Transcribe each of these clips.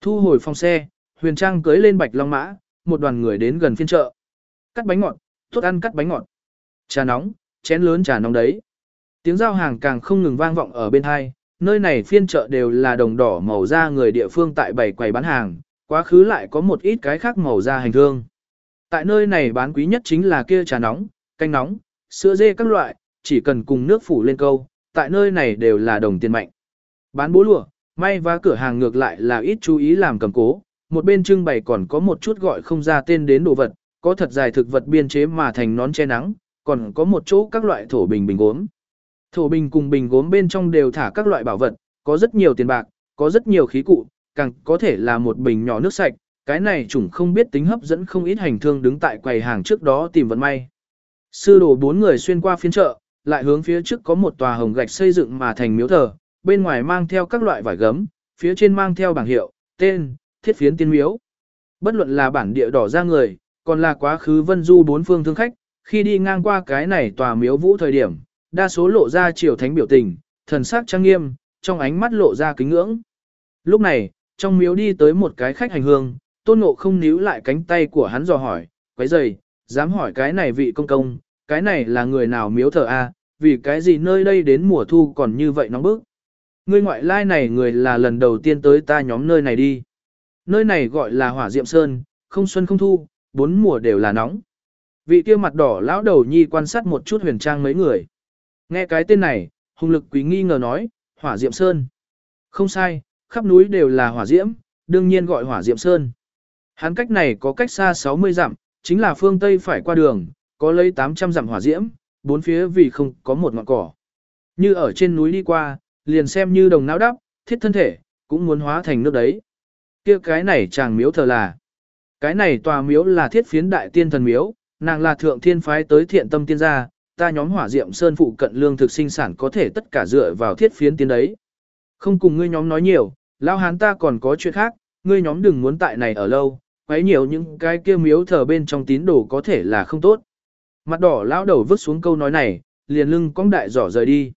Thu hồi phòng xe, Huyền Trang cưới lên bạch long mã, một đoàn người đến gần phiên chợ. Cắt bánh ngọt, tốt ăn cắt bánh ngọt. Trà nóng, chén lớn trà nóng đấy. Tiếng giao hàng càng không ngừng vang vọng ở bên hai, nơi này phiên chợ đều là đồng đỏ màu da người địa phương tại bảy quầy bán hàng, quá khứ lại có một ít cái khác màu da hành thương. Tại nơi này bán quý nhất chính là kia trà nóng, canh nóng, sữa dê các loại, chỉ cần cùng nước phủ lên câu, tại nơi này đều là đồng tiền mạnh. Bán bố lụa, may và cửa hàng ngược lại là ít chú ý làm cầm cố, một bên trưng bày còn có một chút gọi không ra tên đến đồ vật, có thật dài thực vật biên chế mà thành nón che nắng, còn có một chỗ các loại thổ bình bình gốm. Thổ bình cùng bình gốm bên trong đều thả các loại bảo vật, có rất nhiều tiền bạc, có rất nhiều khí cụ, càng có thể là một bình nhỏ nước sạch, cái này chủng không biết tính hấp dẫn không ít hành thương đứng tại quầy hàng trước đó tìm vận may. Sư đồ bốn người xuyên qua phiên chợ, lại hướng phía trước có một tòa hồng gạch xây dựng mà thành miếu thờ, bên ngoài mang theo các loại vải gấm, phía trên mang theo bảng hiệu, tên, thiết phiến tiên miếu. Bất luận là bản địa đỏ ra người, còn là quá khứ vân du bốn phương thương khách, khi đi ngang qua cái này tòa miếu vũ thời điểm, đa số lộ ra triều thánh biểu tình, thần sắc trang nghiêm, trong ánh mắt lộ ra kính ngưỡng. Lúc này, trong miếu đi tới một cái khách hành hương, tôn ngộ không níu lại cánh tay của hắn dò hỏi, quấy dày, dám hỏi cái này vị công công, cái này là người nào miếu thờ a vì cái gì nơi đây đến mùa thu còn như vậy nóng bức. Ngươi ngoại lai này người là lần đầu tiên tới ta nhóm nơi này đi. Nơi này gọi là hỏa diệm sơn, không xuân không thu, bốn mùa đều là nóng. Vị kia mặt đỏ lão đầu nhi quan sát một chút huyền trang mấy người. Nghe cái tên này, hùng lực quý nghi ngờ nói, hỏa diệm sơn. Không sai, khắp núi đều là hỏa diễm, đương nhiên gọi hỏa diệm sơn. Hắn cách này có cách xa 60 dặm, chính là phương Tây phải qua đường, có lấy 800 dặm hỏa diễm, bốn phía vì không có một ngọn cỏ. Như ở trên núi đi qua, liền xem như đồng não đắp, thiết thân thể, cũng muốn hóa thành nước đấy. kia cái này chàng miếu thờ là. Cái này tòa miếu là thiết phiến đại tiên thần miếu, nàng là thượng thiên phái tới thiện tâm tiên gia, ta nhóm hỏa diệm sơn phụ cận lương thực sinh sản có thể tất cả dựa vào thiết phiến tiên đấy. Không cùng ngươi nhóm nói nhiều, lao hán ta còn có chuyện khác, ngươi nhóm đừng muốn tại này ở lâu, quấy nhiều những cái kia miếu thờ bên trong tín đồ có thể là không tốt. Mặt đỏ lão đầu vứt xuống câu nói này, liền lưng cong đại giỏ rời đi.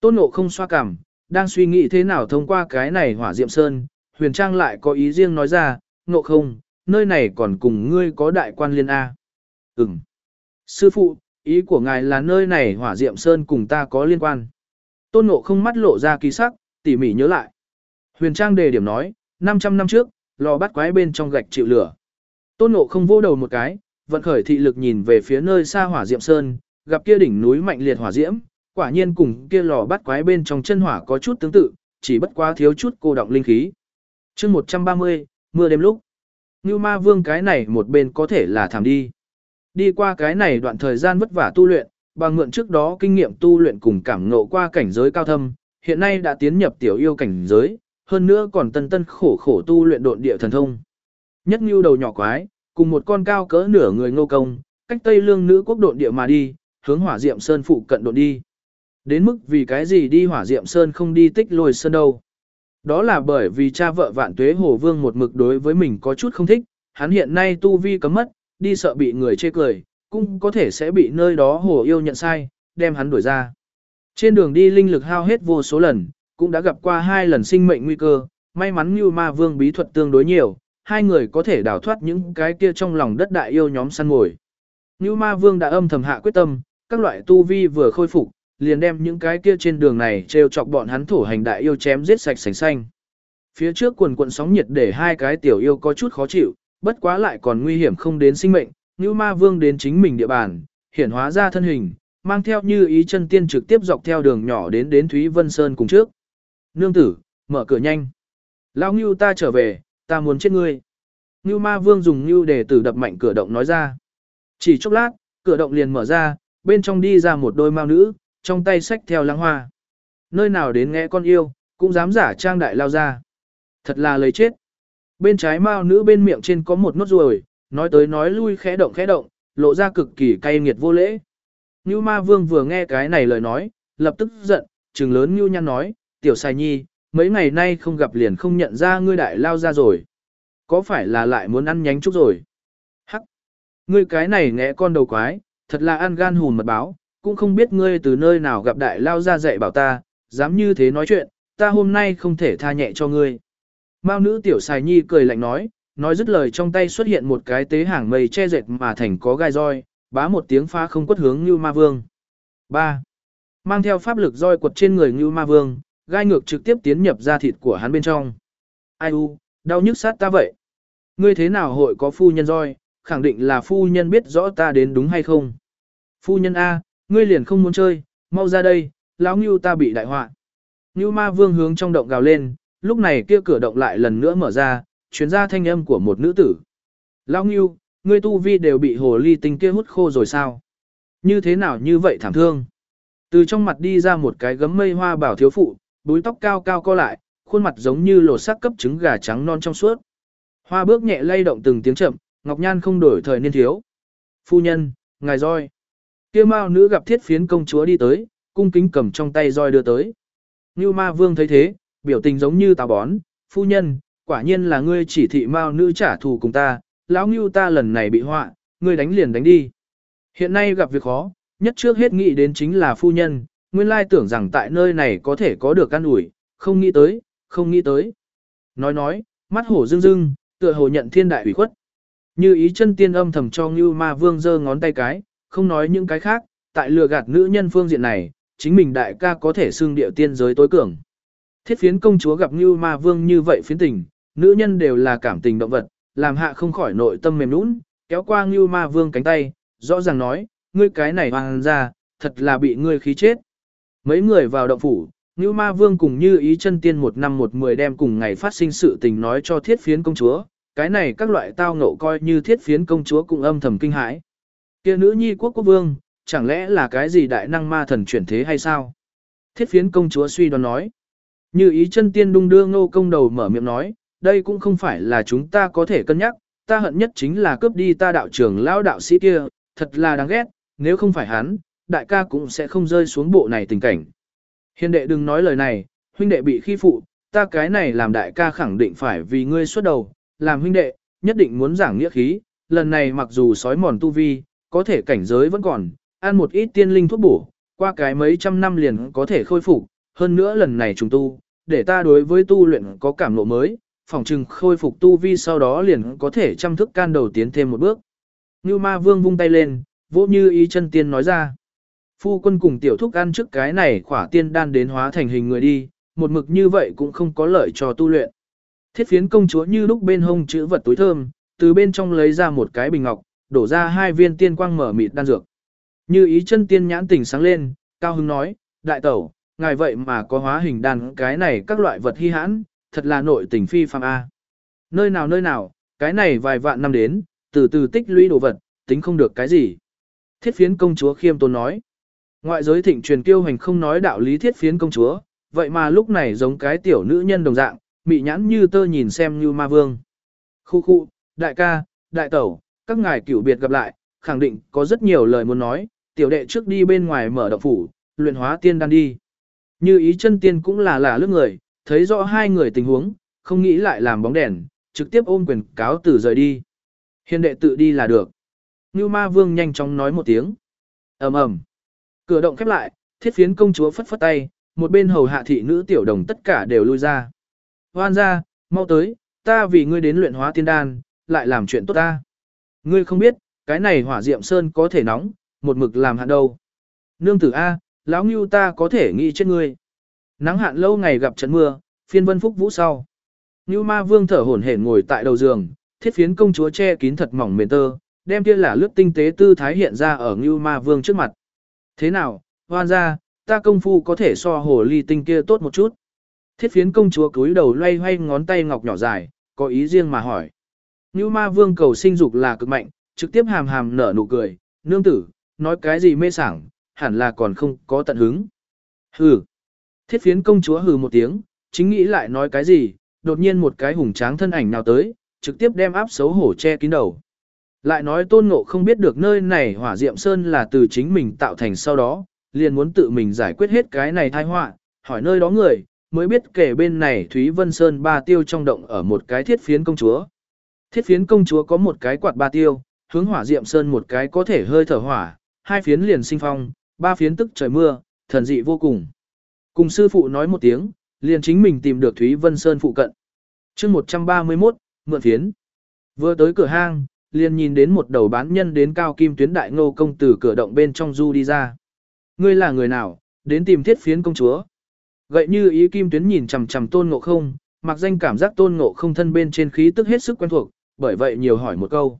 Tôn nộ không xoa cằm, đang suy nghĩ thế nào thông qua cái này hỏa diệm sơn, huyền trang lại có ý riêng nói ra, nộ không, nơi này còn cùng ngươi có đại quan liên A. Ừm. Sư phụ, ý của ngài là nơi này hỏa diệm sơn cùng ta có liên quan. Tôn ngộ không mắt lộ ra kỳ sắc, tỉ mỉ nhớ lại. Huyền trang đề điểm nói, 500 năm trước, lò bắt quái bên trong gạch chịu lửa. Tôn ngộ không vô đầu một cái, vận khởi thị lực nhìn về phía nơi xa hỏa diệm sơn, gặp kia đỉnh núi mạnh liệt hỏa diễm, quả nhiên cùng kia lò bắt quái bên trong chân hỏa có chút tương tự, chỉ bất quá thiếu chút cô động linh khí. chương 130, mưa đêm lúc. Ngưu ma vương cái này một bên có thể là thảm đi. Đi qua cái này đoạn thời gian vất vả tu luyện, bằng mượn trước đó kinh nghiệm tu luyện cùng cảm ngộ qua cảnh giới cao thâm, hiện nay đã tiến nhập tiểu yêu cảnh giới, hơn nữa còn tân tân khổ khổ tu luyện độn địa thần thông. Nhất Ngưu đầu nhỏ quái, cùng một con cao cỡ nửa người ngô công, cách Tây Lương nữ quốc độn địa mà đi, hướng Hỏa Diệm Sơn phụ cận độn đi. Đến mức vì cái gì đi Hỏa Diệm Sơn không đi tích lôi sơn đâu. Đó là bởi vì cha vợ vạn tuế hồ vương một mực đối với mình có chút không thích, hắn hiện nay tu vi cấm mất, đi sợ bị người chê cười, cũng có thể sẽ bị nơi đó hồ yêu nhận sai, đem hắn đuổi ra. Trên đường đi linh lực hao hết vô số lần, cũng đã gặp qua hai lần sinh mệnh nguy cơ, may mắn như ma vương bí thuật tương đối nhiều, hai người có thể đào thoát những cái kia trong lòng đất đại yêu nhóm săn mồi. Như ma vương đã âm thầm hạ quyết tâm, các loại tu vi vừa khôi phục, liền đem những cái kia trên đường này treo chọc bọn hắn thổ hành đại yêu chém giết sạch sành xanh. Phía trước quần quận sóng nhiệt để hai cái tiểu yêu có chút khó chịu, bất quá lại còn nguy hiểm không đến sinh mệnh, như ma vương đến chính mình địa bàn, hiển hóa ra thân hình, mang theo như ý chân tiên trực tiếp dọc theo đường nhỏ đến đến Thúy Vân Sơn cùng trước. Nương tử, mở cửa nhanh. Lão Ngưu ta trở về, ta muốn chết ngươi. Ngưu ma vương dùng ngưu để tử đập mạnh cửa động nói ra. Chỉ chốc lát, cửa động liền mở ra, bên trong đi ra một đôi mao nữ, trong tay sách theo lăng hoa. Nơi nào đến nghe con yêu, cũng dám giả trang đại lao ra. Thật là lấy chết. Bên trái mao nữ bên miệng trên có một nốt ruồi, nói tới nói lui khẽ động khẽ động, lộ ra cực kỳ cay nghiệt vô lễ. Như ma vương vừa nghe cái này lời nói, lập tức giận, trừng lớn như nhăn nói, tiểu sai nhi, mấy ngày nay không gặp liền không nhận ra ngươi đại lao ra rồi. Có phải là lại muốn ăn nhánh trúc rồi? Hắc! Ngươi cái này ngẽ con đầu quái, thật là ăn gan hùn mật báo, cũng không biết ngươi từ nơi nào gặp đại lao ra dạy bảo ta, dám như thế nói chuyện, ta hôm nay không thể tha nhẹ cho ngươi. Mao nữ tiểu xài nhi cười lạnh nói, nói dứt lời trong tay xuất hiện một cái tế hàng mây che dệt mà thành có gai roi, bá một tiếng pha không quất hướng như ma vương. 3. Mang theo pháp lực roi quật trên người như ma vương, gai ngược trực tiếp tiến nhập ra thịt của hắn bên trong. Ai u, đau nhức sát ta vậy. Ngươi thế nào hội có phu nhân roi, khẳng định là phu nhân biết rõ ta đến đúng hay không. Phu nhân A, ngươi liền không muốn chơi, mau ra đây, lão ngưu ta bị đại họa. Ngưu ma vương hướng trong động gào lên, lúc này kia cửa động lại lần nữa mở ra, chuyến ra thanh âm của một nữ tử. Lão ngưu, ngươi tu vi đều bị hồ ly tinh kia hút khô rồi sao? Như thế nào như vậy thảm thương? Từ trong mặt đi ra một cái gấm mây hoa bảo thiếu phụ, búi tóc cao cao co lại, khuôn mặt giống như lột xác cấp trứng gà trắng non trong suốt. Hoa bước nhẹ lay động từng tiếng chậm, Ngọc Nhan không đổi thời niên thiếu. Phu nhân, ngài roi. Kia mao nữ gặp thiết phiến công chúa đi tới, cung kính cầm trong tay roi đưa tới. Như ma vương thấy thế, biểu tình giống như tào bón, phu nhân, quả nhiên là ngươi chỉ thị mao nữ trả thù cùng ta, lão ngưu ta lần này bị họa, ngươi đánh liền đánh đi. Hiện nay gặp việc khó, nhất trước hết nghĩ đến chính là phu nhân, nguyên lai tưởng rằng tại nơi này có thể có được căn ủi, không nghĩ tới, không nghĩ tới. Nói nói, mắt hổ rưng rưng, tựa hồ nhận thiên đại ủy khuất. Như ý chân tiên âm thầm cho Ngưu Ma Vương giơ ngón tay cái, không nói những cái khác, tại lừa gạt nữ nhân phương diện này, chính mình đại ca có thể xưng điệu tiên giới tối cường. Thiết phiến công chúa gặp Ngưu Ma Vương như vậy phiến tình, nữ nhân đều là cảm tình động vật, làm hạ không khỏi nội tâm mềm nũng, kéo qua Ngưu Ma Vương cánh tay, rõ ràng nói, ngươi cái này hoàng ra, thật là bị ngươi khí chết. Mấy người vào động phủ, Ngưu Ma Vương cùng như ý chân tiên một năm một mười đem cùng ngày phát sinh sự tình nói cho thiết phiến công chúa, cái này các loại tao ngộ coi như thiết phiến công chúa cũng âm thầm kinh hãi. Kia nữ nhi quốc quốc vương, chẳng lẽ là cái gì đại năng ma thần chuyển thế hay sao? Thiết phiến công chúa suy đoán nói. Như ý chân tiên đung đưa ngô công đầu mở miệng nói, đây cũng không phải là chúng ta có thể cân nhắc, ta hận nhất chính là cướp đi ta đạo trưởng lão đạo sĩ kia, thật là đáng ghét, nếu không phải hắn, đại ca cũng sẽ không rơi xuống bộ này tình cảnh. Hiền đệ đừng nói lời này, huynh đệ bị khi phụ, ta cái này làm đại ca khẳng định phải vì ngươi xuất đầu, làm huynh đệ, nhất định muốn giảng nghĩa khí, lần này mặc dù sói mòn tu vi, có thể cảnh giới vẫn còn, ăn một ít tiên linh thuốc bổ, qua cái mấy trăm năm liền có thể khôi phục, hơn nữa lần này trùng tu, để ta đối với tu luyện có cảm ngộ mới, phòng trừng khôi phục tu vi sau đó liền có thể chăm thức can đầu tiến thêm một bước. Như ma vương vung tay lên, vỗ như ý chân tiên nói ra. Phu quân cùng tiểu thúc ăn trước cái này khỏa tiên đan đến hóa thành hình người đi, một mực như vậy cũng không có lợi cho tu luyện. Thiết phiến công chúa như lúc bên hông chữ vật túi thơm, từ bên trong lấy ra một cái bình ngọc, đổ ra hai viên tiên quang mở mịt đan dược. Như ý chân tiên nhãn tỉnh sáng lên, cao hứng nói, đại tẩu, ngài vậy mà có hóa hình đan cái này các loại vật hy hãn, thật là nội tình phi phàm A. Nơi nào nơi nào, cái này vài vạn năm đến, từ từ tích lũy đồ vật, tính không được cái gì. Thiết phiến công chúa khiêm tôn nói. Ngoại giới thịnh truyền kiêu hành không nói đạo lý thiết phiến công chúa, vậy mà lúc này giống cái tiểu nữ nhân đồng dạng, mị nhãn như tơ nhìn xem như ma vương. Khu khu, đại ca, đại tẩu, các ngài cửu biệt gặp lại, khẳng định có rất nhiều lời muốn nói, tiểu đệ trước đi bên ngoài mở động phủ, luyện hóa tiên đan đi. Như ý chân tiên cũng là là lướt người, thấy rõ hai người tình huống, không nghĩ lại làm bóng đèn, trực tiếp ôm quyền cáo tử rời đi. Hiền đệ tự đi là được. Như ma vương nhanh chóng nói một tiếng. ầm ầm Cửa động khép lại, thiết phiến công chúa phất phất tay, một bên hầu hạ thị nữ tiểu đồng tất cả đều lui ra. Hoan ra, mau tới, ta vì ngươi đến luyện hóa tiên đan, lại làm chuyện tốt ta. Ngươi không biết, cái này hỏa diệm sơn có thể nóng, một mực làm hạn đâu. Nương tử A, lão ngưu ta có thể nghĩ chết ngươi. Nắng hạn lâu ngày gặp trận mưa, phiên vân phúc vũ sau. Ngưu ma vương thở hổn hển ngồi tại đầu giường, thiết phiến công chúa che kín thật mỏng mền tơ, đem kia là lướt tinh tế tư thái hiện ra ở Ngưu ma vương trước mặt. Thế nào, hoan ra, ta công phu có thể so hồ ly tinh kia tốt một chút. Thiết phiến công chúa cúi đầu loay hoay ngón tay ngọc nhỏ dài, có ý riêng mà hỏi. Như ma vương cầu sinh dục là cực mạnh, trực tiếp hàm hàm nở nụ cười, nương tử, nói cái gì mê sảng, hẳn là còn không có tận hứng. Hừ. Thiết phiến công chúa hừ một tiếng, chính nghĩ lại nói cái gì, đột nhiên một cái hùng tráng thân ảnh nào tới, trực tiếp đem áp xấu hổ che kín đầu. Lại nói tôn ngộ không biết được nơi này hỏa diệm sơn là từ chính mình tạo thành sau đó, liền muốn tự mình giải quyết hết cái này thai họa, hỏi nơi đó người, mới biết kể bên này Thúy Vân Sơn ba tiêu trong động ở một cái thiết phiến công chúa. Thiết phiến công chúa có một cái quạt ba tiêu, hướng hỏa diệm sơn một cái có thể hơi thở hỏa, hai phiến liền sinh phong, ba phiến tức trời mưa, thần dị vô cùng. Cùng sư phụ nói một tiếng, liền chính mình tìm được Thúy Vân Sơn phụ cận. chương 131, mượn phiến. Vừa tới cửa hang, liền nhìn đến một đầu bán nhân đến cao kim tuyến đại ngô công tử cửa động bên trong du đi ra. Ngươi là người nào, đến tìm thiết phiến công chúa. Gậy như ý kim tuyến nhìn chằm chằm tôn ngộ không, mặc danh cảm giác tôn ngộ không thân bên trên khí tức hết sức quen thuộc, bởi vậy nhiều hỏi một câu.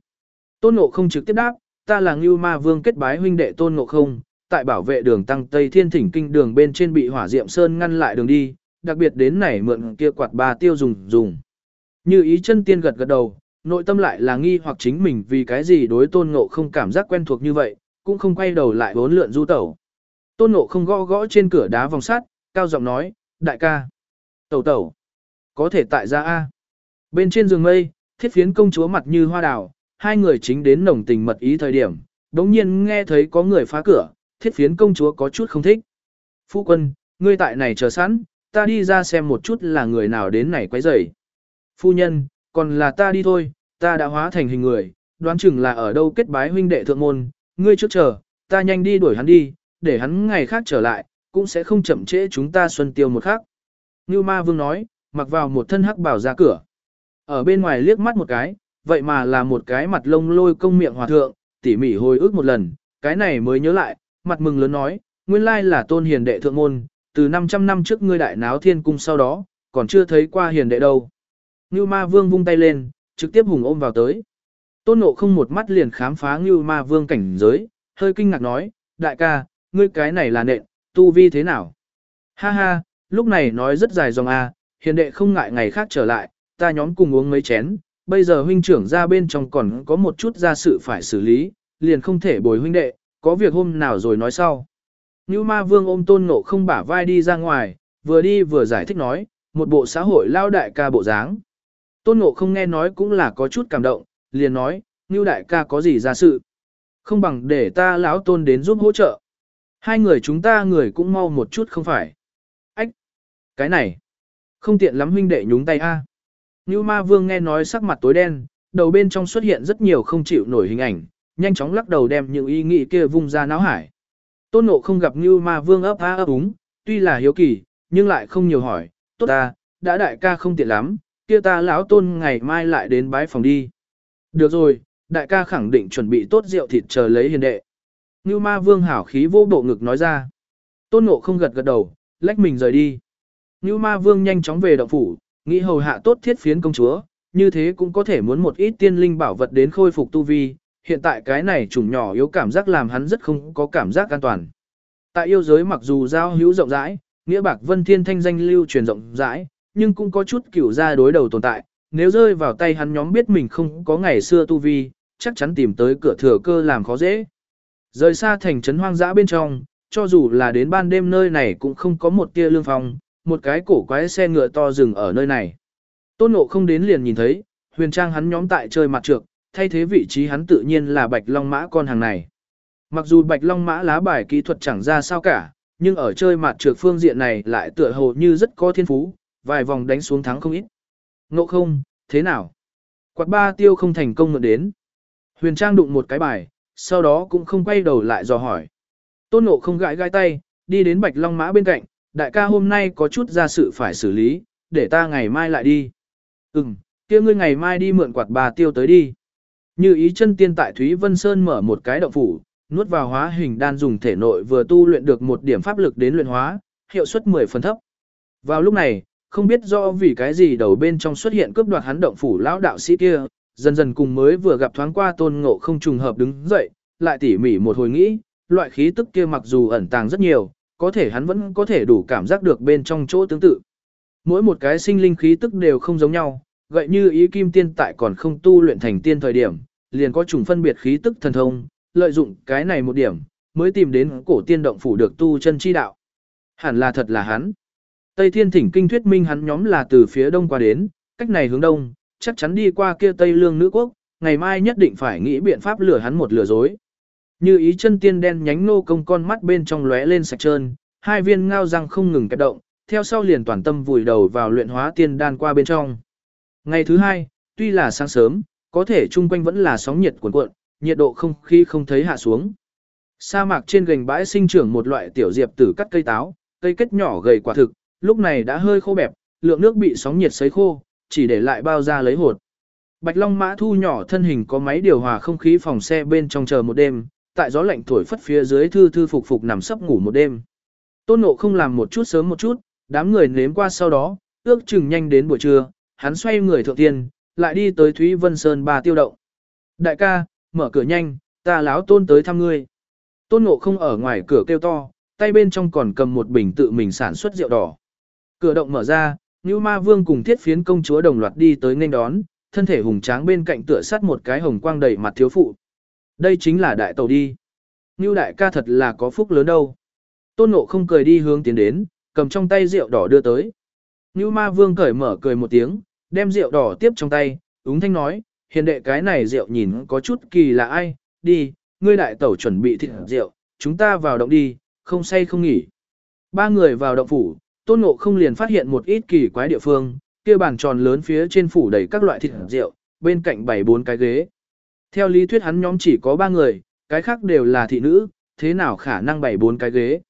Tôn ngộ không trực tiếp đáp, ta là Ngưu Ma Vương kết bái huynh đệ tôn ngộ không, tại bảo vệ đường tăng Tây Thiên Thỉnh Kinh đường bên trên bị hỏa diệm sơn ngăn lại đường đi, đặc biệt đến này mượn kia quạt bà tiêu dùng dùng. Như ý chân tiên gật gật đầu, nội tâm lại là nghi hoặc chính mình vì cái gì đối tôn ngộ không cảm giác quen thuộc như vậy, cũng không quay đầu lại bốn lượn du tẩu. Tôn ngộ không gõ gõ trên cửa đá vòng sắt, cao giọng nói, đại ca, tẩu tẩu, có thể tại gia A. Bên trên giường mây, thiết phiến công chúa mặt như hoa đào, hai người chính đến nồng tình mật ý thời điểm, đống nhiên nghe thấy có người phá cửa, thiết phiến công chúa có chút không thích. Phu quân, ngươi tại này chờ sẵn, ta đi ra xem một chút là người nào đến này quấy rầy. Phu nhân, còn là ta đi thôi, ta đã hóa thành hình người, đoán chừng là ở đâu kết bái huynh đệ thượng môn, ngươi trước chờ, ta nhanh đi đuổi hắn đi, để hắn ngày khác trở lại, cũng sẽ không chậm trễ chúng ta xuân tiêu một khắc. Như ma vương nói, mặc vào một thân hắc bảo ra cửa. Ở bên ngoài liếc mắt một cái, vậy mà là một cái mặt lông lôi công miệng hòa thượng, tỉ mỉ hồi ức một lần, cái này mới nhớ lại, mặt mừng lớn nói, nguyên lai là tôn hiền đệ thượng môn, từ 500 năm trước ngươi đại náo thiên cung sau đó, còn chưa thấy qua hiền đệ đâu. Ngưu ma vương vung tay lên, trực tiếp hùng ôm vào tới. Tôn nộ không một mắt liền khám phá Ngưu ma vương cảnh giới, hơi kinh ngạc nói, đại ca, ngươi cái này là nện, tu vi thế nào? Ha ha, lúc này nói rất dài dòng a, hiền đệ không ngại ngày khác trở lại, ta nhóm cùng uống mấy chén, bây giờ huynh trưởng ra bên trong còn có một chút ra sự phải xử lý, liền không thể bồi huynh đệ, có việc hôm nào rồi nói sau. Như ma vương ôm tôn nộ không bả vai đi ra ngoài, vừa đi vừa giải thích nói, một bộ xã hội lao đại ca bộ dáng. Tôn nộ không nghe nói cũng là có chút cảm động, liền nói, như đại ca có gì ra sự. Không bằng để ta lão tôn đến giúp hỗ trợ. Hai người chúng ta người cũng mau một chút không phải. Ách! Cái này! Không tiện lắm huynh đệ nhúng tay a. Như ma vương nghe nói sắc mặt tối đen, đầu bên trong xuất hiện rất nhiều không chịu nổi hình ảnh, nhanh chóng lắc đầu đem những ý nghĩ kia vung ra náo hải. Tôn nộ không gặp như ma vương ấp á ấp úng, tuy là hiếu kỳ, nhưng lại không nhiều hỏi, tốt ta, đã đại ca không tiện lắm, kia ta lão tôn ngày mai lại đến bái phòng đi. Được rồi, đại ca khẳng định chuẩn bị tốt rượu thịt chờ lấy hiền đệ. Như ma vương hảo khí vô bộ ngực nói ra. Tôn nộ không gật gật đầu, lách mình rời đi. Như ma vương nhanh chóng về động phủ, nghĩ hầu hạ tốt thiết phiến công chúa, như thế cũng có thể muốn một ít tiên linh bảo vật đến khôi phục tu vi. Hiện tại cái này trùng nhỏ yếu cảm giác làm hắn rất không có cảm giác an toàn. Tại yêu giới mặc dù giao hữu rộng rãi, nghĩa bạc vân thiên thanh danh lưu truyền rộng rãi, nhưng cũng có chút kiểu ra đối đầu tồn tại. Nếu rơi vào tay hắn nhóm biết mình không có ngày xưa tu vi, chắc chắn tìm tới cửa thừa cơ làm khó dễ. Rời xa thành trấn hoang dã bên trong, cho dù là đến ban đêm nơi này cũng không có một tia lương phòng một cái cổ quái xe ngựa to dừng ở nơi này. Tôn Ngộ không đến liền nhìn thấy, huyền trang hắn nhóm tại chơi mặt trược, thay thế vị trí hắn tự nhiên là Bạch Long Mã con hàng này. Mặc dù Bạch Long Mã lá bài kỹ thuật chẳng ra sao cả, nhưng ở chơi mặt trược phương diện này lại tựa hồ như rất có thiên phú, vài vòng đánh xuống thắng không ít. Ngộ không, thế nào? Quạt ba tiêu không thành công ngựa đến. Huyền Trang đụng một cái bài, sau đó cũng không quay đầu lại dò hỏi. Tôn Ngộ không gãi gai tay, đi đến Bạch Long Mã bên cạnh, đại ca hôm nay có chút ra sự phải xử lý, để ta ngày mai lại đi. Ừm, kia ngươi ngày mai đi mượn quạt bà tiêu tới đi. Như ý chân tiên tại Thúy Vân Sơn mở một cái động phủ, nuốt vào hóa hình đan dùng thể nội vừa tu luyện được một điểm pháp lực đến luyện hóa, hiệu suất 10 phần thấp. Vào lúc này, không biết do vì cái gì đầu bên trong xuất hiện cướp đoạt hắn động phủ lão đạo sĩ kia, dần dần cùng mới vừa gặp thoáng qua tôn ngộ không trùng hợp đứng dậy, lại tỉ mỉ một hồi nghĩ, loại khí tức kia mặc dù ẩn tàng rất nhiều, có thể hắn vẫn có thể đủ cảm giác được bên trong chỗ tương tự. Mỗi một cái sinh linh khí tức đều không giống nhau, gậy như ý kim tiên tại còn không tu luyện thành tiên thời điểm, liền có trùng phân biệt khí tức thần thông, lợi dụng cái này một điểm, mới tìm đến cổ tiên động phủ được tu chân chi đạo. Hẳn là thật là hắn. Tây Thiên Thỉnh Kinh thuyết minh hắn nhóm là từ phía đông qua đến, cách này hướng đông, chắc chắn đi qua kia Tây Lương nữ quốc, ngày mai nhất định phải nghĩ biện pháp lừa hắn một lừa dối. Như ý chân tiên đen nhánh nô công con mắt bên trong lóe lên sạch trơn, hai viên ngao răng không ngừng kẹp động, theo sau liền toàn tâm vùi đầu vào luyện hóa tiên đan qua bên trong. Ngày thứ hai, tuy là sáng sớm, có thể chung quanh vẫn là sóng nhiệt cuộn cuộn, nhiệt độ không khí không thấy hạ xuống. Sa mạc trên gành bãi sinh trưởng một loại tiểu diệp tử cắt cây táo, cây kết nhỏ gầy quả thực, lúc này đã hơi khô bẹp, lượng nước bị sóng nhiệt sấy khô, chỉ để lại bao ra lấy hột. Bạch Long Mã thu nhỏ thân hình có máy điều hòa không khí phòng xe bên trong chờ một đêm, tại gió lạnh thổi phất phía dưới thư thư phục phục nằm sấp ngủ một đêm. Tôn Ngộ không làm một chút sớm một chút, đám người nếm qua sau đó, ước chừng nhanh đến buổi trưa, hắn xoay người thượng tiên, lại đi tới Thúy Vân Sơn bà tiêu động. Đại ca, mở cửa nhanh, ta láo tôn tới thăm ngươi. Tôn Ngộ không ở ngoài cửa kêu to, tay bên trong còn cầm một bình tự mình sản xuất rượu đỏ. Cửa động mở ra, Như Ma Vương cùng thiết phiến công chúa đồng loạt đi tới nghênh đón, thân thể hùng tráng bên cạnh tựa sắt một cái hồng quang đầy mặt thiếu phụ. Đây chính là đại tàu đi. Như đại ca thật là có phúc lớn đâu. Tôn Ngộ không cười đi hướng tiến đến, cầm trong tay rượu đỏ đưa tới. Như Ma Vương cởi mở cười một tiếng, đem rượu đỏ tiếp trong tay, úng thanh nói, hiền đệ cái này rượu nhìn có chút kỳ là ai, đi, ngươi đại tẩu chuẩn bị thịt rượu, chúng ta vào động đi, không say không nghỉ. Ba người vào động phủ, tôn ngộ không liền phát hiện một ít kỳ quái địa phương, kia bàn tròn lớn phía trên phủ đầy các loại thịt rượu, bên cạnh bảy bốn cái ghế. Theo lý thuyết hắn nhóm chỉ có ba người, cái khác đều là thị nữ, thế nào khả năng bảy bốn cái ghế.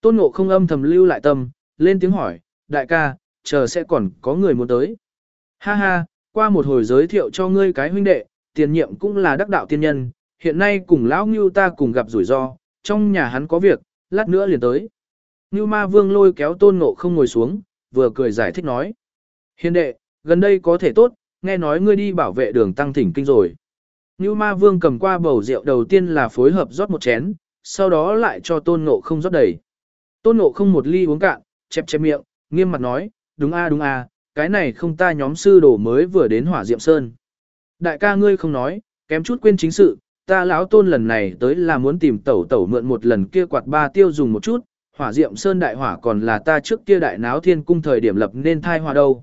Tôn ngộ không âm thầm lưu lại tâm, lên tiếng hỏi, đại ca, chờ sẽ còn có người muốn tới. Ha ha, qua một hồi giới thiệu cho ngươi cái huynh đệ, tiền nhiệm cũng là đắc đạo tiên nhân, hiện nay cùng lão Ngưu ta cùng gặp rủi ro, trong nhà hắn có việc, lát nữa liền tới. Ngưu ma vương lôi kéo tôn ngộ không ngồi xuống, vừa cười giải thích nói. Hiền đệ, gần đây có thể tốt, nghe nói ngươi đi bảo vệ đường tăng thỉnh kinh rồi. Như ma vương cầm qua bầu rượu đầu tiên là phối hợp rót một chén, sau đó lại cho tôn ngộ không rót đầy. Tôn ngộ không một ly uống cạn, chẹp chẹp miệng, nghiêm mặt nói, đúng a đúng a, cái này không ta nhóm sư đồ mới vừa đến hỏa diệm sơn. Đại ca ngươi không nói, kém chút quên chính sự, ta lão tôn lần này tới là muốn tìm tẩu tẩu mượn một lần kia quạt ba tiêu dùng một chút, hỏa diệm sơn đại hỏa còn là ta trước kia đại náo thiên cung thời điểm lập nên thai hỏa đâu.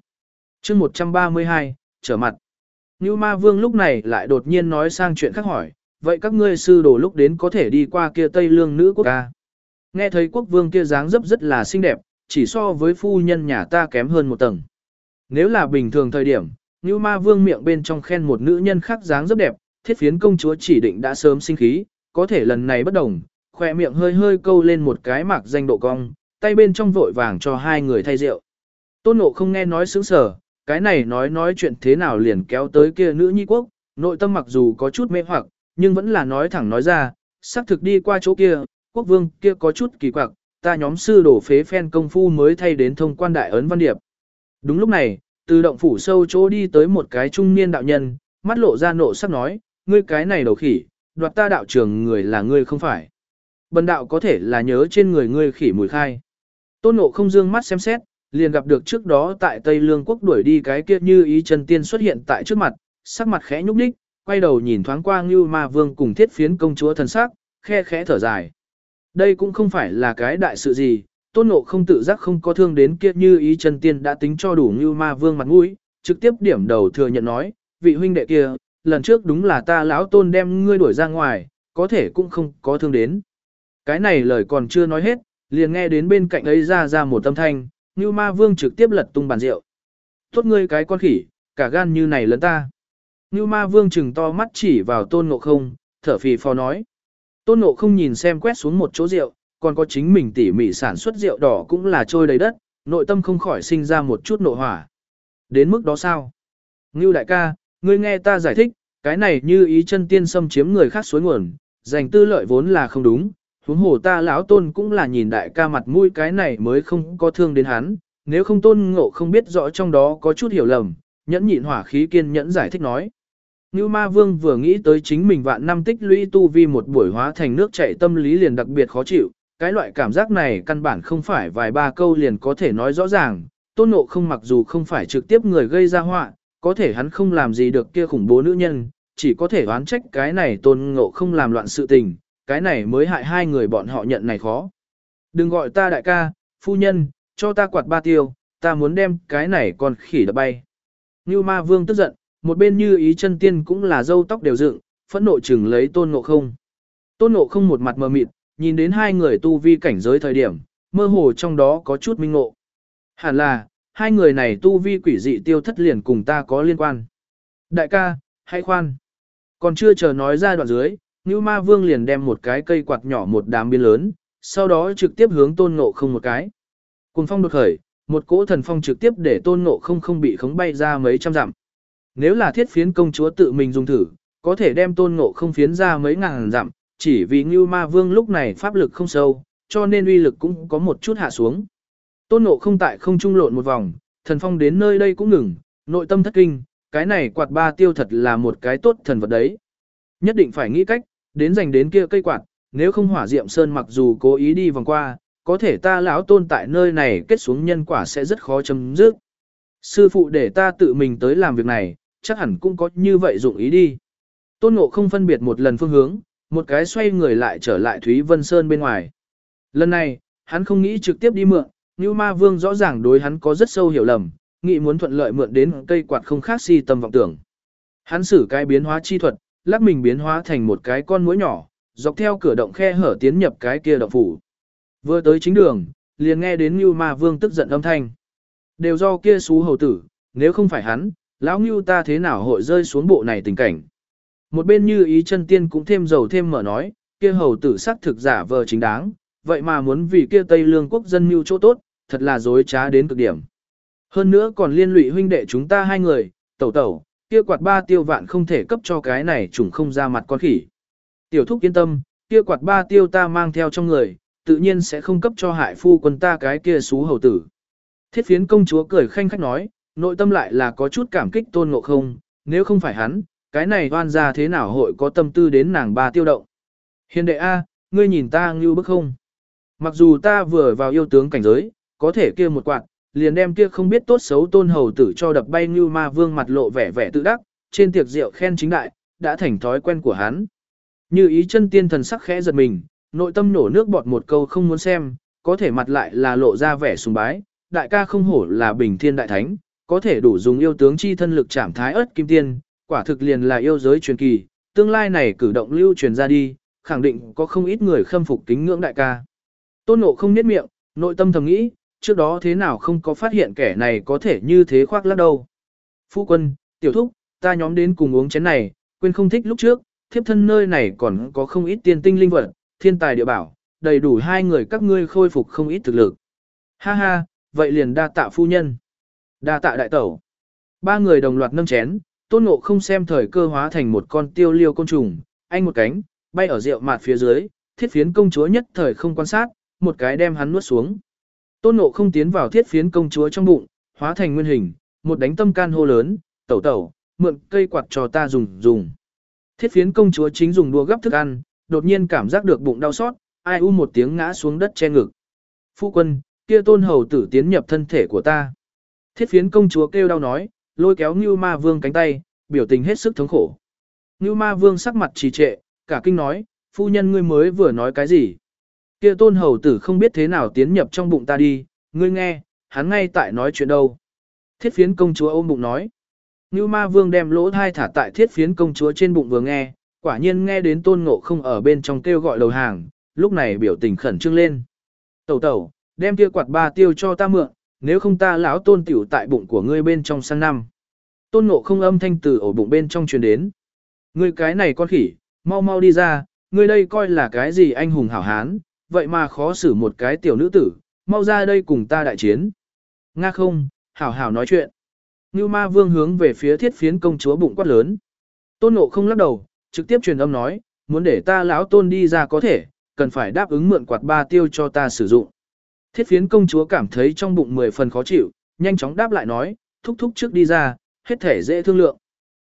chương 132, trở mặt. Như ma vương lúc này lại đột nhiên nói sang chuyện khác hỏi, vậy các ngươi sư đồ lúc đến có thể đi qua kia Tây Lương nữ quốc ca. Nghe thấy quốc vương kia dáng dấp rất là xinh đẹp, chỉ so với phu nhân nhà ta kém hơn một tầng. Nếu là bình thường thời điểm, như ma vương miệng bên trong khen một nữ nhân khác dáng rất đẹp, thiết phiến công chúa chỉ định đã sớm sinh khí, có thể lần này bất đồng, khỏe miệng hơi hơi câu lên một cái mạc danh độ cong, tay bên trong vội vàng cho hai người thay rượu. Tôn nộ không nghe nói sướng sở, cái này nói nói chuyện thế nào liền kéo tới kia nữ nhi quốc, nội tâm mặc dù có chút mê hoặc, nhưng vẫn là nói thẳng nói ra, xác thực đi qua chỗ kia, quốc vương kia có chút kỳ quặc, ta nhóm sư đổ phế phen công phu mới thay đến thông quan đại ấn văn điệp. Đúng lúc này, từ động phủ sâu chỗ đi tới một cái trung niên đạo nhân, mắt lộ ra nộ sắc nói, ngươi cái này đầu khỉ, đoạt ta đạo trường người là ngươi không phải. Bần đạo có thể là nhớ trên người ngươi khỉ mùi khai. Tôn nộ không dương mắt xem xét, liền gặp được trước đó tại Tây Lương quốc đuổi đi cái kia như ý chân tiên xuất hiện tại trước mặt, sắc mặt khẽ nhúc nhích quay đầu nhìn thoáng qua Ngưu ma vương cùng thiết phiến công chúa thần sắc, khe khẽ thở dài. Đây cũng không phải là cái đại sự gì, tôn ngộ không tự giác không có thương đến kia như ý chân tiên đã tính cho đủ Ngưu ma vương mặt mũi, trực tiếp điểm đầu thừa nhận nói, vị huynh đệ kia, lần trước đúng là ta lão tôn đem ngươi đuổi ra ngoài, có thể cũng không có thương đến. Cái này lời còn chưa nói hết, liền nghe đến bên cạnh ấy ra ra một âm thanh, Ngưu ma vương trực tiếp lật tung bàn rượu. Tốt ngươi cái con khỉ, cả gan như này lớn ta. Ngưu ma vương chừng to mắt chỉ vào tôn ngộ không, thở phì phò nói. Tôn ngộ không nhìn xem quét xuống một chỗ rượu, còn có chính mình tỉ mỉ sản xuất rượu đỏ cũng là trôi đầy đất, nội tâm không khỏi sinh ra một chút nộ hỏa. Đến mức đó sao? Ngưu đại ca, ngươi nghe ta giải thích, cái này như ý chân tiên xâm chiếm người khác suối nguồn, dành tư lợi vốn là không đúng, huống hồ ta lão tôn cũng là nhìn đại ca mặt mũi cái này mới không có thương đến hắn, nếu không tôn ngộ không biết rõ trong đó có chút hiểu lầm, nhẫn nhịn hỏa khí kiên nhẫn giải thích nói. Như ma vương vừa nghĩ tới chính mình vạn năm tích lũy tu vi một buổi hóa thành nước chảy tâm lý liền đặc biệt khó chịu, cái loại cảm giác này căn bản không phải vài ba câu liền có thể nói rõ ràng, tôn ngộ không mặc dù không phải trực tiếp người gây ra họa, có thể hắn không làm gì được kia khủng bố nữ nhân, chỉ có thể oán trách cái này tôn ngộ không làm loạn sự tình, cái này mới hại hai người bọn họ nhận này khó. Đừng gọi ta đại ca, phu nhân, cho ta quạt ba tiêu, ta muốn đem cái này còn khỉ đập bay. Như ma vương tức giận, một bên như ý chân tiên cũng là dâu tóc đều dựng, phẫn nộ chừng lấy tôn ngộ không. Tôn ngộ không một mặt mờ mịt, nhìn đến hai người tu vi cảnh giới thời điểm, mơ hồ trong đó có chút minh ngộ. Hẳn là, hai người này tu vi quỷ dị tiêu thất liền cùng ta có liên quan. Đại ca, hãy khoan. Còn chưa chờ nói ra đoạn dưới, Ngưu Ma Vương liền đem một cái cây quạt nhỏ một đám biến lớn, sau đó trực tiếp hướng tôn ngộ không một cái. Cùng phong đột khởi, một cỗ thần phong trực tiếp để tôn ngộ không không bị khống bay ra mấy trăm dặm. Nếu là thiết phiến công chúa tự mình dùng thử, có thể đem tôn ngộ không phiến ra mấy ngàn dặm, chỉ vì Ngưu Ma Vương lúc này pháp lực không sâu, cho nên uy lực cũng có một chút hạ xuống. Tôn ngộ không tại không trung lộn một vòng, thần phong đến nơi đây cũng ngừng, nội tâm thất kinh, cái này quạt ba tiêu thật là một cái tốt thần vật đấy. Nhất định phải nghĩ cách, đến dành đến kia cây quạt, nếu không hỏa diệm sơn mặc dù cố ý đi vòng qua, có thể ta lão tôn tại nơi này kết xuống nhân quả sẽ rất khó chấm dứt. Sư phụ để ta tự mình tới làm việc này, chắc hẳn cũng có như vậy dụng ý đi. Tôn Ngộ không phân biệt một lần phương hướng, một cái xoay người lại trở lại Thúy Vân Sơn bên ngoài. Lần này, hắn không nghĩ trực tiếp đi mượn, Như Ma Vương rõ ràng đối hắn có rất sâu hiểu lầm, nghĩ muốn thuận lợi mượn đến cây quạt không khác si tâm vọng tưởng. Hắn sử cái biến hóa chi thuật, lắc mình biến hóa thành một cái con mũi nhỏ, dọc theo cửa động khe hở tiến nhập cái kia động phủ. Vừa tới chính đường, liền nghe đến Nưu Ma Vương tức giận âm thanh. Đều do kia xú hầu tử, nếu không phải hắn, lão Nưu ta thế nào hội rơi xuống bộ này tình cảnh. Một bên như ý chân tiên cũng thêm dầu thêm mở nói, kia hầu tử sắc thực giả vờ chính đáng, vậy mà muốn vì kia Tây Lương quốc dân nưu chỗ tốt, thật là dối trá đến cực điểm. Hơn nữa còn liên lụy huynh đệ chúng ta hai người, tẩu tẩu, kia quạt ba tiêu vạn không thể cấp cho cái này trùng không ra mặt con khỉ. Tiểu thúc yên tâm, kia quạt ba tiêu ta mang theo trong người, tự nhiên sẽ không cấp cho hại phu quân ta cái kia xú hầu tử. Thiết phiến công chúa cười khanh khách nói, nội tâm lại là có chút cảm kích tôn ngộ không, nếu không phải hắn, cái này oan ra thế nào hội có tâm tư đến nàng ba tiêu động. Hiền đệ A, ngươi nhìn ta như bức không? Mặc dù ta vừa vào yêu tướng cảnh giới, có thể kia một quạt, liền đem kia không biết tốt xấu tôn hầu tử cho đập bay như ma vương mặt lộ vẻ vẻ tự đắc, trên tiệc rượu khen chính đại, đã thành thói quen của hắn. Như ý chân tiên thần sắc khẽ giật mình, nội tâm nổ nước bọt một câu không muốn xem, có thể mặt lại là lộ ra vẻ sùng bái, đại ca không hổ là bình thiên đại thánh, có thể đủ dùng yêu tướng chi thân lực chạm thái ớt kim tiên, quả thực liền là yêu giới truyền kỳ, tương lai này cử động lưu truyền ra đi, khẳng định có không ít người khâm phục kính ngưỡng đại ca. Tôn nộ không niết miệng, nội tâm thầm nghĩ, trước đó thế nào không có phát hiện kẻ này có thể như thế khoác lác đâu. Phu quân, tiểu thúc, ta nhóm đến cùng uống chén này, quên không thích lúc trước, thiếp thân nơi này còn có không ít tiên tinh linh vật, thiên tài địa bảo, đầy đủ hai người các ngươi khôi phục không ít thực lực. Ha ha, vậy liền đa tạ phu nhân. Đa tạ đại tẩu. Ba người đồng loạt nâng chén, tôn ngộ không xem thời cơ hóa thành một con tiêu liêu côn trùng, anh một cánh, bay ở rượu mạt phía dưới, thiết phiến công chúa nhất thời không quan sát, một cái đem hắn nuốt xuống. Tôn ngộ không tiến vào thiết phiến công chúa trong bụng, hóa thành nguyên hình, một đánh tâm can hô lớn, tẩu tẩu, mượn cây quạt cho ta dùng dùng. Thiết phiến công chúa chính dùng đua gấp thức ăn, đột nhiên cảm giác được bụng đau xót, ai u một tiếng ngã xuống đất che ngực. Phu quân, kia tôn hầu tử tiến nhập thân thể của ta. Thiết phiến công chúa kêu đau nói, lôi kéo Ngưu Ma Vương cánh tay, biểu tình hết sức thống khổ. Ngưu Ma Vương sắc mặt trì trệ, cả kinh nói, phu nhân ngươi mới vừa nói cái gì? Kia tôn hầu tử không biết thế nào tiến nhập trong bụng ta đi, ngươi nghe, hắn ngay tại nói chuyện đâu. Thiết phiến công chúa ôm bụng nói. Ngưu Ma Vương đem lỗ thai thả tại thiết phiến công chúa trên bụng vừa nghe, quả nhiên nghe đến tôn ngộ không ở bên trong kêu gọi đầu hàng, lúc này biểu tình khẩn trương lên. Tẩu tẩu, đem kia quạt ba tiêu cho ta mượn, nếu không ta lão tôn tiểu tại bụng của ngươi bên trong sang năm. Tôn ngộ không âm thanh từ ổ bụng bên trong truyền đến. Ngươi cái này con khỉ, mau mau đi ra, ngươi đây coi là cái gì anh hùng hảo hán, vậy mà khó xử một cái tiểu nữ tử, mau ra đây cùng ta đại chiến. Nga không, hảo hảo nói chuyện. Như ma vương hướng về phía thiết phiến công chúa bụng quát lớn. Tôn ngộ không lắc đầu, trực tiếp truyền âm nói, muốn để ta lão tôn đi ra có thể, cần phải đáp ứng mượn quạt ba tiêu cho ta sử dụng. Thiết phiến công chúa cảm thấy trong bụng mười phần khó chịu, nhanh chóng đáp lại nói, thúc thúc trước đi ra, hết thể dễ thương lượng.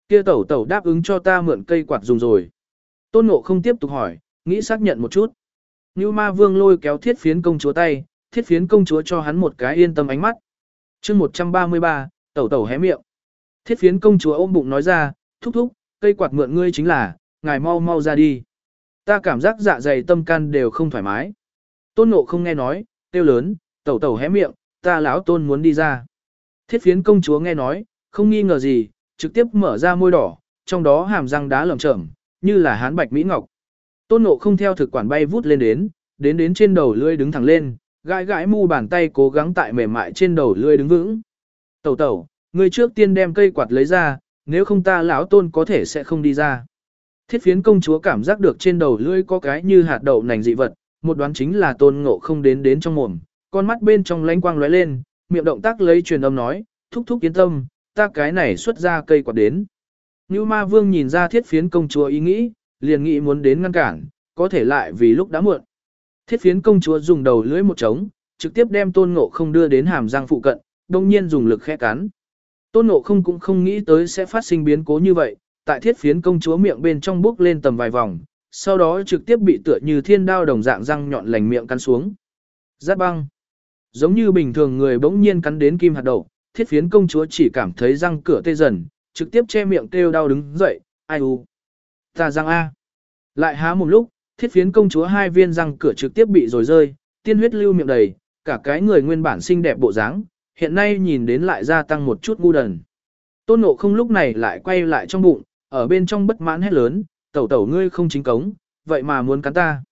Kia tẩu tẩu đáp ứng cho ta mượn cây quạt dùng rồi. Tôn ngộ không tiếp tục hỏi, nghĩ xác nhận một chút. Như ma vương lôi kéo thiết phiến công chúa tay, thiết phiến công chúa cho hắn một cái yên tâm ánh mắt. chương 133, tẩu tẩu hé miệng. Thiết phiến công chúa ôm bụng nói ra, thúc thúc, cây quạt mượn ngươi chính là, ngài mau mau ra đi. Ta cảm giác dạ dày tâm can đều không thoải mái. Tôn nộ không nghe nói, tiêu lớn, tẩu tẩu hé miệng, ta lão tôn muốn đi ra. Thiết phiến công chúa nghe nói, không nghi ngờ gì, trực tiếp mở ra môi đỏ, trong đó hàm răng đá lởm chởm, như là hán bạch mỹ ngọc. Tôn Ngộ không theo thực quản bay vút lên đến, đến đến trên đầu lưỡi đứng thẳng lên, gãi gãi mu bàn tay cố gắng tại mềm mại trên đầu lưỡi đứng vững. Tẩu tẩu, người trước tiên đem cây quạt lấy ra, nếu không ta lão tôn có thể sẽ không đi ra. Thiết phiến công chúa cảm giác được trên đầu lưỡi có cái như hạt đậu nành dị vật, một đoán chính là tôn ngộ không đến đến trong mồm, con mắt bên trong lánh quang lóe lên, miệng động tác lấy truyền âm nói, thúc thúc yên tâm, ta cái này xuất ra cây quạt đến. Như ma vương nhìn ra thiết phiến công chúa ý nghĩ, liền nghĩ muốn đến ngăn cản, có thể lại vì lúc đã muộn. Thiết phiến công chúa dùng đầu lưỡi một trống, trực tiếp đem tôn ngộ không đưa đến hàm răng phụ cận, đồng nhiên dùng lực khẽ cắn. Tôn ngộ không cũng không nghĩ tới sẽ phát sinh biến cố như vậy, tại thiết phiến công chúa miệng bên trong bước lên tầm vài vòng, sau đó trực tiếp bị tựa như thiên đao đồng dạng răng nhọn lành miệng cắn xuống. Giát băng. Giống như bình thường người bỗng nhiên cắn đến kim hạt đậu, thiết phiến công chúa chỉ cảm thấy răng cửa tê dần, trực tiếp che miệng kêu đau đứng dậy, ai u. Ta răng A. Lại há một lúc, thiết phiến công chúa hai viên răng cửa trực tiếp bị rồi rơi, tiên huyết lưu miệng đầy, cả cái người nguyên bản xinh đẹp bộ dáng, hiện nay nhìn đến lại gia tăng một chút ngu đần. Tôn nộ không lúc này lại quay lại trong bụng, ở bên trong bất mãn hét lớn, tẩu tẩu ngươi không chính cống, vậy mà muốn cắn ta.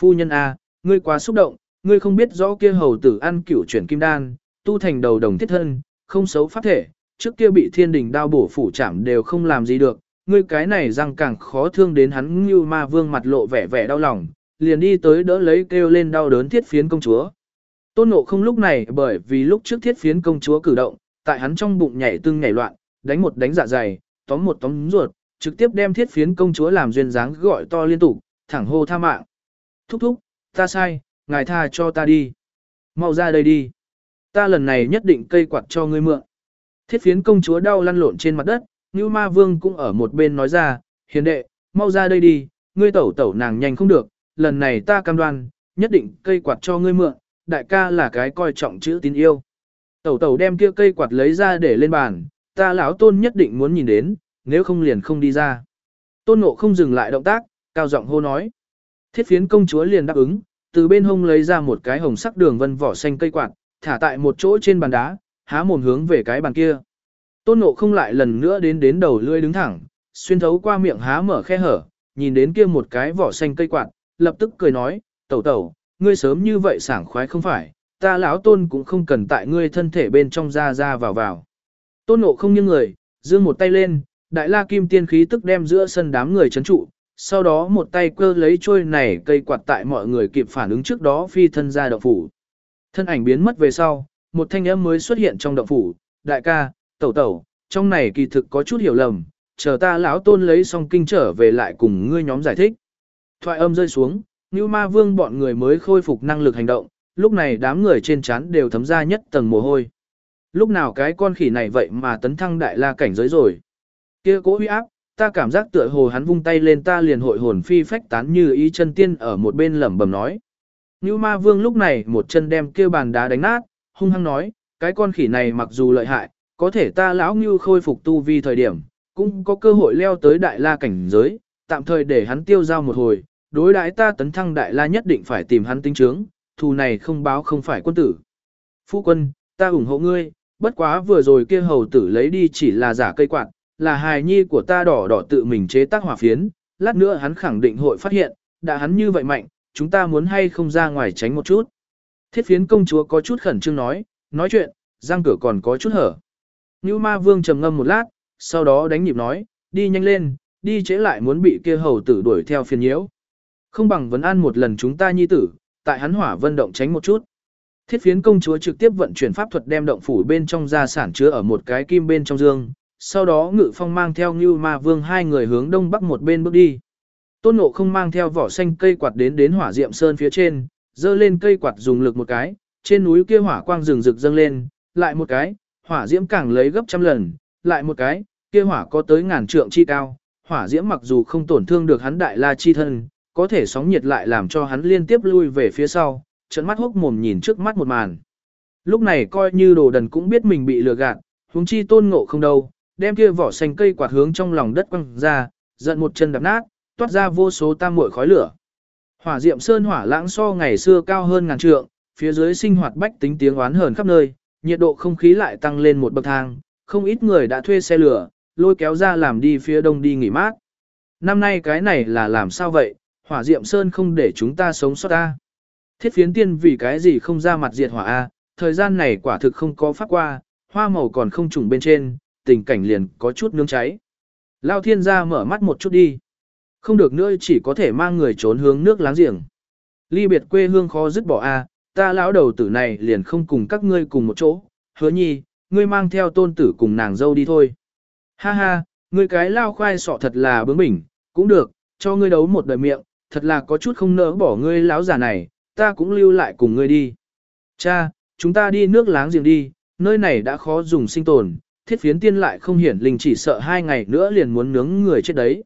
Phu nhân A, ngươi quá xúc động, ngươi không biết rõ kia hầu tử ăn cửu chuyển kim đan, tu thành đầu đồng thiết thân, không xấu pháp thể, trước kia bị thiên đình đao bổ phủ chạm đều không làm gì được, ngươi cái này răng càng khó thương đến hắn như ma vương mặt lộ vẻ vẻ đau lòng, liền đi tới đỡ lấy kêu lên đau đớn thiết phiến công chúa. Tôn nộ không lúc này bởi vì lúc trước thiết phiến công chúa cử động, tại hắn trong bụng nhảy tưng nhảy loạn, đánh một đánh dạ dày, tóm một tóm ruột, trực tiếp đem thiết phiến công chúa làm duyên dáng gọi to liên tục, thẳng hô tha mạng. Thúc thúc, ta sai, ngài tha cho ta đi. Mau ra đây đi. Ta lần này nhất định cây quạt cho ngươi mượn. Thiết phiến công chúa đau lăn lộn trên mặt đất, Ngưu Ma Vương cũng ở một bên nói ra, hiền đệ, mau ra đây đi, ngươi tẩu tẩu nàng nhanh không được, lần này ta cam đoan, nhất định cây quạt cho ngươi mượn, đại ca là cái coi trọng chữ tín yêu. Tẩu tẩu đem kia cây quạt lấy ra để lên bàn, ta lão tôn nhất định muốn nhìn đến, nếu không liền không đi ra. Tôn ngộ không dừng lại động tác, cao giọng hô nói. Thiết phiến công chúa liền đáp ứng, từ bên hông lấy ra một cái hồng sắc đường vân vỏ xanh cây quạt, thả tại một chỗ trên bàn đá, há mồm hướng về cái bàn kia. Tôn ngộ không lại lần nữa đến đến đầu lưỡi đứng thẳng, xuyên thấu qua miệng há mở khe hở, nhìn đến kia một cái vỏ xanh cây quạt, lập tức cười nói, tẩu tẩu, ngươi sớm như vậy sảng khoái không phải, ta lão tôn cũng không cần tại ngươi thân thể bên trong ra ra vào vào. Tôn ngộ không nghiêng người, dương một tay lên, đại la kim tiên khí tức đem giữa sân đám người chấn trụ, sau đó một tay cơ lấy trôi này cây quạt tại mọi người kịp phản ứng trước đó phi thân ra động phủ. Thân ảnh biến mất về sau, một thanh âm mới xuất hiện trong động phủ, đại ca, tẩu tẩu, trong này kỳ thực có chút hiểu lầm, chờ ta lão tôn lấy xong kinh trở về lại cùng ngươi nhóm giải thích. Thoại âm rơi xuống, Như Ma Vương bọn người mới khôi phục năng lực hành động, lúc này đám người trên trán đều thấm ra nhất tầng mồ hôi. Lúc nào cái con khỉ này vậy mà tấn thăng đại la cảnh giới rồi. Kia cố huy áp, ta cảm giác tựa hồ hắn vung tay lên ta liền hội hồn phi phách tán như ý chân tiên ở một bên lẩm bẩm nói. Như ma vương lúc này một chân đem kia bàn đá đánh nát, hung hăng nói, cái con khỉ này mặc dù lợi hại, có thể ta lão ngưu khôi phục tu vi thời điểm, cũng có cơ hội leo tới đại la cảnh giới, tạm thời để hắn tiêu giao một hồi, đối đãi ta tấn thăng đại la nhất định phải tìm hắn tinh trướng, thù này không báo không phải quân tử. Phu quân, ta ủng hộ ngươi, bất quá vừa rồi kia hầu tử lấy đi chỉ là giả cây quạt, là hài nhi của ta đỏ đỏ tự mình chế tác hỏa phiến, lát nữa hắn khẳng định hội phát hiện, đã hắn như vậy mạnh, chúng ta muốn hay không ra ngoài tránh một chút. Thiết phiến công chúa có chút khẩn trương nói, nói chuyện, răng cửa còn có chút hở. Như ma vương trầm ngâm một lát, sau đó đánh nhịp nói, đi nhanh lên, đi trễ lại muốn bị kia hầu tử đuổi theo phiền nhiễu. Không bằng vấn an một lần chúng ta nhi tử, tại hắn hỏa vân động tránh một chút. Thiết phiến công chúa trực tiếp vận chuyển pháp thuật đem động phủ bên trong gia sản chứa ở một cái kim bên trong dương, sau đó ngự phong mang theo như ma vương hai người hướng đông bắc một bên bước đi. Tôn ngộ không mang theo vỏ xanh cây quạt đến đến hỏa diệm sơn phía trên, dơ lên cây quạt dùng lực một cái, trên núi kia hỏa quang rừng rực dâng lên, lại một cái, hỏa diễm càng lấy gấp trăm lần, lại một cái, kia hỏa có tới ngàn trượng chi cao, hỏa diễm mặc dù không tổn thương được hắn đại la chi thân, có thể sóng nhiệt lại làm cho hắn liên tiếp lui về phía sau, trận mắt hốc mồm nhìn trước mắt một màn. Lúc này coi như đồ đần cũng biết mình bị lừa gạt, huống chi tôn ngộ không đâu, đem kia vỏ xanh cây quạt hướng trong lòng đất quăng ra, giận một chân đập nát, toát ra vô số tam muội khói lửa. Hỏa Diệm Sơn hỏa lãng so ngày xưa cao hơn ngàn trượng, phía dưới sinh hoạt bách tính tiếng oán hờn khắp nơi, nhiệt độ không khí lại tăng lên một bậc thang, không ít người đã thuê xe lửa, lôi kéo ra làm đi phía đông đi nghỉ mát. Năm nay cái này là làm sao vậy, hỏa diệm sơn không để chúng ta sống sót ta. Thiết phiến tiên vì cái gì không ra mặt diệt hỏa A, thời gian này quả thực không có phát qua, hoa màu còn không trùng bên trên, tình cảnh liền có chút nướng cháy. Lao thiên gia mở mắt một chút đi. Không được nữa chỉ có thể mang người trốn hướng nước láng giềng. Ly biệt quê hương khó dứt bỏ A, ta lão đầu tử này liền không cùng các ngươi cùng một chỗ, hứa nhi, ngươi mang theo tôn tử cùng nàng dâu đi thôi. Ha ha, ngươi cái lao khoai sọ thật là bướng bỉnh, cũng được, cho ngươi đấu một đời miệng, thật là có chút không nỡ bỏ ngươi lão già này, ta cũng lưu lại cùng ngươi đi. Cha, chúng ta đi nước láng giềng đi, nơi này đã khó dùng sinh tồn, thiết phiến tiên lại không hiển linh chỉ sợ hai ngày nữa liền muốn nướng người chết đấy.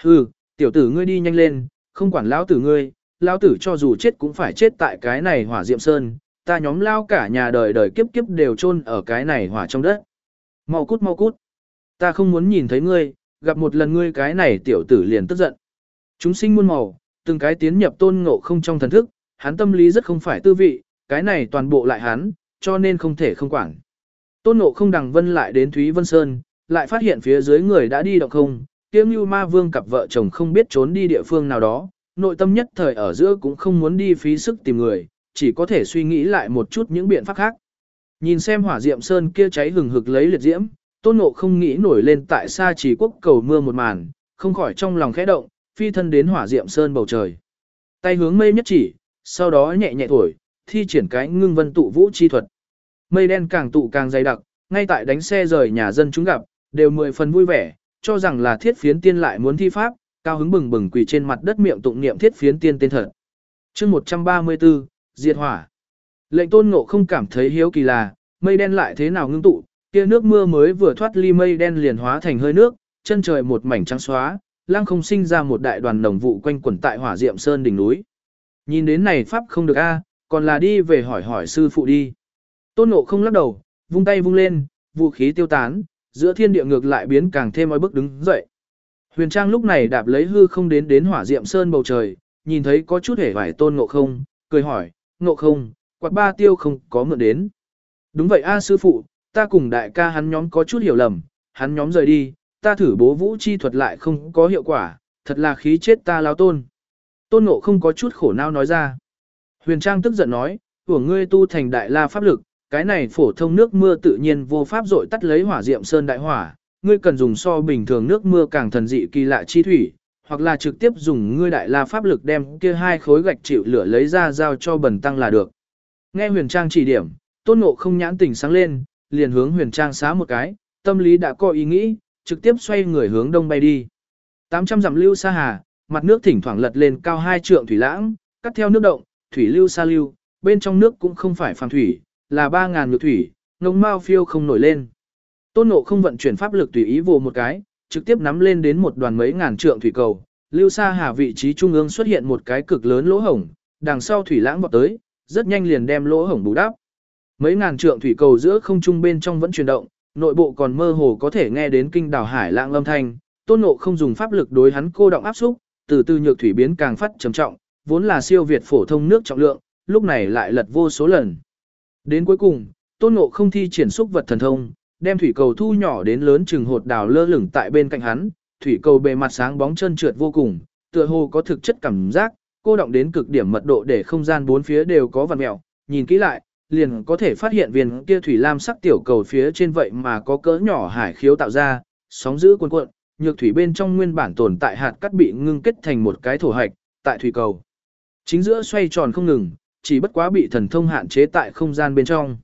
Hừ, tiểu tử ngươi đi nhanh lên, không quản lão tử ngươi, lão tử cho dù chết cũng phải chết tại cái này hỏa diệm sơn, ta nhóm lao cả nhà đời đời kiếp kiếp đều chôn ở cái này hỏa trong đất. Mau cút mau cút. Ta không muốn nhìn thấy ngươi, gặp một lần ngươi cái này tiểu tử liền tức giận. Chúng sinh muôn màu, từng cái tiến nhập tôn ngộ không trong thần thức, hắn tâm lý rất không phải tư vị, cái này toàn bộ lại hắn, cho nên không thể không quản. Tôn ngộ không đằng vân lại đến Thúy Vân Sơn, lại phát hiện phía dưới người đã đi động không, tiếng như ma vương cặp vợ chồng không biết trốn đi địa phương nào đó, nội tâm nhất thời ở giữa cũng không muốn đi phí sức tìm người, chỉ có thể suy nghĩ lại một chút những biện pháp khác. Nhìn xem hỏa diệm sơn kia cháy hừng hực lấy liệt diễm, tôn ngộ không nghĩ nổi lên tại xa chỉ quốc cầu mưa một màn, không khỏi trong lòng khẽ động, phi thân đến hỏa diệm sơn bầu trời. Tay hướng mây nhất chỉ, sau đó nhẹ nhẹ thổi, thi triển cái ngưng vân tụ vũ chi thuật. Mây đen càng tụ càng dày đặc, ngay tại đánh xe rời nhà dân chúng gặp, đều mười phần vui vẻ, cho rằng là thiết phiến tiên lại muốn thi pháp, cao hứng bừng bừng quỳ trên mặt đất miệng tụng niệm thiết phiến tiên tên thật. chương 134, Diệt Hỏa. Lệnh tôn ngộ không cảm thấy hiếu kỳ là, mây đen lại thế nào ngưng tụ, kia nước mưa mới vừa thoát ly mây đen liền hóa thành hơi nước, chân trời một mảnh trắng xóa, lang không sinh ra một đại đoàn đồng vụ quanh quẩn tại hỏa diệm sơn đỉnh núi. Nhìn đến này pháp không được a, còn là đi về hỏi hỏi sư phụ đi. Tôn ngộ không lắc đầu, vung tay vung lên, vũ khí tiêu tán, giữa thiên địa ngược lại biến càng thêm oi bức đứng dậy. Huyền Trang lúc này đạp lấy hư không đến đến hỏa diệm sơn bầu trời, nhìn thấy có chút hề vải tôn ngộ không, cười hỏi, ngộ không, quạt ba tiêu không có mượn đến. Đúng vậy a sư phụ, ta cùng đại ca hắn nhóm có chút hiểu lầm, hắn nhóm rời đi, ta thử bố vũ chi thuật lại không có hiệu quả, thật là khí chết ta lao tôn. Tôn ngộ không có chút khổ não nói ra. Huyền Trang tức giận nói, của ngươi tu thành đại la pháp lực, cái này phổ thông nước mưa tự nhiên vô pháp dội tắt lấy hỏa diệm sơn đại hỏa, ngươi cần dùng so bình thường nước mưa càng thần dị kỳ lạ chi thủy, hoặc là trực tiếp dùng ngươi đại la pháp lực đem kia hai khối gạch chịu lửa lấy ra giao cho bần tăng là được. Nghe huyền trang chỉ điểm, tôn ngộ không nhãn tỉnh sáng lên, liền hướng huyền trang xá một cái, tâm lý đã có ý nghĩ, trực tiếp xoay người hướng đông bay đi. 800 dặm lưu xa hà, mặt nước thỉnh thoảng lật lên cao hai trượng thủy lãng, cắt theo nước động, thủy lưu xa lưu, bên trong nước cũng không phải phàm thủy, là 3.000 nhược thủy, ngông mau phiêu không nổi lên. Tôn Ngộ không vận chuyển pháp lực tùy ý vồ một cái, trực tiếp nắm lên đến một đoàn mấy ngàn trượng thủy cầu. Lưu Sa Hà vị trí trung ương xuất hiện một cái cực lớn lỗ hổng, đằng sau thủy lãng vọt tới, rất nhanh liền đem lỗ hổng bù đắp. Mấy ngàn trượng thủy cầu giữa không trung bên trong vẫn chuyển động, nội bộ còn mơ hồ có thể nghe đến kinh đảo hải lãng âm thanh. Tôn Ngộ không dùng pháp lực đối hắn cô động áp xúc, từ từ nhược thủy biến càng phát trầm trọng, vốn là siêu việt phổ thông nước trọng lượng, lúc này lại lật vô số lần. Đến cuối cùng, Tôn Ngộ không thi triển xúc vật thần thông, đem thủy cầu thu nhỏ đến lớn chừng hột đào lơ lửng tại bên cạnh hắn, thủy cầu bề mặt sáng bóng chân trượt vô cùng, tựa hồ có thực chất cảm giác, cô động đến cực điểm mật độ để không gian bốn phía đều có vằn mèo, nhìn kỹ lại, liền có thể phát hiện viên kia thủy lam sắc tiểu cầu phía trên vậy mà có cỡ nhỏ hải khiếu tạo ra, sóng giữ cuộn cuộn, nhược thủy bên trong nguyên bản tồn tại hạt cắt bị ngưng kết thành một cái thổ hạch, tại thủy cầu. Chính giữa xoay tròn không ngừng, chỉ bất quá bị thần thông hạn chế tại không gian bên trong.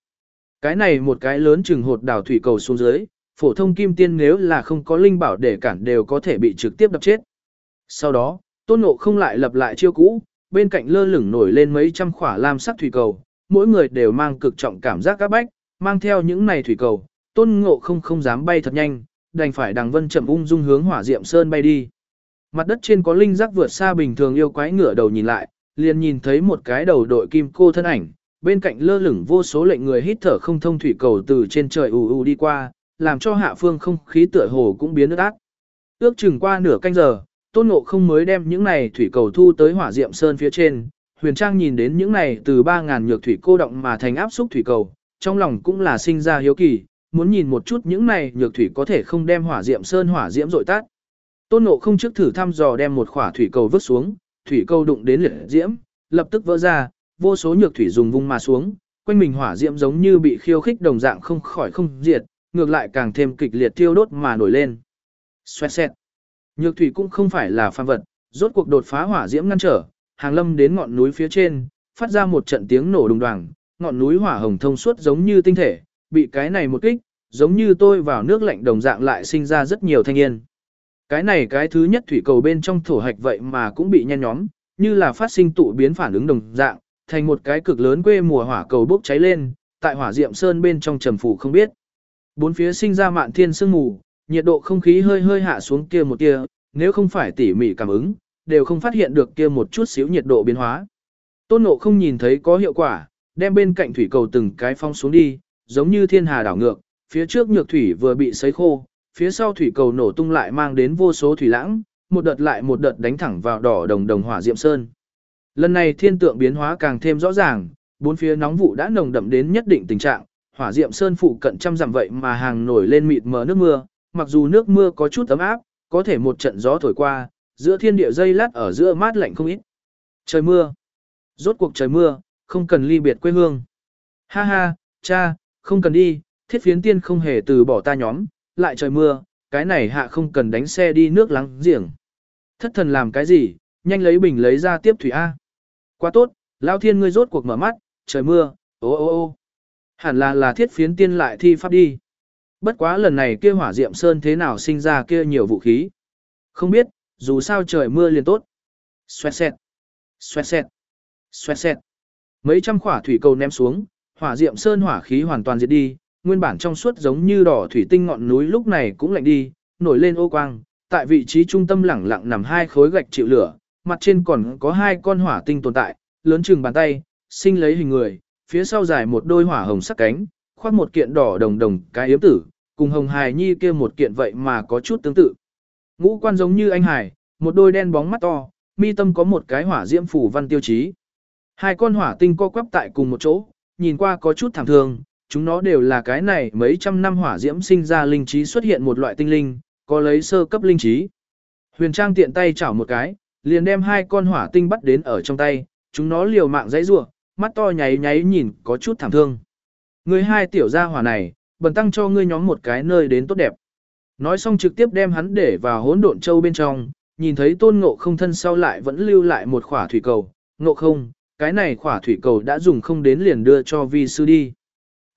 Cái này một cái lớn chừng hột đảo thủy cầu xuống dưới, phổ thông kim tiên nếu là không có linh bảo để cản đều có thể bị trực tiếp đập chết. Sau đó, tôn ngộ không lại lập lại chiêu cũ, bên cạnh lơ lửng nổi lên mấy trăm khỏa lam sắc thủy cầu, mỗi người đều mang cực trọng cảm giác các bách, mang theo những này thủy cầu, tôn ngộ không không dám bay thật nhanh, đành phải đằng vân chậm ung dung hướng hỏa diệm sơn bay đi. Mặt đất trên có linh giác vượt xa bình thường yêu quái ngửa đầu nhìn lại, liền nhìn thấy một cái đầu đội kim cô thân ảnh, bên cạnh lơ lửng vô số lệnh người hít thở không thông thủy cầu từ trên trời ù ù đi qua, làm cho hạ phương không khí tựa hồ cũng biến ướt ác. Ước chừng qua nửa canh giờ, Tôn Ngộ không mới đem những này thủy cầu thu tới hỏa diệm sơn phía trên, Huyền Trang nhìn đến những này từ 3000 nhược thủy cô động mà thành áp xúc thủy cầu, trong lòng cũng là sinh ra hiếu kỳ, muốn nhìn một chút những này nhược thủy có thể không đem hỏa diệm sơn hỏa diễm dội tắt. Tôn Ngộ không trước thử thăm dò đem một khỏa thủy cầu vứt xuống, thủy cầu đụng đến liệt diễm, lập tức vỡ ra, vô số nhược thủy dùng vung mà xuống, quanh mình hỏa diễm giống như bị khiêu khích đồng dạng không khỏi không diệt, ngược lại càng thêm kịch liệt thiêu đốt mà nổi lên. Xoẹt xẹt. Nhược thủy cũng không phải là phàm vật, rốt cuộc đột phá hỏa diễm ngăn trở, hàng lâm đến ngọn núi phía trên, phát ra một trận tiếng nổ đùng đoàng, ngọn núi hỏa hồng thông suốt giống như tinh thể, bị cái này một kích, giống như tôi vào nước lạnh đồng dạng lại sinh ra rất nhiều thanh niên. Cái này cái thứ nhất thủy cầu bên trong thổ hạch vậy mà cũng bị nhen nhóm, như là phát sinh tụ biến phản ứng đồng dạng, thành một cái cực lớn quê mùa hỏa cầu bốc cháy lên, tại hỏa diệm sơn bên trong trầm phủ không biết. Bốn phía sinh ra mạn thiên sương mù, nhiệt độ không khí hơi hơi hạ xuống kia một tia, nếu không phải tỉ mỉ cảm ứng, đều không phát hiện được kia một chút xíu nhiệt độ biến hóa. Tôn Ngộ không nhìn thấy có hiệu quả, đem bên cạnh thủy cầu từng cái phong xuống đi, giống như thiên hà đảo ngược, phía trước nhược thủy vừa bị sấy khô, phía sau thủy cầu nổ tung lại mang đến vô số thủy lãng, một đợt lại một đợt đánh thẳng vào đỏ đồng đồng hỏa diệm sơn. Lần này thiên tượng biến hóa càng thêm rõ ràng, bốn phía nóng vụ đã nồng đậm đến nhất định tình trạng, hỏa diệm sơn phụ cận trăm dặm vậy mà hàng nổi lên mịt mờ nước mưa, mặc dù nước mưa có chút ấm áp, có thể một trận gió thổi qua, giữa thiên địa dây lát ở giữa mát lạnh không ít. Trời mưa. Rốt cuộc trời mưa, không cần ly biệt quê hương. Ha ha, cha, không cần đi, thiết phiến tiên không hề từ bỏ ta nhóm, lại trời mưa, cái này hạ không cần đánh xe đi nước lắng giềng. Thất thần làm cái gì, nhanh lấy bình lấy ra tiếp thủy A. Quá tốt, lao thiên ngươi rốt cuộc mở mắt, trời mưa, ô ô ô. Hẳn là là thiết phiến tiên lại thi pháp đi. Bất quá lần này kia hỏa diệm sơn thế nào sinh ra kia nhiều vũ khí. Không biết, dù sao trời mưa liền tốt. Xoẹt xẹt, xoẹt xẹt, xoẹt xẹt. Mấy trăm khỏa thủy cầu ném xuống, hỏa diệm sơn hỏa khí hoàn toàn diệt đi, nguyên bản trong suốt giống như đỏ thủy tinh ngọn núi lúc này cũng lạnh đi, nổi lên ô quang, tại vị trí trung tâm lẳng lặng nằm hai khối gạch chịu lửa, mặt trên còn có hai con hỏa tinh tồn tại, lớn chừng bàn tay, sinh lấy hình người, phía sau dài một đôi hỏa hồng sắc cánh, khoác một kiện đỏ đồng đồng cái yếm tử, cùng hồng hài nhi kia một kiện vậy mà có chút tương tự. Ngũ quan giống như anh hải, một đôi đen bóng mắt to, mi tâm có một cái hỏa diễm phủ văn tiêu chí. Hai con hỏa tinh co quắp tại cùng một chỗ, nhìn qua có chút thảm thương, chúng nó đều là cái này mấy trăm năm hỏa diễm sinh ra linh trí xuất hiện một loại tinh linh, có lấy sơ cấp linh trí. Huyền Trang tiện tay chảo một cái, liền đem hai con hỏa tinh bắt đến ở trong tay, chúng nó liều mạng dãy rủa, mắt to nháy nháy nhìn có chút thảm thương. Người hai tiểu gia hỏa này, bần tăng cho ngươi nhóm một cái nơi đến tốt đẹp. Nói xong trực tiếp đem hắn để vào hỗn độn châu bên trong, nhìn thấy tôn ngộ không thân sau lại vẫn lưu lại một khỏa thủy cầu, ngộ không, cái này khỏa thủy cầu đã dùng không đến liền đưa cho vi sư đi.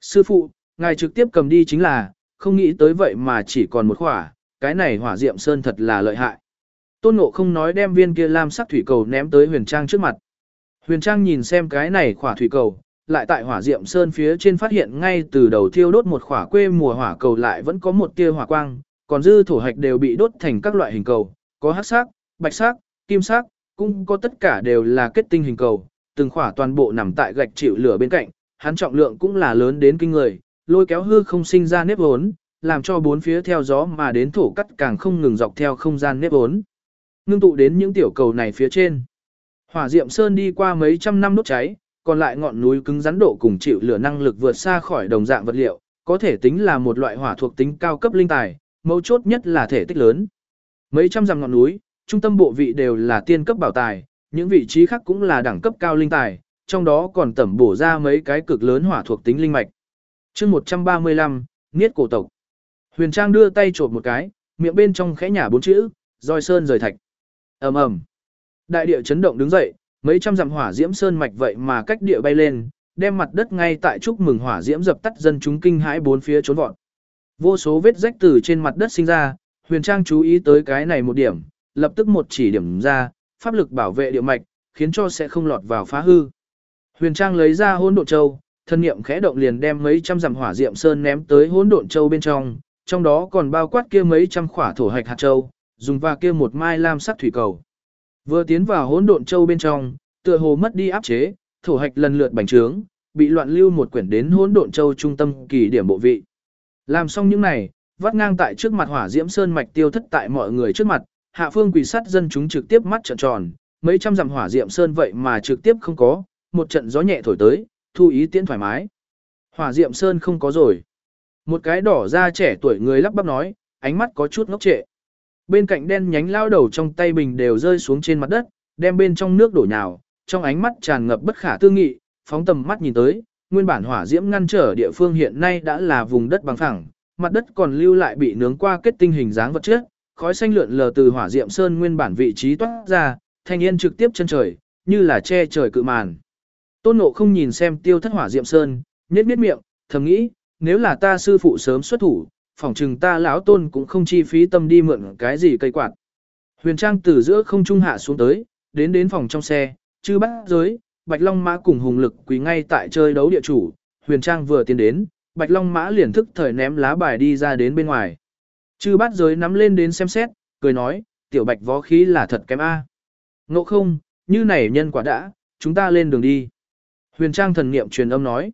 Sư phụ, ngài trực tiếp cầm đi chính là, không nghĩ tới vậy mà chỉ còn một khỏa, cái này hỏa diệm sơn thật là lợi hại. Tôn ngộ không nói đem viên kia lam sắc thủy cầu ném tới huyền trang trước mặt. Huyền trang nhìn xem cái này khỏa thủy cầu, lại tại hỏa diệm sơn phía trên phát hiện ngay từ đầu thiêu đốt một khỏa quê mùa hỏa cầu lại vẫn có một tia hỏa quang, còn dư thổ hạch đều bị đốt thành các loại hình cầu, có hắc sắc, bạch sắc, kim sắc, cũng có tất cả đều là kết tinh hình cầu, từng khỏa toàn bộ nằm tại gạch chịu lửa bên cạnh, hắn trọng lượng cũng là lớn đến kinh người, lôi kéo hư không sinh ra nếp vốn, làm cho bốn phía theo gió mà đến thổ cắt càng không ngừng dọc theo không gian nếp vốn. Ngưng tụ đến những tiểu cầu này phía trên. Hỏa Diệm Sơn đi qua mấy trăm năm đốt cháy, còn lại ngọn núi cứng rắn độ cùng chịu lửa năng lực vượt xa khỏi đồng dạng vật liệu, có thể tính là một loại hỏa thuộc tính cao cấp linh tài, mấu chốt nhất là thể tích lớn. Mấy trăm dặm ngọn núi, trung tâm bộ vị đều là tiên cấp bảo tài, những vị trí khác cũng là đẳng cấp cao linh tài, trong đó còn tẩm bổ ra mấy cái cực lớn hỏa thuộc tính linh mạch. chương 135, Niết cổ tộc. Huyền Trang đưa tay chộp một cái, miệng bên trong khẽ nhả bốn chữ, roi sơn rời thạch ầm ầm Đại địa chấn động đứng dậy, mấy trăm dặm hỏa diễm sơn mạch vậy mà cách địa bay lên, đem mặt đất ngay tại chúc mừng hỏa diễm dập tắt dân chúng kinh hãi bốn phía trốn vọt. Vô số vết rách từ trên mặt đất sinh ra, Huyền Trang chú ý tới cái này một điểm, lập tức một chỉ điểm ra, pháp lực bảo vệ địa mạch, khiến cho sẽ không lọt vào phá hư. Huyền Trang lấy ra hỗn độn châu, thân niệm khẽ động liền đem mấy trăm dặm hỏa diệm sơn ném tới hỗn độn châu bên trong, trong đó còn bao quát kia mấy trăm khỏa thổ hạch hạt châu, dùng và kia một mai lam sắc thủy cầu. Vừa tiến vào hỗn độn châu bên trong, tựa hồ mất đi áp chế, thổ hạch lần lượt bành trướng, bị loạn lưu một quyển đến hỗn độn châu trung tâm kỳ điểm bộ vị. Làm xong những này, vắt ngang tại trước mặt hỏa diễm sơn mạch tiêu thất tại mọi người trước mặt, hạ phương quỷ sắt dân chúng trực tiếp mắt trợn tròn, mấy trăm dặm hỏa diệm sơn vậy mà trực tiếp không có, một trận gió nhẹ thổi tới, thu ý tiễn thoải mái. Hỏa diệm sơn không có rồi. Một cái đỏ da trẻ tuổi người lắp bắp nói, ánh mắt có chút ngốc trệ. Bên cạnh đen nhánh lao đầu trong tay bình đều rơi xuống trên mặt đất, đem bên trong nước đổ nhào, trong ánh mắt tràn ngập bất khả tư nghị, phóng tầm mắt nhìn tới, nguyên bản hỏa diễm ngăn trở địa phương hiện nay đã là vùng đất bằng phẳng, mặt đất còn lưu lại bị nướng qua kết tinh hình dáng vật chất, khói xanh lượn lờ từ hỏa diệm sơn nguyên bản vị trí toát ra, thanh yên trực tiếp chân trời, như là che trời cự màn. Tôn Ngộ không nhìn xem tiêu thất hỏa diệm sơn, nhếch nhếch miệng, thầm nghĩ, nếu là ta sư phụ sớm xuất thủ, phỏng chừng ta lão tôn cũng không chi phí tâm đi mượn cái gì cây quạt. Huyền Trang từ giữa không trung hạ xuống tới, đến đến phòng trong xe, chư bát giới, Bạch Long Mã cùng Hùng Lực quỳ ngay tại chơi đấu địa chủ, Huyền Trang vừa tiến đến, Bạch Long Mã liền thức thời ném lá bài đi ra đến bên ngoài. Chư bát giới nắm lên đến xem xét, cười nói, tiểu bạch võ khí là thật kém A. Ngộ không, như này nhân quả đã, chúng ta lên đường đi. Huyền Trang thần niệm truyền âm nói.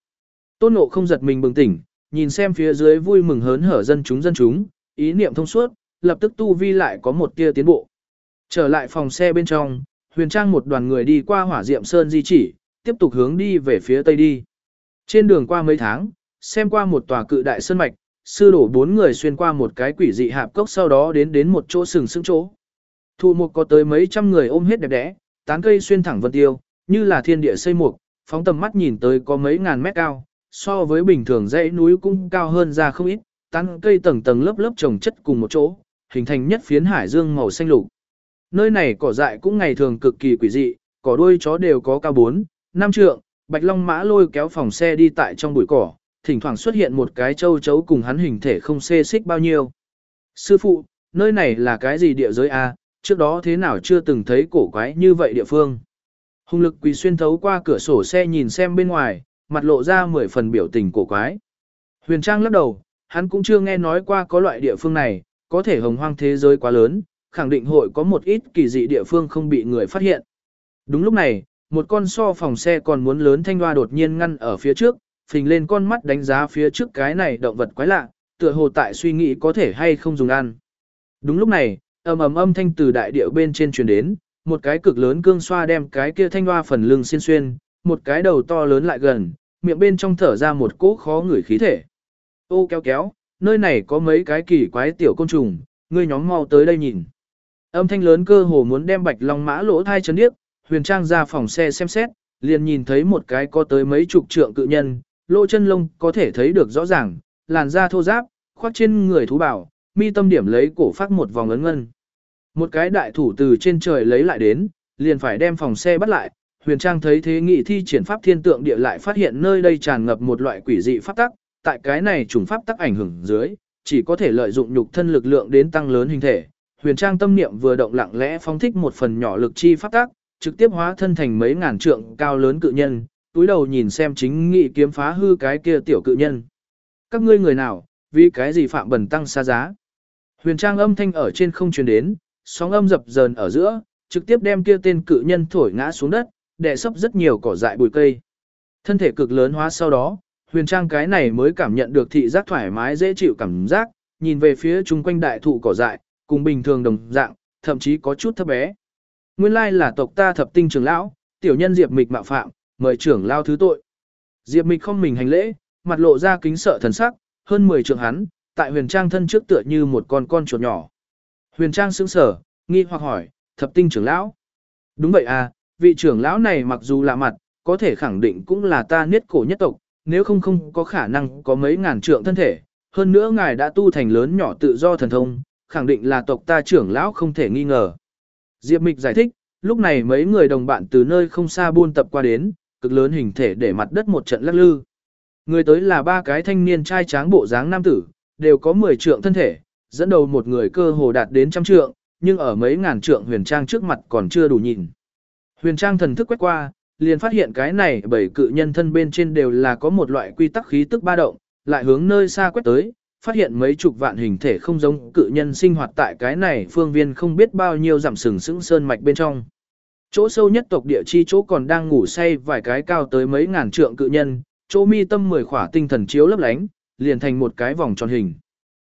Tôn ngộ không giật mình bừng tỉnh, nhìn xem phía dưới vui mừng hớn hở dân chúng dân chúng, ý niệm thông suốt, lập tức tu vi lại có một tia tiến bộ. Trở lại phòng xe bên trong, Huyền Trang một đoàn người đi qua hỏa diệm sơn di chỉ, tiếp tục hướng đi về phía tây đi. Trên đường qua mấy tháng, xem qua một tòa cự đại sơn mạch, sư đổ bốn người xuyên qua một cái quỷ dị hạp cốc sau đó đến đến một chỗ sừng sững chỗ. thu mục có tới mấy trăm người ôm hết đẹp đẽ, tán cây xuyên thẳng vân tiêu, như là thiên địa xây mục, phóng tầm mắt nhìn tới có mấy ngàn mét cao, so với bình thường dãy núi cũng cao hơn ra không ít, tán cây tầng tầng lớp lớp trồng chất cùng một chỗ, hình thành nhất phiến hải dương màu xanh lục. Nơi này cỏ dại cũng ngày thường cực kỳ quỷ dị, cỏ đuôi chó đều có cao 4, 5 trượng, Bạch Long mã lôi kéo phòng xe đi tại trong bụi cỏ, thỉnh thoảng xuất hiện một cái châu chấu cùng hắn hình thể không xê xích bao nhiêu. Sư phụ, nơi này là cái gì địa giới a? trước đó thế nào chưa từng thấy cổ quái như vậy địa phương. Hùng lực quỳ xuyên thấu qua cửa sổ xe nhìn xem bên ngoài, mặt lộ ra mười phần biểu tình cổ quái. Huyền Trang lắc đầu, hắn cũng chưa nghe nói qua có loại địa phương này, có thể hồng hoang thế giới quá lớn, khẳng định hội có một ít kỳ dị địa phương không bị người phát hiện. Đúng lúc này, một con so phòng xe còn muốn lớn thanh hoa đột nhiên ngăn ở phía trước, phình lên con mắt đánh giá phía trước cái này động vật quái lạ, tựa hồ tại suy nghĩ có thể hay không dùng ăn. Đúng lúc này, ầm ầm âm thanh từ đại địa bên trên truyền đến, một cái cực lớn cương xoa đem cái kia thanh hoa phần lưng xuyên xuyên, một cái đầu to lớn lại gần, miệng bên trong thở ra một cỗ khó ngửi khí thể. Ô kéo kéo, nơi này có mấy cái kỳ quái tiểu côn trùng, ngươi nhóm mau tới đây nhìn. Âm thanh lớn cơ hồ muốn đem bạch long mã lỗ thai chấn điếc, huyền trang ra phòng xe xem xét, liền nhìn thấy một cái có tới mấy chục trượng cự nhân, lỗ chân lông có thể thấy được rõ ràng, làn da thô ráp, khoác trên người thú bảo, mi tâm điểm lấy cổ phát một vòng ấn ngân. Một cái đại thủ từ trên trời lấy lại đến, liền phải đem phòng xe bắt lại, huyền trang thấy thế nghị thi triển pháp thiên tượng địa lại phát hiện nơi đây tràn ngập một loại quỷ dị pháp tắc, tại cái này trùng pháp tắc ảnh hưởng dưới, chỉ có thể lợi dụng nhục thân lực lượng đến tăng lớn hình thể. Huyền trang tâm niệm vừa động lặng lẽ phóng thích một phần nhỏ lực chi pháp tắc, trực tiếp hóa thân thành mấy ngàn trượng cao lớn cự nhân, túi đầu nhìn xem chính nghị kiếm phá hư cái kia tiểu cự nhân. Các ngươi người nào, vì cái gì phạm bẩn tăng xa giá? Huyền trang âm thanh ở trên không truyền đến, sóng âm dập dờn ở giữa, trực tiếp đem kia tên cự nhân thổi ngã xuống đất, đè sấp rất nhiều cỏ dại bụi cây. Thân thể cực lớn hóa sau đó, huyền trang cái này mới cảm nhận được thị giác thoải mái dễ chịu cảm giác, nhìn về phía chung quanh đại thụ cỏ dại, cùng bình thường đồng dạng, thậm chí có chút thấp bé. Nguyên lai là tộc ta thập tinh trưởng lão, tiểu nhân Diệp Mịch mạo phạm, mời trưởng lao thứ tội. Diệp Mịch không mình hành lễ, mặt lộ ra kính sợ thần sắc, hơn 10 trượng hắn, tại huyền trang thân trước tựa như một con con chuột nhỏ. Huyền trang sững sở, nghi hoặc hỏi, thập tinh trưởng lão. Đúng vậy à, vị trưởng lão này mặc dù lạ mặt, có thể khẳng định cũng là ta niết cổ nhất tộc, nếu không không có khả năng có mấy ngàn trượng thân thể. Hơn nữa ngài đã tu thành lớn nhỏ tự do thần thông, khẳng định là tộc ta trưởng lão không thể nghi ngờ. Diệp Mịch giải thích, lúc này mấy người đồng bạn từ nơi không xa buôn tập qua đến, cực lớn hình thể để mặt đất một trận lắc lư. Người tới là ba cái thanh niên trai tráng bộ dáng nam tử, đều có 10 trượng thân thể, dẫn đầu một người cơ hồ đạt đến trăm trượng, nhưng ở mấy ngàn trượng huyền trang trước mặt còn chưa đủ nhìn. Huyền trang thần thức quét qua, liền phát hiện cái này bảy cự nhân thân bên trên đều là có một loại quy tắc khí tức ba động, lại hướng nơi xa quét tới, phát hiện mấy chục vạn hình thể không giống cự nhân sinh hoạt tại cái này phương viên không biết bao nhiêu giảm sừng sững sơn mạch bên trong. Chỗ sâu nhất tộc địa chi chỗ còn đang ngủ say vài cái cao tới mấy ngàn trượng cự nhân, chỗ mi tâm mười khỏa tinh thần chiếu lấp lánh, liền thành một cái vòng tròn hình.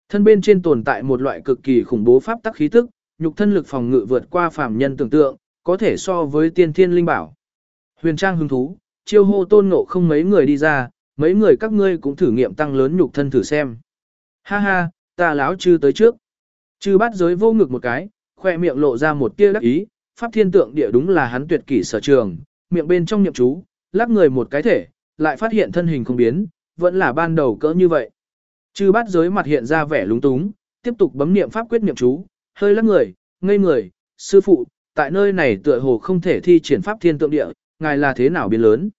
Thân bên trên tồn tại một loại cực kỳ khủng bố pháp tắc khí tức, nhục thân lực phòng ngự vượt qua phàm nhân tưởng tượng, có thể so với tiên thiên linh bảo. Huyền Trang hứng thú, chiêu hô tôn ngộ không mấy người đi ra, mấy người các ngươi cũng thử nghiệm tăng lớn nhục thân thử xem. Ha ha, ta láo chư tới trước. Chư bắt giới vô ngực một cái, khoe miệng lộ ra một tia đắc ý, pháp thiên tượng địa đúng là hắn tuyệt kỷ sở trường, miệng bên trong niệm chú, lắc người một cái thể, lại phát hiện thân hình không biến, vẫn là ban đầu cỡ như vậy. Chư bắt giới mặt hiện ra vẻ lúng túng, tiếp tục bấm niệm pháp quyết niệm chú, hơi lắc người, ngây người, sư phụ, tại nơi này tựa hồ không thể thi triển pháp thiên tượng địa, ngài là thế nào biến lớn.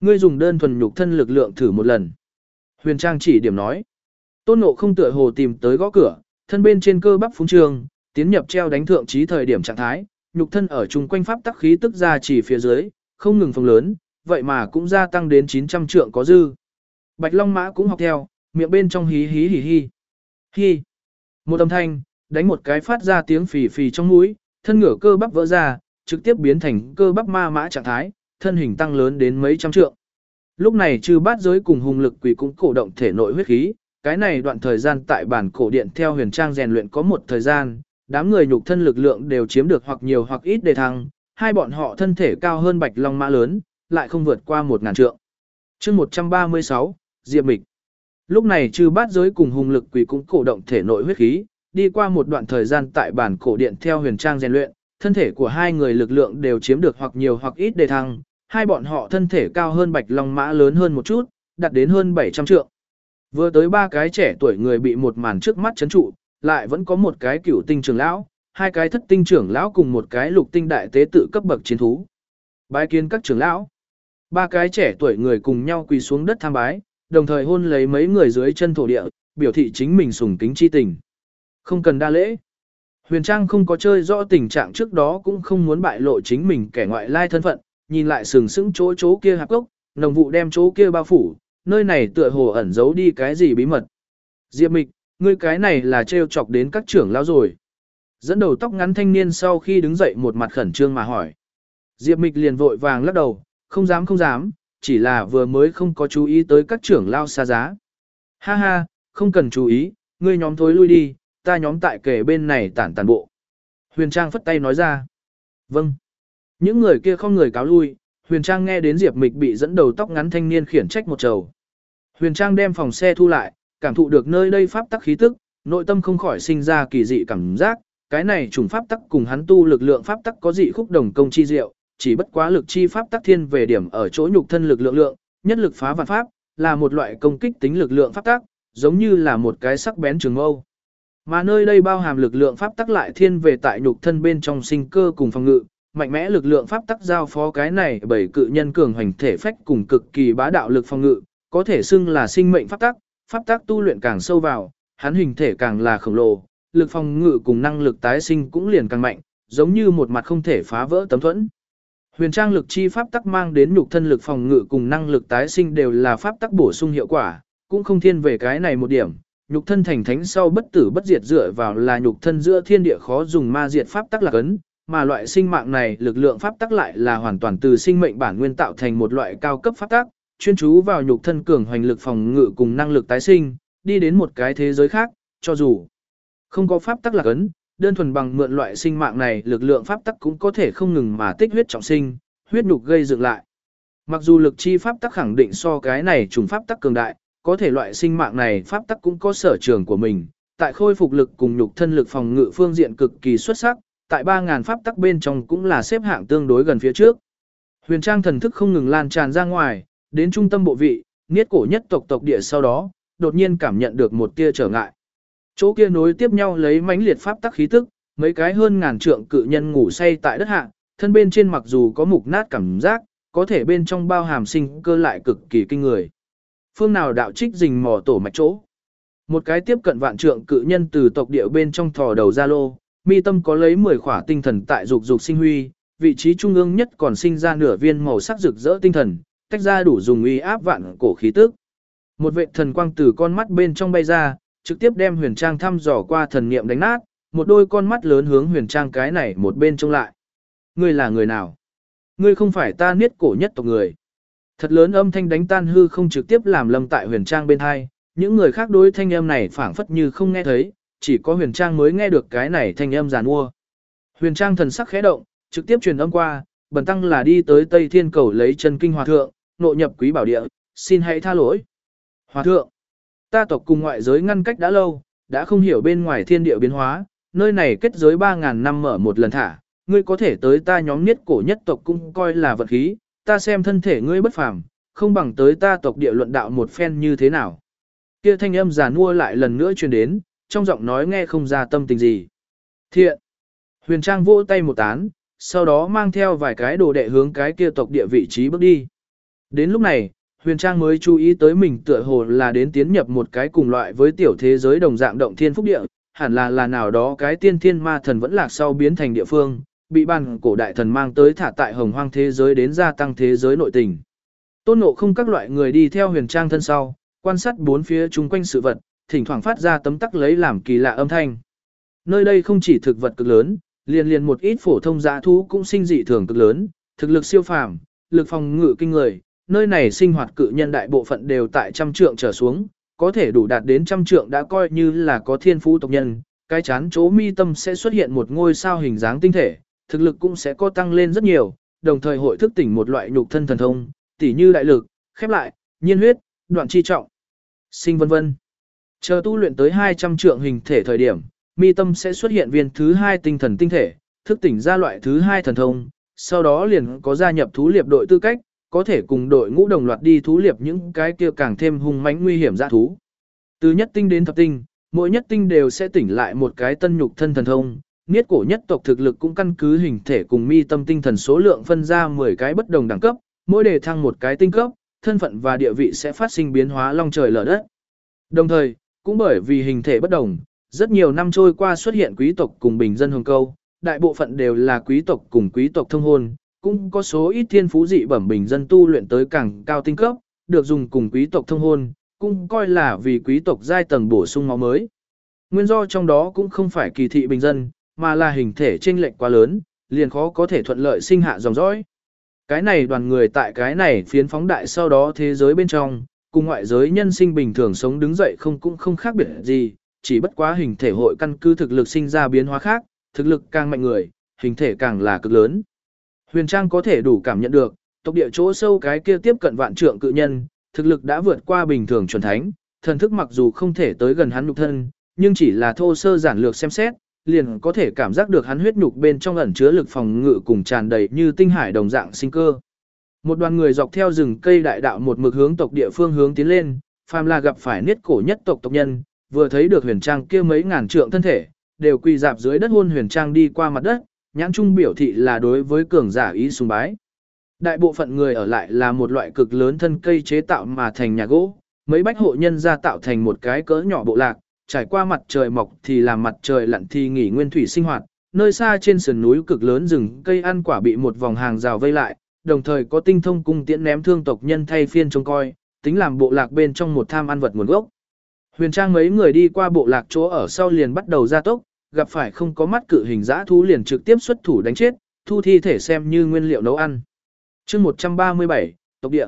ngươi dùng đơn thuần nhục thân lực lượng thử một lần. Huyền Trang chỉ điểm nói. Tôn Ngộ không tựa hồ tìm tới gõ cửa, thân bên trên cơ bắp phúng trường, tiến nhập treo đánh thượng trí thời điểm trạng thái, nhục thân ở chung quanh pháp tắc khí tức ra chỉ phía dưới, không ngừng phồng lớn, vậy mà cũng gia tăng đến 900 trượng có dư. Bạch Long Mã cũng học theo, miệng bên trong hí hí hí hí. Hí. Một âm thanh, đánh một cái phát ra tiếng phì phì trong mũi, thân ngửa cơ bắp vỡ ra, trực tiếp biến thành cơ bắp ma mã trạng thái, thân hình tăng lớn đến mấy trăm trượng. Lúc này trừ bát giới cùng hùng lực quỷ cũng cổ động thể nội huyết khí, cái này đoạn thời gian tại bản cổ điện theo huyền trang rèn luyện có một thời gian, đám người nhục thân lực lượng đều chiếm được hoặc nhiều hoặc ít đề thăng, hai bọn họ thân thể cao hơn bạch long mã lớn, lại không vượt qua một ngàn trượng. chương 136, Diệp Mịch. Lúc này trừ bát giới cùng hùng lực quỷ cũng cổ động thể nội huyết khí, đi qua một đoạn thời gian tại bản cổ điện theo huyền trang rèn luyện, thân thể của hai người lực lượng đều chiếm được hoặc nhiều hoặc ít đề thăng, hai bọn họ thân thể cao hơn bạch long mã lớn hơn một chút, đạt đến hơn 700 trượng. Vừa tới ba cái trẻ tuổi người bị một màn trước mắt chấn trụ, lại vẫn có một cái cửu tinh trưởng lão, hai cái thất tinh trưởng lão cùng một cái lục tinh đại tế tự cấp bậc chiến thú. Bái kiến các trưởng lão. Ba cái trẻ tuổi người cùng nhau quỳ xuống đất tham bái, đồng thời hôn lấy mấy người dưới chân thổ địa, biểu thị chính mình sùng kính chi tình. Không cần đa lễ. Huyền Trang không có chơi rõ tình trạng trước đó cũng không muốn bại lộ chính mình kẻ ngoại lai thân phận, nhìn lại sừng sững chỗ chỗ kia hạp gốc, nồng vụ đem chỗ kia bao phủ, nơi này tựa hồ ẩn giấu đi cái gì bí mật. Diệp Mịch, ngươi cái này là trêu chọc đến các trưởng lão rồi. Dẫn đầu tóc ngắn thanh niên sau khi đứng dậy một mặt khẩn trương mà hỏi. Diệp Mịch liền vội vàng lắc đầu, không dám không dám, chỉ là vừa mới không có chú ý tới các trưởng lao xa giá. Ha ha, không cần chú ý, ngươi nhóm thối lui đi, ta nhóm tại kề bên này tản tàn bộ. Huyền Trang phất tay nói ra. Vâng. Những người kia không người cáo lui, Huyền Trang nghe đến Diệp Mịch bị dẫn đầu tóc ngắn thanh niên khiển trách một trầu. Huyền Trang đem phòng xe thu lại, cảm thụ được nơi đây pháp tắc khí tức, nội tâm không khỏi sinh ra kỳ dị cảm giác, cái này trùng pháp tắc cùng hắn tu lực lượng pháp tắc có dị khúc đồng công chi diệu, chỉ bất quá lực chi pháp tắc thiên về điểm ở chỗ nhục thân lực lượng lượng, nhất lực phá vạn pháp, là một loại công kích tính lực lượng pháp tắc, giống như là một cái sắc bén trường mâu. Mà nơi đây bao hàm lực lượng pháp tắc lại thiên về tại nhục thân bên trong sinh cơ cùng phòng ngự, mạnh mẽ lực lượng pháp tắc giao phó cái này bởi cự nhân cường hoành thể phách cùng cực kỳ bá đạo lực phòng ngự, có thể xưng là sinh mệnh pháp tắc, pháp tắc tu luyện càng sâu vào, hắn hình thể càng là khổng lồ, lực phòng ngự cùng năng lực tái sinh cũng liền càng mạnh, giống như một mặt không thể phá vỡ tấm thuẫn. Huyền trang lực chi pháp tắc mang đến nhục thân lực phòng ngự cùng năng lực tái sinh đều là pháp tắc bổ sung hiệu quả, cũng không thiên về cái này một điểm. Nhục thân thành thánh sau bất tử bất diệt dựa vào là nhục thân giữa thiên địa khó dùng ma diệt pháp tắc là cấn, mà loại sinh mạng này lực lượng pháp tắc lại là hoàn toàn từ sinh mệnh bản nguyên tạo thành một loại cao cấp pháp tắc, chuyên chú vào nhục thân cường hoành lực phòng ngự cùng năng lực tái sinh, đi đến một cái thế giới khác, cho dù không có pháp tắc lạc ấn, đơn thuần bằng mượn loại sinh mạng này lực lượng pháp tắc cũng có thể không ngừng mà tích huyết trọng sinh, huyết nhục gây dựng lại. Mặc dù lực chi pháp tắc khẳng định so cái này trùng pháp tắc cường đại, có thể loại sinh mạng này pháp tắc cũng có sở trường của mình, tại khôi phục lực cùng nhục thân lực phòng ngự phương diện cực kỳ xuất sắc, tại 3000 pháp tắc bên trong cũng là xếp hạng tương đối gần phía trước. Huyền Trang thần thức không ngừng lan tràn ra ngoài, đến trung tâm bộ vị, niết cổ nhất tộc tộc địa sau đó, đột nhiên cảm nhận được một tia trở ngại. Chỗ kia nối tiếp nhau lấy mãnh liệt pháp tắc khí tức, mấy cái hơn ngàn trượng cự nhân ngủ say tại đất hạ, thân bên trên mặc dù có mục nát cảm giác, có thể bên trong bao hàm sinh cơ lại cực kỳ kinh người. Phương nào đạo trích rình mò tổ mạch chỗ. Một cái tiếp cận vạn trượng cự nhân từ tộc địa bên trong thò đầu ra lô, mi tâm có lấy 10 khỏa tinh thần tại dục dục sinh huy, vị trí trung ương nhất còn sinh ra nửa viên màu sắc rực rỡ tinh thần, tách ra đủ dùng uy áp vạn cổ khí tức. Một vệ thần quang từ con mắt bên trong bay ra, trực tiếp đem huyền trang thăm dò qua thần niệm đánh nát, một đôi con mắt lớn hướng huyền trang cái này một bên trông lại. Ngươi là người nào? Ngươi không phải ta niết cổ nhất tộc người. Thật lớn âm thanh đánh tan hư không trực tiếp làm lâm tại huyền trang bên hai, những người khác đối thanh âm này phảng phất như không nghe thấy, chỉ có huyền trang mới nghe được cái này thanh âm giàn mua. Huyền trang thần sắc khẽ động, trực tiếp truyền âm qua, bần tăng là đi tới Tây Thiên cầu lấy chân kinh hòa thượng, nội nhập quý bảo địa, xin hãy tha lỗi. Hòa thượng, ta tộc cùng ngoại giới ngăn cách đã lâu, đã không hiểu bên ngoài thiên địa biến hóa, nơi này kết giới 3.000 năm mở một lần thả, ngươi có thể tới ta nhóm niết cổ nhất tộc cũng coi là vật khí, ta xem thân thể ngươi bất phàm, không bằng tới ta tộc địa luận đạo một phen như thế nào. Kia thanh âm giả mua lại lần nữa truyền đến, trong giọng nói nghe không ra tâm tình gì. Thiện. Huyền Trang vỗ tay một tán, sau đó mang theo vài cái đồ đệ hướng cái kia tộc địa vị trí bước đi. Đến lúc này, Huyền Trang mới chú ý tới mình tựa hồ là đến tiến nhập một cái cùng loại với tiểu thế giới đồng dạng động thiên phúc địa, hẳn là là nào đó cái tiên thiên ma thần vẫn lạc sau biến thành địa phương, bị ban cổ đại thần mang tới thả tại hồng hoang thế giới đến gia tăng thế giới nội tình. Tôn ngộ không các loại người đi theo huyền trang thân sau, quan sát bốn phía chung quanh sự vật, thỉnh thoảng phát ra tấm tắc lấy làm kỳ lạ âm thanh. Nơi đây không chỉ thực vật cực lớn, liền liền một ít phổ thông dã thú cũng sinh dị thường cực lớn, thực lực siêu phàm, lực phòng ngự kinh người, nơi này sinh hoạt cự nhân đại bộ phận đều tại trăm trượng trở xuống, có thể đủ đạt đến trăm trượng đã coi như là có thiên phú tộc nhân, cái chán chỗ mi tâm sẽ xuất hiện một ngôi sao hình dáng tinh thể, thực lực cũng sẽ có tăng lên rất nhiều, đồng thời hội thức tỉnh một loại nhục thân thần thông, tỉ như đại lực, khép lại, nhiên huyết, đoạn chi trọng, sinh vân vân. Chờ tu luyện tới 200 trượng hình thể thời điểm, mi tâm sẽ xuất hiện viên thứ hai tinh thần tinh thể, thức tỉnh ra loại thứ hai thần thông, sau đó liền có gia nhập thú liệp đội tư cách, có thể cùng đội ngũ đồng loạt đi thú liệp những cái kia càng thêm hung mãnh nguy hiểm dã thú. Từ nhất tinh đến thập tinh, mỗi nhất tinh đều sẽ tỉnh lại một cái tân nhục thân thần thông, niết cổ nhất tộc thực lực cũng căn cứ hình thể cùng mi tâm tinh thần số lượng phân ra 10 cái bất đồng đẳng cấp, mỗi đề thăng một cái tinh cấp, thân phận và địa vị sẽ phát sinh biến hóa long trời lở đất. Đồng thời, cũng bởi vì hình thể bất đồng, rất nhiều năm trôi qua xuất hiện quý tộc cùng bình dân hồng câu, đại bộ phận đều là quý tộc cùng quý tộc thông hôn, cũng có số ít thiên phú dị bẩm bình dân tu luyện tới càng cao tinh cấp, được dùng cùng quý tộc thông hôn, cũng coi là vì quý tộc giai tầng bổ sung máu mới. Nguyên do trong đó cũng không phải kỳ thị bình dân, mà là hình thể chênh lệch quá lớn, liền khó có thể thuận lợi sinh hạ dòng dõi. Cái này đoàn người tại cái này phiến phóng đại sau đó thế giới bên trong, cùng ngoại giới nhân sinh bình thường sống đứng dậy không cũng không khác biệt gì, chỉ bất quá hình thể hội căn cứ thực lực sinh ra biến hóa khác, thực lực càng mạnh người, hình thể càng là cực lớn. Huyền Trang có thể đủ cảm nhận được, tộc địa chỗ sâu cái kia tiếp cận vạn trượng cự nhân, thực lực đã vượt qua bình thường chuẩn thánh, thần thức mặc dù không thể tới gần hắn nhục thân, nhưng chỉ là thô sơ giản lược xem xét, liền có thể cảm giác được hắn huyết nhục bên trong ẩn chứa lực phòng ngự cùng tràn đầy như tinh hải đồng dạng sinh cơ. Một đoàn người dọc theo rừng cây đại đạo một mực hướng tộc địa phương hướng tiến lên, phàm là gặp phải niết cổ nhất tộc tộc nhân, vừa thấy được huyền trang kia mấy ngàn trượng thân thể, đều quỳ dạp dưới đất hôn huyền trang đi qua mặt đất, nhãn trung biểu thị là đối với cường giả ý sùng bái. Đại bộ phận người ở lại là một loại cực lớn thân cây chế tạo mà thành nhà gỗ, mấy bách hộ nhân ra tạo thành một cái cỡ nhỏ bộ lạc, trải qua mặt trời mọc thì làm mặt trời lặn thì nghỉ nguyên thủy sinh hoạt, nơi xa trên sườn núi cực lớn rừng cây ăn quả bị một vòng hàng rào vây lại, đồng thời có tinh thông cung tiễn ném thương tộc nhân thay phiên trông coi, tính làm bộ lạc bên trong một tham ăn vật nguồn gốc. Huyền Trang mấy người đi qua bộ lạc chỗ ở sau liền bắt đầu ra tốc, gặp phải không có mắt cự hình dã thú liền trực tiếp xuất thủ đánh chết, thu thi thể xem như nguyên liệu nấu ăn. chương 137, tộc địa.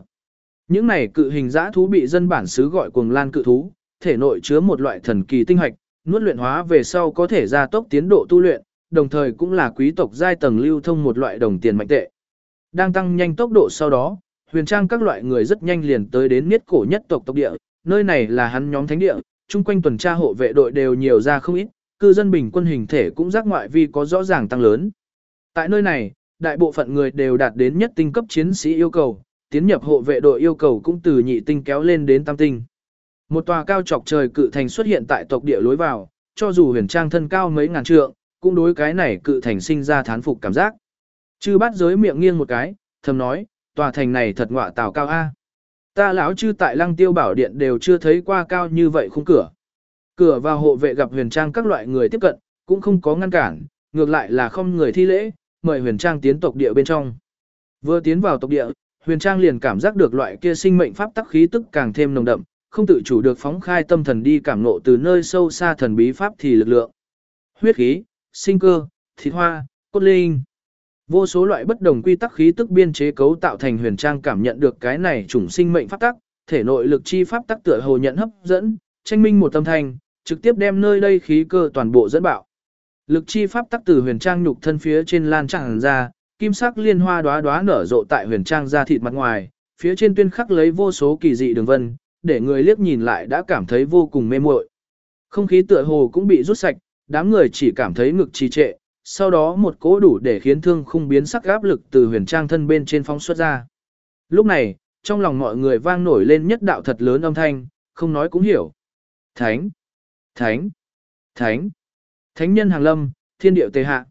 Những này cự hình dã thú bị dân bản xứ gọi cuồng lan cự thú, thể nội chứa một loại thần kỳ tinh hạch, nuốt luyện hóa về sau có thể gia tốc tiến độ tu luyện, đồng thời cũng là quý tộc giai tầng lưu thông một loại đồng tiền mạnh tệ. Đang tăng nhanh tốc độ sau đó, huyền trang các loại người rất nhanh liền tới đến niết cổ nhất tộc tộc địa, nơi này là hắn nhóm thánh địa, chung quanh tuần tra hộ vệ đội đều nhiều ra không ít, cư dân bình quân hình thể cũng giác ngoại vi có rõ ràng tăng lớn. Tại nơi này, đại bộ phận người đều đạt đến nhất tinh cấp chiến sĩ yêu cầu, tiến nhập hộ vệ đội yêu cầu cũng từ nhị tinh kéo lên đến tam tinh. Một tòa cao chọc trời cự thành xuất hiện tại tộc địa lối vào, cho dù huyền trang thân cao mấy ngàn trượng, cũng đối cái này cự thành sinh ra thán phục cảm giác. Chư bát giới miệng nghiêng một cái, thầm nói, tòa thành này thật ngọa tào cao A. Ta lão chư tại lăng tiêu bảo điện đều chưa thấy qua cao như vậy khung cửa. Cửa vào hộ vệ gặp huyền trang các loại người tiếp cận, cũng không có ngăn cản, ngược lại là không người thi lễ, mời huyền trang tiến tộc địa bên trong. Vừa tiến vào tộc địa, huyền trang liền cảm giác được loại kia sinh mệnh pháp tắc khí tức càng thêm nồng đậm, không tự chủ được phóng khai tâm thần đi cảm nộ từ nơi sâu xa thần bí pháp thì lực lượng. Huyết khí, sinh cơ, thịt hoa, cốt linh. Vô số loại bất đồng quy tắc khí tức biên chế cấu tạo thành huyền trang cảm nhận được cái này chủng sinh mệnh pháp tắc, thể nội lực chi pháp tắc tựa hồ nhận hấp dẫn, tranh minh một tâm thành, trực tiếp đem nơi đây khí cơ toàn bộ dẫn bạo. Lực chi pháp tắc từ huyền trang nhục thân phía trên lan tràn ra, kim sắc liên hoa đóa đóa nở rộ tại huyền trang da thịt mặt ngoài, phía trên tuyên khắc lấy vô số kỳ dị đường vân, để người liếc nhìn lại đã cảm thấy vô cùng mê muội. Không khí tựa hồ cũng bị rút sạch, đám người chỉ cảm thấy ngực trì trệ, sau đó một cỗ đủ để khiến thương khung biến sắc áp lực từ huyền trang thân bên trên phóng xuất ra. Lúc này, trong lòng mọi người vang nổi lên nhất đạo thật lớn âm thanh, không nói cũng hiểu. Thánh! Thánh! Thánh! Thánh nhân hàng lâm, thiên điệu tề hạ.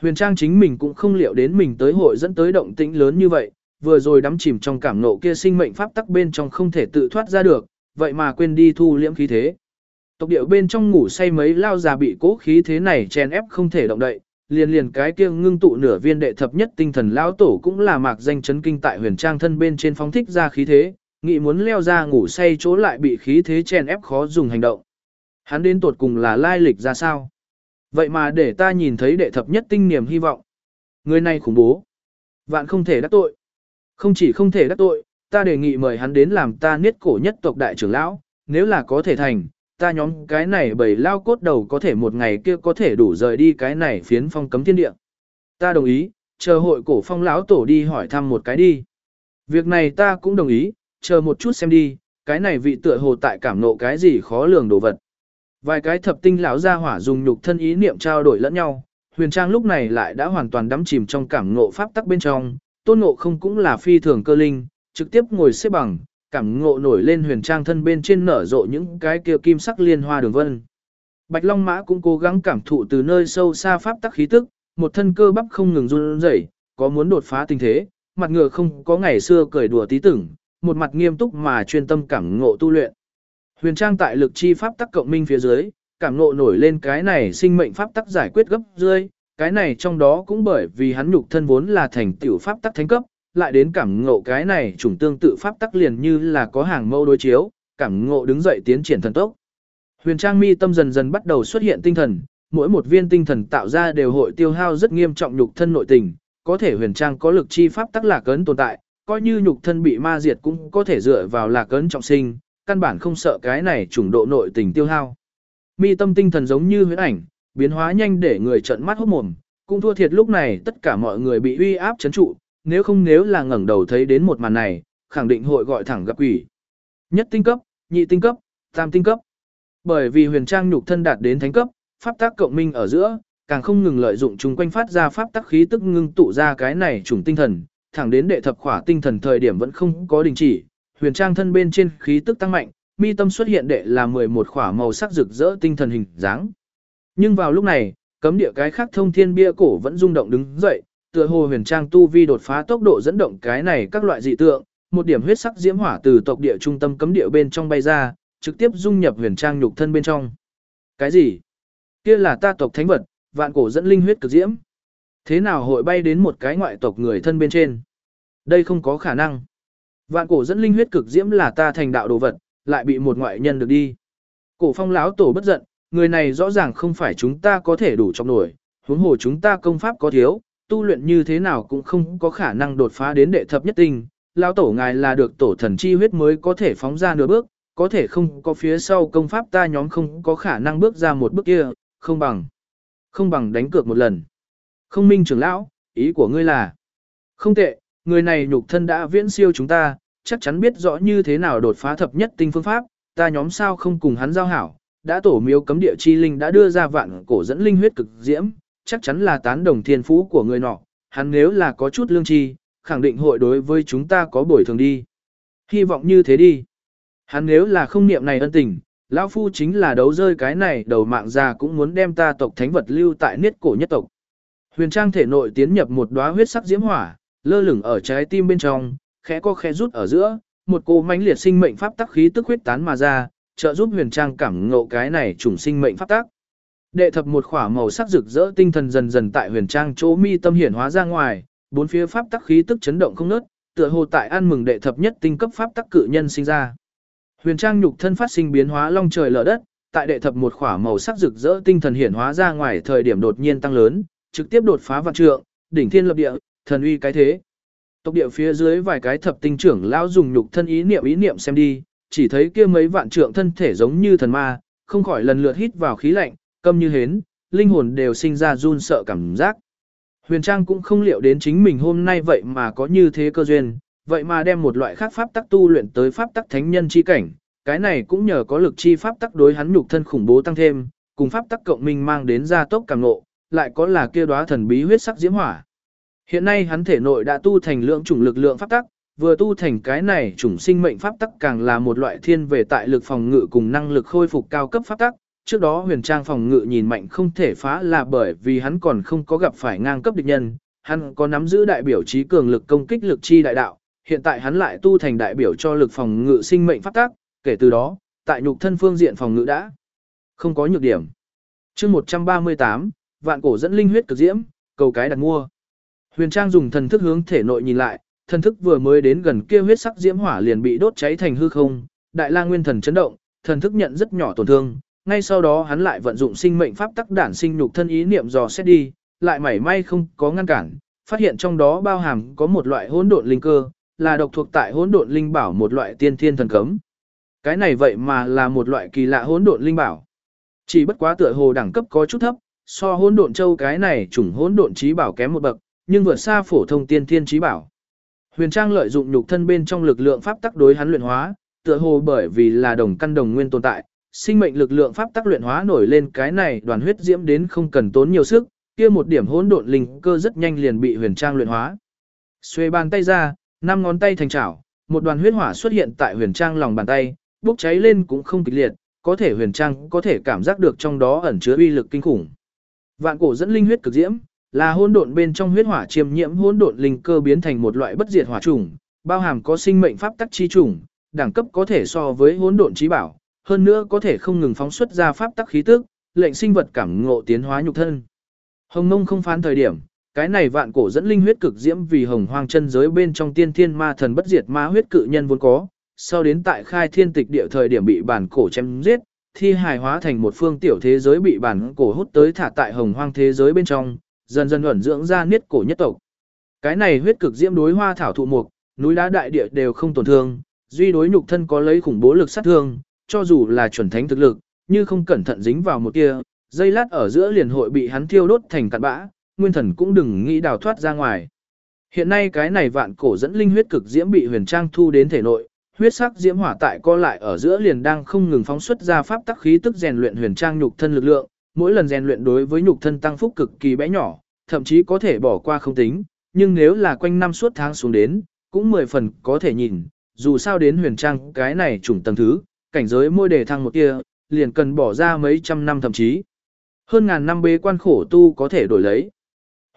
Huyền trang chính mình cũng không liệu đến mình tới hội dẫn tới động tĩnh lớn như vậy, vừa rồi đắm chìm trong cảm nộ kia sinh mệnh pháp tắc bên trong không thể tự thoát ra được, vậy mà quên đi thu liễm khí thế. Tộc điệu bên trong ngủ say mấy lao già bị cố khí thế này chèn ép không thể động đậy, liền liền cái kia ngưng tụ nửa viên đệ thập nhất tinh thần lão tổ cũng là mạc danh chấn kinh tại huyền trang thân bên trên phóng thích ra khí thế, nghĩ muốn leo ra ngủ say chỗ lại bị khí thế chèn ép khó dùng hành động. Hắn đến tột cùng là lai lịch ra sao? Vậy mà để ta nhìn thấy đệ thập nhất tinh niềm hy vọng. Người này khủng bố. Vạn không thể đắc tội. Không chỉ không thể đắc tội, ta đề nghị mời hắn đến làm ta niết cổ nhất tộc đại trưởng lão, nếu là có thể thành, ta nhóm cái này bầy lao cốt đầu có thể một ngày kia có thể đủ rời đi cái này phiến phong cấm thiên địa. Ta đồng ý, chờ hội cổ phong lão tổ đi hỏi thăm một cái đi. Việc này ta cũng đồng ý, chờ một chút xem đi, cái này vị tựa hồ tại cảm nộ cái gì khó lường đồ vật. Vài cái thập tinh lão gia hỏa dùng nhục thân ý niệm trao đổi lẫn nhau, huyền trang lúc này lại đã hoàn toàn đắm chìm trong cảm ngộ pháp tắc bên trong, tôn ngộ không cũng là phi thường cơ linh, trực tiếp ngồi xếp bằng, cảm ngộ nổi lên huyền trang thân bên trên nở rộ những cái kia kim sắc liên hoa đường vân. Bạch Long Mã cũng cố gắng cảm thụ từ nơi sâu xa pháp tắc khí tức, một thân cơ bắp không ngừng run rẩy, có muốn đột phá tình thế, mặt ngựa không có ngày xưa cười đùa tí tưởng, một mặt nghiêm túc mà chuyên tâm cảm ngộ tu luyện. Huyền Trang tại lực chi pháp tắc cộng minh phía dưới, cảm ngộ nổi lên cái này sinh mệnh pháp tắc giải quyết gấp rơi, cái này trong đó cũng bởi vì hắn nhục thân vốn là thành tiểu pháp tắc thánh cấp, lại đến cảm ngộ cái này chủng tương tự pháp tắc liền như là có hàng mâu đối chiếu, cảm ngộ đứng dậy tiến triển thần tốc. Huyền Trang mi tâm dần dần bắt đầu xuất hiện tinh thần, mỗi một viên tinh thần tạo ra đều hội tiêu hao rất nghiêm trọng nhục thân nội tình, có thể Huyền Trang có lực chi pháp tắc lạc cấn tồn tại, coi như nhục thân bị ma diệt cũng có thể dựa vào lạc cấn trọng sinh, căn bản không sợ cái này chủng độ nội tình tiêu hao. Mi tâm tinh thần giống như huyễn ảnh, biến hóa nhanh để người trợn mắt hốt mồm, cũng thua thiệt lúc này tất cả mọi người bị uy áp chấn trụ, nếu không nếu là ngẩng đầu thấy đến một màn này, khẳng định hội gọi thẳng gặp quỷ. Nhất tinh cấp, nhị tinh cấp, tam tinh cấp. Bởi vì huyền trang nhục thân đạt đến thánh cấp, pháp tác cộng minh ở giữa, càng không ngừng lợi dụng chúng quanh phát ra pháp tác khí tức ngưng tụ ra cái này chủng tinh thần, thẳng đến đệ thập khỏa tinh thần thời điểm vẫn không có đình chỉ, huyền trang thân bên trên khí tức tăng mạnh, mi tâm xuất hiện đệ là 11 khỏa màu sắc rực rỡ tinh thần hình dáng. Nhưng vào lúc này, cấm địa cái khác thông thiên bia cổ vẫn rung động đứng dậy, tựa hồ huyền trang tu vi đột phá tốc độ dẫn động cái này các loại dị tượng, một điểm huyết sắc diễm hỏa từ tộc địa trung tâm cấm địa bên trong bay ra, trực tiếp dung nhập huyền trang nhục thân bên trong. Cái gì? Kia là ta tộc thánh vật, vạn cổ dẫn linh huyết cực diễm. Thế nào hội bay đến một cái ngoại tộc người thân bên trên? Đây không có khả năng. Vạn cổ dẫn linh huyết cực diễm là ta thành đạo đồ vật, lại bị một ngoại nhân được đi. Cổ phong lão tổ bất giận, người này rõ ràng không phải chúng ta có thể đủ trong nổi, huống hồ chúng ta công pháp có thiếu, tu luyện như thế nào cũng không có khả năng đột phá đến đệ thập nhất tinh. Lão tổ ngài là được tổ thần chi huyết mới có thể phóng ra nửa bước, có thể không có phía sau công pháp ta nhóm không có khả năng bước ra một bước kia, không bằng. Không bằng đánh cược một lần. Không minh trưởng lão, ý của ngươi là. Không tệ, người này nhục thân đã viễn siêu chúng ta, chắc chắn biết rõ như thế nào đột phá thập nhất tinh phương pháp, ta nhóm sao không cùng hắn giao hảo, đã tổ miếu cấm địa chi linh đã đưa ra vạn cổ dẫn linh huyết cực diễm, chắc chắn là tán đồng thiên phú của người nọ, hắn nếu là có chút lương tri, khẳng định hội đối với chúng ta có bồi thường đi. Hy vọng như thế đi. Hắn nếu là không niệm này ân tình, lão phu chính là đấu rơi cái này đầu mạng già cũng muốn đem ta tộc thánh vật lưu tại niết cổ nhất tộc. Huyền trang thể nội tiến nhập một đóa huyết sắc diễm hỏa, lơ lửng ở trái tim bên trong, khẽ co khẽ rút ở giữa, một cô mãnh liệt sinh mệnh pháp tắc khí tức huyết tán mà ra, trợ giúp huyền trang cảm ngộ cái này trùng sinh mệnh pháp tác Đệ thập một khỏa màu sắc rực rỡ tinh thần dần dần tại huyền trang chỗ mi tâm hiển hóa ra ngoài, bốn phía pháp tắc khí tức chấn động không ngớt, tựa hồ tại ăn mừng đệ thập nhất tinh cấp pháp tắc cự nhân sinh ra. Huyền trang nhục thân phát sinh biến hóa long trời lở đất, tại đệ thập một khỏa màu sắc rực rỡ tinh thần hiển hóa ra ngoài thời điểm đột nhiên tăng lớn, trực tiếp đột phá vạn trượng, đỉnh thiên lập địa, thần uy cái thế. Tộc địa phía dưới vài cái thập tinh trưởng lão dùng nhục thân ý niệm ý niệm xem đi, chỉ thấy kia mấy vạn trượng thân thể giống như thần ma, không khỏi lần lượt hít vào khí lạnh, câm như hến, linh hồn đều sinh ra run sợ cảm giác. Huyền Trang cũng không liệu đến chính mình hôm nay vậy mà có như thế cơ duyên, vậy mà đem một loại khác pháp tắc tu luyện tới pháp tắc thánh nhân chi cảnh, cái này cũng nhờ có lực chi pháp tắc đối hắn nhục thân khủng bố tăng thêm, cùng pháp tắc cộng minh mang đến gia tốc càng ngộ, lại có là kia đóa thần bí huyết sắc diễm hỏa. Hiện nay hắn thể nội đã tu thành lượng chủng lực lượng pháp tắc, vừa tu thành cái này chủng sinh mệnh pháp tắc càng là một loại thiên về tại lực phòng ngự cùng năng lực khôi phục cao cấp pháp tắc. Trước đó huyền trang phòng ngự nhìn mạnh không thể phá là bởi vì hắn còn không có gặp phải ngang cấp địch nhân, hắn có nắm giữ đại biểu trí cường lực công kích lực chi đại đạo, hiện tại hắn lại tu thành đại biểu cho lực phòng ngự sinh mệnh pháp tắc kể từ đó, tại nhục thân phương diện phòng ngự đã không có nhược điểm. Chương 138, vạn cổ dẫn linh huyết cực diễm, cầu cái đặt mua. Huyền Trang dùng thần thức hướng thể nội nhìn lại, thần thức vừa mới đến gần kia huyết sắc diễm hỏa liền bị đốt cháy thành hư không, đại la nguyên thần chấn động, thần thức nhận rất nhỏ tổn thương, ngay sau đó hắn lại vận dụng sinh mệnh pháp tắc đản sinh nhục thân ý niệm dò xét đi, lại mảy may không có ngăn cản, phát hiện trong đó bao hàm có một loại hỗn độn linh cơ, là độc thuộc tại hỗn độn linh bảo một loại tiên thiên thần cấm. Cái này vậy mà là một loại kỳ lạ hỗn độn linh bảo. Chỉ bất quá tựa hồ đẳng cấp có chút thấp, so hỗn độn châu cái này chủng hỗn độn trí bảo kém một bậc, nhưng vượt xa phổ thông tiên thiên trí bảo. Huyền Trang lợi dụng nhục thân bên trong lực lượng pháp tắc đối hắn luyện hóa, tựa hồ bởi vì là đồng căn đồng nguyên tồn tại, sinh mệnh lực lượng pháp tắc luyện hóa nổi lên cái này đoàn huyết diễm đến không cần tốn nhiều sức, kia một điểm hỗn độn linh cơ rất nhanh liền bị Huyền Trang luyện hóa. Xuê bàn tay ra, năm ngón tay thành chảo, một đoàn huyết hỏa xuất hiện tại Huyền Trang lòng bàn tay, bốc cháy lên cũng không kịch liệt, có thể Huyền Trang có thể cảm giác được trong đó ẩn chứa uy lực kinh khủng. Vạn cổ dẫn linh huyết cực diễm, là hỗn độn bên trong huyết hỏa chiêm nhiễm hỗn độn linh cơ biến thành một loại bất diệt hỏa trùng, bao hàm có sinh mệnh pháp tắc chi trùng, đẳng cấp có thể so với hỗn độn trí bảo, hơn nữa có thể không ngừng phóng xuất ra pháp tắc khí tức, lệnh sinh vật cảm ngộ tiến hóa nhục thân. Hồng Nông không phán thời điểm, cái này vạn cổ dẫn linh huyết cực diễm vì hồng hoang chân giới bên trong tiên thiên ma thần bất diệt ma huyết cự nhân vốn có, sau đến tại khai thiên tịch địa thời điểm bị bản cổ chém giết, thi hài hóa thành một phương tiểu thế giới bị bản cổ hút tới thả tại hồng hoang thế giới bên trong, dần dần ẩn dưỡng ra niết cổ nhất tộc. Cái này huyết cực diễm đối hoa thảo thụ mục, núi đá đại địa đều không tổn thương, duy đối nhục thân có lấy khủng bố lực sát thương, cho dù là chuẩn thánh thực lực, như không cẩn thận dính vào một tia, dây lát ở giữa liền hội bị hắn thiêu đốt thành cặn bã, nguyên thần cũng đừng nghĩ đào thoát ra ngoài. Hiện nay cái này vạn cổ dẫn linh huyết cực diễm bị huyền trang thu đến thể nội, huyết sắc diễm hỏa tại co lại ở giữa liền đang không ngừng phóng xuất ra pháp tắc khí tức rèn luyện huyền trang nhục thân lực lượng, mỗi lần rèn luyện đối với nhục thân tăng phúc cực kỳ bé nhỏ, thậm chí có thể bỏ qua không tính, nhưng nếu là quanh năm suốt tháng xuống đến, cũng mười phần có thể nhìn, dù sao đến huyền trang cái này trùng tầng thứ, cảnh giới môi đề thăng một tia, liền cần bỏ ra mấy trăm năm thậm chí. Hơn ngàn năm bế quan khổ tu có thể đổi lấy.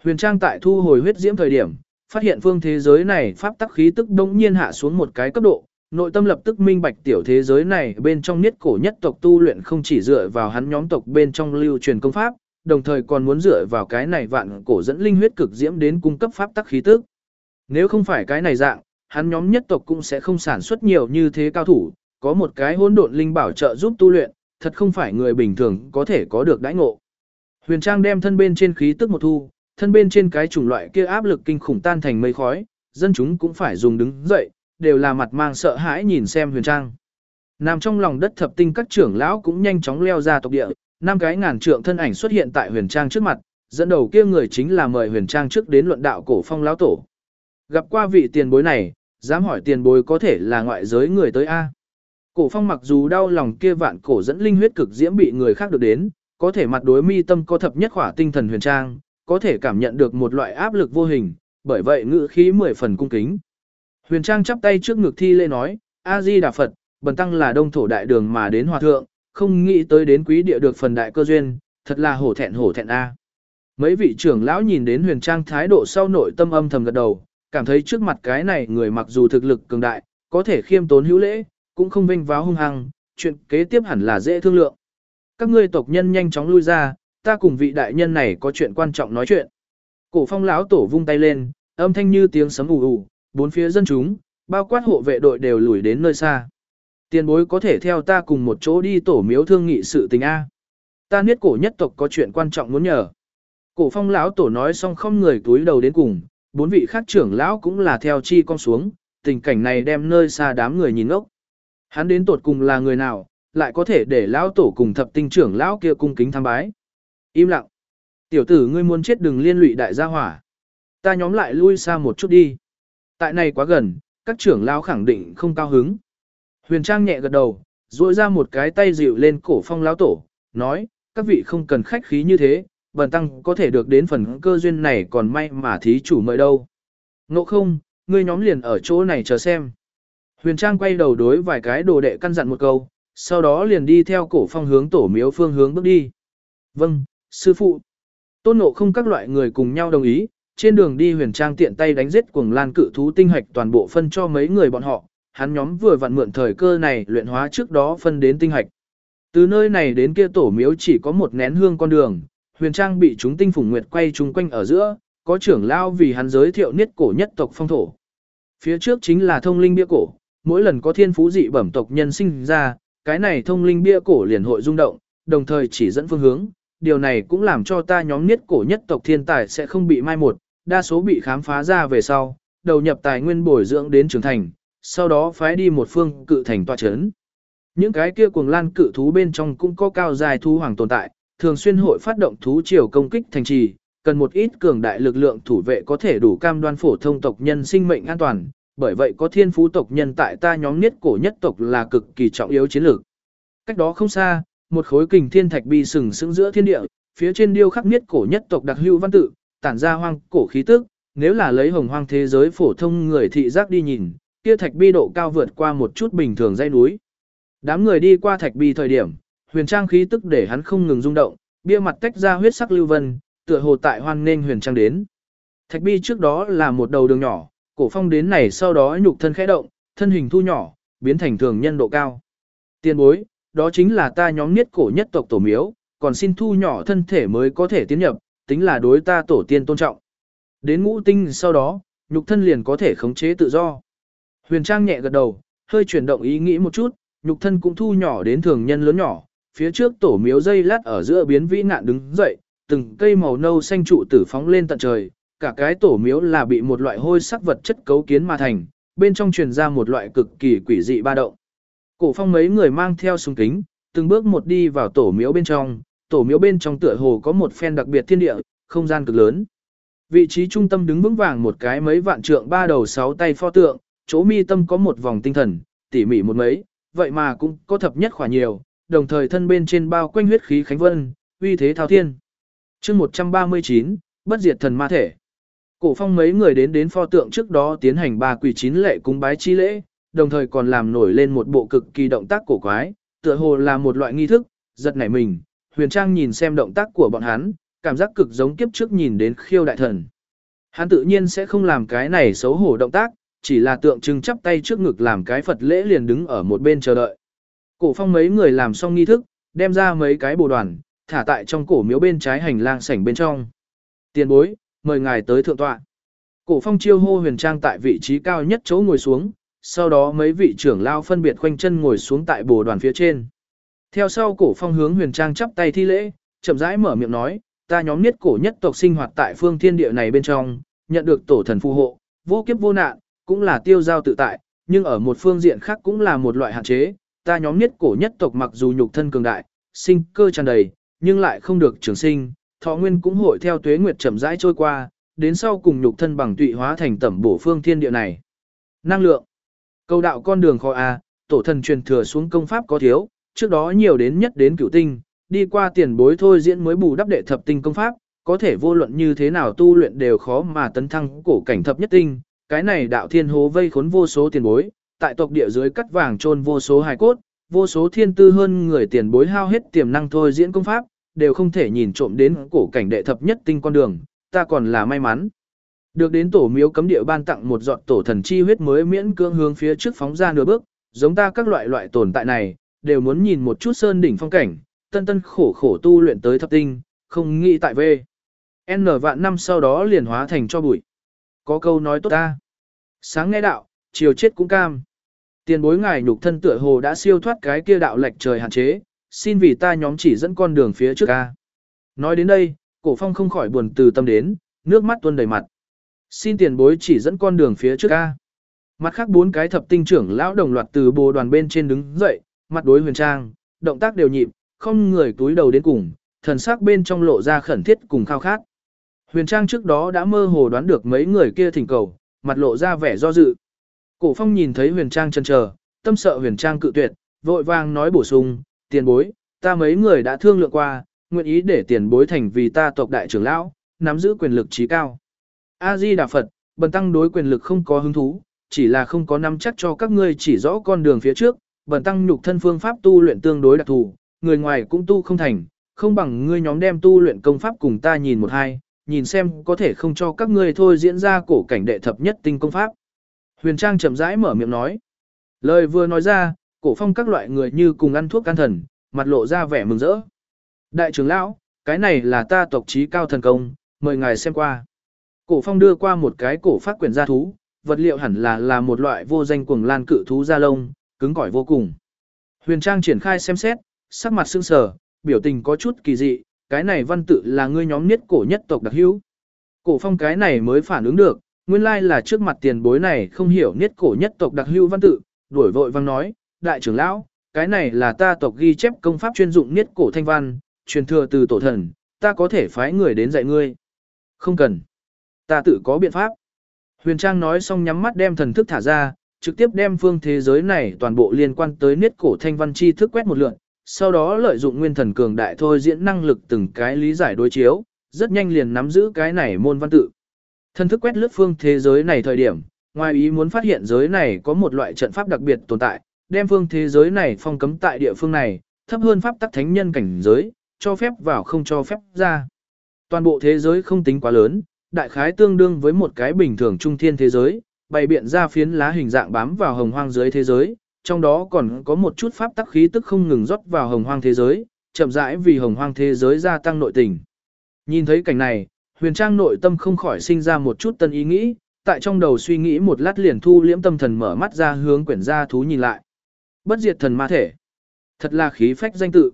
Huyền trang tại thu hồi huyết diễm thời điểm, phát hiện phương thế giới này pháp tắc khí tức đông nhiên hạ xuống một cái cấp độ, nội tâm lập tức minh bạch tiểu thế giới này bên trong niết cổ nhất tộc tu luyện không chỉ dựa vào hắn nhóm tộc bên trong lưu truyền công pháp, đồng thời còn muốn dựa vào cái này vạn cổ dẫn linh huyết cực diễm đến cung cấp pháp tắc khí tức. Nếu không phải cái này dạng, hắn nhóm nhất tộc cũng sẽ không sản xuất nhiều như thế cao thủ, có một cái hỗn độn linh bảo trợ giúp tu luyện, thật không phải người bình thường có thể có được đãi ngộ. Huyền Trang đem thân bên trên khí tức một thu, thân bên trên cái chủng loại kia áp lực kinh khủng tan thành mây khói, dân chúng cũng phải dùng đứng dậy, đều là mặt mang sợ hãi nhìn xem Huyền Trang. Nằm trong lòng đất thập tinh các trưởng lão cũng nhanh chóng leo ra tộc địa, năm cái ngàn trượng thân ảnh xuất hiện tại Huyền Trang trước mặt, dẫn đầu kia người chính là mời Huyền Trang trước đến luận đạo cổ phong lão tổ. Gặp qua vị tiền bối này, dám hỏi tiền bối có thể là ngoại giới người tới A. Cổ phong mặc dù đau lòng kia vạn cổ dẫn linh huyết cực diễm bị người khác được đến, có thể mặt đối mi tâm có thập nhất khỏa tinh thần huyền trang, có thể cảm nhận được một loại áp lực vô hình, bởi vậy ngữ khí mười phần cung kính. Huyền trang chắp tay trước ngực thi lễ nói, A-di Đà Phật, bần tăng là đông thổ đại đường mà đến hòa thượng, không nghĩ tới đến quý địa được phần đại cơ duyên, thật là hổ thẹn hổ thẹn A. Mấy vị trưởng lão nhìn đến huyền trang thái độ sau nội tâm âm thầm gật đầu, cảm thấy trước mặt cái này người mặc dù thực lực cường đại, có thể khiêm tốn hữu lễ, cũng không vinh váo hung hăng, chuyện kế tiếp hẳn là dễ thương lượng. Các ngươi tộc nhân nhanh chóng lui ra, ta cùng vị đại nhân này có chuyện quan trọng nói chuyện. Cổ phong lão tổ vung tay lên, âm thanh như tiếng sấm ù ù, bốn phía dân chúng, bao quát hộ vệ đội đều lùi đến nơi xa. Tiền bối có thể theo ta cùng một chỗ đi tổ miếu thương nghị sự tình A. Ta biết cổ nhất tộc có chuyện quan trọng muốn nhờ. Cổ phong lão tổ nói xong không người túi đầu đến cùng, bốn vị khác trưởng lão cũng là theo chi con xuống, tình cảnh này đem nơi xa đám người nhìn ngốc. Hắn đến tột cùng là người nào, lại có thể để lão tổ cùng thập tinh trưởng lão kia cung kính tham bái. Im lặng. Tiểu tử ngươi muốn chết đừng liên lụy đại gia hỏa. Ta nhóm lại lui xa một chút đi. Tại này quá gần, các trưởng lão khẳng định không cao hứng. Huyền Trang nhẹ gật đầu, duỗi ra một cái tay dịu lên cổ phong lão tổ, nói, các vị không cần khách khí như thế, bần tăng có thể được đến phần cơ duyên này còn may mà thí chủ mời đâu. Ngộ không, ngươi nhóm liền ở chỗ này chờ xem. Huyền Trang quay đầu đối vài cái đồ đệ căn dặn một câu, sau đó liền đi theo cổ phong hướng tổ miếu phương hướng bước đi. Vâng, sư phụ. Tôn ngộ không các loại người cùng nhau đồng ý, trên đường đi huyền trang tiện tay đánh giết cuồng lan cự thú tinh hạch toàn bộ phân cho mấy người bọn họ, hắn nhóm vừa vặn mượn thời cơ này luyện hóa trước đó phân đến tinh hạch. Từ nơi này đến kia tổ miếu chỉ có một nén hương con đường, huyền trang bị chúng tinh phủng nguyệt quay chung quanh ở giữa, có trưởng lao vì hắn giới thiệu niết cổ nhất tộc phong thổ. Phía trước chính là thông linh bia cổ, mỗi lần có thiên phú dị bẩm tộc nhân sinh ra, cái này thông linh bia cổ liền hội rung động, đồng thời chỉ dẫn phương hướng, điều này cũng làm cho ta nhóm niết cổ nhất tộc thiên tài sẽ không bị mai một, đa số bị khám phá ra về sau, đầu nhập tài nguyên bồi dưỡng đến trưởng thành, sau đó phái đi một phương cự thành tọa chấn. Những cái kia cuồng lan cự thú bên trong cũng có cao dài thú hoàng tồn tại, thường xuyên hội phát động thú triều công kích thành trì, cần một ít cường đại lực lượng thủ vệ có thể đủ cam đoan phổ thông tộc nhân sinh mệnh an toàn, bởi vậy có thiên phú tộc nhân tại ta nhóm niết cổ nhất tộc là cực kỳ trọng yếu chiến lược. Cách đó không xa, một khối kình thiên thạch bi sừng sững giữa thiên địa, phía trên điêu khắc niết cổ nhất tộc đặc hữu văn tự, tản ra hoang cổ khí tức, nếu là lấy hồng hoang thế giới phổ thông người thị giác đi nhìn, kia thạch bi độ cao vượt qua một chút bình thường dãy núi. Đám người đi qua thạch bi thời điểm, huyền trang khí tức để hắn không ngừng rung động, bia mặt tách ra huyết sắc lưu vân, tựa hồ tại hoan nên huyền trang đến. Thạch bi trước đó là một đầu đường nhỏ, cổ phong đến này sau đó nhục thân khẽ động, thân hình thu nhỏ, biến thành thường nhân độ cao. Tiên bối, đó chính là ta nhóm niết cổ nhất tộc tổ miếu, còn xin thu nhỏ thân thể mới có thể tiến nhập, tính là đối ta tổ tiên tôn trọng. Đến ngũ tinh sau đó, nhục thân liền có thể khống chế tự do. Huyền Trang nhẹ gật đầu, hơi chuyển động ý nghĩ một chút, nhục thân cũng thu nhỏ đến thường nhân lớn nhỏ, phía trước tổ miếu dây lát ở giữa biến vĩ ngạn đứng dậy, từng cây màu nâu xanh trụ tử phóng lên tận trời, cả cái tổ miếu là bị một loại hôi sắc vật chất cấu kiến mà thành, bên trong truyền ra một loại cực kỳ quỷ dị ba động. Cổ phong mấy người mang theo súng kính, từng bước một đi vào tổ miếu bên trong, tổ miếu bên trong tựa hồ có một phen đặc biệt thiên địa, không gian cực lớn. Vị trí trung tâm đứng vững vàng một cái mấy vạn trượng ba đầu sáu tay pho tượng, chỗ mi tâm có một vòng tinh thần, tỉ mỉ một mấy, vậy mà cũng có thập nhất khỏa nhiều, đồng thời thân bên trên bao quanh huyết khí khánh vân, uy thế thao thiên. chương 139, bất diệt thần ma thể. Cổ phong mấy người đến đến pho tượng trước đó tiến hành ba quỷ chín lệ cúng bái chi lễ, đồng thời còn làm nổi lên một bộ cực kỳ động tác cổ quái, tựa hồ là một loại nghi thức, giật nảy mình, huyền trang nhìn xem động tác của bọn hắn, cảm giác cực giống kiếp trước nhìn đến khiêu đại thần. Hắn tự nhiên sẽ không làm cái này xấu hổ động tác, chỉ là tượng trưng chắp tay trước ngực làm cái Phật lễ liền đứng ở một bên chờ đợi. Cổ phong mấy người làm xong nghi thức, đem ra mấy cái bồ đoàn, thả tại trong cổ miếu bên trái hành lang sảnh bên trong. Tiền bối, mời ngài tới thượng tọa. Cổ phong chiêu hô huyền trang tại vị trí cao nhất chỗ ngồi xuống, sau đó mấy vị trưởng lao phân biệt khoanh chân ngồi xuống tại bồ đoàn phía trên. Theo sau cổ phong hướng huyền trang chắp tay thi lễ, chậm rãi mở miệng nói, ta nhóm niết cổ nhất tộc sinh hoạt tại phương thiên địa này bên trong, nhận được tổ thần phù hộ, vô kiếp vô nạn, cũng là tiêu giao tự tại, nhưng ở một phương diện khác cũng là một loại hạn chế, ta nhóm niết cổ nhất tộc mặc dù nhục thân cường đại, sinh cơ tràn đầy, nhưng lại không được trường sinh, thọ nguyên cũng hội theo tuế nguyệt chậm rãi trôi qua, đến sau cùng nhục thân bằng tụy hóa thành tẩm bổ phương thiên địa này. Năng lượng. Câu đạo con đường khó a, tổ thần truyền thừa xuống công pháp có thiếu, trước đó nhiều đến nhất đến cửu tinh, đi qua tiền bối thôi diễn mới bù đắp đệ thập tinh công pháp, có thể vô luận như thế nào tu luyện đều khó mà tấn thăng cổ cảnh thập nhất tinh, cái này đạo thiên hố vây khốn vô số tiền bối, tại tộc địa dưới cắt vàng trôn vô số hài cốt, vô số thiên tư hơn người tiền bối hao hết tiềm năng thôi diễn công pháp, đều không thể nhìn trộm đến cổ cảnh đệ thập nhất tinh con đường, ta còn là may mắn. Được đến tổ miếu cấm địa ban tặng một giọt tổ thần chi huyết mới miễn cưỡng hướng phía trước phóng ra nửa bước, giống ta các loại loại tồn tại này, đều muốn nhìn một chút sơn đỉnh phong cảnh, tân tân khổ khổ tu luyện tới thập tinh, không nghĩ tại về. N vạn năm sau đó liền hóa thành cho bụi. Có câu nói tốt ta. Sáng nghe đạo, chiều chết cũng cam. Tiền bối ngài nhục thân tựa hồ đã siêu thoát cái kia đạo lệch trời hạn chế, xin vì ta nhóm chỉ dẫn con đường phía trước ca. Nói đến đây, cổ phong không khỏi buồn từ tâm đến, nước mắt tuôn đầy mặt. Xin tiền bối chỉ dẫn con đường phía trước ca. Mặt khác bốn cái thập tinh trưởng lão đồng loạt từ bồ đoàn bên trên đứng dậy, mặt đối huyền trang, động tác đều nhịp, không người túi đầu đến cùng, thần sắc bên trong lộ ra khẩn thiết cùng khao khát. Huyền trang trước đó đã mơ hồ đoán được mấy người kia thỉnh cầu, mặt lộ ra vẻ do dự. Cổ phong nhìn thấy huyền trang chân chờ, tâm sợ huyền trang cự tuyệt, vội vàng nói bổ sung, tiền bối, ta mấy người đã thương lượng qua, nguyện ý để tiền bối thành vì ta tộc đại trưởng lão, nắm giữ quyền lực trí cao. A-di Đà Phật, bần tăng đối quyền lực không có hứng thú, chỉ là không có nắm chắc cho các ngươi chỉ rõ con đường phía trước, bần tăng nhục thân phương pháp tu luyện tương đối đặc thù, người ngoài cũng tu không thành, không bằng ngươi nhóm đem tu luyện công pháp cùng ta nhìn một hai, nhìn xem có thể không cho các ngươi thôi diễn ra cổ cảnh đệ thập nhất tinh công pháp. Huyền Trang chậm rãi mở miệng nói. Lời vừa nói ra, cổ phong các loại người như cùng ăn thuốc can thần, mặt lộ ra vẻ mừng rỡ. Đại trưởng lão, cái này là ta tộc trí cao thần công, mời ngài xem qua. Cổ phong đưa qua một cái cổ phát quyển gia thú, vật liệu hẳn là là một loại vô danh cuồng lan cự thú da lông, cứng cỏi vô cùng. Huyền Trang triển khai xem xét, sắc mặt sưng sờ, biểu tình có chút kỳ dị, cái này văn tự là ngươi nhóm niết cổ nhất tộc đặc hữu. Cổ phong cái này mới phản ứng được, nguyên lai là trước mặt tiền bối này không hiểu niết cổ nhất tộc đặc hữu văn tự, đuổi vội vang nói, đại trưởng lão, cái này là ta tộc ghi chép công pháp chuyên dụng niết cổ thanh văn, truyền thừa từ tổ thần, ta có thể phái người đến dạy ngươi. Không cần. Ta tự có biện pháp. Huyền Trang nói xong nhắm mắt đem thần thức thả ra, trực tiếp đem phương thế giới này toàn bộ liên quan tới niết cổ thanh văn chi thức quét một lượt, sau đó lợi dụng nguyên thần cường đại thôi diễn năng lực từng cái lý giải đối chiếu, rất nhanh liền nắm giữ cái này môn văn tự. Thần thức quét lướt phương thế giới này thời điểm, ngoài ý muốn phát hiện giới này có một loại trận pháp đặc biệt tồn tại, đem phương thế giới này phong cấm tại địa phương này, thấp hơn pháp tắc thánh nhân cảnh giới, cho phép vào không cho phép ra. Toàn bộ thế giới không tính quá lớn, đại khái tương đương với một cái bình thường trung thiên thế giới, bày biện ra phiến lá hình dạng bám vào hồng hoang dưới thế giới, trong đó còn có một chút pháp tắc khí tức không ngừng rót vào hồng hoang thế giới, chậm rãi vì hồng hoang thế giới gia tăng nội tình. Nhìn thấy cảnh này, huyền trang nội tâm không khỏi sinh ra một chút tân ý nghĩ, tại trong đầu suy nghĩ một lát liền thu liễm tâm thần mở mắt ra hướng quyển gia thú nhìn lại. Bất diệt thần ma thể. Thật là khí phách danh tự.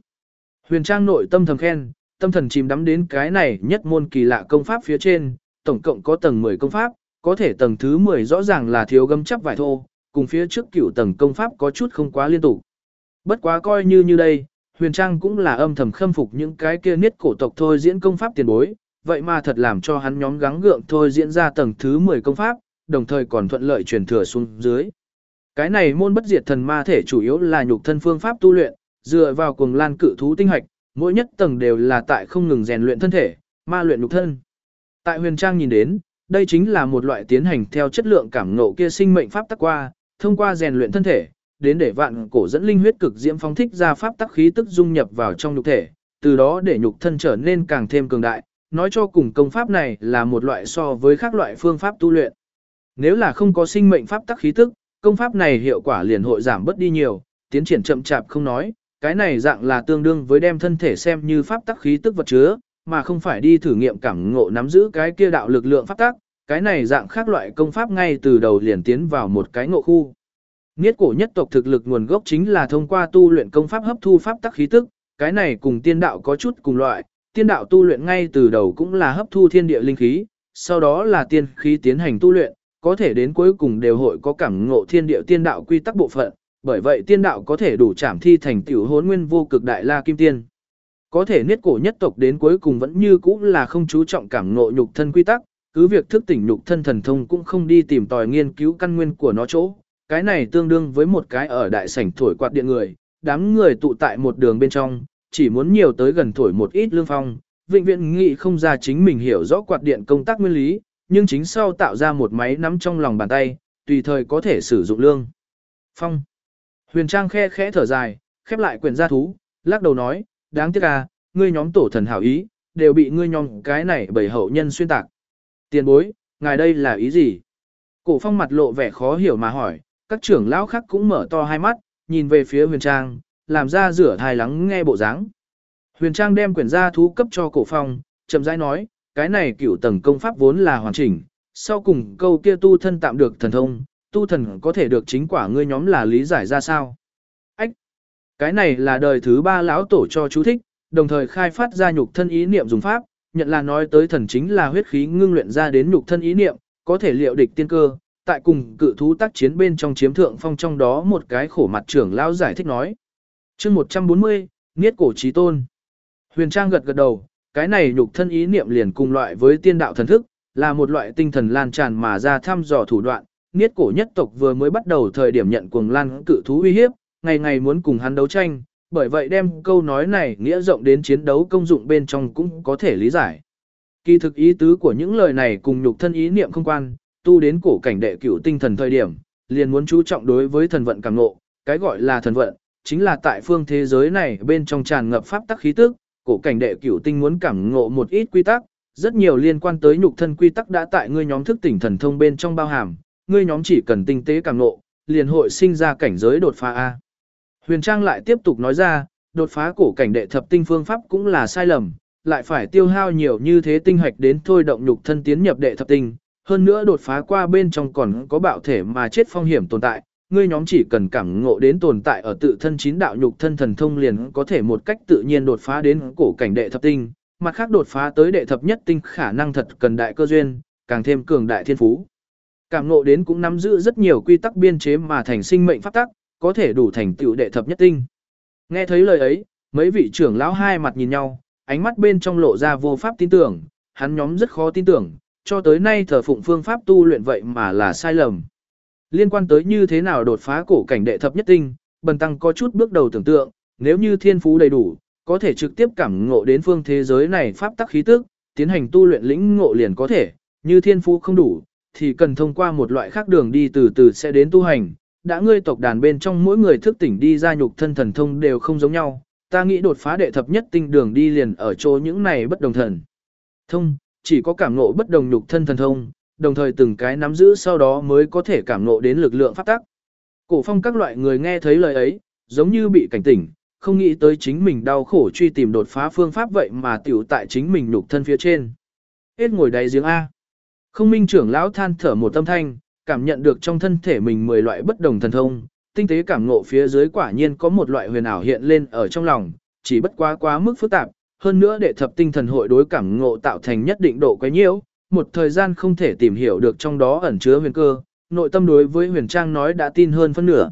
Huyền trang nội tâm thầm khen, tâm thần chìm đắm đến cái này nhất môn kỳ lạ công pháp phía trên, tổng cộng có tầng 10 công pháp, có thể tầng thứ 10 rõ ràng là thiếu gấm chắp vải thô, cùng phía trước cửu tầng công pháp có chút không quá liên tục. Bất quá coi như như đây, Huyền Trang cũng là âm thầm khâm phục những cái kia niết cổ tộc thôi diễn công pháp tiền bối, vậy mà thật làm cho hắn nhóm gắng gượng thôi diễn ra tầng thứ 10 công pháp, đồng thời còn thuận lợi truyền thừa xuống dưới. Cái này môn bất diệt thần ma thể chủ yếu là nhục thân phương pháp tu luyện, dựa vào cuồng lan cự thú tinh hạch, mỗi nhất tầng đều là tại không ngừng rèn luyện thân thể, ma luyện nhục thân. Tại Huyền Trang nhìn đến, đây chính là một loại tiến hành theo chất lượng cảm ngộ kia sinh mệnh pháp tắc qua, thông qua rèn luyện thân thể, đến để vạn cổ dẫn linh huyết cực diễm phóng thích ra pháp tắc khí tức dung nhập vào trong nhục thể, từ đó để nhục thân trở nên càng thêm cường đại, nói cho cùng công pháp này là một loại so với các loại phương pháp tu luyện. Nếu là không có sinh mệnh pháp tắc khí tức, công pháp này hiệu quả liền hội giảm bớt đi nhiều, tiến triển chậm chạp không nói, cái này dạng là tương đương với đem thân thể xem như pháp tắc khí tức vật chứa, mà không phải đi thử nghiệm cảm ngộ nắm giữ cái kia đạo lực lượng pháp tắc, cái này dạng khác loại công pháp ngay từ đầu liền tiến vào một cái ngộ khu. Niết cổ nhất tộc thực lực nguồn gốc chính là thông qua tu luyện công pháp hấp thu pháp tắc khí tức, cái này cùng tiên đạo có chút cùng loại, tiên đạo tu luyện ngay từ đầu cũng là hấp thu thiên địa linh khí, sau đó là tiên khí tiến hành tu luyện, có thể đến cuối cùng đều hội có cảm ngộ thiên địa tiên đạo quy tắc bộ phận, bởi vậy tiên đạo có thể đủ trảm thi thành tiểu hốn nguyên vô cực đại la kim tiên. Có thể niết cổ nhất tộc đến cuối cùng vẫn như cũ là không chú trọng cảm ngộ nhục thân quy tắc, cứ việc thức tỉnh nhục thân thần thông cũng không đi tìm tòi nghiên cứu căn nguyên của nó chỗ. Cái này tương đương với một cái ở đại sảnh thổi quạt điện người, đám người tụ tại một đường bên trong, chỉ muốn nhiều tới gần thổi một ít lương phong, vĩnh viện nghị không ra chính mình hiểu rõ quạt điện công tác nguyên lý, nhưng chính sau tạo ra một máy nắm trong lòng bàn tay, tùy thời có thể sử dụng lương. Phong. Huyền Trang khe khẽ thở dài, khép lại quyển gia thú, lắc đầu nói, đáng tiếc à, ngươi nhóm tổ thần hảo ý, đều bị ngươi nhóm cái này bởi hậu nhân xuyên tạc. Tiền bối, ngài đây là ý gì? Cổ phong mặt lộ vẻ khó hiểu mà hỏi, các trưởng lão khác cũng mở to hai mắt, nhìn về phía huyền trang, làm ra rửa thai lắng nghe bộ dáng. Huyền trang đem quyển gia thú cấp cho cổ phong, chậm rãi nói, cái này cửu tầng công pháp vốn là hoàn chỉnh, sau cùng câu kia tu thân tạm được thần thông, tu thần có thể được chính quả ngươi nhóm là lý giải ra sao? Cái này là đời thứ ba lão tổ cho chú thích, đồng thời khai phát ra nhục thân ý niệm dùng pháp, nhận là nói tới thần chính là huyết khí ngưng luyện ra đến nhục thân ý niệm, có thể liệu địch tiên cơ, tại cùng cự thú tác chiến bên trong chiếm thượng phong trong đó một cái khổ mặt trưởng lão giải thích nói. chương 140, Niết cổ trí tôn. Huyền Trang gật gật đầu, cái này nhục thân ý niệm liền cùng loại với tiên đạo thần thức, là một loại tinh thần lan tràn mà ra thăm dò thủ đoạn. Niết cổ nhất tộc vừa mới bắt đầu thời điểm nhận cuồng lan cự thú uy hiếp, ngày ngày muốn cùng hắn đấu tranh, bởi vậy đem câu nói này nghĩa rộng đến chiến đấu công dụng bên trong cũng có thể lý giải. Kỳ thực ý tứ của những lời này cùng nhục thân ý niệm không quan, tu đến cổ cảnh đệ cửu tinh thần thời điểm, liền muốn chú trọng đối với thần vận cảm ngộ, cái gọi là thần vận, chính là tại phương thế giới này bên trong tràn ngập pháp tắc khí tức, cổ cảnh đệ cửu tinh muốn cảm ngộ một ít quy tắc, rất nhiều liên quan tới nhục thân quy tắc đã tại ngươi nhóm thức tỉnh thần thông bên trong bao hàm, ngươi nhóm chỉ cần tinh tế cảm ngộ, liền hội sinh ra cảnh giới đột phá a. Huyền Trang lại tiếp tục nói ra, đột phá cổ cảnh đệ thập tinh phương pháp cũng là sai lầm, lại phải tiêu hao nhiều như thế tinh hạch đến thôi động nhục thân tiến nhập đệ thập tinh, hơn nữa đột phá qua bên trong còn có bạo thể mà chết phong hiểm tồn tại, ngươi nhóm chỉ cần cảm ngộ đến tồn tại ở tự thân chín đạo nhục thân thần thông liền có thể một cách tự nhiên đột phá đến cổ cảnh đệ thập tinh, mặt khác đột phá tới đệ thập nhất tinh khả năng thật cần đại cơ duyên, càng thêm cường đại thiên phú. Cảm ngộ đến cũng nắm giữ rất nhiều quy tắc biên chế mà thành sinh mệnh pháp tắc, có thể đủ thành tựu đệ thập nhất tinh. Nghe thấy lời ấy, mấy vị trưởng lão hai mặt nhìn nhau, ánh mắt bên trong lộ ra vô pháp tin tưởng, hắn nhóm rất khó tin tưởng, cho tới nay thờ phụng phương pháp tu luyện vậy mà là sai lầm. Liên quan tới như thế nào đột phá cổ cảnh đệ thập nhất tinh, bần tăng có chút bước đầu tưởng tượng, nếu như thiên phú đầy đủ, có thể trực tiếp cảm ngộ đến phương thế giới này pháp tắc khí tức, tiến hành tu luyện lĩnh ngộ liền có thể, như thiên phú không đủ, thì cần thông qua một loại khác đường đi từ từ sẽ đến tu hành. Đã ngươi tộc đàn bên trong mỗi người thức tỉnh đi ra nhục thân thần thông đều không giống nhau, ta nghĩ đột phá đệ thập nhất tinh đường đi liền ở chỗ những này bất đồng thần. Thông, chỉ có cảm ngộ bất đồng nhục thân thần thông, đồng thời từng cái nắm giữ sau đó mới có thể cảm ngộ đến lực lượng pháp tắc. Cổ phong các loại người nghe thấy lời ấy, giống như bị cảnh tỉnh, không nghĩ tới chính mình đau khổ truy tìm đột phá phương pháp vậy mà tiểu tại chính mình nhục thân phía trên. Hết ngồi đáy giếng A. Không minh trưởng lão than thở một tâm thanh, cảm nhận được trong thân thể mình 10 loại bất đồng thần thông, tinh tế cảm ngộ phía dưới quả nhiên có một loại huyền ảo hiện lên ở trong lòng, chỉ bất quá quá mức phức tạp, hơn nữa đệ thập tinh thần hội đối cảm ngộ tạo thành nhất định độ quấy nhiễu, một thời gian không thể tìm hiểu được trong đó ẩn chứa huyền cơ, nội tâm đối với huyền trang nói đã tin hơn phân nửa.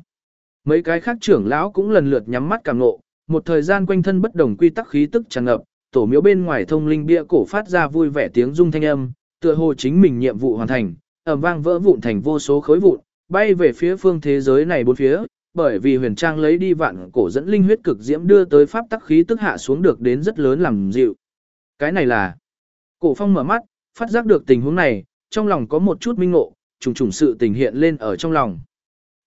Mấy cái khác trưởng lão cũng lần lượt nhắm mắt cảm ngộ, một thời gian quanh thân bất đồng quy tắc khí tức tràn ngập, tổ miếu bên ngoài thông linh bia cổ phát ra vui vẻ tiếng rung thanh âm, tựa hồ chính mình nhiệm vụ hoàn thành, ầm vang vỡ vụn thành vô số khối vụn, bay về phía phương thế giới này bốn phía, bởi vì huyền trang lấy đi vạn cổ dẫn linh huyết cực diễm đưa tới pháp tắc khí tức hạ xuống được đến rất lớn làm dịu. Cái này là Cổ Phong mở mắt, phát giác được tình huống này, trong lòng có một chút minh ngộ, trùng trùng sự tình hiện lên ở trong lòng.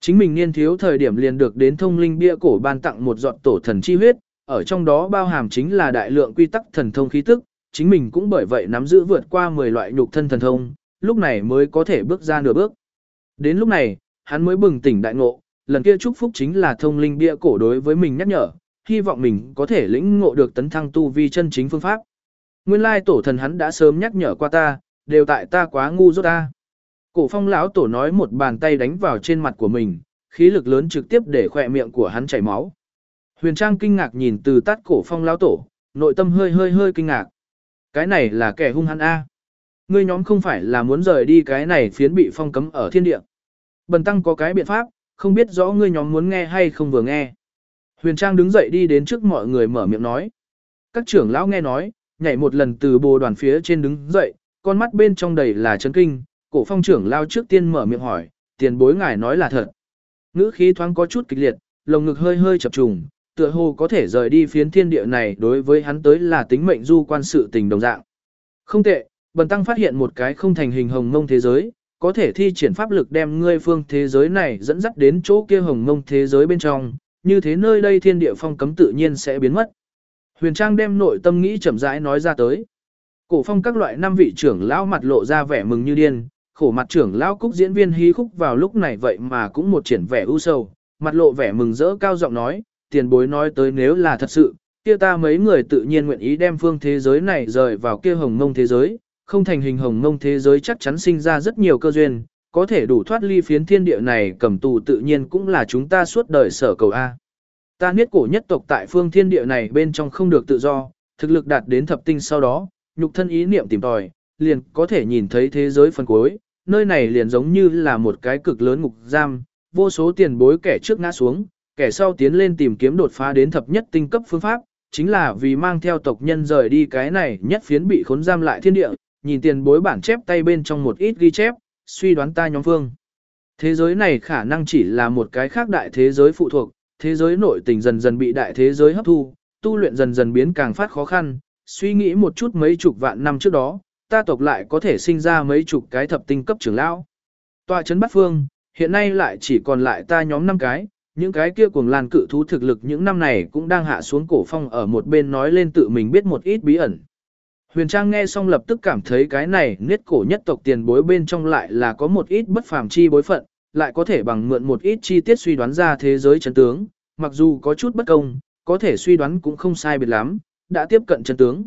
Chính mình niên thiếu thời điểm liền được đến thông linh bia cổ ban tặng một giọt tổ thần chi huyết, ở trong đó bao hàm chính là đại lượng quy tắc thần thông khí tức, chính mình cũng bởi vậy nắm giữ vượt qua 10 loại nhục thân thần thông, lúc này mới có thể bước ra nửa bước. Đến lúc này, hắn mới bừng tỉnh đại ngộ, lần kia chúc phúc chính là thông linh bia cổ đối với mình nhắc nhở, hy vọng mình có thể lĩnh ngộ được tấn thăng tu vi chân chính phương pháp. Nguyên lai tổ thần hắn đã sớm nhắc nhở qua ta, đều tại ta quá ngu dốt ta. Cổ phong lão tổ nói một bàn tay đánh vào trên mặt của mình, khí lực lớn trực tiếp để khỏe miệng của hắn chảy máu. Huyền Trang kinh ngạc nhìn từ tắt cổ phong lão tổ, nội tâm hơi hơi hơi kinh ngạc. Cái này là kẻ hung hăng A. Ngươi nhóm không phải là muốn rời đi cái này phiến bị phong cấm ở thiên địa. Bần tăng có cái biện pháp, không biết rõ ngươi nhóm muốn nghe hay không vừa nghe. Huyền Trang đứng dậy đi đến trước mọi người mở miệng nói. Các trưởng lão nghe nói, nhảy một lần từ bồ đoàn phía trên đứng dậy, con mắt bên trong đầy là chấn kinh, cổ phong trưởng lao trước tiên mở miệng hỏi, tiền bối ngài nói là thật. Ngữ khí thoáng có chút kịch liệt, lồng ngực hơi hơi chập trùng, tựa hồ có thể rời đi phiến thiên địa này đối với hắn tới là tính mệnh du quan sự tình đồng dạng. Không tệ, bần tăng phát hiện một cái không thành hình hồng mông thế giới, có thể thi triển pháp lực đem ngươi phương thế giới này dẫn dắt đến chỗ kia hồng mông thế giới bên trong, như thế nơi đây thiên địa phong cấm tự nhiên sẽ biến mất. Huyền Trang đem nội tâm nghĩ chậm rãi nói ra tới. Cổ phong các loại năm vị trưởng lão mặt lộ ra vẻ mừng như điên, khổ mặt trưởng lão cúc diễn viên hí khúc vào lúc này vậy mà cũng một triển vẻ ưu sầu, mặt lộ vẻ mừng rỡ cao giọng nói, tiền bối nói tới nếu là thật sự, kia ta mấy người tự nhiên nguyện ý đem phương thế giới này rời vào kia hồng mông thế giới, không thành hình hồng mông thế giới chắc chắn sinh ra rất nhiều cơ duyên, có thể đủ thoát ly phiến thiên địa này cầm tù tự nhiên cũng là chúng ta suốt đời sở cầu A. Ta niết cổ nhất tộc tại phương thiên địa này bên trong không được tự do, thực lực đạt đến thập tinh sau đó, nhục thân ý niệm tìm tòi, liền có thể nhìn thấy thế giới phần cuối, nơi này liền giống như là một cái cực lớn ngục giam, vô số tiền bối kẻ trước ngã xuống, kẻ sau tiến lên tìm kiếm đột phá đến thập nhất tinh cấp phương pháp, chính là vì mang theo tộc nhân rời đi cái này nhất phiến bị khốn giam lại thiên địa, nhìn tiền bối bản chép tay bên trong một ít ghi chép, suy đoán ta nhóm phương. Thế giới này khả năng chỉ là một cái khác đại thế giới phụ thuộc, thế giới nội tình dần dần bị đại thế giới hấp thu, tu luyện dần dần biến càng phát khó khăn, suy nghĩ một chút mấy chục vạn năm trước đó, ta tộc lại có thể sinh ra mấy chục cái thập tinh cấp trưởng lão. Tòa trấn Bát Phương, hiện nay lại chỉ còn lại ta nhóm năm cái, những cái kia cuồng lan cự thú thực lực những năm này cũng đang hạ xuống cổ phong ở một bên nói lên tự mình biết một ít bí ẩn. Huyền Trang nghe xong lập tức cảm thấy cái này niết cổ nhất tộc tiền bối bên trong lại là có một ít bất phàm chi bối phận, lại có thể bằng mượn một ít chi tiết suy đoán ra thế giới chân tướng, mặc dù có chút bất công, có thể suy đoán cũng không sai biệt lắm, đã tiếp cận chân tướng.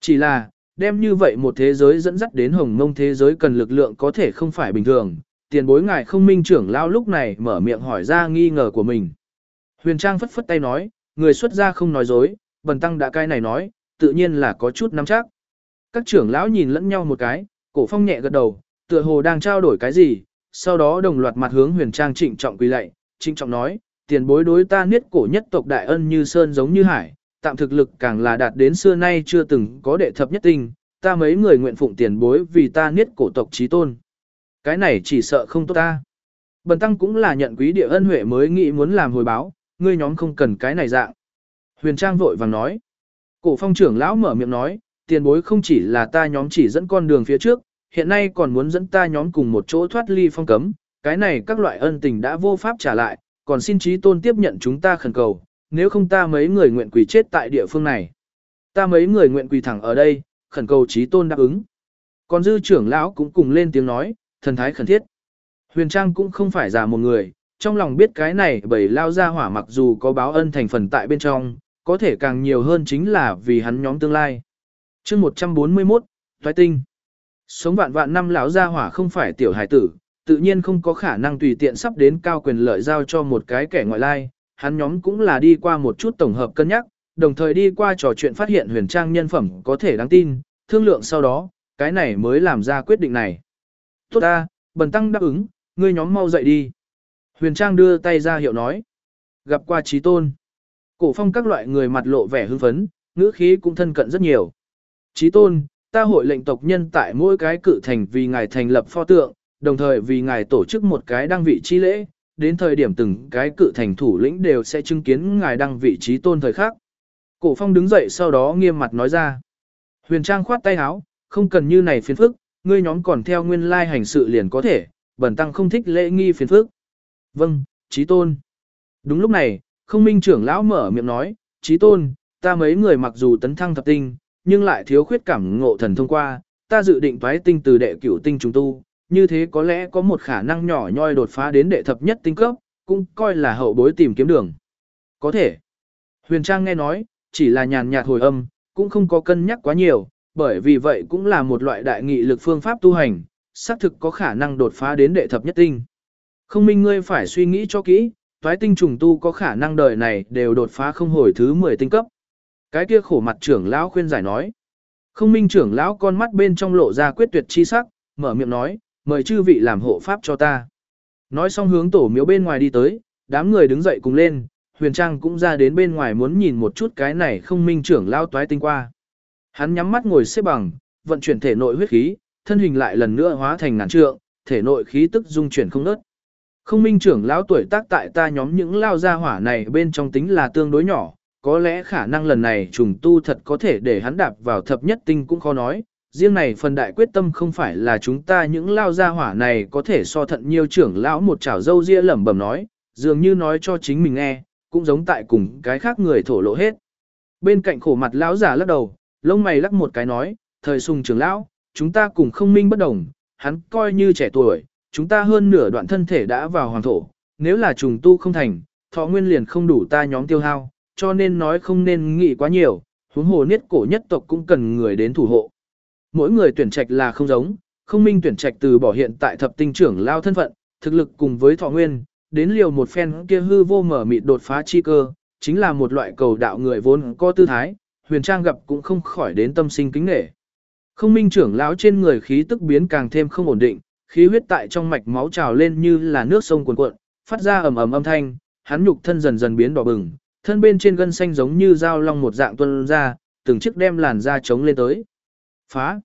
Chỉ là, đem như vậy một thế giới dẫn dắt đến hồng mông thế giới cần lực lượng có thể không phải bình thường, tiền bối ngài không minh trưởng lao lúc này mở miệng hỏi ra nghi ngờ của mình. Huyền Trang phất phất tay nói, người xuất gia không nói dối, bần tăng đã cái này nói, tự nhiên là có chút nắm chắc. Các trưởng lão nhìn lẫn nhau một cái, cổ phong nhẹ gật đầu, tựa hồ đang trao đổi cái gì, sau đó đồng loạt mặt hướng huyền trang trịnh trọng quỳ lạy, trịnh trọng nói, tiền bối đối ta niết cổ nhất tộc đại ân như sơn giống như hải, tạm thực lực càng là đạt đến xưa nay chưa từng có đệ thập nhất tinh, ta mấy người nguyện phụng tiền bối vì ta niết cổ tộc trí tôn. Cái này chỉ sợ không tốt ta. Bần tăng cũng là nhận quý địa ân huệ mới nghĩ muốn làm hồi báo, ngươi nhóm không cần cái này dạng. Huyền Trang vội vàng nói. Cổ phong trưởng lão mở miệng nói, tiền bối không chỉ là ta nhóm chỉ dẫn con đường phía trước, hiện nay còn muốn dẫn ta nhóm cùng một chỗ thoát ly phong cấm, cái này các loại ân tình đã vô pháp trả lại, còn xin trí tôn tiếp nhận chúng ta khẩn cầu, nếu không ta mấy người nguyện quỳ chết tại địa phương này. Ta mấy người nguyện quỳ thẳng ở đây, khẩn cầu trí tôn đáp ứng. Còn dư trưởng lão cũng cùng lên tiếng nói, thần thái khẩn thiết. Huyền Trang cũng không phải giả một người, trong lòng biết cái này bởi lao ra hỏa mặc dù có báo ân thành phần tại bên trong, có thể càng nhiều hơn chính là vì hắn nhóm tương lai. chương 141, Thoái Tinh Sống vạn vạn năm lão gia hỏa không phải tiểu hải tử, tự nhiên không có khả năng tùy tiện sắp đến cao quyền lợi giao cho một cái kẻ ngoại lai, hắn nhóm cũng là đi qua một chút tổng hợp cân nhắc, đồng thời đi qua trò chuyện phát hiện huyền trang nhân phẩm có thể đáng tin, thương lượng sau đó, cái này mới làm ra quyết định này. Tốt ta, bần tăng đáp ứng, ngươi nhóm mau dậy đi. Huyền trang đưa tay ra hiệu nói. Gặp qua trí tôn. Cổ phong các loại người mặt lộ vẻ hưng phấn, ngữ khí cũng thân cận rất nhiều. Chí tôn, ta hội lệnh tộc nhân tại mỗi cái cự thành vì ngài thành lập pho tượng, đồng thời vì ngài tổ chức một cái đăng vị chi lễ, đến thời điểm từng cái cự thành thủ lĩnh đều sẽ chứng kiến ngài đăng vị trí tôn thời khác. Cổ phong đứng dậy sau đó nghiêm mặt nói ra. Huyền Trang khoát tay áo, không cần như này phiền phức, ngươi nhóm còn theo nguyên lai hành sự liền có thể, bẩn tăng không thích lễ nghi phiền phức. Vâng, trí tôn. Đúng lúc này, không minh trưởng lão mở miệng nói, trí tôn, ta mấy người mặc dù tấn thăng thập tinh, nhưng lại thiếu khuyết cảm ngộ thần thông qua, ta dự định toái tinh từ đệ cửu tinh chúng tu, như thế có lẽ có một khả năng nhỏ nhoi đột phá đến đệ thập nhất tinh cấp, cũng coi là hậu bối tìm kiếm đường. Có thể. Huyền Trang nghe nói, chỉ là nhàn nhạt hồi âm, cũng không có cân nhắc quá nhiều, bởi vì vậy cũng là một loại đại nghị lực phương pháp tu hành, xác thực có khả năng đột phá đến đệ thập nhất tinh. Không minh ngươi phải suy nghĩ cho kỹ, toái tinh trùng tu có khả năng đời này đều đột phá không hồi thứ 10 tinh cấp. Cái kia khổ mặt trưởng lão khuyên giải nói. Không minh trưởng lão con mắt bên trong lộ ra quyết tuyệt chi sắc, mở miệng nói, mời chư vị làm hộ pháp cho ta. Nói xong hướng tổ miếu bên ngoài đi tới, đám người đứng dậy cùng lên, huyền trang cũng ra đến bên ngoài muốn nhìn một chút cái này không minh trưởng lão toái tinh qua. Hắn nhắm mắt ngồi xếp bằng, vận chuyển thể nội huyết khí, thân hình lại lần nữa hóa thành ngàn trượng, thể nội khí tức dung chuyển không ngớt. Không minh trưởng lão tuổi tác tại ta nhóm những lao gia hỏa này bên trong tính là tương đối nhỏ, có lẽ khả năng lần này trùng tu thật có thể để hắn đạp vào thập nhất tinh cũng khó nói. Riêng này phần đại quyết tâm không phải là chúng ta những lao gia hỏa này có thể so thận nhiều trưởng lão một chảo dâu ria lẩm bẩm nói, dường như nói cho chính mình nghe, cũng giống tại cùng cái khác người thổ lộ hết. Bên cạnh khổ mặt lão giả lắc đầu, lông mày lắc một cái nói, thời sùng trưởng lão, chúng ta cùng không minh bất đồng, hắn coi như trẻ tuổi, chúng ta hơn nửa đoạn thân thể đã vào hoàng thổ, nếu là trùng tu không thành, thọ nguyên liền không đủ ta nhóm tiêu hao, cho nên nói không nên nghĩ quá nhiều, huống hồ niết cổ nhất tộc cũng cần người đến thủ hộ. Mỗi người tuyển trạch là không giống, không minh tuyển trạch từ bỏ hiện tại thập tinh trưởng lao thân phận, thực lực cùng với thọ nguyên, đến liều một phen kia hư vô mở mịt đột phá chi cơ, chính là một loại cầu đạo người vốn có tư thái, huyền trang gặp cũng không khỏi đến tâm sinh kính nể. Không minh trưởng lão trên người khí tức biến càng thêm không ổn định, khí huyết tại trong mạch máu trào lên như là nước sông cuồn cuộn, phát ra ầm ầm âm thanh, hắn nhục thân dần dần biến đỏ bừng, thân bên trên gân xanh giống như dao long một dạng tuôn ra, từng chiếc đem làn da chống lên tới. Phá!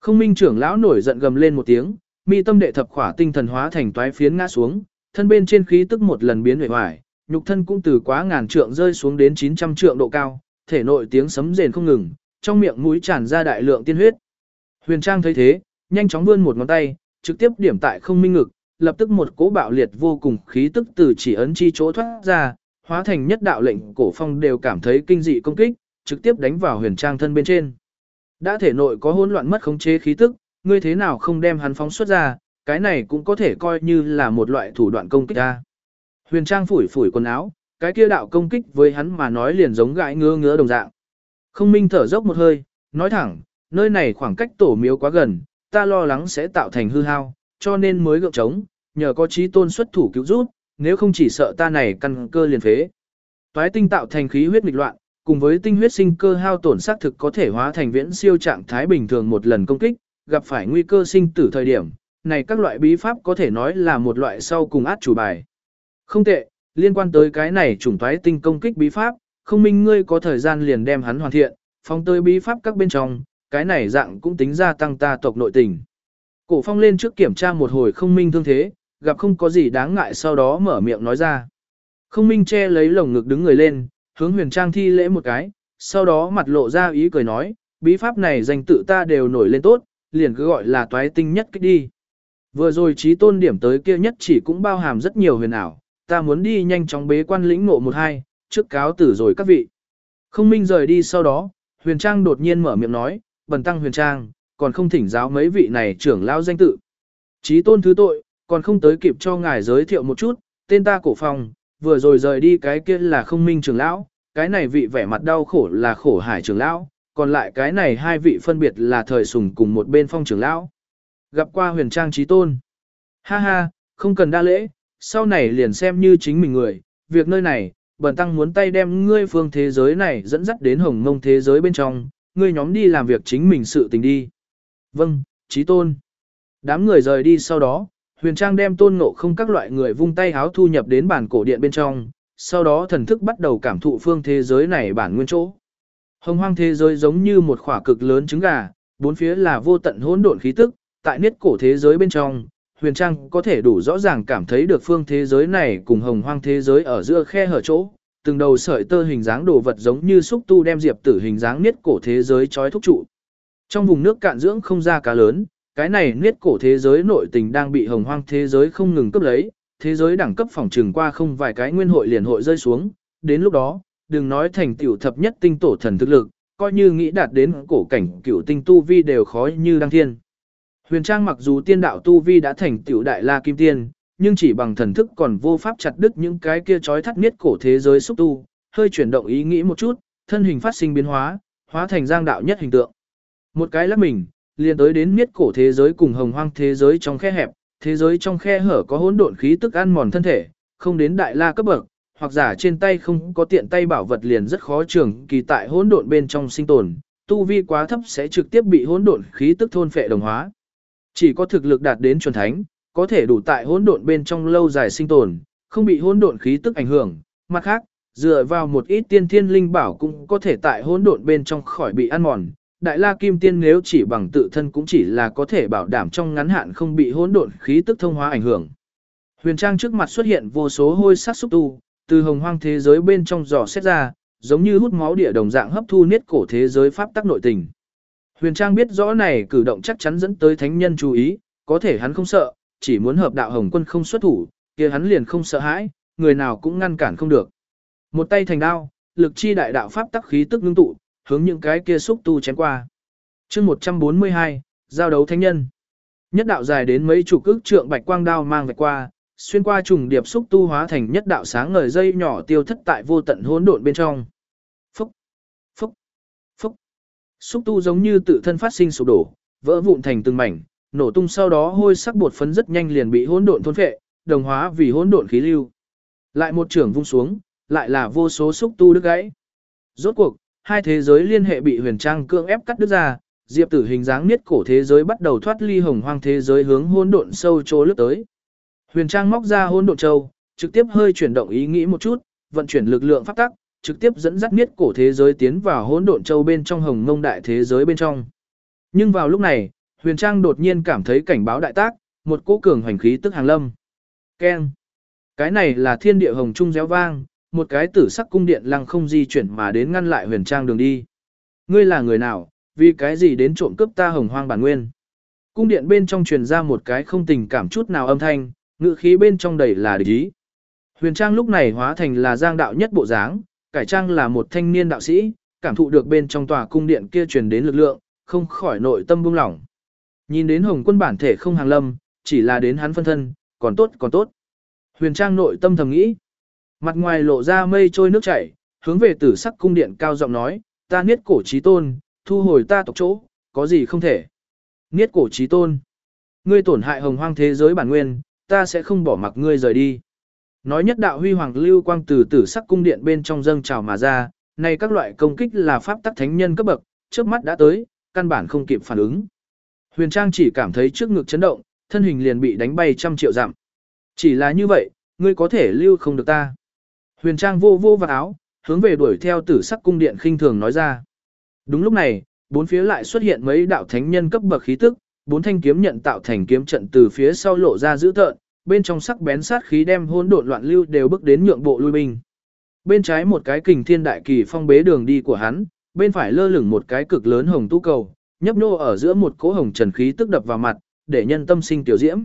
Không minh trưởng lão nổi giận gầm lên một tiếng, mi tâm đệ thập khỏa tinh thần hóa thành toái phiến ngã xuống, thân bên trên khí tức một lần biến hủy hoài, nhục thân cũng từ quá ngàn trượng rơi xuống đến 900 trượng độ cao, thể nội tiếng sấm rền không ngừng, trong miệng mũi tràn ra đại lượng tiên huyết. Huyền Trang thấy thế, nhanh chóng vươn một ngón tay, trực tiếp điểm tại không minh ngực, lập tức một cỗ bạo liệt vô cùng khí tức từ chỉ ấn chi chỗ thoát ra, hóa thành nhất đạo lệnh cổ phong đều cảm thấy kinh dị công kích, trực tiếp đánh vào huyền trang thân bên trên. Đã thể nội có hỗn loạn mất khống chế khí tức, ngươi thế nào không đem hắn phóng xuất ra, cái này cũng có thể coi như là một loại thủ đoạn công kích ra. Huyền Trang phủi phủi quần áo, cái kia đạo công kích với hắn mà nói liền giống gãi ngứa ngứa đồng dạng. Không minh thở dốc một hơi, nói thẳng, nơi này khoảng cách tổ miếu quá gần, ta lo lắng sẽ tạo thành hư hao, cho nên mới gượng trống, nhờ có trí tôn xuất thủ cứu giúp, nếu không chỉ sợ ta này căn cơ liền phế. Toái tinh tạo thành khí huyết nghịch loạn, cùng với tinh huyết sinh cơ hao tổn xác thực có thể hóa thành viễn siêu trạng thái bình thường một lần công kích, gặp phải nguy cơ sinh tử thời điểm, này các loại bí pháp có thể nói là một loại sau cùng át chủ bài. Không tệ, liên quan tới cái này chủng toái tinh công kích bí pháp, không minh ngươi có thời gian liền đem hắn hoàn thiện, phong tới bí pháp các bên trong, cái này dạng cũng tính ra tăng ta tộc nội tình. Cổ phong lên trước kiểm tra một hồi không minh thương thế, gặp không có gì đáng ngại sau đó mở miệng nói ra. Không minh che lấy lồng ngực đứng người lên, hướng huyền trang thi lễ một cái, sau đó mặt lộ ra ý cười nói, bí pháp này danh tự ta đều nổi lên tốt, liền cứ gọi là toái tinh nhất kích đi. Vừa rồi trí tôn điểm tới kia nhất chỉ cũng bao hàm rất nhiều huyền ảo, ta muốn đi nhanh chóng bế quan lĩnh ngộ một hai, trước cáo tử rồi các vị. Không minh rời đi sau đó, huyền trang đột nhiên mở miệng nói, bần tăng huyền trang, còn không thỉnh giáo mấy vị này trưởng lao danh tự. chí tôn thứ tội, còn không tới kịp cho ngài giới thiệu một chút, tên ta cổ phong, vừa rồi rời đi cái kia là không minh trưởng lão, cái này vị vẻ mặt đau khổ là khổ hải trưởng lão, còn lại cái này hai vị phân biệt là thời sùng cùng một bên phong trưởng lão. Gặp qua huyền trang chí tôn. Ha ha, không cần đa lễ, sau này liền xem như chính mình người, việc nơi này, bần tăng muốn tay đem ngươi phương thế giới này dẫn dắt đến hồng mông thế giới bên trong, ngươi nhóm đi làm việc chính mình sự tình đi. Vâng, trí tôn. Đám người rời đi sau đó, huyền trang đem tôn ngộ không các loại người vung tay háo thu nhập đến bản cổ điện bên trong, sau đó thần thức bắt đầu cảm thụ phương thế giới này bản nguyên chỗ. Hồng hoang thế giới giống như một khỏa cực lớn trứng gà, bốn phía là vô tận hỗn độn khí tức, tại niết cổ thế giới bên trong, huyền trang có thể đủ rõ ràng cảm thấy được phương thế giới này cùng hồng hoang thế giới ở giữa khe hở chỗ, từng đầu sợi tơ hình dáng đồ vật giống như xúc tu đem diệp tử hình dáng niết cổ thế giới trói thúc trụ. Trong vùng nước cạn dưỡng không ra cá lớn, cái này niết cổ thế giới nội tình đang bị hồng hoang thế giới không ngừng cấp lấy, thế giới đẳng cấp phòng trừng qua không vài cái nguyên hội liền hội rơi xuống, đến lúc đó, đừng nói thành tiểu thập nhất tinh tổ thần thực lực, coi như nghĩ đạt đến cổ cảnh cửu tinh tu vi đều khó như đăng thiên. Huyền Trang mặc dù tiên đạo tu vi đã thành tiểu đại la kim tiên, nhưng chỉ bằng thần thức còn vô pháp chặt đứt những cái kia chói thắt niết cổ thế giới xúc tu, hơi chuyển động ý nghĩ một chút, thân hình phát sinh biến hóa, hóa thành giang đạo nhất hình tượng. Một cái lắc mình, liền tới đến niết cổ thế giới cùng hồng hoang thế giới trong khe hẹp, thế giới trong khe hở có hỗn độn khí tức ăn mòn thân thể, không đến đại la cấp bậc, hoặc giả trên tay không có tiện tay bảo vật liền rất khó trường kỳ tại hỗn độn bên trong sinh tồn, tu vi quá thấp sẽ trực tiếp bị hỗn độn khí tức thôn phệ đồng hóa. Chỉ có thực lực đạt đến chuẩn thánh, có thể đủ tại hỗn độn bên trong lâu dài sinh tồn, không bị hỗn độn khí tức ảnh hưởng. Mặt khác, dựa vào một ít tiên thiên linh bảo cũng có thể tại hỗn độn bên trong khỏi bị ăn mòn. Đại La Kim Tiên nếu chỉ bằng tự thân cũng chỉ là có thể bảo đảm trong ngắn hạn không bị hỗn độn khí tức thông hóa ảnh hưởng. Huyền Trang trước mặt xuất hiện vô số hôi sát xúc tu, từ hồng hoang thế giới bên trong giò xét ra, giống như hút máu địa đồng dạng hấp thu niết cổ thế giới pháp tắc nội tình. Huyền Trang biết rõ này cử động chắc chắn dẫn tới thánh nhân chú ý, có thể hắn không sợ, chỉ muốn hợp đạo hồng quân không xuất thủ, kia hắn liền không sợ hãi, người nào cũng ngăn cản không được. Một tay thành đao, lực chi đại đạo pháp tắc khí tức ngưng tụ, hướng những cái kia xúc tu chém qua. Chương 142, giao đấu thánh nhân. Nhất đạo dài đến mấy chục ức trượng bạch quang đao mang vạch qua, xuyên qua trùng điệp xúc tu hóa thành nhất đạo sáng ngời dây nhỏ tiêu thất tại vô tận hỗn độn bên trong. Phúc, phúc, phúc. Xúc tu giống như tự thân phát sinh sụp đổ, vỡ vụn thành từng mảnh, nổ tung sau đó hôi sắc bột phấn rất nhanh liền bị hỗn độn thôn phệ, đồng hóa vì hỗn độn khí lưu. Lại một trường vung xuống, lại là vô số xúc tu đứt gãy. Rốt cuộc, hai thế giới liên hệ bị huyền trang cưỡng ép cắt đứt ra, diệp tử hình dáng niết cổ thế giới bắt đầu thoát ly hồng hoang thế giới hướng hỗn độn sâu chỗ lướt tới. Huyền trang móc ra hỗn độn châu, trực tiếp hơi chuyển động ý nghĩ một chút, vận chuyển lực lượng pháp tắc, trực tiếp dẫn dắt niết cổ thế giới tiến vào hỗn độn châu bên trong hồng ngông đại thế giới bên trong. Nhưng vào lúc này, Huyền Trang đột nhiên cảm thấy cảnh báo đại tác, một cỗ cường hoành khí tức hàng lâm. Keng. Cái này là thiên địa hồng trung réo vang, một cái tử sắc cung điện lăng không di chuyển mà đến ngăn lại Huyền Trang đường đi. Ngươi là người nào, vì cái gì đến trộm cướp ta hồng hoang bản nguyên? Cung điện bên trong truyền ra một cái không tình cảm chút nào âm thanh, ngữ khí bên trong đầy là địch ý. Huyền Trang lúc này hóa thành là giang đạo nhất bộ dáng, cải trang là một thanh niên đạo sĩ, cảm thụ được bên trong tòa cung điện kia truyền đến lực lượng, không khỏi nội tâm buông lỏng. Nhìn đến Hồng Quân bản thể không hàng lâm, chỉ là đến hắn phân thân, còn tốt còn tốt. Huyền Trang nội tâm thầm nghĩ. Mặt ngoài lộ ra mây trôi nước chảy, hướng về tử sắc cung điện cao giọng nói, ta niết cổ trí tôn, thu hồi ta tộc chỗ, có gì không thể. Niết cổ trí tôn. Ngươi tổn hại hồng hoang thế giới bản nguyên, ta sẽ không bỏ mặc ngươi rời đi. Nói nhất đạo huy hoàng lưu quang từ tử sắc cung điện bên trong dâng trào mà ra, này các loại công kích là pháp tắc thánh nhân cấp bậc, trước mắt đã tới, căn bản không kịp phản ứng. Huyền Trang chỉ cảm thấy trước ngực chấn động, thân hình liền bị đánh bay trăm triệu dặm. Chỉ là như vậy, ngươi có thể lưu không được ta. Huyền Trang vô vô vào áo, hướng về đuổi theo tử sắc cung điện khinh thường nói ra. Đúng lúc này, bốn phía lại xuất hiện mấy đạo thánh nhân cấp bậc khí tức, bốn thanh kiếm nhận tạo thành kiếm trận từ phía sau lộ ra dữ tợn, bên trong sắc bén sát khí đem hỗn độn loạn lưu đều bước đến nhượng bộ lui binh. Bên trái một cái kình thiên đại kỳ phong bế đường đi của hắn, bên phải lơ lửng một cái cực lớn hồng tu cầu, nhấp nô ở giữa một cỗ hồng trần khí tức đập vào mặt, để nhân tâm sinh tiểu diễm.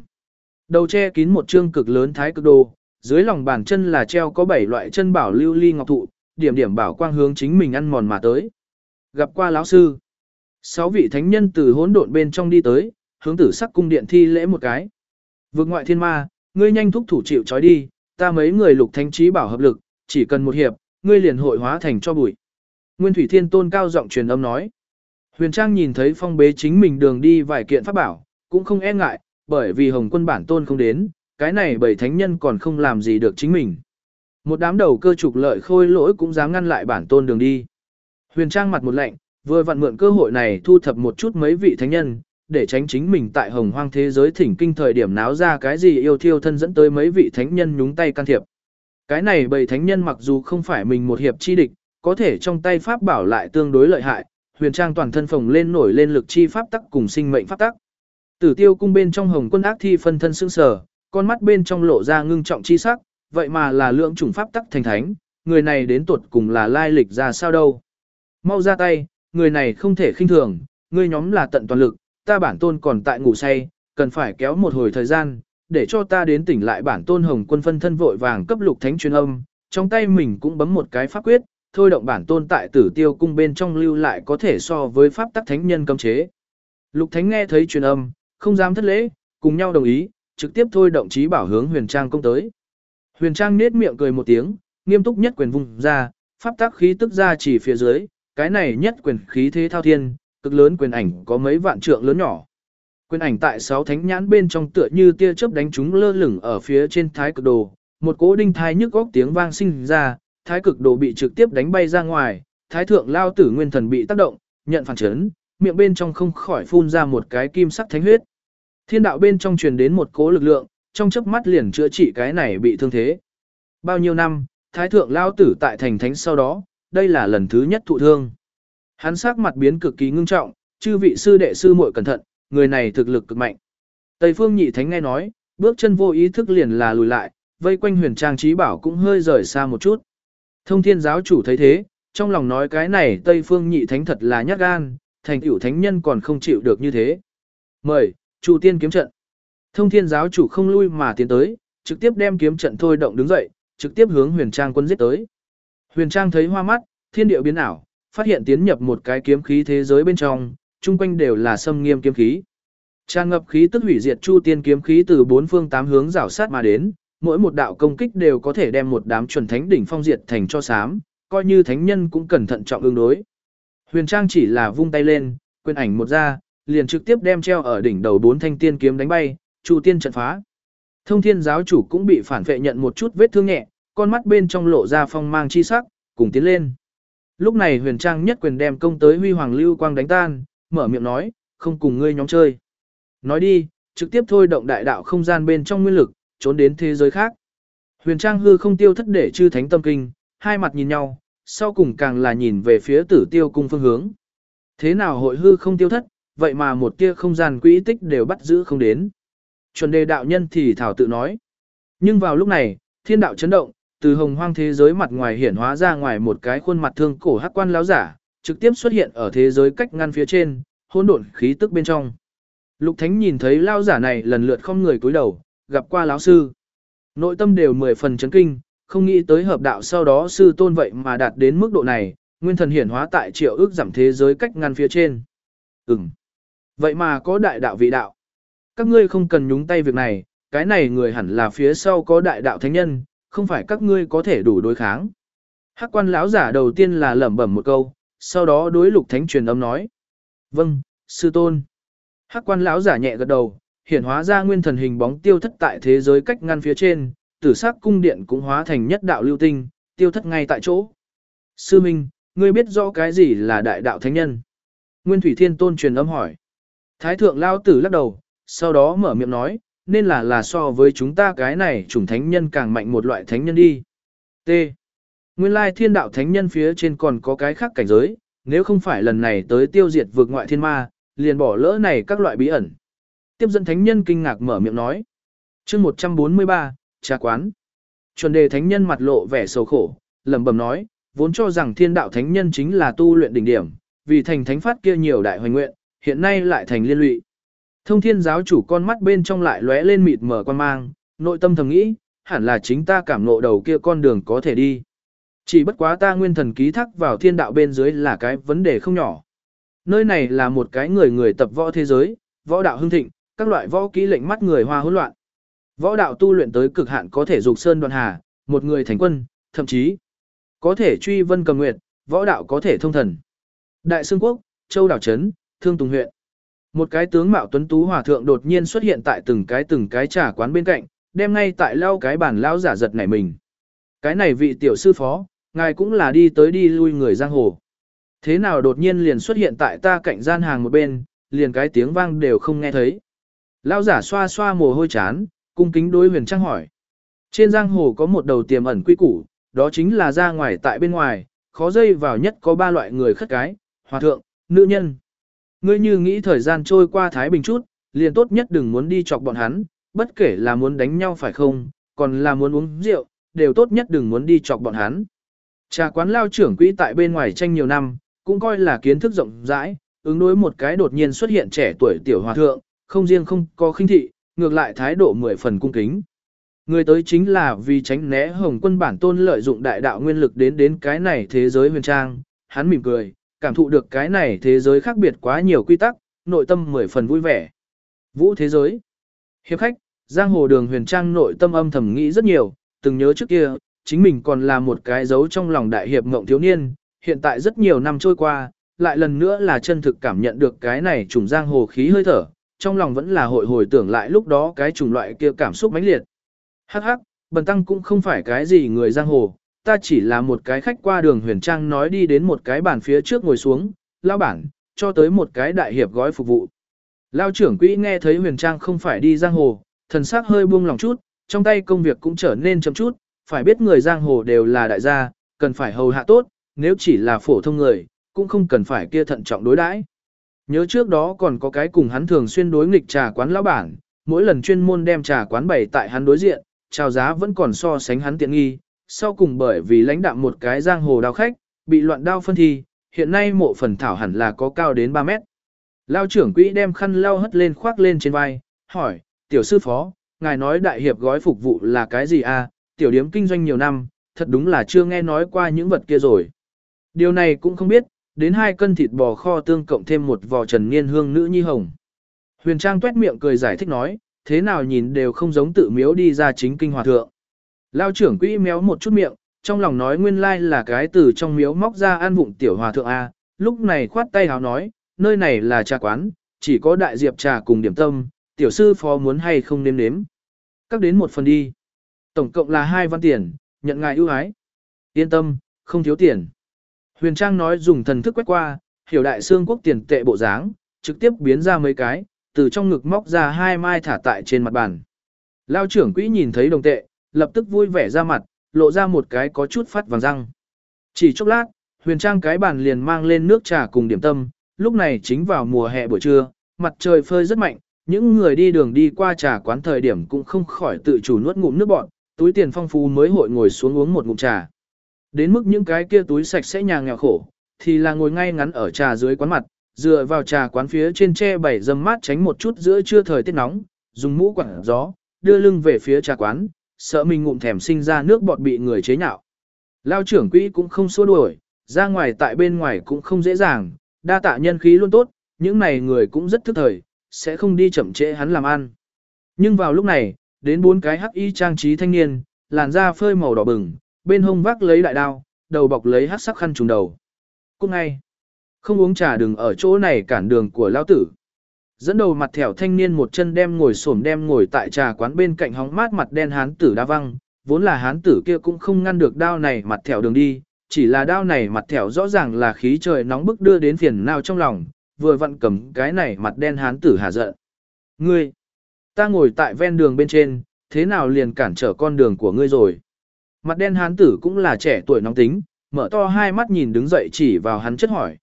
Đầu che kín một trương cực lớn thái cực đồ, dưới lòng bàn chân là treo có bảy loại chân bảo lưu ly ngọc thụ, điểm điểm bảo quang hướng chính mình ăn mòn mà tới. Gặp qua lão sư, sáu vị thánh nhân từ hỗn độn bên trong đi tới, hướng tử sắc cung điện thi lễ một cái. Vượt ngoại thiên ma, ngươi nhanh thúc thủ chịu trói đi, ta mấy người lục thánh trí bảo hợp lực, chỉ cần một hiệp, ngươi liền hội hóa thành cho bụi. Nguyên Thủy Thiên Tôn cao giọng truyền âm nói. Huyền Trang nhìn thấy phong bế chính mình đường đi vài kiện pháp bảo, cũng không e ngại, bởi vì Hồng Quân bản tôn không đến, cái này bảy thánh nhân còn không làm gì được chính mình. Một đám đầu cơ trục lợi khôi lỗi cũng dám ngăn lại bản tôn đường đi. Huyền Trang mặt một lạnh, vừa vặn mượn cơ hội này thu thập một chút mấy vị thánh nhân, để tránh chính mình tại hồng hoang thế giới thỉnh kinh thời điểm náo ra cái gì yêu thiêu thân dẫn tới mấy vị thánh nhân nhúng tay can thiệp. Cái này bầy thánh nhân mặc dù không phải mình một hiệp chi địch, có thể trong tay pháp bảo lại tương đối lợi hại, huyền trang toàn thân phồng lên nổi lên lực chi pháp tắc cùng sinh mệnh pháp tắc. Tử tiêu cung bên trong hồng quân ác thi phân thân sững sờ, con mắt bên trong lộ ra ngưng trọng chi sắc, vậy mà là lượng chủng pháp tắc thành thánh, người này đến tuột cùng là lai lịch ra sao đâu. Mau ra tay, người này không thể khinh thường, ngươi nhóm là tận toàn lực, ta bản tôn còn tại ngủ say, cần phải kéo một hồi thời gian, để cho ta đến tỉnh lại bản tôn hồng quân phân thân vội vàng cấp lục thánh truyền âm, trong tay mình cũng bấm một cái pháp quyết, thôi động bản tôn tại tử tiêu cung bên trong lưu lại có thể so với pháp tắc thánh nhân cấm chế. Lục thánh nghe thấy truyền âm, không dám thất lễ, cùng nhau đồng ý, trực tiếp thôi động trí bảo hướng huyền trang công tới. Huyền trang nết miệng cười một tiếng, nghiêm túc nhất quyền vùng ra, pháp tắc khí tức ra chỉ phía dưới, cái này nhất quyền khí thế thao thiên, cực lớn quyền ảnh có mấy vạn trượng lớn nhỏ. Quyền ảnh tại sáu thánh nhãn bên trong tựa như tia chớp đánh chúng lơ lửng ở phía trên thái cực đồ, một cỗ đinh thai nhức góc tiếng vang sinh ra, thái cực đồ bị trực tiếp đánh bay ra ngoài, thái thượng lao tử nguyên thần bị tác động, nhận phản chấn, miệng bên trong không khỏi phun ra một cái kim sắc thánh huyết. Thiên đạo bên trong truyền đến một cỗ lực lượng, trong chớp mắt liền chữa trị cái này bị thương thế. Bao nhiêu năm, thái thượng lao tử tại thành thánh sau đó, đây là lần thứ nhất thụ thương. Hắn sắc mặt biến cực kỳ ngưng trọng, chư vị sư đệ sư muội cẩn thận, người này thực lực cực mạnh. Tây Phương Nhị Thánh nghe nói, bước chân vô ý thức liền là lùi lại, vây quanh huyền trang trí bảo cũng hơi rời xa một chút. Thông thiên giáo chủ thấy thế, trong lòng nói cái này Tây Phương Nhị Thánh thật là nhát gan, thành tiểu thánh nhân còn không chịu được như thế. Mời, Chu Tiên kiếm trận. Thông thiên giáo chủ không lui mà tiến tới, trực tiếp đem kiếm trận thôi động đứng dậy, trực tiếp hướng huyền trang quân giết tới. Huyền trang thấy hoa mắt, thiên địa biến ảo, phát hiện tiến nhập một cái kiếm khí thế giới bên trong, chung quanh đều là xâm nghiêm kiếm khí. Tràn ngập khí tức hủy diệt chu tiên kiếm khí từ bốn phương tám hướng rảo sát mà đến, mỗi một đạo công kích đều có thể đem một đám chuẩn thánh đỉnh phong diệt thành cho sám, coi như thánh nhân cũng cẩn thận trọng ứng đối. Huyền Trang chỉ là vung tay lên, quyền ảnh một ra, liền trực tiếp đem treo ở đỉnh đầu bốn thanh tiên kiếm đánh bay, chu tiên trận phá. Thông thiên giáo chủ cũng bị phản vệ nhận một chút vết thương nhẹ, con mắt bên trong lộ ra phong mang chi sắc, cùng tiến lên. Lúc này huyền trang nhất quyền đem công tới huy hoàng lưu quang đánh tan, mở miệng nói, không cùng ngươi nhóm chơi. Nói đi, trực tiếp thôi động đại đạo không gian bên trong nguyên lực, trốn đến thế giới khác. Huyền trang hư không tiêu thất để chư thánh tâm kinh, hai mặt nhìn nhau, sau cùng càng là nhìn về phía tử tiêu cung phương hướng. Thế nào hội hư không tiêu thất, vậy mà một tia không gian quỹ tích đều bắt giữ không đến. Chuẩn đề đạo nhân thì thảo tự nói. Nhưng vào lúc này, thiên đạo chấn động, từ hồng hoang thế giới mặt ngoài hiển hóa ra ngoài một cái khuôn mặt thương cổ hắc quan lão giả, trực tiếp xuất hiện ở thế giới cách ngăn phía trên, hỗn độn khí tức bên trong. Lục Thánh nhìn thấy lão giả này lần lượt không người cúi đầu, gặp qua lão sư. Nội tâm đều mười phần chấn kinh, không nghĩ tới hợp đạo sau đó sư tôn vậy mà đạt đến mức độ này, nguyên thần hiển hóa tại triệu ước giảm thế giới cách ngăn phía trên. Ừm. Vậy mà có đại đạo vị đạo. Các ngươi không cần nhúng tay việc này, cái này người hẳn là phía sau có đại đạo thánh nhân, không phải các ngươi có thể đủ đối kháng. Hắc quan lão giả đầu tiên là lẩm bẩm một câu, sau đó đối lục thánh truyền âm nói. Vâng, sư tôn. Hắc quan lão giả nhẹ gật đầu, Hiện hóa ra nguyên thần hình bóng tiêu thất tại thế giới cách ngăn phía trên, tử sắc cung điện cũng hóa thành nhất đạo lưu tinh, tiêu thất ngay tại chỗ. Sư Minh, ngươi biết rõ cái gì là đại đạo thánh nhân? Nguyên Thủy Thiên Tôn truyền âm hỏi. Thái thượng lao tử lắc đầu, sau đó mở miệng nói, nên là là so với chúng ta cái này chủng thánh nhân càng mạnh một loại thánh nhân đi. T. Nguyên lai thiên đạo thánh nhân phía trên còn có cái khác cảnh giới, nếu không phải lần này tới tiêu diệt vượt ngoại thiên ma, liền bỏ lỡ này các loại bí ẩn. Tiếp dẫn thánh nhân kinh ngạc mở miệng nói. chương 143, trà quán. Chuẩn đề thánh nhân mặt lộ vẻ sầu khổ, lẩm bẩm nói, vốn cho rằng thiên đạo thánh nhân chính là tu luyện đỉnh điểm, vì thành thánh phát kia nhiều đại hoành nguyện, hiện nay lại thành liên lụy. Thông thiên giáo chủ con mắt bên trong lại lóe lên mịt mở quan mang, nội tâm thầm nghĩ, hẳn là chính ta cảm ngộ đầu kia con đường có thể đi. Chỉ bất quá ta nguyên thần ký thác vào thiên đạo bên dưới là cái vấn đề không nhỏ. Nơi này là một cái người người tập võ thế giới, võ đạo hưng thịnh, các loại võ kỹ lệnh mắt người hoa hỗn loạn. Võ đạo tu luyện tới cực hạn có thể dục sơn đoạn hà, một người thành quân, thậm chí có thể truy vân cầm nguyệt, võ đạo có thể thông thần. Đại Sương Quốc, Châu Đảo Trấn, Thương Tùng huyện. Một cái tướng mạo tuấn tú hòa thượng đột nhiên xuất hiện tại từng cái từng cái trà quán bên cạnh, đem ngay tại lao cái bàn lão giả giật nảy mình. Cái này vị tiểu sư phó, ngài cũng là đi tới đi lui người giang hồ. Thế nào đột nhiên liền xuất hiện tại ta cạnh gian hàng một bên, liền cái tiếng vang đều không nghe thấy. Lão giả xoa xoa mồ hôi chán, cung kính đối huyền trang hỏi. Trên giang hồ có một đầu tiềm ẩn quy củ, đó chính là ra ngoài tại bên ngoài, khó dây vào nhất có ba loại người khất cái, hòa thượng, nữ nhân. Ngươi như nghĩ thời gian trôi qua thái bình chút, liền tốt nhất đừng muốn đi chọc bọn hắn, bất kể là muốn đánh nhau phải không, còn là muốn uống rượu, đều tốt nhất đừng muốn đi chọc bọn hắn. Trà quán lao trưởng quỹ tại bên ngoài tranh nhiều năm, cũng coi là kiến thức rộng rãi, ứng đối một cái đột nhiên xuất hiện trẻ tuổi tiểu hòa thượng, không riêng không có khinh thị, ngược lại thái độ mười phần cung kính. Người tới chính là vì tránh né hồng quân bản tôn lợi dụng đại đạo nguyên lực đến đến cái này thế giới huyền trang, hắn mỉm cười, cảm thụ được cái này thế giới khác biệt quá nhiều quy tắc, nội tâm mười phần vui vẻ. Vũ thế giới. Hiệp khách, giang hồ đường huyền trang nội tâm âm thầm nghĩ rất nhiều, từng nhớ trước kia, chính mình còn là một cái dấu trong lòng đại hiệp ngộng thiếu niên, hiện tại rất nhiều năm trôi qua, lại lần nữa là chân thực cảm nhận được cái này trùng giang hồ khí hơi thở, trong lòng vẫn là hội hồi tưởng lại lúc đó cái chủng loại kia cảm xúc mãnh liệt. Hắc hắc, bần tăng cũng không phải cái gì người giang hồ, ta chỉ là một cái khách qua đường huyền trang nói đi đến một cái bàn phía trước ngồi xuống, lao bản, cho tới một cái đại hiệp gói phục vụ. Lao trưởng quỹ nghe thấy huyền trang không phải đi giang hồ, thần sắc hơi buông lòng chút, trong tay công việc cũng trở nên chậm chút, phải biết người giang hồ đều là đại gia, cần phải hầu hạ tốt, nếu chỉ là phổ thông người, cũng không cần phải kia thận trọng đối đãi. Nhớ trước đó còn có cái cùng hắn thường xuyên đối nghịch trà quán lão bản, mỗi lần chuyên môn đem trà quán bày tại hắn đối diện, chào giá vẫn còn so sánh hắn tiện nghi, sau cùng bởi vì lãnh đạm một cái giang hồ đao khách, bị loạn đao phân thi, hiện nay mộ phần thảo hẳn là có cao đến 3 mét. Lao trưởng quỹ đem khăn lao hất lên khoác lên trên vai, hỏi, tiểu sư phó, ngài nói đại hiệp gói phục vụ là cái gì à, tiểu điếm kinh doanh nhiều năm, thật đúng là chưa nghe nói qua những vật kia rồi. Điều này cũng không biết, đến hai cân thịt bò kho tương cộng thêm một vò trần niên hương nữ nhi hồng. Huyền Trang tuét miệng cười giải thích nói, thế nào nhìn đều không giống tự miếu đi ra chính kinh hòa thượng. Lao trưởng quỹ méo một chút miệng, trong lòng nói nguyên lai là cái từ trong miếu móc ra ăn vụng tiểu hòa thượng A, lúc này khoát tay hào nói, nơi này là trà quán, chỉ có đại diệp trà cùng điểm tâm, tiểu sư phó muốn hay không nếm nếm. Các đến một phần đi. Tổng cộng là hai văn tiền, nhận ngài ưu ái. Yên tâm, không thiếu tiền. Huyền Trang nói dùng thần thức quét qua, hiểu đại xương quốc tiền tệ bộ dáng, trực tiếp biến ra mấy cái, từ trong ngực móc ra hai mai thả tại trên mặt bàn. Lao trưởng quỹ nhìn thấy đồng tệ, lập tức vui vẻ ra mặt, lộ ra một cái có chút phát vàng răng. Chỉ chốc lát, huyền trang cái bàn liền mang lên nước trà cùng điểm tâm, lúc này chính vào mùa hè buổi trưa, mặt trời phơi rất mạnh, những người đi đường đi qua trà quán thời điểm cũng không khỏi tự chủ nuốt ngụm nước bọn, túi tiền phong phú mới hội ngồi xuống uống một ngụm trà. Đến mức những cái kia túi sạch sẽ nhà nghèo khổ, thì là ngồi ngay ngắn ở trà dưới quán mặt, dựa vào trà quán phía trên tre bảy dầm mát tránh một chút giữa trưa thời tiết nóng, dùng mũ quảng gió, đưa lưng về phía trà quán, sợ mình ngụm thèm sinh ra nước bọt bị người chế nhạo. Lao trưởng quỹ cũng không xua đuổi, ra ngoài tại bên ngoài cũng không dễ dàng, đa tạ nhân khí luôn tốt, những này người cũng rất thức thời, sẽ không đi chậm trễ hắn làm ăn. Nhưng vào lúc này, đến bốn cái hắc y trang trí thanh niên, làn da phơi màu đỏ bừng, bên hông vác lấy đại đao, đầu bọc lấy hắc sắc khăn trùng đầu. Cũng ngay, không uống trà đừng ở chỗ này cản đường của lão tử. Dẫn đầu mặt thẻo thanh niên một chân đem ngồi xổm đem ngồi tại trà quán bên cạnh hóng mát mặt đen hán tử đa văng, vốn là hán tử kia cũng không ngăn được đao này mặt thẻo đường đi, chỉ là đao này mặt thẻo rõ ràng là khí trời nóng bức đưa đến phiền nào trong lòng, vừa vặn cầm cái này mặt đen hán tử hà giận. Ngươi, ta ngồi tại ven đường bên trên, thế nào liền cản trở con đường của ngươi rồi? Mặt đen hán tử cũng là trẻ tuổi nóng tính, mở to hai mắt nhìn đứng dậy chỉ vào hắn chất hỏi.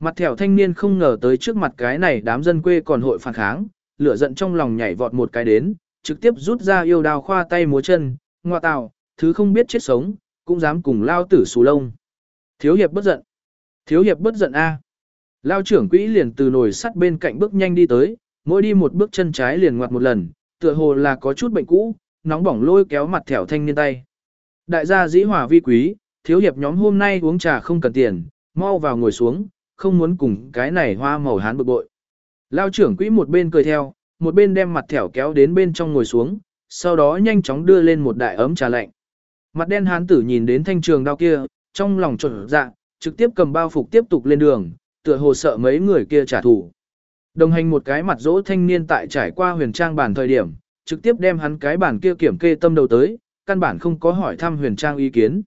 Mặt thẻo thanh niên không ngờ tới trước mặt cái này đám dân quê còn hội phản kháng, lửa giận trong lòng nhảy vọt một cái đến, trực tiếp rút ra yêu đao khoa tay múa chân, ngoa tào, thứ không biết chết sống, cũng dám cùng lao tử xù lông. Thiếu hiệp bất giận. Thiếu hiệp bất giận a. Lao trưởng quỹ liền từ nồi sắt bên cạnh bước nhanh đi tới, mỗi đi một bước chân trái liền ngoặt một lần, tựa hồ là có chút bệnh cũ, nóng bỏng lôi kéo mặt thẻo thanh niên tay. Đại gia dĩ hòa vi quý, thiếu hiệp nhóm hôm nay uống trà không cần tiền, mau vào ngồi xuống, không muốn cùng cái này hoa màu hán bực bội. Lao trưởng quỹ một bên cười theo, một bên đem mặt thẻo kéo đến bên trong ngồi xuống, sau đó nhanh chóng đưa lên một đại ấm trà lạnh. Mặt đen hán tử nhìn đến thanh trường đao kia, trong lòng trộn dạ, trực tiếp cầm bao phục tiếp tục lên đường, tựa hồ sợ mấy người kia trả thù. Đồng hành một cái mặt dỗ thanh niên tại trải qua huyền trang bản thời điểm, trực tiếp đem hắn cái bản kia kiểm kê tâm đầu tới, căn bản không có hỏi thăm huyền trang ý kiến.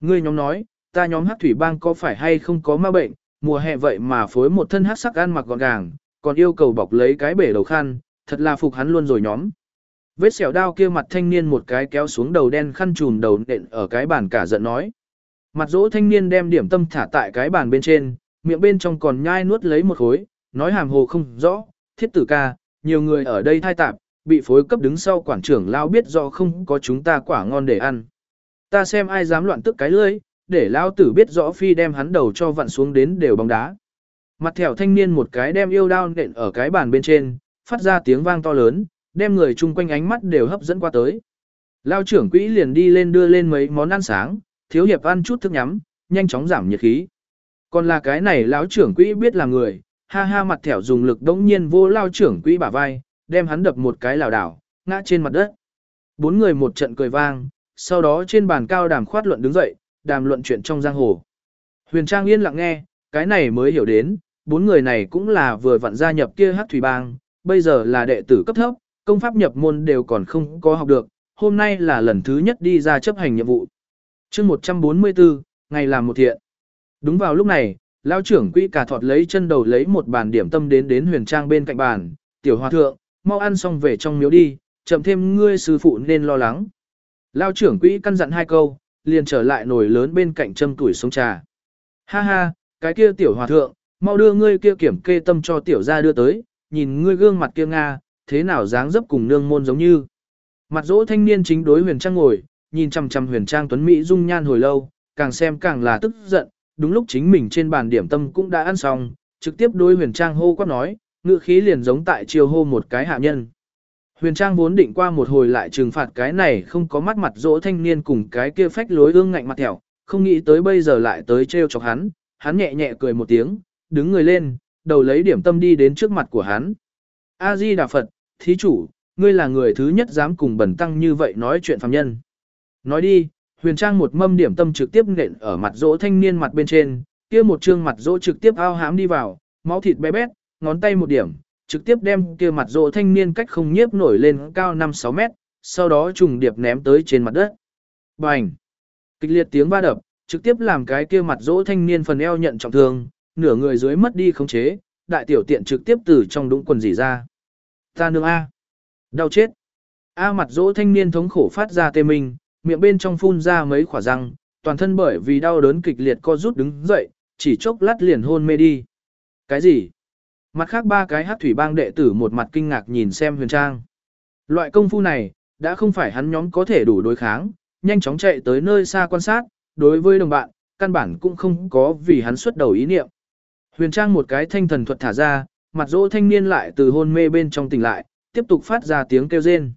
Ngươi nhóm nói, ta nhóm hắc thủy bang có phải hay không có ma bệnh, mùa hè vậy mà phối một thân hắc sắc ăn mặc gọn gàng, còn yêu cầu bọc lấy cái bể đầu khăn, thật là phục hắn luôn rồi nhóm. Vết xẻo đao kia mặt thanh niên một cái kéo xuống đầu đen khăn trùm đầu nện ở cái bàn cả giận nói. Mặt dỗ thanh niên đem điểm tâm thả tại cái bàn bên trên, miệng bên trong còn nhai nuốt lấy một khối, nói hàm hồ không rõ, thiết tử ca, nhiều người ở đây thai tạp, bị phối cấp đứng sau quản trưởng lao biết rõ không có chúng ta quả ngon để ăn. Ta xem ai dám loạn tức cái lưỡi, để lao tử biết rõ phi đem hắn đầu cho vặn xuống đến đều bóng đá. Mặt thẻo thanh niên một cái đem yêu đao nện ở cái bàn bên trên, phát ra tiếng vang to lớn, đem người chung quanh ánh mắt đều hấp dẫn qua tới. Lao trưởng quỹ liền đi lên đưa lên mấy món ăn sáng, thiếu hiệp ăn chút thức nhắm, nhanh chóng giảm nhiệt khí. Còn là cái này lão trưởng quỹ biết là người, ha ha mặt thẻo dùng lực đống nhiên vô lao trưởng quỹ bả vai, đem hắn đập một cái lảo đảo, ngã trên mặt đất. Bốn người một trận cười vang, sau đó trên bàn cao đàm khoát luận đứng dậy, đàm luận chuyện trong giang hồ. Huyền Trang yên lặng nghe, cái này mới hiểu đến, bốn người này cũng là vừa vặn gia nhập kia hát thủy bang, bây giờ là đệ tử cấp thấp, công pháp nhập môn đều còn không có học được, hôm nay là lần thứ nhất đi ra chấp hành nhiệm vụ. chương 144, ngày làm một thiện. Đúng vào lúc này, Lão trưởng quỹ cả thọt lấy chân đầu lấy một bàn điểm tâm đến đến huyền trang bên cạnh bàn, tiểu hòa thượng, mau ăn xong về trong miếu đi, chậm thêm ngươi sư phụ nên lo lắng. Lao trưởng quỹ căn dặn hai câu, liền trở lại nồi lớn bên cạnh châm tuổi sống trà. Ha ha, cái kia tiểu hòa thượng, mau đưa ngươi kia kiểm kê tâm cho tiểu gia đưa tới, nhìn ngươi gương mặt kia nga, thế nào dáng dấp cùng nương môn giống như. Mặt dỗ thanh niên chính đối huyền trang ngồi, nhìn chằm chằm huyền trang tuấn Mỹ dung nhan hồi lâu, càng xem càng là tức giận, đúng lúc chính mình trên bàn điểm tâm cũng đã ăn xong, trực tiếp đối huyền trang hô quát nói, ngựa khí liền giống tại chiều hô một cái hạ nhân. Huyền Trang vốn định qua một hồi lại trừng phạt cái này không có mắt mặt dỗ thanh niên cùng cái kia phách lối ương ngạnh mặt thẻo, không nghĩ tới bây giờ lại tới trêu chọc hắn, hắn nhẹ nhẹ cười một tiếng, đứng người lên, đầu lấy điểm tâm đi đến trước mặt của hắn. A-di Đà Phật, thí chủ, ngươi là người thứ nhất dám cùng bẩn tăng như vậy nói chuyện phàm nhân. Nói đi, huyền trang một mâm điểm tâm trực tiếp nện ở mặt dỗ thanh niên mặt bên trên, kia một trương mặt dỗ trực tiếp ao hám đi vào, máu thịt bé bét, ngón tay một điểm, trực tiếp đem kia mặt rộ thanh niên cách không nhiếp nổi lên cao 5-6 mét, sau đó trùng điệp ném tới trên mặt đất. Bành! Kịch liệt tiếng ba đập, trực tiếp làm cái kia mặt rỗ thanh niên phần eo nhận trọng thương, nửa người dưới mất đi khống chế, đại tiểu tiện trực tiếp từ trong đũng quần dì ra. Ta nương A. Đau chết. A mặt rỗ thanh niên thống khổ phát ra tê mình, miệng bên trong phun ra mấy khỏa răng, toàn thân bởi vì đau đớn kịch liệt co rút đứng dậy, chỉ chốc lát liền hôn mê đi. Cái gì? Mặt khác ba cái hát thủy bang đệ tử một mặt kinh ngạc nhìn xem huyền trang. Loại công phu này, đã không phải hắn nhóm có thể đủ đối kháng, nhanh chóng chạy tới nơi xa quan sát, đối với đồng bạn, căn bản cũng không có vì hắn xuất đầu ý niệm. Huyền trang một cái thanh thần thuật thả ra, mặt dỗ thanh niên lại từ hôn mê bên trong tỉnh lại, tiếp tục phát ra tiếng kêu rên.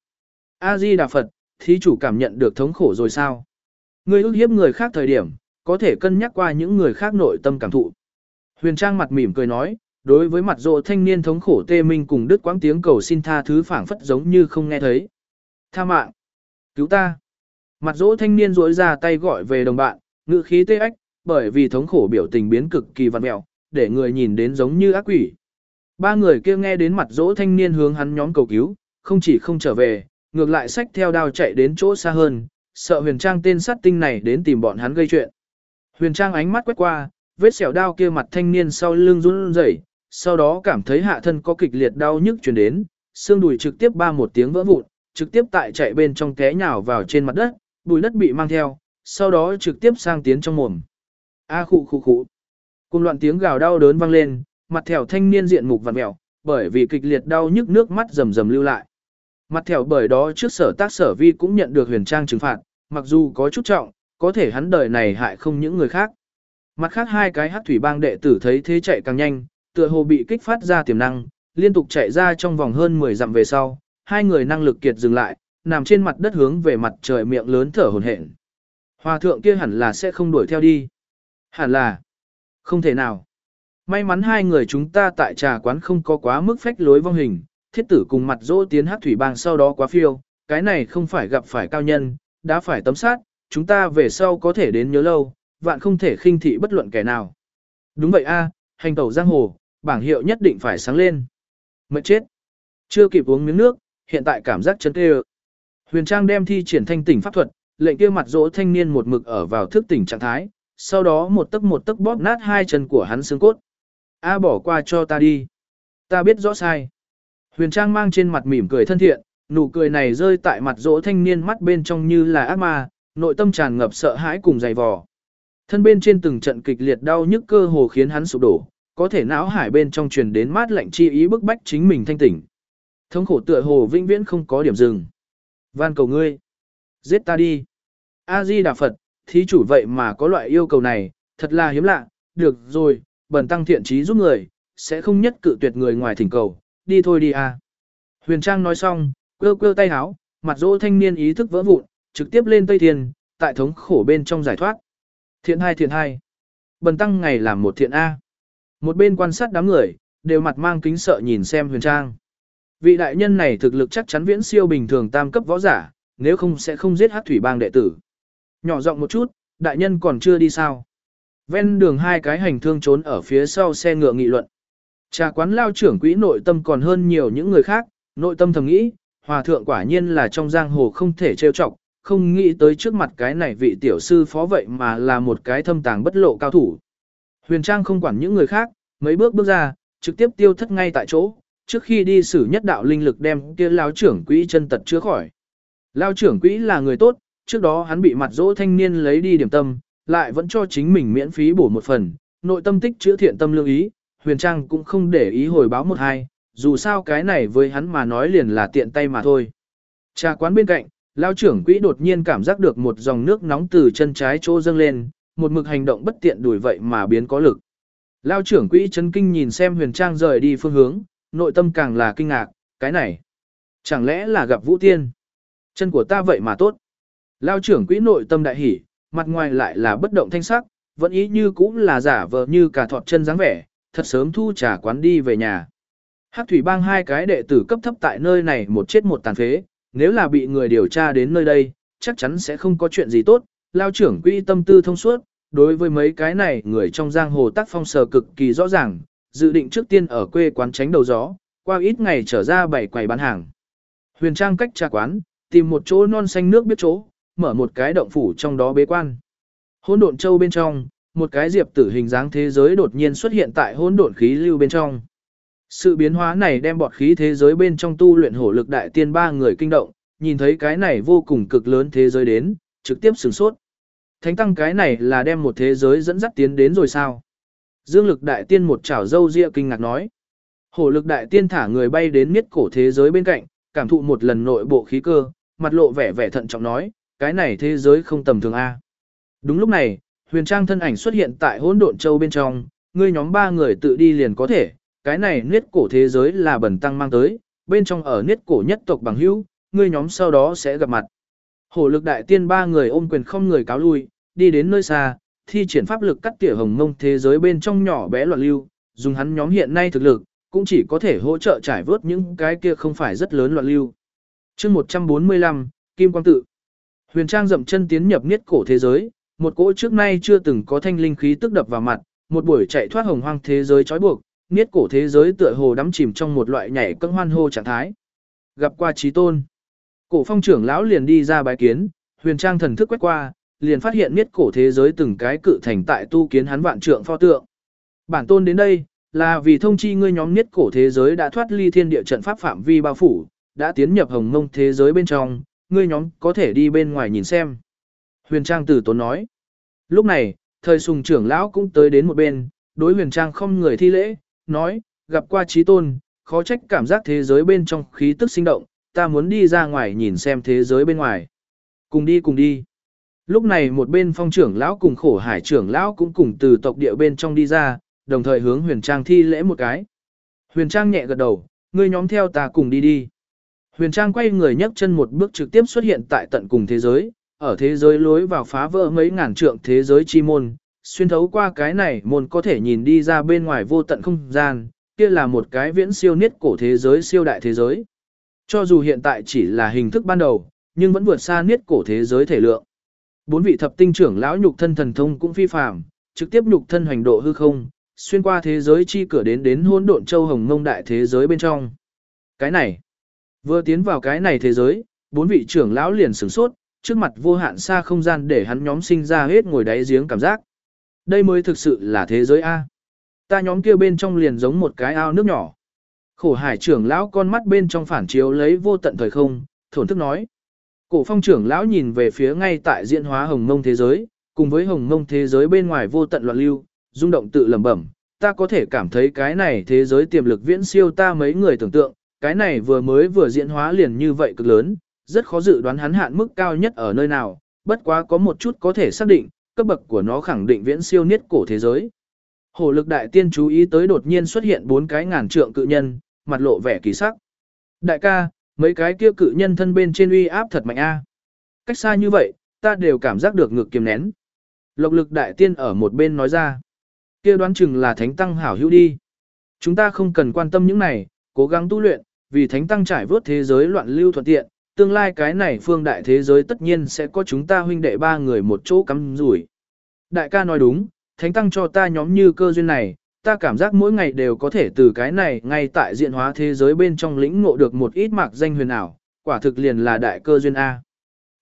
A-di Đà Phật, thí chủ cảm nhận được thống khổ rồi sao? Người ước hiếp người khác thời điểm, có thể cân nhắc qua những người khác nội tâm cảm thụ. Huyền Trang mặt mỉm cười nói, đối với mặt rộ thanh niên thống khổ tê minh cùng đứt quãng tiếng cầu xin tha thứ phảng phất giống như không nghe thấy. Tha mạng! Cứu ta! Mặt rỗ thanh niên rỗi ra tay gọi về đồng bạn, ngự khí tê ách, bởi vì thống khổ biểu tình biến cực kỳ vặn mẹo, để người nhìn đến giống như ác quỷ. Ba người kia nghe đến mặt rỗ thanh niên hướng hắn nhóm cầu cứu, không chỉ không trở về, ngược lại sách theo đao chạy đến chỗ xa hơn, sợ huyền trang tên sát tinh này đến tìm bọn hắn gây chuyện. Huyền trang ánh mắt quét qua, vết sẹo đao kia mặt thanh niên sau lưng run rẩy, sau đó cảm thấy hạ thân có kịch liệt đau nhức truyền đến, xương đùi trực tiếp ba một tiếng vỡ vụn, trực tiếp tại chạy bên trong té nhào vào trên mặt đất, bùi đất bị mang theo, sau đó trực tiếp sang tiến trong mồm. A khụ khụ khụ. Cùng loạn tiếng gào đau đớn vang lên, mặt thẻo thanh niên diện mục vặn mèo, bởi vì kịch liệt đau nhức nước mắt rầm rầm lưu lại. Mặt thẻo bởi đó trước sở tác sở vi cũng nhận được huyền trang trừng phạt, mặc dù có chút trọng, có thể hắn đời này hại không những người khác. Mặt khác hai cái hát thủy bang đệ tử thấy thế chạy càng nhanh, tựa hồ bị kích phát ra tiềm năng, liên tục chạy ra trong vòng hơn 10 dặm về sau, hai người năng lực kiệt dừng lại, nằm trên mặt đất hướng về mặt trời miệng lớn thở hổn hển. Hòa thượng kia hẳn là sẽ không đuổi theo đi. Hẳn là. Không thể nào. May mắn hai người chúng ta tại trà quán không có quá mức phách lối vong hình, thiết tử cùng mặt dỗ tiến hát thủy bang sau đó quá phiêu, cái này không phải gặp phải cao nhân, đã phải tấm sát, chúng ta về sau có thể đến nhớ lâu, vạn không thể khinh thị bất luận kẻ nào. Đúng vậy a, hành tẩu giang hồ, bảng hiệu nhất định phải sáng lên. Mệt chết. Chưa kịp uống miếng nước, hiện tại cảm giác chân tê Huyền Trang đem thi triển thanh tỉnh pháp thuật, lệnh kia mặt dỗ thanh niên một mực ở vào thức tỉnh trạng thái, sau đó một tấc một tấc bóp nát hai chân của hắn xương cốt. A bỏ qua cho ta đi. Ta biết rõ sai. Huyền Trang mang trên mặt mỉm cười thân thiện, nụ cười này rơi tại mặt dỗ thanh niên mắt bên trong như là ác ma, nội tâm tràn ngập sợ hãi cùng dày vò. Thân bên trên từng trận kịch liệt đau nhức cơ hồ khiến hắn sụp đổ, có thể não hải bên trong truyền đến mát lạnh chi ý bức bách chính mình thanh tỉnh. Thống khổ tựa hồ vĩnh viễn không có điểm dừng. Van cầu ngươi, giết ta đi. A Di Đà Phật, thí chủ vậy mà có loại yêu cầu này, thật là hiếm lạ, được rồi, bần tăng thiện trí giúp người, sẽ không nhất cự tuyệt người ngoài thỉnh cầu, đi thôi đi a. Huyền Trang nói xong, quơ quơ tay háo, mặt dỗ thanh niên ý thức vỡ vụn, trực tiếp lên Tây Thiên, tại thống khổ bên trong giải thoát. Thiện hai thiện hai. Bần tăng ngày làm một thiện A. Một bên quan sát đám người, đều mặt mang kính sợ nhìn xem huyền trang. Vị đại nhân này thực lực chắc chắn viễn siêu bình thường tam cấp võ giả, nếu không sẽ không giết hát thủy bang đệ tử. Nhỏ giọng một chút, đại nhân còn chưa đi sao. Ven đường hai cái hành thương trốn ở phía sau xe ngựa nghị luận. Trà quán lao trưởng quỹ nội tâm còn hơn nhiều những người khác, nội tâm thầm nghĩ, hòa thượng quả nhiên là trong giang hồ không thể trêu chọc, không nghĩ tới trước mặt cái này vị tiểu sư phó vậy mà là một cái thâm tàng bất lộ cao thủ. Huyền Trang không quản những người khác, mấy bước bước ra, trực tiếp tiêu thất ngay tại chỗ, trước khi đi xử nhất đạo linh lực đem kia lao trưởng quỹ chân tật chữa khỏi. Lao trưởng quỹ là người tốt, trước đó hắn bị mặt dỗ thanh niên lấy đi điểm tâm, lại vẫn cho chính mình miễn phí bổ một phần, nội tâm tích chữa thiện tâm lương ý, huyền trang cũng không để ý hồi báo một hai, dù sao cái này với hắn mà nói liền là tiện tay mà thôi. Trà quán bên cạnh, lao trưởng quỹ đột nhiên cảm giác được một dòng nước nóng từ chân trái chỗ dâng lên, một mực hành động bất tiện đuổi vậy mà biến có lực. Lao trưởng quỹ chấn kinh nhìn xem huyền trang rời đi phương hướng, nội tâm càng là kinh ngạc, cái này, chẳng lẽ là gặp vũ tiên? Chân của ta vậy mà tốt. Lao trưởng quỹ nội tâm đại hỉ, mặt ngoài lại là bất động thanh sắc, vẫn ý như cũng là giả vờ như cả thọt chân dáng vẻ, thật sớm thu trả quán đi về nhà. Hắc thủy bang hai cái đệ tử cấp thấp tại nơi này một chết một tàn phế, nếu là bị người điều tra đến nơi đây, chắc chắn sẽ không có chuyện gì tốt, lao trưởng quỹ tâm tư thông suốt, đối với mấy cái này người trong giang hồ tác phong sờ cực kỳ rõ ràng, dự định trước tiên ở quê quán tránh đầu gió, qua ít ngày trở ra bảy quầy bán hàng. Huyền Trang cách trà quán, tìm một chỗ non xanh nước biết chỗ, mở một cái động phủ trong đó bế quan. Hỗn độn châu bên trong, một cái diệp tử hình dáng thế giới đột nhiên xuất hiện tại hỗn độn khí lưu bên trong. Sự biến hóa này đem bọt khí thế giới bên trong tu luyện hổ lực đại tiên ba người kinh động, nhìn thấy cái này vô cùng cực lớn thế giới đến, trực tiếp sửng sốt. Thánh tăng cái này là đem một thế giới dẫn dắt tiến đến rồi sao? Dương lực đại tiên một chảo dâu ria kinh ngạc nói. Hổ lực đại tiên thả người bay đến miết cổ thế giới bên cạnh, cảm thụ một lần nội bộ khí cơ, mặt lộ vẻ vẻ thận trọng nói, cái này thế giới không tầm thường A. Đúng lúc này, huyền trang thân ảnh xuất hiện tại hỗn độn châu bên trong, ngươi nhóm ba người tự đi liền có thể, cái này niết cổ thế giới là bẩn tăng mang tới, bên trong ở niết cổ nhất tộc bằng hữu, ngươi nhóm sau đó sẽ gặp mặt. Hổ lực đại tiên ba người ôm quyền không người cáo lui, đi đến nơi xa, thi triển pháp lực cắt tỉa hồng mông thế giới bên trong nhỏ bé loạn lưu, dùng hắn nhóm hiện nay thực lực, cũng chỉ có thể hỗ trợ trải vớt những cái kia không phải rất lớn loạn lưu. chương 145, Kim Quang Tự. Huyền Trang dậm chân tiến nhập niết cổ thế giới, một cỗ trước nay chưa từng có thanh linh khí tức đập vào mặt, một buổi chạy thoát hồng hoang thế giới trói buộc, niết cổ thế giới tựa hồ đắm chìm trong một loại nhảy cân hoan hô trạng thái. Gặp qua trí tôn, cổ phong trưởng lão liền đi ra bái kiến, huyền trang thần thức quét qua, liền phát hiện niết cổ thế giới từng cái cự thành tại tu kiến hắn vạn trượng pho tượng. Bản tôn đến đây, là vì thông chi ngươi nhóm niết cổ thế giới đã thoát ly thiên địa trận pháp phạm vi bao phủ, đã tiến nhập hồng mông thế giới bên trong, ngươi nhóm có thể đi bên ngoài nhìn xem. Huyền Trang tử tốn nói. Lúc này, thời sùng trưởng lão cũng tới đến một bên, đối huyền Trang không người thi lễ, nói, gặp qua trí tôn, khó trách cảm giác thế giới bên trong khí tức sinh động, ta muốn đi ra ngoài nhìn xem thế giới bên ngoài. Cùng đi cùng đi. Lúc này một bên phong trưởng lão cùng khổ hải trưởng lão cũng cùng từ tộc địa bên trong đi ra, đồng thời hướng huyền trang thi lễ một cái. Huyền trang nhẹ gật đầu, ngươi nhóm theo ta cùng đi đi. Huyền trang quay người nhấc chân một bước trực tiếp xuất hiện tại tận cùng thế giới, ở thế giới lối vào phá vỡ mấy ngàn trượng thế giới chi môn, xuyên thấu qua cái này môn có thể nhìn đi ra bên ngoài vô tận không gian, kia là một cái viễn siêu niết cổ thế giới siêu đại thế giới. Cho dù hiện tại chỉ là hình thức ban đầu, nhưng vẫn vượt xa niết cổ thế giới thể lượng. Bốn vị thập tinh trưởng lão nhục thân thần thông cũng phi phàm, trực tiếp nhục thân hành độ hư không, xuyên qua thế giới chi cửa đến đến hỗn độn châu hồng ngông đại thế giới bên trong. Cái này, vừa tiến vào cái này thế giới, bốn vị trưởng lão liền sửng sốt, trước mặt vô hạn xa không gian để hắn nhóm sinh ra hết ngồi đáy giếng cảm giác. Đây mới thực sự là thế giới A. Ta nhóm kia bên trong liền giống một cái ao nước nhỏ. Khổ hải trưởng lão con mắt bên trong phản chiếu lấy vô tận thời không, thổn thức nói. Cổ phong trưởng lão nhìn về phía ngay tại diễn hóa hồng mông thế giới, cùng với hồng mông thế giới bên ngoài vô tận loạn lưu, rung động tự lẩm bẩm. Ta có thể cảm thấy cái này thế giới tiềm lực viễn siêu ta mấy người tưởng tượng, cái này vừa mới vừa diễn hóa liền như vậy cực lớn, rất khó dự đoán hắn hạn mức cao nhất ở nơi nào, bất quá có một chút có thể xác định, cấp bậc của nó khẳng định viễn siêu niết cổ thế giới. Hổ lực đại tiên chú ý tới đột nhiên xuất hiện bốn cái ngàn trượng cự nhân, mặt lộ vẻ kỳ sắc. Đại ca, mấy cái kia cự nhân thân bên trên uy áp thật mạnh a. Cách xa như vậy, ta đều cảm giác được ngực kiềm nén. Lộc lực đại tiên ở một bên nói ra. Kia đoán chừng là thánh tăng hảo hữu đi. Chúng ta không cần quan tâm những này, cố gắng tu luyện, vì thánh tăng trải vớt thế giới loạn lưu thuận tiện, tương lai cái này phương đại thế giới tất nhiên sẽ có chúng ta huynh đệ ba người một chỗ cắm rủi. Đại ca nói đúng, thánh tăng cho ta nhóm như cơ duyên này, ta cảm giác mỗi ngày đều có thể từ cái này ngay tại diện hóa thế giới bên trong lĩnh ngộ được một ít mạc danh huyền ảo, quả thực liền là đại cơ duyên A.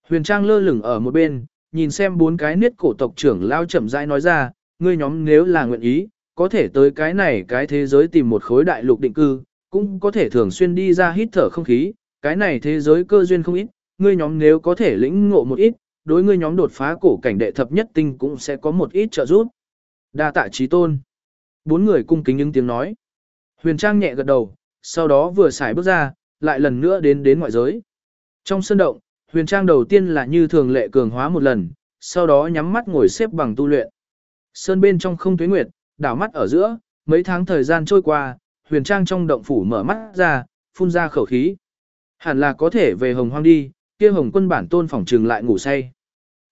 Huyền Trang lơ lửng ở một bên, nhìn xem bốn cái niết cổ tộc trưởng lao chậm rãi nói ra, ngươi nhóm nếu là nguyện ý, có thể tới cái này cái thế giới tìm một khối đại lục định cư, cũng có thể thường xuyên đi ra hít thở không khí, cái này thế giới cơ duyên không ít, ngươi nhóm nếu có thể lĩnh ngộ một ít, đối ngươi nhóm đột phá cổ cảnh đệ thập nhất tinh cũng sẽ có một ít trợ giúp. Đa tạ trí tôn. Bốn người cung kính những tiếng nói. Huyền Trang nhẹ gật đầu, sau đó vừa xài bước ra, lại lần nữa đến đến ngoại giới. Trong sân động, Huyền Trang đầu tiên là như thường lệ cường hóa một lần, sau đó nhắm mắt ngồi xếp bằng tu luyện. Sơn bên trong không tuế nguyệt, đảo mắt ở giữa, mấy tháng thời gian trôi qua, Huyền Trang trong động phủ mở mắt ra, phun ra khẩu khí. Hẳn là có thể về hồng hoang đi, kia hồng quân bản tôn phỏng trường lại ngủ say.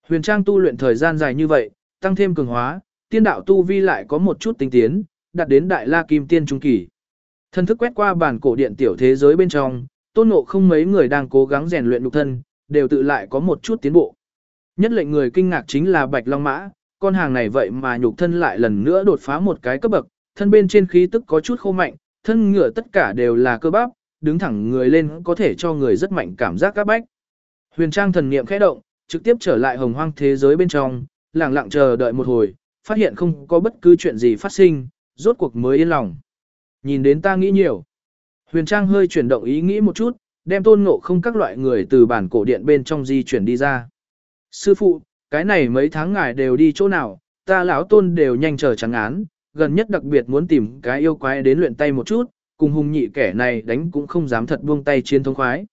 Huyền Trang tu luyện thời gian dài như vậy, tăng thêm cường hóa, tiên đạo tu vi lại có một chút tinh tiến, đạt đến đại la kim tiên trung kỳ. Thân thức quét qua bản cổ điện tiểu thế giới bên trong, tôn ngộ không mấy người đang cố gắng rèn luyện nhục thân, đều tự lại có một chút tiến bộ. Nhất lệnh người kinh ngạc chính là Bạch Long Mã, con hàng này vậy mà nhục thân lại lần nữa đột phá một cái cấp bậc, thân bên trên khí tức có chút khô mạnh, thân ngựa tất cả đều là cơ bắp, đứng thẳng người lên có thể cho người rất mạnh cảm giác các bách. Huyền Trang thần niệm khẽ động, trực tiếp trở lại hồng hoang thế giới bên trong, lặng lặng chờ đợi một hồi, phát hiện không có bất cứ chuyện gì phát sinh, rốt cuộc mới yên lòng. Nhìn đến ta nghĩ nhiều. Huyền Trang hơi chuyển động ý nghĩ một chút, đem tôn ngộ không các loại người từ bản cổ điện bên trong di chuyển đi ra. Sư phụ, cái này mấy tháng ngài đều đi chỗ nào, ta lão tôn đều nhanh chờ trắng án, gần nhất đặc biệt muốn tìm cái yêu quái đến luyện tay một chút, cùng hùng nhị kẻ này đánh cũng không dám thật buông tay chiến thông khoái.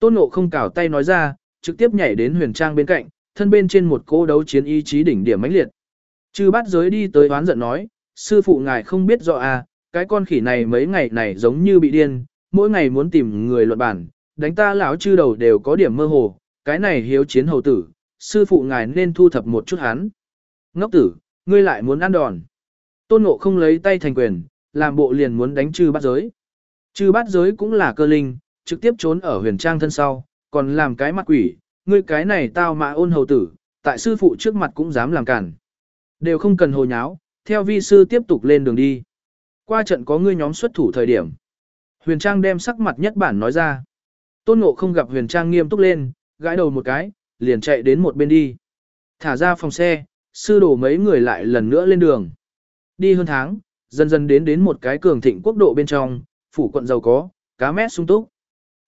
Tôn ngộ không cào tay nói ra, trực tiếp nhảy đến huyền trang bên cạnh, thân bên trên một cỗ đấu chiến ý chí đỉnh điểm mãnh liệt. Chư bát giới đi tới oán giận nói, sư phụ ngài không biết rõ à, cái con khỉ này mấy ngày này giống như bị điên, mỗi ngày muốn tìm người luận bản, đánh ta lão chư đầu đều có điểm mơ hồ, cái này hiếu chiến hầu tử, sư phụ ngài nên thu thập một chút hắn. Ngốc tử, ngươi lại muốn ăn đòn. Tôn ngộ không lấy tay thành quyền, làm bộ liền muốn đánh Chư bát giới. Chư bát giới cũng là cơ linh, trực tiếp trốn ở huyền trang thân sau, còn làm cái mặt quỷ, ngươi cái này tao mà ôn hầu tử, tại sư phụ trước mặt cũng dám làm cản. Đều không cần hồ nháo, theo vi sư tiếp tục lên đường đi. Qua trận có ngươi nhóm xuất thủ thời điểm. Huyền Trang đem sắc mặt nhất bản nói ra. Tôn Ngộ không gặp Huyền Trang nghiêm túc lên, gãi đầu một cái, liền chạy đến một bên đi. Thả ra phòng xe, sư đổ mấy người lại lần nữa lên đường. Đi hơn tháng, dần dần đến đến một cái cường thịnh quốc độ bên trong, phủ quận giàu có, cá mét sung túc.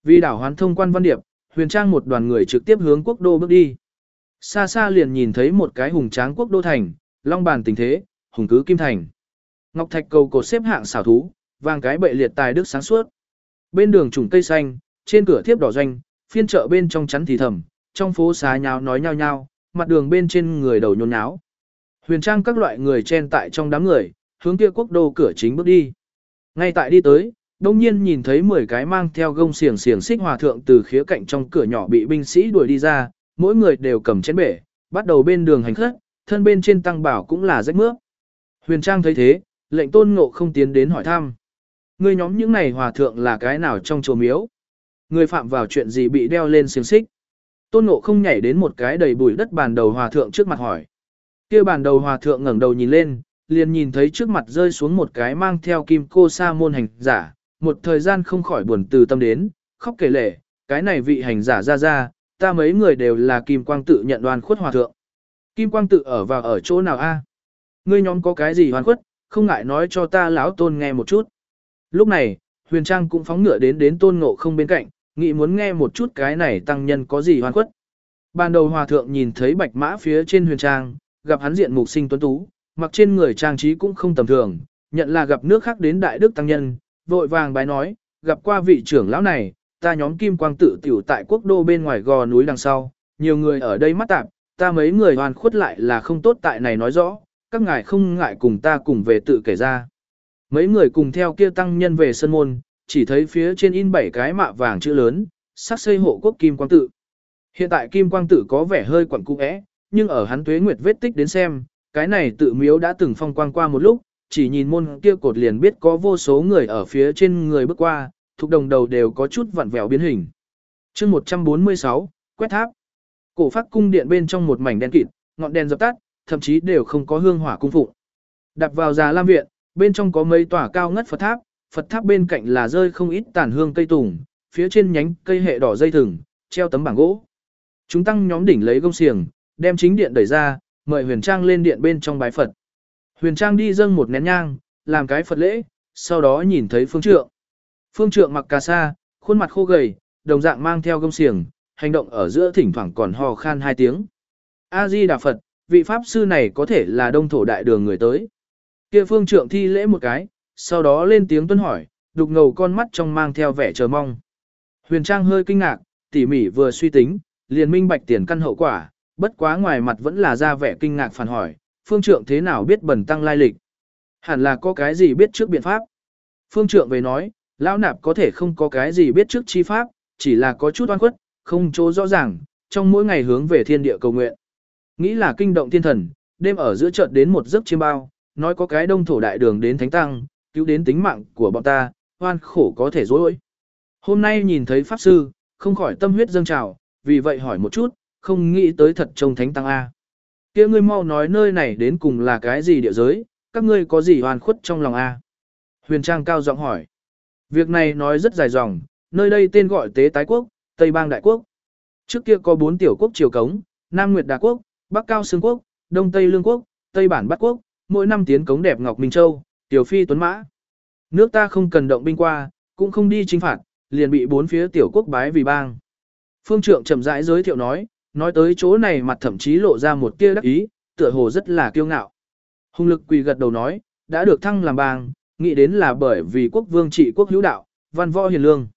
Vì đảo hoán thông quan văn điệp, Huyền Trang một đoàn người trực tiếp hướng quốc đô bước đi. Xa xa liền nhìn thấy một cái hùng tráng quốc đô thành, long bàn tình thế, hùng cứ kim thành. Ngọc thạch cầu cột xếp hạng xảo thú, vàng cái bệ liệt tài đức sáng suốt. Bên đường trùng cây xanh, trên cửa thiếp đỏ doanh, phiên chợ bên trong chắn thì thầm, trong phố xá nháo nói nhao nhao, mặt đường bên trên người đầu nhốn nháo. Huyền trang các loại người chen tại trong đám người, hướng kia quốc đô cửa chính bước đi. Ngay tại đi tới, đông nhiên nhìn thấy 10 cái mang theo gông xiềng xiềng xích hòa thượng từ khía cạnh trong cửa nhỏ bị binh sĩ đuổi đi ra, mỗi người đều cầm chén bể, bắt đầu bên đường hành khất, thân bên trên tăng bảo cũng là rách mướp. Huyền Trang thấy thế, lệnh tôn ngộ không tiến đến hỏi thăm. Người nhóm những này hòa thượng là cái nào trong chùa miếu? Người phạm vào chuyện gì bị đeo lên xiềng xích? Tôn ngộ không nhảy đến một cái đầy bụi đất bàn đầu hòa thượng trước mặt hỏi. kia bàn đầu hòa thượng ngẩng đầu nhìn lên, liền nhìn thấy trước mặt rơi xuống một cái mang theo kim cô sa môn hành giả, một thời gian không khỏi buồn từ tâm đến, khóc kể lệ, cái này vị hành giả ra ra, ta mấy người đều là kim quang tự nhận đoan khuất hòa thượng. Kim quang tự ở vào ở chỗ nào a? Ngươi nhóm có cái gì hoàn khuất, không ngại nói cho ta lão tôn nghe một chút. Lúc này, huyền trang cũng phóng ngựa đến đến tôn ngộ không bên cạnh, nghĩ muốn nghe một chút cái này tăng nhân có gì hoàn khuất. Ban đầu hòa thượng nhìn thấy bạch mã phía trên huyền trang, gặp hắn diện mục sinh tuấn tú, mặc trên người trang trí cũng không tầm thường, nhận là gặp nước khác đến đại đức tăng nhân, vội vàng bái nói, gặp qua vị trưởng lão này, ta nhóm kim quang tự tiểu tại quốc đô bên ngoài gò núi đằng sau, nhiều người ở đây mắt tạp, ta mấy người hoàn khuất lại là không tốt tại này nói rõ, các ngài không ngại cùng ta cùng về tự kể ra. Mấy người cùng theo kia tăng nhân về sân môn, chỉ thấy phía trên in bảy cái mạ vàng chữ lớn, sắc xây hộ quốc kim quang tự. Hiện tại kim quang tự có vẻ hơi quẩn cung ẽ, nhưng ở hắn tuế nguyệt vết tích đến xem, cái này tự miếu đã từng phong quang qua một lúc, chỉ nhìn môn kia cột liền biết có vô số người ở phía trên người bước qua, thuộc đồng đầu đều có chút vặn vẹo biến hình. chương 146, quét tháp. Cổ phát cung điện bên trong một mảnh đen kịt, ngọn đèn dập tắt, thậm chí đều không có hương hỏa cung phụng. Đặt vào già lam viện, bên trong có mấy tòa cao ngất Phật tháp, Phật tháp bên cạnh là rơi không ít tàn hương cây tùng, phía trên nhánh cây hệ đỏ dây thừng, treo tấm bảng gỗ. Chúng tăng nhóm đỉnh lấy gông xiềng, đem chính điện đẩy ra, mời Huyền Trang lên điện bên trong bái Phật. Huyền Trang đi dâng một nén nhang, làm cái Phật lễ, sau đó nhìn thấy Phương Trượng. Phương Trượng mặc cà sa, khuôn mặt khô gầy, đồng dạng mang theo gông xiềng, hành động ở giữa thỉnh thoảng còn hò khan hai tiếng. A Di Đà Phật, vị pháp sư này có thể là đông thổ đại đường người tới. Kia phương trượng thi lễ một cái, sau đó lên tiếng tuân hỏi, đục ngầu con mắt trong mang theo vẻ chờ mong. Huyền Trang hơi kinh ngạc, tỉ mỉ vừa suy tính, liền minh bạch tiền căn hậu quả, bất quá ngoài mặt vẫn là ra vẻ kinh ngạc phản hỏi, phương trượng thế nào biết bẩn tăng lai lịch. Hẳn là có cái gì biết trước biện pháp. Phương trượng về nói, lão nạp có thể không có cái gì biết trước chi pháp, chỉ là có chút oan khuất, không chỗ rõ ràng, trong mỗi ngày hướng về thiên địa cầu nguyện. Nghĩ là kinh động thiên thần, đêm ở giữa chợt đến một giấc chiêm bao, nói có cái đông thổ đại đường đến thánh tăng, cứu đến tính mạng của bọn ta, hoan khổ có thể dối. Hôm nay nhìn thấy pháp sư, không khỏi tâm huyết dâng trào, vì vậy hỏi một chút, không nghĩ tới thật trông thánh tăng A. kia ngươi mau nói nơi này đến cùng là cái gì địa giới, các ngươi có gì hoàn khuất trong lòng A. Huyền Trang cao giọng hỏi. Việc này nói rất dài dòng, nơi đây tên gọi Tế Tái Quốc, Tây Bang Đại Quốc. Trước kia có bốn tiểu quốc triều cống, Nam Nguyệt Đà Quốc, Bắc Cao Sương Quốc, Đông Tây Lương Quốc, Tây Bản Bắc Quốc, mỗi năm tiến cống đẹp Ngọc Minh Châu, Tiểu Phi Tuấn Mã. Nước ta không cần động binh qua, cũng không đi chính phạt, liền bị bốn phía tiểu quốc bái vì bang. Phương Trượng chậm rãi giới thiệu nói, nói tới chỗ này mặt thậm chí lộ ra một tia đắc ý, tựa hồ rất là kiêu ngạo. Hùng lực quỳ gật đầu nói, đã được thăng làm bang, nghĩ đến là bởi vì quốc vương trị quốc hữu đạo, văn võ hiền lương.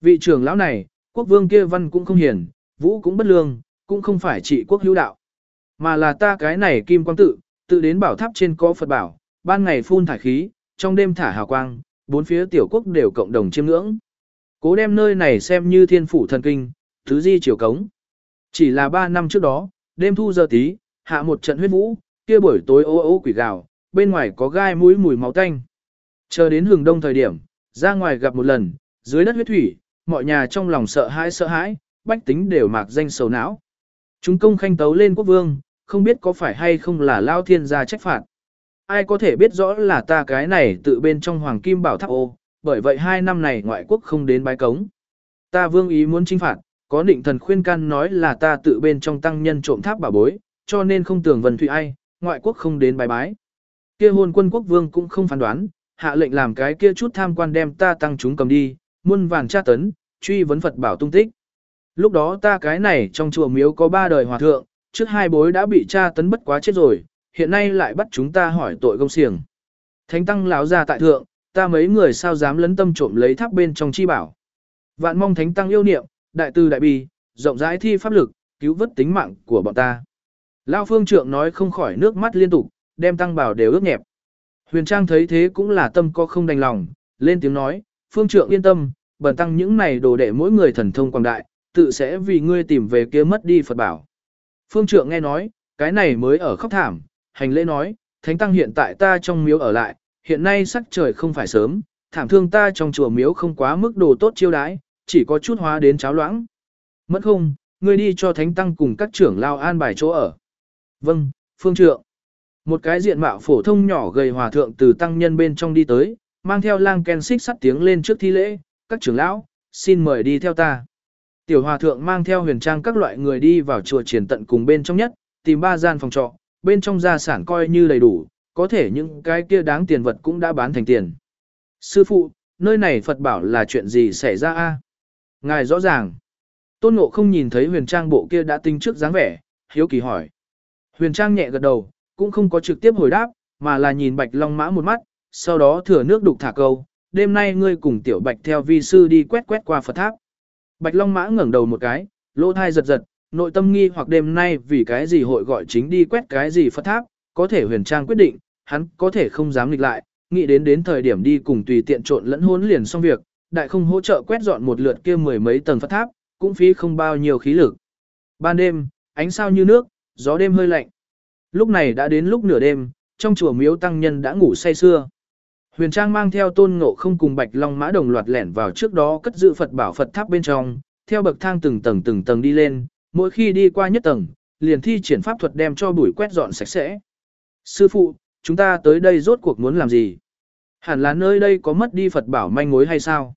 Vị trưởng lão này, quốc vương kia văn cũng không hiền, vũ cũng bất lương, cũng không phải trị quốc hữu đạo. Mà là ta cái này kim quang tự, tự đến bảo tháp trên có Phật bảo, ban ngày phun thải khí, trong đêm thả hào quang, bốn phía tiểu quốc đều cộng đồng chiêm ngưỡng. Cố đem nơi này xem như thiên phủ thần kinh, thứ di triều cống. Chỉ là ba năm trước đó, đêm thu giờ tí, hạ một trận huyết vũ, kia buổi tối ố ố quỷ gào, bên ngoài có gai mũi mùi máu tanh. Chờ đến hừng đông thời điểm, ra ngoài gặp một lần, dưới đất huyết thủy, mọi nhà trong lòng sợ hãi sợ hãi, bách tính đều mạc danh sầu não. Chúng công khanh tấu lên quốc vương, không biết có phải hay không là lao thiên gia trách phạt. Ai có thể biết rõ là ta cái này tự bên trong hoàng kim bảo tháp ô, bởi vậy hai năm này ngoại quốc không đến bái cống. Ta vương ý muốn trinh phạt, có định thần khuyên can nói là ta tự bên trong tăng nhân trộm tháp bảo bối, cho nên không tưởng vần thủy ai, ngoại quốc không đến bái bái. Kia hôn quân quốc vương cũng không phán đoán, hạ lệnh làm cái kia chút tham quan đem ta tăng chúng cầm đi, muôn vàng tra tấn, truy vấn Phật bảo tung tích. Lúc đó ta cái này trong chùa miếu có ba đời hòa thượng, trước hai bối đã bị tra tấn bất quá chết rồi, hiện nay lại bắt chúng ta hỏi tội công xiềng. Thánh tăng lão gia tại thượng, ta mấy người sao dám lấn tâm trộm lấy tháp bên trong chi bảo. Vạn mong thánh tăng yêu niệm, đại từ đại bi, rộng rãi thi pháp lực, cứu vớt tính mạng của bọn ta. Lão phương trượng nói không khỏi nước mắt liên tục, đem tăng bảo đều ướt nhẹp. Huyền Trang thấy thế cũng là tâm có không đành lòng, lên tiếng nói, phương trượng yên tâm, bần tăng những này đồ đệ mỗi người thần thông quảng đại, tự sẽ vì ngươi tìm về kia mất đi Phật bảo. Phương trượng nghe nói, cái này mới ở khóc thảm, hành lễ nói, thánh tăng hiện tại ta trong miếu ở lại, hiện nay sắc trời không phải sớm, thảm thương ta trong chùa miếu không quá mức đồ tốt chiêu đãi, chỉ có chút hóa đến cháo loãng. Mất không, ngươi đi cho thánh tăng cùng các trưởng lao an bài chỗ ở. Vâng, phương trượng. Một cái diện mạo phổ thông nhỏ gầy hòa thượng từ tăng nhân bên trong đi tới, mang theo lang ken xích sắt tiếng lên trước thi lễ, các trưởng lão, xin mời đi theo ta. Tiểu hòa thượng mang theo huyền trang các loại người đi vào chùa triển tận cùng bên trong nhất, tìm ba gian phòng trọ, bên trong gia sản coi như đầy đủ, có thể những cái kia đáng tiền vật cũng đã bán thành tiền. Sư phụ, nơi này Phật bảo là chuyện gì xảy ra a? Ngài rõ ràng. Tôn Ngộ không nhìn thấy huyền trang bộ kia đã tinh trước dáng vẻ, hiếu kỳ hỏi. Huyền trang nhẹ gật đầu, cũng không có trực tiếp hồi đáp, mà là nhìn Bạch Long Mã một mắt, sau đó thừa nước đục thả câu, đêm nay ngươi cùng tiểu Bạch theo vi sư đi quét quét qua Phật tháp. Bạch Long Mã ngẩng đầu một cái, lỗ thai giật giật, nội tâm nghi hoặc đêm nay vì cái gì hội gọi chính đi quét cái gì Phật tháp, có thể huyền trang quyết định, hắn có thể không dám nghịch lại, nghĩ đến đến thời điểm đi cùng tùy tiện trộn lẫn hỗn liền xong việc, đại không hỗ trợ quét dọn một lượt kia mười mấy tầng Phật tháp, cũng phí không bao nhiêu khí lực. Ban đêm, ánh sao như nước, gió đêm hơi lạnh. Lúc này đã đến lúc nửa đêm, trong chùa miếu tăng nhân đã ngủ say sưa. Huyền Trang mang theo tôn ngộ không cùng bạch long mã đồng loạt lẻn vào trước đó cất giữ Phật bảo Phật tháp bên trong, theo bậc thang từng tầng từng tầng đi lên, mỗi khi đi qua nhất tầng, liền thi triển pháp thuật đem cho bụi quét dọn sạch sẽ. Sư phụ, chúng ta tới đây rốt cuộc muốn làm gì? Hẳn là nơi đây có mất đi Phật bảo manh mối hay sao?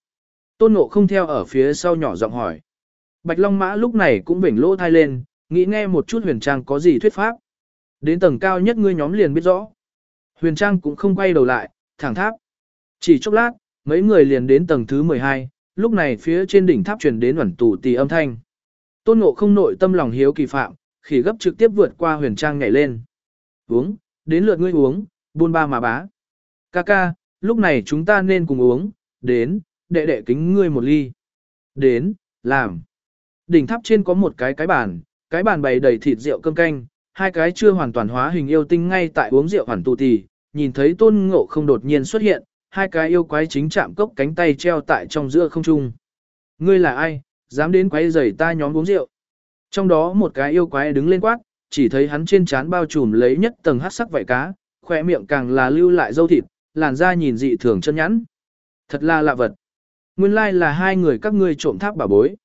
Tôn ngộ không theo ở phía sau nhỏ giọng hỏi. Bạch Long Mã lúc này cũng vểnh lỗ thai lên, nghĩ nghe một chút huyền trang có gì thuyết pháp. Đến tầng cao nhất ngươi nhóm liền biết rõ. Huyền trang cũng không quay đầu lại, thẳng tháp. Chỉ chốc lát, mấy người liền đến tầng thứ 12, lúc này phía trên đỉnh tháp truyền đến ẩn tù tì âm thanh. Tôn ngộ không nội tâm lòng hiếu kỳ phạm, khỉ gấp trực tiếp vượt qua huyền trang nhảy lên. Uống, đến lượt ngươi uống, buôn ba mà bá. Ca ca, lúc này chúng ta nên cùng uống, đến, đệ đệ kính ngươi một ly. Đến, làm. Đỉnh tháp trên có một cái cái bàn, cái bàn bày đầy thịt rượu cơm canh, hai cái chưa hoàn toàn hóa hình yêu tinh ngay tại uống rượu hoàn tù tì, nhìn thấy tôn ngộ không đột nhiên xuất hiện, hai cái yêu quái chính chạm cốc cánh tay treo tại trong giữa không trung. Ngươi là ai, dám đến quấy rầy ta nhóm uống rượu? Trong đó một cái yêu quái đứng lên quát, chỉ thấy hắn trên trán bao trùm lấy nhất tầng hắc sắc vảy cá, khỏe miệng càng là lưu lại dâu thịt, làn da nhìn dị thường chân nhẵn. Thật là lạ vật. Nguyên lai là hai người các ngươi trộm tháp bà bối.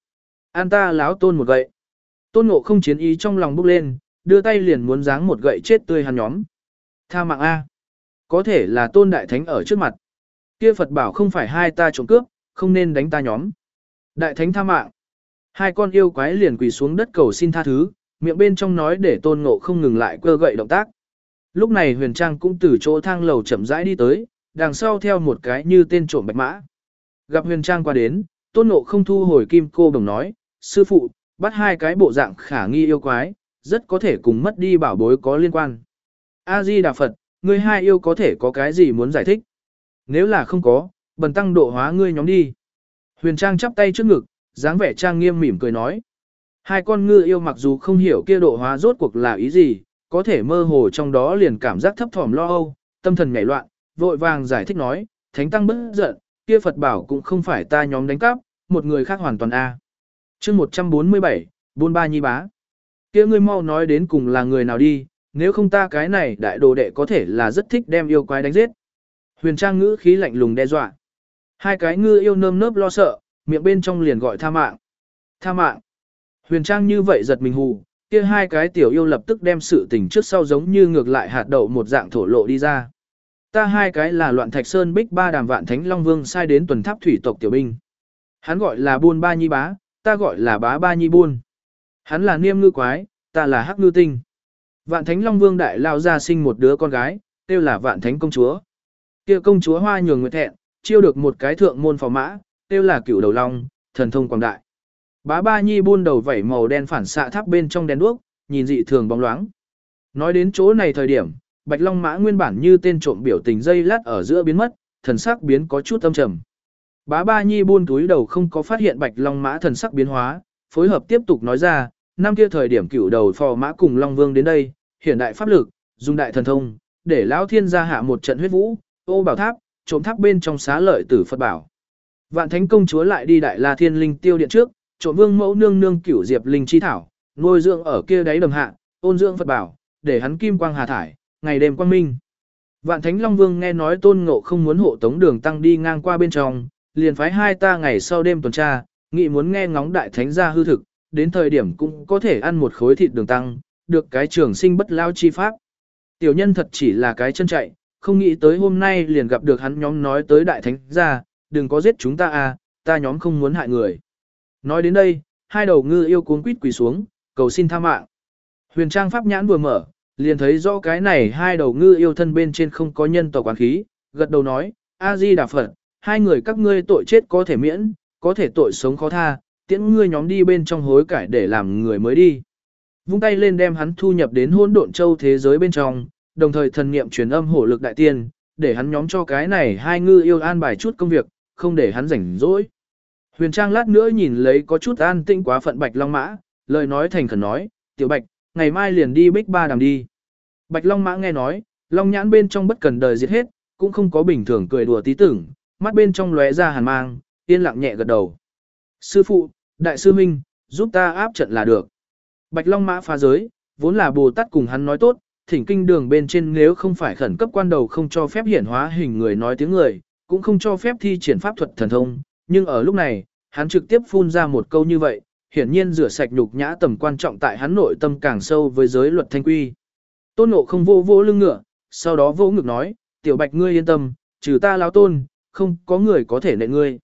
An ta láo tôn một gậy. Tôn ngộ không chiến ý trong lòng bốc lên, đưa tay liền muốn giáng một gậy chết tươi hắn nhóm. Tha mạng A. Có thể là tôn đại thánh ở trước mặt. Kia Phật bảo không phải hai ta trộm cướp, không nên đánh ta nhóm. Đại thánh tha mạng. Hai con yêu quái liền quỳ xuống đất cầu xin tha thứ, miệng bên trong nói để tôn ngộ không ngừng lại cơ gậy động tác. Lúc này huyền trang cũng từ chỗ thang lầu chậm rãi đi tới, đằng sau theo một cái như tên trộm bạch mã. Gặp huyền trang qua đến, tôn ngộ không thu hồi kim cô đồng nói, sư phụ, bắt hai cái bộ dạng khả nghi yêu quái, rất có thể cùng mất đi bảo bối có liên quan. A-di Đà Phật, ngươi hai yêu có thể có cái gì muốn giải thích? Nếu là không có, bần tăng độ hóa ngươi nhóm đi. Huyền Trang chắp tay trước ngực, dáng vẻ trang nghiêm mỉm cười nói. Hai con ngư yêu mặc dù không hiểu kia độ hóa rốt cuộc là ý gì, có thể mơ hồ trong đó liền cảm giác thấp thỏm lo âu, tâm thần nhảy loạn, vội vàng giải thích nói, thánh tăng bất giận, kia Phật bảo cũng không phải ta nhóm đánh cắp, một người khác hoàn toàn a. À. Chương 147, Buôn Ba Nhi Bá. Kia ngươi mau nói đến cùng là người nào đi, nếu không ta cái này đại đồ đệ có thể là rất thích đem yêu quái đánh giết. Huyền Trang ngữ khí lạnh lùng đe dọa. Hai cái ngư yêu nơm nớp lo sợ, miệng bên trong liền gọi tha mạng. Tha mạng. Huyền Trang như vậy giật mình hù, kia hai cái tiểu yêu lập tức đem sự tình trước sau giống như ngược lại hạt đậu một dạng thổ lộ đi ra. Ta hai cái là loạn thạch sơn bích ba đàm vạn thánh long vương sai đến tuần tháp thủy tộc tiểu binh. Hắn gọi là buôn ba nhi bá, ta gọi là bá ba nhi buôn. Hắn là niêm ngư quái, ta là hắc ngư tinh. Vạn thánh long vương đại lao ra sinh một đứa con gái, kêu là vạn thánh công chúa. kia công chúa hoa nhường nguyệt thẹn, chiêu được một cái thượng môn phò mã, kêu là cửu đầu long, thần thông quảng đại. Bá ba nhi buôn đầu vẩy màu đen phản xạ tháp bên trong đèn đuốc, nhìn dị thường bóng loáng. Nói đến chỗ này thời điểm, Bạch Long Mã nguyên bản như tên trộm biểu tình dây lát ở giữa biến mất, thần sắc biến có chút âm trầm. Bá Ba Nhi buôn túi đầu không có phát hiện Bạch Long Mã thần sắc biến hóa, phối hợp tiếp tục nói ra, năm kia thời điểm cựu đầu phò mã cùng Long Vương đến đây, hiển đại pháp lực, dùng đại thần thông, để lão thiên gia hạ một trận huyết vũ, ô bảo tháp, trộm tháp bên trong xá lợi tử Phật bảo. Vạn Thánh công chúa lại đi đại La Thiên Linh tiêu điện trước, trộm vương mẫu nương nương cửu diệp linh chi thảo, nuôi dưỡng ở kia đáy đầm hạ, ôn dưỡng Phật bảo, để hắn kim quang hà thải, ngày đêm quang minh. Vạn Thánh Long Vương nghe nói Tôn Ngộ không muốn hộ tống đường tăng đi ngang qua bên trong, liền phái hai ta ngày sau đêm tuần tra, nghị muốn nghe ngóng đại thánh gia hư thực, đến thời điểm cũng có thể ăn một khối thịt đường tăng, được cái trường sinh bất lao chi pháp. Tiểu nhân thật chỉ là cái chân chạy, không nghĩ tới hôm nay liền gặp được hắn nhóm nói tới đại thánh gia, đừng có giết chúng ta à, ta nhóm không muốn hại người. Nói đến đây, hai đầu ngư yêu cuốn quýt quỳ xuống, cầu xin tha mạng. Huyền trang pháp nhãn vừa mở, liền thấy rõ cái này hai đầu ngư yêu thân bên trên không có nhân tộc quán khí, gật đầu nói, A-di Đà Phật, hai người các ngươi tội chết có thể miễn, có thể tội sống khó tha, tiễn ngươi nhóm đi bên trong hối cải để làm người mới đi. Vung tay lên đem hắn thu nhập đến hỗn độn châu thế giới bên trong, đồng thời thần niệm truyền âm hổ lực đại tiên, để hắn nhóm cho cái này hai ngư yêu an bài chút công việc, không để hắn rảnh rỗi. Huyền Trang lát nữa nhìn lấy có chút an tĩnh quá phận Bạch Long Mã, lời nói thành khẩn nói, tiểu Bạch, ngày mai liền đi Bích Ba Đàm đi. Bạch Long Mã nghe nói, Long nhãn bên trong bất cần đời diệt hết, cũng không có bình thường cười đùa tí tưởng, mắt bên trong lóe ra hàn mang, yên lặng nhẹ gật đầu. Sư phụ, đại sư minh, giúp ta áp trận là được. Bạch Long Mã phá giới, vốn là Bồ Tát cùng hắn nói tốt, thỉnh kinh đường bên trên nếu không phải khẩn cấp quan đầu không cho phép hiển hóa hình người nói tiếng người, cũng không cho phép thi triển pháp thuật thần thông, nhưng ở lúc này, hắn trực tiếp phun ra một câu như vậy, hiển nhiên rửa sạch nhục nhã tầm quan trọng tại hắn nội tâm càng sâu với giới luật thanh quy. Tôn Ngộ không vô vô lưng ngựa, sau đó vô ngực nói, tiểu bạch ngươi yên tâm, trừ ta lão tôn, không có người có thể nệ ngươi.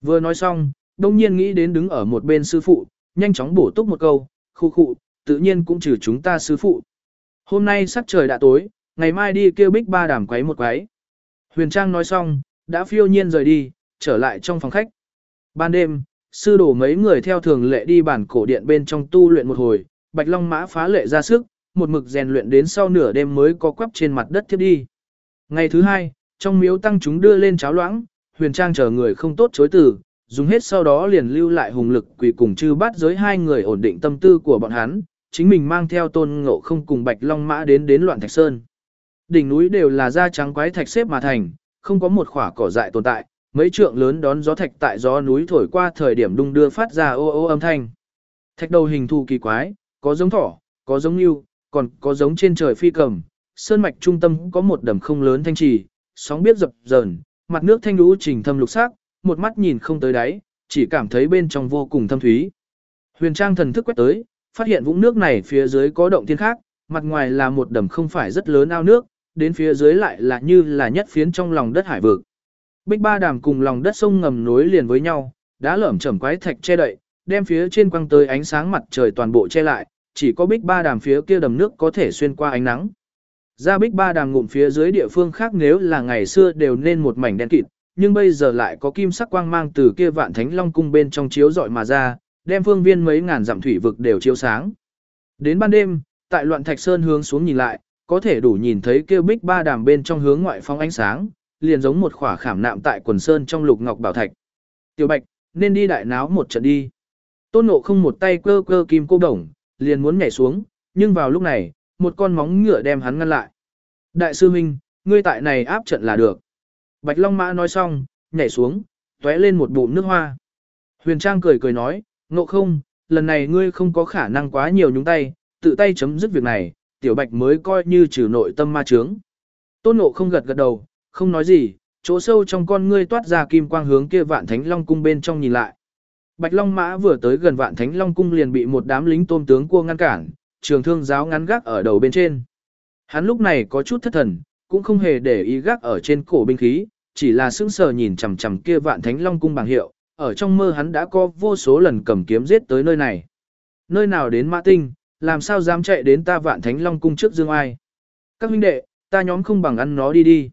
Vừa nói xong, đông nhiên nghĩ đến đứng ở một bên sư phụ, nhanh chóng bổ túc một câu, khu khu, tự nhiên cũng trừ chúng ta sư phụ. Hôm nay sắc trời đã tối, ngày mai đi kêu bích ba đàm quấy một quấy. Huyền Trang nói xong, đã phiêu nhiên rời đi, trở lại trong phòng khách. Ban đêm, sư đổ mấy người theo thường lệ đi bản cổ điện bên trong tu luyện một hồi, Bạch Long Mã phá lệ ra sức, một mực rèn luyện đến sau nửa đêm mới có quắp trên mặt đất tiếp đi. Ngày thứ hai, trong miếu tăng chúng đưa lên cháo loãng, huyền trang chờ người không tốt chối từ, dùng hết sau đó liền lưu lại hùng lực quỷ cùng chư bát giới hai người ổn định tâm tư của bọn hắn, chính mình mang theo tôn ngộ không cùng bạch long mã đến đến loạn thạch sơn. Đỉnh núi đều là da trắng quái thạch xếp mà thành, không có một khỏa cỏ dại tồn tại, mấy trượng lớn đón gió thạch tại gió núi thổi qua thời điểm đung đưa phát ra ô ô âm thanh. Thạch đầu hình thù kỳ quái, có giống thỏ, có giống yêu, còn có giống trên trời phi cầm, sơn mạch trung tâm có một đầm không lớn thanh trì, sóng biết dập dờn, mặt nước thanh lũ trình thâm lục sắc, một mắt nhìn không tới đáy, chỉ cảm thấy bên trong vô cùng thâm thúy. Huyền Trang thần thức quét tới, phát hiện vũng nước này phía dưới có động thiên khác, mặt ngoài là một đầm không phải rất lớn ao nước, đến phía dưới lại là như là nhất phiến trong lòng đất hải vực. Bích Ba Đàm cùng lòng đất sông ngầm nối liền với nhau, đã lởm chởm quái thạch che đậy, đem phía trên quăng tới ánh sáng mặt trời toàn bộ che lại, chỉ có bích ba đàm phía kia đầm nước có thể xuyên qua ánh nắng. Ra bích ba đàm ngụm phía dưới địa phương khác nếu là ngày xưa đều nên một mảnh đen kịt, nhưng bây giờ lại có kim sắc quang mang từ kia vạn thánh long cung bên trong chiếu rọi mà ra, đem phương viên mấy ngàn dặm thủy vực đều chiếu sáng. Đến ban đêm, tại loạn thạch sơn hướng xuống nhìn lại, có thể đủ nhìn thấy kia bích ba đàm bên trong hướng ngoại phong ánh sáng, liền giống một khỏa khảm nạm tại quần sơn trong lục ngọc bảo thạch. Tiểu Bạch, nên đi đại náo một trận đi. Tôn Ngộ không một tay cơ cơ kim cô đồng, liền muốn nhảy xuống, nhưng vào lúc này, một con móng ngựa đem hắn ngăn lại. Đại sư huynh, ngươi tại này áp trận là được. Bạch Long Mã nói xong, nhảy xuống, tóe lên một bụng nước hoa. Huyền Trang cười cười nói, ngộ không, lần này ngươi không có khả năng quá nhiều nhúng tay, tự tay chấm dứt việc này, tiểu bạch mới coi như trừ nội tâm ma trướng. Tôn ngộ không gật gật đầu, không nói gì, chỗ sâu trong con ngươi toát ra kim quang hướng kia vạn thánh long cung bên trong nhìn lại. Bạch Long Mã vừa tới gần vạn thánh long cung liền bị một đám lính tôm tướng cua ngăn cản, trường thương giáo ngắn gác ở đầu bên trên. Hắn lúc này có chút thất thần, cũng không hề để ý gác ở trên cổ binh khí, chỉ là sững sờ nhìn chằm chằm kia vạn thánh long cung bằng hiệu, ở trong mơ hắn đã có vô số lần cầm kiếm giết tới nơi này. Nơi nào đến mã tinh, làm sao dám chạy đến ta vạn thánh long cung trước dương ai. Các huynh đệ, ta nhóm không bằng ăn nó đi đi.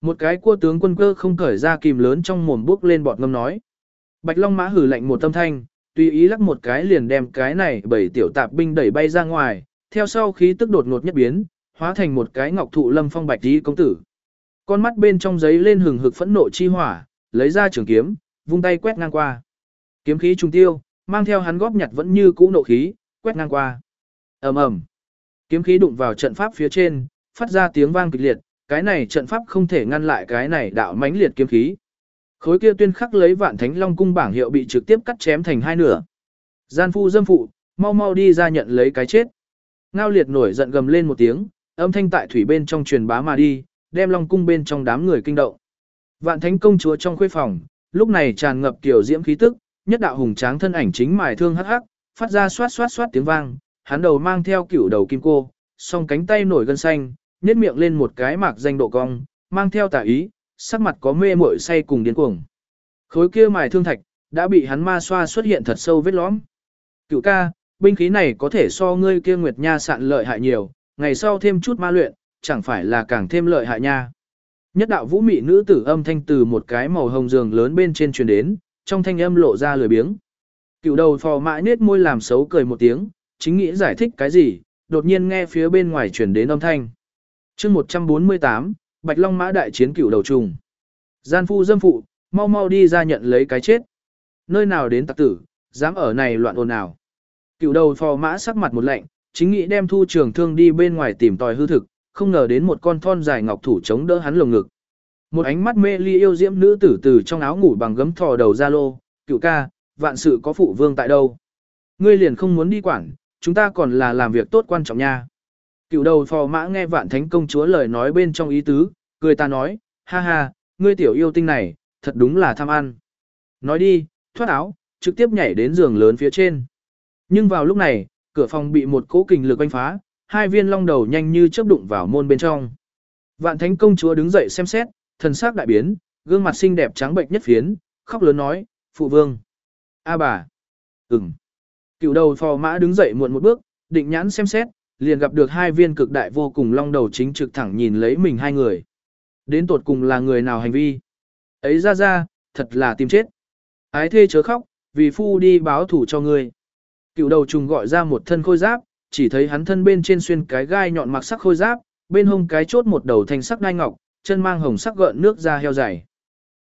Một cái cua tướng quân cơ không cởi ra kìm lớn trong mồm bước lên bọt ngâm nói. Bạch Long Mã hử lạnh một tâm thanh, tùy ý lắc một cái liền đem cái này bảy tiểu tạp binh đẩy bay ra ngoài, theo sau khí tức đột ngột nhất biến, hóa thành một cái ngọc thụ lâm phong bạch tí công tử. Con mắt bên trong giấy lên hừng hực phẫn nộ chi hỏa, lấy ra trường kiếm, vung tay quét ngang qua. Kiếm khí trùng tiêu, mang theo hắn góp nhặt vẫn như cũ nộ khí, quét ngang qua. ầm ầm, kiếm khí đụng vào trận pháp phía trên, phát ra tiếng vang kịch liệt, cái này trận pháp không thể ngăn lại cái này đạo mãnh liệt kiếm khí. Khối kia tuyên khắc lấy vạn thánh long cung bảng hiệu bị trực tiếp cắt chém thành hai nửa. Gian phu dâm phụ, mau mau đi ra nhận lấy cái chết. Ngao liệt nổi giận gầm lên một tiếng, âm thanh tại thủy bên trong truyền bá mà đi, đem long cung bên trong đám người kinh động. Vạn thánh công chúa trong khuê phòng, lúc này tràn ngập kiểu diễm khí tức, nhất đạo hùng tráng thân ảnh chính mài thương hắc hắc, phát ra xoát xoát xoát tiếng vang, hắn đầu mang theo cửu đầu kim cô, song cánh tay nổi gân xanh, nhếch miệng lên một cái mạc danh độ cong, mang theo tà ý, sắc mặt có mê muội say cùng điên cuồng. Khối kia mài thương thạch, đã bị hắn ma xoa xuất hiện thật sâu vết lõm. Cửu ca, binh khí này có thể so ngươi kia nguyệt nha sạn lợi hại nhiều, ngày sau thêm chút ma luyện, chẳng phải là càng thêm lợi hại nha. Nhất đạo vũ mị nữ tử âm thanh từ một cái màu hồng giường lớn bên trên truyền đến, trong thanh âm lộ ra lười biếng. Cựu đầu phò mã nết môi làm xấu cười một tiếng, chính nghĩ giải thích cái gì, đột nhiên nghe phía bên ngoài truyền đến âm thanh. chương 148, Bạch Long mã đại chiến cựu đầu trùng. Gian phu dâm phụ, mau mau đi ra nhận lấy cái chết. Nơi nào đến tặc tử, dám ở này loạn ồn nào. Cựu đầu phò mã sắc mặt một lạnh, chính nghĩ đem thu trường thương đi bên ngoài tìm tòi hư thực, không ngờ đến một con thon dài ngọc thủ chống đỡ hắn lồng ngực. Một ánh mắt mê ly yêu diễm nữ tử từ trong áo ngủ bằng gấm thò đầu ra lô, cựu ca, vạn sự có phụ vương tại đâu. Ngươi liền không muốn đi quản, chúng ta còn là làm việc tốt quan trọng nha. Cựu đầu phò mã nghe vạn thánh công chúa lời nói bên trong ý tứ, cười ta nói, ha ha, ngươi tiểu yêu tinh này, thật đúng là tham ăn. Nói đi, thoát áo, trực tiếp nhảy đến giường lớn phía trên. Nhưng vào lúc này, cửa phòng bị một cỗ kình lực oanh phá, hai viên long đầu nhanh như chớp đụng vào môn bên trong. Vạn thánh công chúa đứng dậy xem xét, thần sắc đại biến, gương mặt xinh đẹp trắng bệnh nhất phiến, khóc lớn nói, phụ vương. A bà. Ừm. Cựu đầu phò mã đứng dậy muộn một bước, định nhãn xem xét, liền gặp được hai viên cực đại vô cùng long đầu chính trực thẳng nhìn lấy mình hai người. Đến tột cùng là người nào hành vi. Ấy ra ra, thật là tìm chết. Ái thê chớ khóc, vì phu đi báo thủ cho ngươi. Cựu đầu trùng gọi ra một thân khôi giáp, chỉ thấy hắn thân bên trên xuyên cái gai nhọn mặc sắc khôi giáp, bên hông cái chốt một đầu thanh sắc đai ngọc, chân mang hồng sắc gợn nước ra heo dày.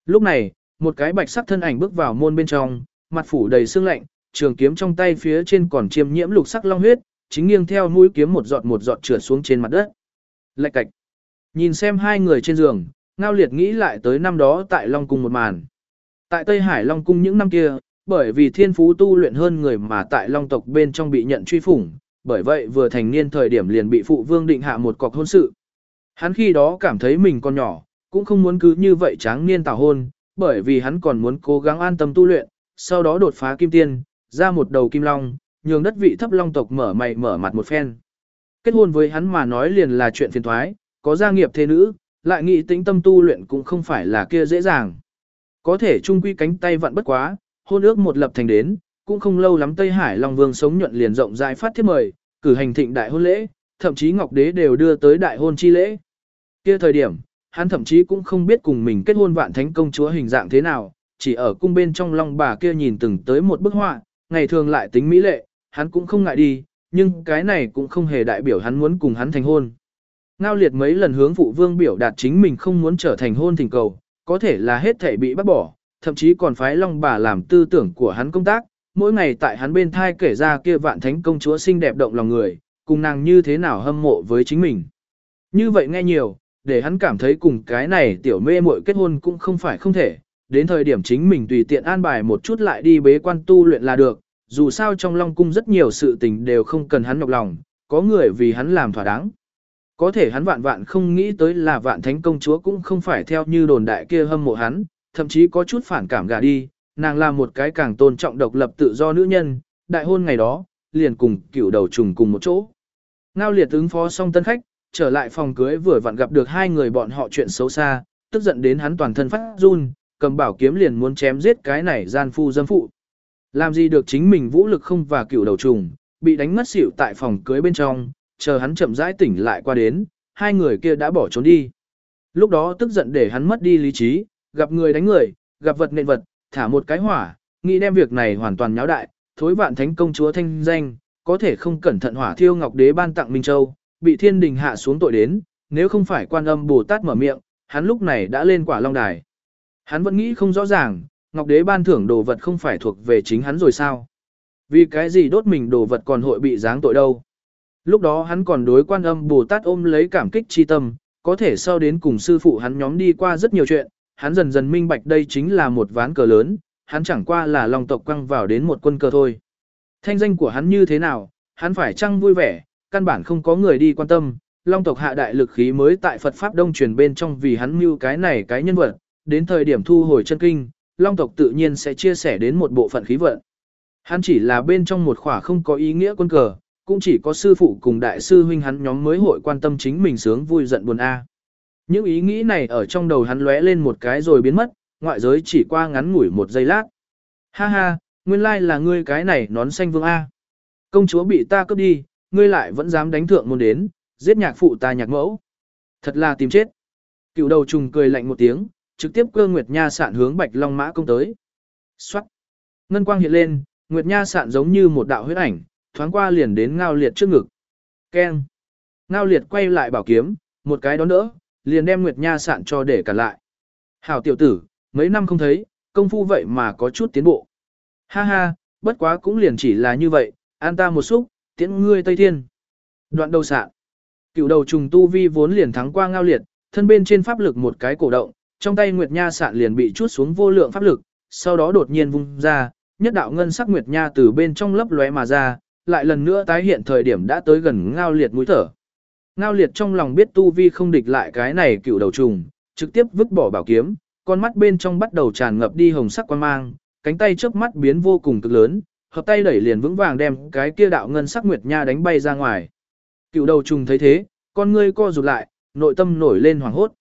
Lúc này, một cái bạch sắc thân ảnh bước vào môn bên trong, mặt phủ đầy sương lạnh, trường kiếm trong tay phía trên còn chiêm nhiễm lục sắc long huyết, chính nghiêng theo mũi kiếm một giọt một giọt trượt xuống trên mặt đất. Lạch cạch. Nhìn xem hai người trên giường, Ngao Liệt nghĩ lại tới năm đó tại Long Cung một màn. Tại Tây Hải Long Cung những năm kia, bởi vì thiên phú tu luyện hơn người mà tại Long tộc bên trong bị nhận truy phủng, bởi vậy vừa thành niên thời điểm liền bị phụ vương định hạ một cọc hôn sự. Hắn khi đó cảm thấy mình còn nhỏ, cũng không muốn cứ như vậy tráng niên tảo hôn, bởi vì hắn còn muốn cố gắng an tâm tu luyện, sau đó đột phá kim tiên, ra một đầu kim long, nhường đất vị thấp long tộc mở mày mở mặt một phen. Kết hôn với hắn mà nói liền là chuyện phiền thoái, có gia nghiệp thế nữ, lại nghĩ tĩnh tâm tu luyện cũng không phải là kia dễ dàng. Có thể trung quy cánh tay vặn bất quá, hôn ước một lập thành đến, cũng không lâu lắm Tây Hải Long Vương sống nhuận liền rộng rãi phát thiết mời, cử hành thịnh đại hôn lễ, thậm chí Ngọc Đế đều đưa tới đại hôn chi lễ. Kia thời điểm, hắn thậm chí cũng không biết cùng mình kết hôn vạn thánh công chúa hình dạng thế nào, chỉ ở cung bên trong long bà kia nhìn từng tới một bức họa, ngày thường lại tính mỹ lệ, hắn cũng không ngại đi, nhưng cái này cũng không hề đại biểu hắn muốn cùng hắn thành hôn. Ngao liệt mấy lần hướng phụ vương biểu đạt chính mình không muốn trở thành hôn thỉnh cầu, có thể là hết thể bị bắt bỏ, thậm chí còn phái long bà làm tư tưởng của hắn công tác, mỗi ngày tại hắn bên thai kể ra kia vạn thánh công chúa xinh đẹp động lòng người, cùng nàng như thế nào hâm mộ với chính mình. Như vậy nghe nhiều, để hắn cảm thấy cùng cái này tiểu mê muội kết hôn cũng không phải không thể, đến thời điểm chính mình tùy tiện an bài một chút lại đi bế quan tu luyện là được, dù sao trong Long Cung rất nhiều sự tình đều không cần hắn nhọc lòng, có người vì hắn làm thỏa đáng. Có thể hắn vạn vạn không nghĩ tới là vạn thánh công chúa cũng không phải theo như đồn đại kia hâm mộ hắn, thậm chí có chút phản cảm gà đi, nàng là một cái càng tôn trọng độc lập tự do nữ nhân, đại hôn ngày đó, liền cùng cựu đầu trùng cùng một chỗ. Ngao liệt ứng phó xong tân khách, trở lại phòng cưới vừa vặn gặp được hai người bọn họ chuyện xấu xa, tức giận đến hắn toàn thân phát run, cầm bảo kiếm liền muốn chém giết cái này gian phu dâm phụ. Làm gì được chính mình vũ lực không và cựu đầu trùng, bị đánh mất xỉu tại phòng cưới bên trong, chờ hắn chậm rãi tỉnh lại qua đến, hai người kia đã bỏ trốn đi. Lúc đó tức giận để hắn mất đi lý trí, gặp người đánh người, gặp vật nện vật, thả một cái hỏa, nghĩ đem việc này hoàn toàn nháo đại, thối vạn thánh công chúa thanh danh, có thể không cẩn thận hỏa thiêu ngọc đế ban tặng Minh Châu, bị thiên đình hạ xuống tội đến, nếu không phải quan âm Bồ Tát mở miệng, hắn lúc này đã lên quả long đài. Hắn vẫn nghĩ không rõ ràng, ngọc đế ban thưởng đồ vật không phải thuộc về chính hắn rồi sao? Vì cái gì đốt mình đồ vật còn hội bị giáng tội đâu? Lúc đó hắn còn đối quan âm Bồ Tát ôm lấy cảm kích chi tâm, có thể sau đến cùng sư phụ hắn nhóm đi qua rất nhiều chuyện, hắn dần dần minh bạch đây chính là một ván cờ lớn, hắn chẳng qua là lòng tộc quăng vào đến một quân cờ thôi. Thanh danh của hắn như thế nào, hắn phải chăng vui vẻ, căn bản không có người đi quan tâm, long tộc hạ đại lực khí mới tại Phật Pháp Đông truyền bên trong vì hắn mưu cái này cái nhân vật, đến thời điểm thu hồi chân kinh, long tộc tự nhiên sẽ chia sẻ đến một bộ phận khí vận. Hắn chỉ là bên trong một khỏa không có ý nghĩa quân cờ, cũng chỉ có sư phụ cùng đại sư huynh hắn nhóm mới hội quan tâm chính mình sướng vui giận buồn a. Những ý nghĩ này ở trong đầu hắn lóe lên một cái rồi biến mất, ngoại giới chỉ qua ngắn ngủi một giây lát. Ha ha, nguyên lai là ngươi cái này nón xanh vương A. Công chúa bị ta cướp đi, ngươi lại vẫn dám đánh thượng môn đến, giết nhạc phụ ta nhạc mẫu. Thật là tìm chết. Cựu đầu trùng cười lạnh một tiếng, trực tiếp cơ Nguyệt Nha sạn hướng Bạch Long Mã công tới. Xoát. Ngân quang hiện lên, Nguyệt Nha sạn giống như một đạo huyết ảnh, thoáng qua liền đến Ngao Liệt trước ngực. Keng. Ngao Liệt quay lại bảo kiếm, một cái đón đỡ, liền đem Nguyệt Nha sạn cho để cả lại. Hảo tiểu tử, mấy năm không thấy, công phu vậy mà có chút tiến bộ. Ha ha, bất quá cũng liền chỉ là như vậy, an ta một xúc, tiễn ngươi Tây Thiên. Đoạn đầu sạn. Cựu đầu trùng tu vi vốn liền thắng qua ngao liệt, thân bên trên pháp lực một cái cổ động, trong tay Nguyệt Nha sạn liền bị chút xuống vô lượng pháp lực, sau đó đột nhiên vung ra, nhất đạo ngân sắc Nguyệt Nha từ bên trong lấp lóe mà ra, lại lần nữa tái hiện thời điểm đã tới gần ngao liệt mũi thở. Ngao liệt trong lòng biết tu vi không địch lại cái này cựu đầu trùng, trực tiếp vứt bỏ bảo kiếm, con mắt bên trong bắt đầu tràn ngập đi hồng sắc quan mang, cánh tay trước mắt biến vô cùng cực lớn, hợp tay đẩy liền vững vàng đem cái kia đạo ngân sắc nguyệt nha đánh bay ra ngoài. Cựu đầu trùng thấy thế, con ngươi co rụt lại, nội tâm nổi lên hoảng hốt.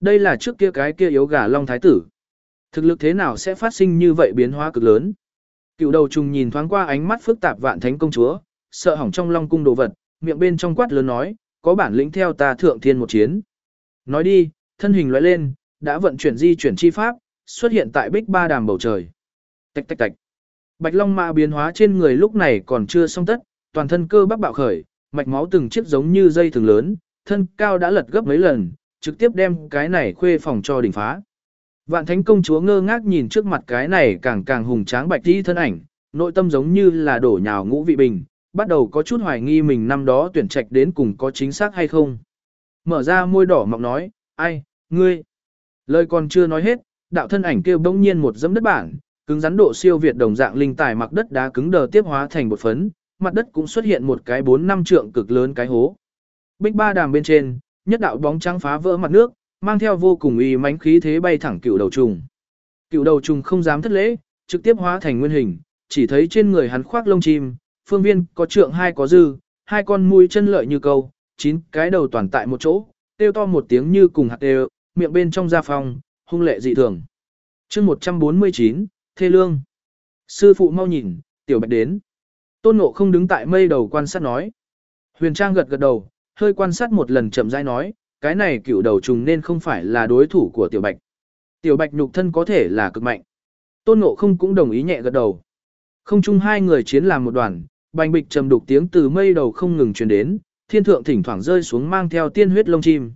Đây là trước kia cái kia yếu gà long thái tử. Thực lực thế nào sẽ phát sinh như vậy biến hóa cực lớn? Cựu đầu trùng nhìn thoáng qua ánh mắt phức tạp vạn thánh công chúa, sợ hỏng trong long cung đồ vật, miệng bên trong quát lớn nói, có bản lĩnh theo ta thượng thiên một chiến. Nói đi, thân hình lóe lên, đã vận chuyển di chuyển chi pháp, xuất hiện tại bích ba đàm bầu trời. Tạch tạch tạch. Bạch Long Mã biến hóa trên người lúc này còn chưa xong tất, toàn thân cơ bắp bạo khởi, mạch máu từng chiếc giống như dây thường lớn, thân cao đã lật gấp mấy lần, trực tiếp đem cái này khuê phòng cho đỉnh phá. Vạn Thánh công chúa ngơ ngác nhìn trước mặt cái này càng càng hùng tráng bạch tí thân ảnh, nội tâm giống như là đổ nhào ngũ vị bình, bắt đầu có chút hoài nghi mình năm đó tuyển trạch đến cùng có chính xác hay không. Mở ra môi đỏ mọng nói, ai, ngươi. Lời còn chưa nói hết, đạo thân ảnh kêu bỗng nhiên một dẫm đất bản, cứng rắn độ siêu việt đồng dạng linh tài mặc đất đá cứng đờ tiếp hóa thành một phấn, mặt đất cũng xuất hiện một cái 4 năm trượng cực lớn cái hố. Bích ba đàm bên trên, nhất đạo bóng trắng phá vỡ mặt nước, mang theo vô cùng uy mãnh khí thế bay thẳng cựu đầu trùng. Cựu đầu trùng không dám thất lễ, trực tiếp hóa thành nguyên hình, chỉ thấy trên người hắn khoác lông chim, phương viên có trượng hai có dư, hai con mũi chân lợi như câu, chín cái đầu toàn tại một chỗ, tiêu to một tiếng như cùng hạt đều, miệng bên trong da phòng, hung lệ dị thường. chương 149, Thê Lương. Sư phụ mau nhìn, tiểu bạch đến. Tôn ngộ không đứng tại mây đầu quan sát nói. Huyền Trang gật gật đầu, hơi quan sát một lần chậm rãi nói, cái này cựu đầu trùng nên không phải là đối thủ của tiểu bạch. Tiểu bạch nhục thân có thể là cực mạnh. Tôn ngộ không cũng đồng ý nhẹ gật đầu. Không chung hai người chiến làm một đoàn, bành bịch trầm đục tiếng từ mây đầu không ngừng truyền đến, thiên thượng thỉnh thoảng rơi xuống mang theo tiên huyết lông chim.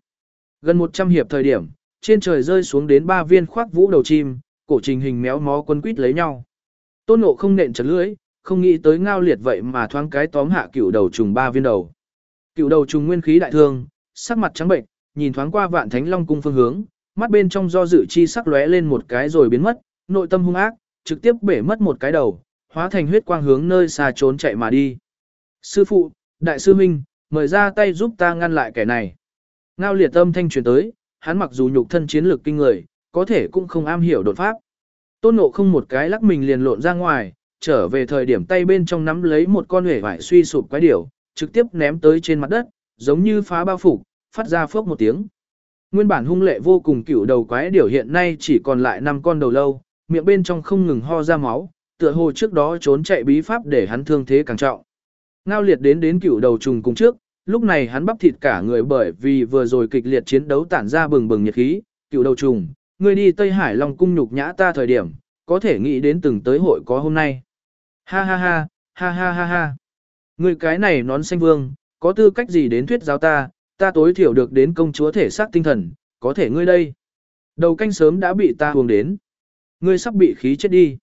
Gần 100 hiệp thời điểm, trên trời rơi xuống đến ba viên khoác vũ đầu chim, cổ trình hình méo mó quân quýt lấy nhau. Tôn Ngộ không nện chật lưỡi, không nghĩ tới ngao liệt vậy mà thoáng cái tóm hạ cựu đầu trùng ba viên đầu. Cựu đầu trùng nguyên khí đại thương, sắc mặt trắng bệnh, nhìn thoáng qua vạn thánh long cung phương hướng, mắt bên trong do dự chi sắc lóe lên một cái rồi biến mất, nội tâm hung ác, trực tiếp bể mất một cái đầu, hóa thành huyết quang hướng nơi xa trốn chạy mà đi. Sư phụ, đại sư huynh, mời ra tay giúp ta ngăn lại kẻ này. Ngao liệt âm thanh truyền tới, hắn mặc dù nhục thân chiến lược kinh người, có thể cũng không am hiểu đột pháp. Tôn nộ không một cái lắc mình liền lộn ra ngoài, trở về thời điểm tay bên trong nắm lấy một con hể vải suy sụp quái điểu, trực tiếp ném tới trên mặt đất, giống như phá bao phủ, phát ra phốc một tiếng. Nguyên bản hung lệ vô cùng cựu đầu quái điểu hiện nay chỉ còn lại 5 con đầu lâu, miệng bên trong không ngừng ho ra máu, tựa hồ trước đó trốn chạy bí pháp để hắn thương thế càng trọng. Ngao liệt đến đến cựu đầu trùng cùng trước, lúc này hắn bắp thịt cả người bởi vì vừa rồi kịch liệt chiến đấu tản ra bừng bừng nhiệt khí, cựu đầu trùng, ngươi đi Tây Hải Long cung nhục nhã ta thời điểm, có thể nghĩ đến từng tới hội có hôm nay. Ha ha ha, ha ha ha ha. Ngươi cái này nón xanh vương, có tư cách gì đến thuyết giáo ta, ta tối thiểu được đến công chúa thể xác tinh thần, có thể ngươi đây. Đầu canh sớm đã bị ta uống đến. Ngươi sắp bị khí chết đi.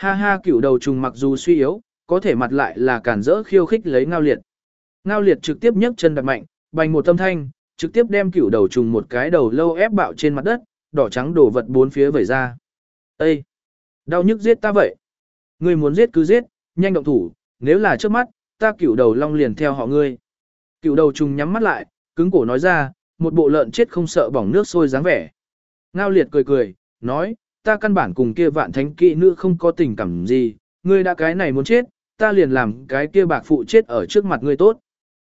Ha ha cửu đầu trùng mặc dù suy yếu, có thể mặt lại là cản rỡ khiêu khích lấy ngao liệt. Ngao liệt trực tiếp nhấc chân đặt mạnh, bành một tâm thanh, trực tiếp đem cửu đầu trùng một cái đầu lâu ép bạo trên mặt đất, đỏ trắng đổ vật bốn phía vẩy ra. Ê! Đau nhức giết ta vậy. Ngươi muốn giết cứ giết, nhanh động thủ, nếu là trước mắt, ta cửu đầu long liền theo họ ngươi. Cửu đầu trùng nhắm mắt lại, cứng cổ nói ra, một bộ lợn chết không sợ bỏng nước sôi dáng vẻ. Ngao liệt cười cười, nói, ta căn bản cùng kia vạn thánh kỵ nữ không có tình cảm gì, ngươi đã cái này muốn chết, ta liền làm cái kia bạc phụ chết ở trước mặt ngươi tốt.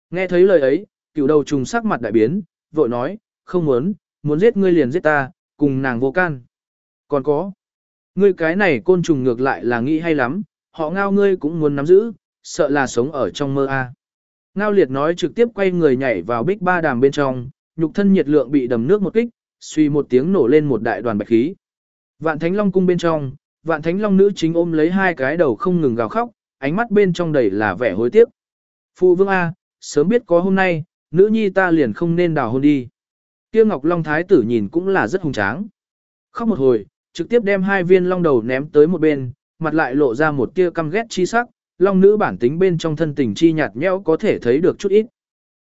Nghe thấy lời ấy, cựu đầu trùng sắc mặt đại biến, vội nói, không muốn, muốn giết ngươi liền giết ta, cùng nàng vô can. Còn có, ngươi cái này côn trùng ngược lại là nghĩ hay lắm, họ ngao ngươi cũng muốn nắm giữ, sợ là sống ở trong mơ a. À. Ngao liệt nói trực tiếp quay người nhảy vào bích ba đàm bên trong, nhục thân nhiệt lượng bị đầm nước một kích, suy một tiếng nổ lên một đại đoàn bạch khí. Vạn Thánh Long cung bên trong, Vạn Thánh Long nữ chính ôm lấy hai cái đầu không ngừng gào khóc, ánh mắt bên trong đầy là vẻ hối tiếc. Phụ vương A, sớm biết có hôm nay, nữ nhi ta liền không nên đào hôn đi. Tiêu Ngọc Long Thái tử nhìn cũng là rất hùng tráng. Khóc một hồi, trực tiếp đem hai viên long đầu ném tới một bên, mặt lại lộ ra một tia căm ghét chi sắc, long nữ bản tính bên trong thân tình chi nhạt nhẽo có thể thấy được chút ít.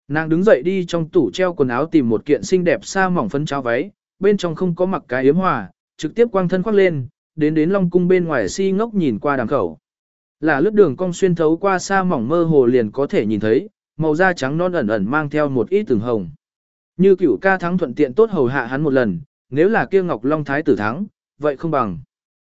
Nàng đứng dậy đi trong tủ treo quần áo tìm một kiện xinh đẹp xa mỏng phấn cháo váy, bên trong không có mặc cái yếm hòa, trực tiếp quang thân khoác lên, đến đến Long cung bên ngoài si ngốc nhìn qua đàm khẩu. Là lướt đường cong xuyên thấu qua xa mỏng mơ hồ liền có thể nhìn thấy, màu da trắng non ẩn ẩn mang theo một ít từng hồng. Như cửu ca thắng thuận tiện tốt hầu hạ hắn một lần, nếu là kia Ngọc Long thái tử thắng, vậy không bằng.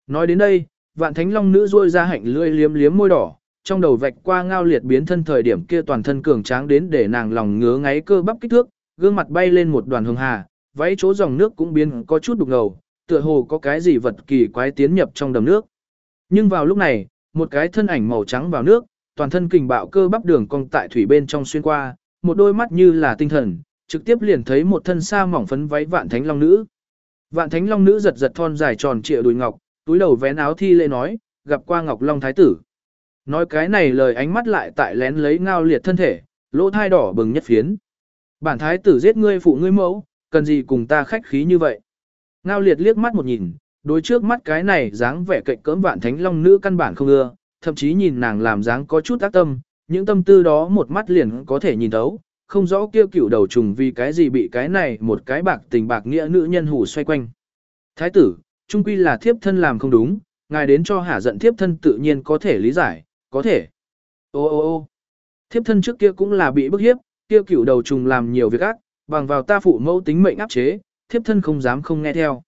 Nói đến đây, vạn thánh long nữ ruôi ra hạnh lưỡi liếm liếm môi đỏ, trong đầu vạch qua ngao liệt biến thân thời điểm kia toàn thân cường tráng đến để nàng lòng ngứa ngáy cơ bắp kích thước, gương mặt bay lên một đoàn hương hà, váy chỗ dòng nước cũng biến có chút đục ngầu, tựa hồ có cái gì vật kỳ quái tiến nhập trong đầm nước. Nhưng vào lúc này, một cái thân ảnh màu trắng vào nước, toàn thân kình bạo cơ bắp đường cong tại thủy bên trong xuyên qua, một đôi mắt như là tinh thần, trực tiếp liền thấy một thân sa mỏng phấn váy vạn thánh long nữ. Vạn thánh long nữ giật giật thon dài tròn trịa đùi ngọc, túi đầu vén áo thi lễ nói, gặp qua ngọc long thái tử. Nói cái này lời ánh mắt lại tại lén lấy ngao liệt thân thể, lỗ thai đỏ bừng nhất phiến. Bản thái tử giết ngươi phụ ngươi mẫu, cần gì cùng ta khách khí như vậy. Ngao liệt liếc mắt một nhìn, đối trước mắt cái này dáng vẻ cạnh cỡm vạn thánh long nữ căn bản không ưa, thậm chí nhìn nàng làm dáng có chút ác tâm, những tâm tư đó một mắt liền có thể nhìn thấu, không rõ kêu cựu đầu trùng vì cái gì bị cái này một cái bạc tình bạc nghĩa nữ nhân hủ xoay quanh. Thái tử, trung quy là thiếp thân làm không đúng, ngài đến cho hả giận thiếp thân tự nhiên có thể lý giải, có thể. Ô ô ô thiếp thân trước kia cũng là bị bức hiếp, kêu cựu đầu trùng làm nhiều việc ác, bằng vào ta phụ mẫu tính mệnh áp chế, thiếp thân không dám không nghe theo.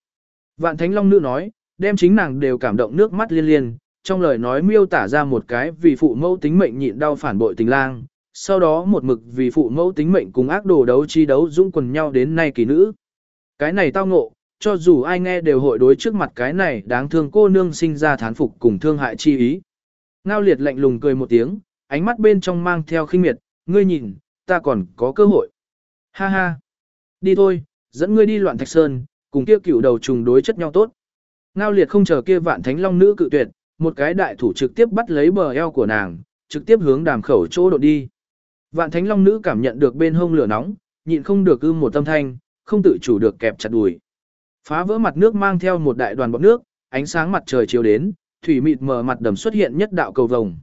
Vạn Thánh Long Nữ nói, đem chính nàng đều cảm động nước mắt liên liên, trong lời nói miêu tả ra một cái vì phụ mẫu tính mệnh nhịn đau phản bội tình lang, sau đó một mực vì phụ mẫu tính mệnh cùng ác đồ đấu chi đấu dũng quần nhau đến nay kỳ nữ. Cái này tao ngộ, cho dù ai nghe đều hội đối trước mặt cái này đáng thương cô nương sinh ra thán phục cùng thương hại chi ý. Ngao liệt lạnh lùng cười một tiếng, ánh mắt bên trong mang theo khinh miệt, ngươi nhìn, ta còn có cơ hội. Ha ha. Đi thôi, dẫn ngươi đi loạn thạch sơn, cùng kia cựu đầu trùng đối chất nhau tốt. Ngao liệt không chờ kia vạn thánh long nữ cự tuyệt, một cái đại thủ trực tiếp bắt lấy bờ eo của nàng, trực tiếp hướng đàm khẩu chỗ đột đi. Vạn thánh long nữ cảm nhận được bên hông lửa nóng, nhịn không được ưm một tâm thanh, không tự chủ được kẹp chặt đùi. Phá vỡ mặt nước mang theo một đại đoàn bọt nước, ánh sáng mặt trời chiếu đến, thủy mịt mờ mặt đầm xuất hiện nhất đạo cầu vồng.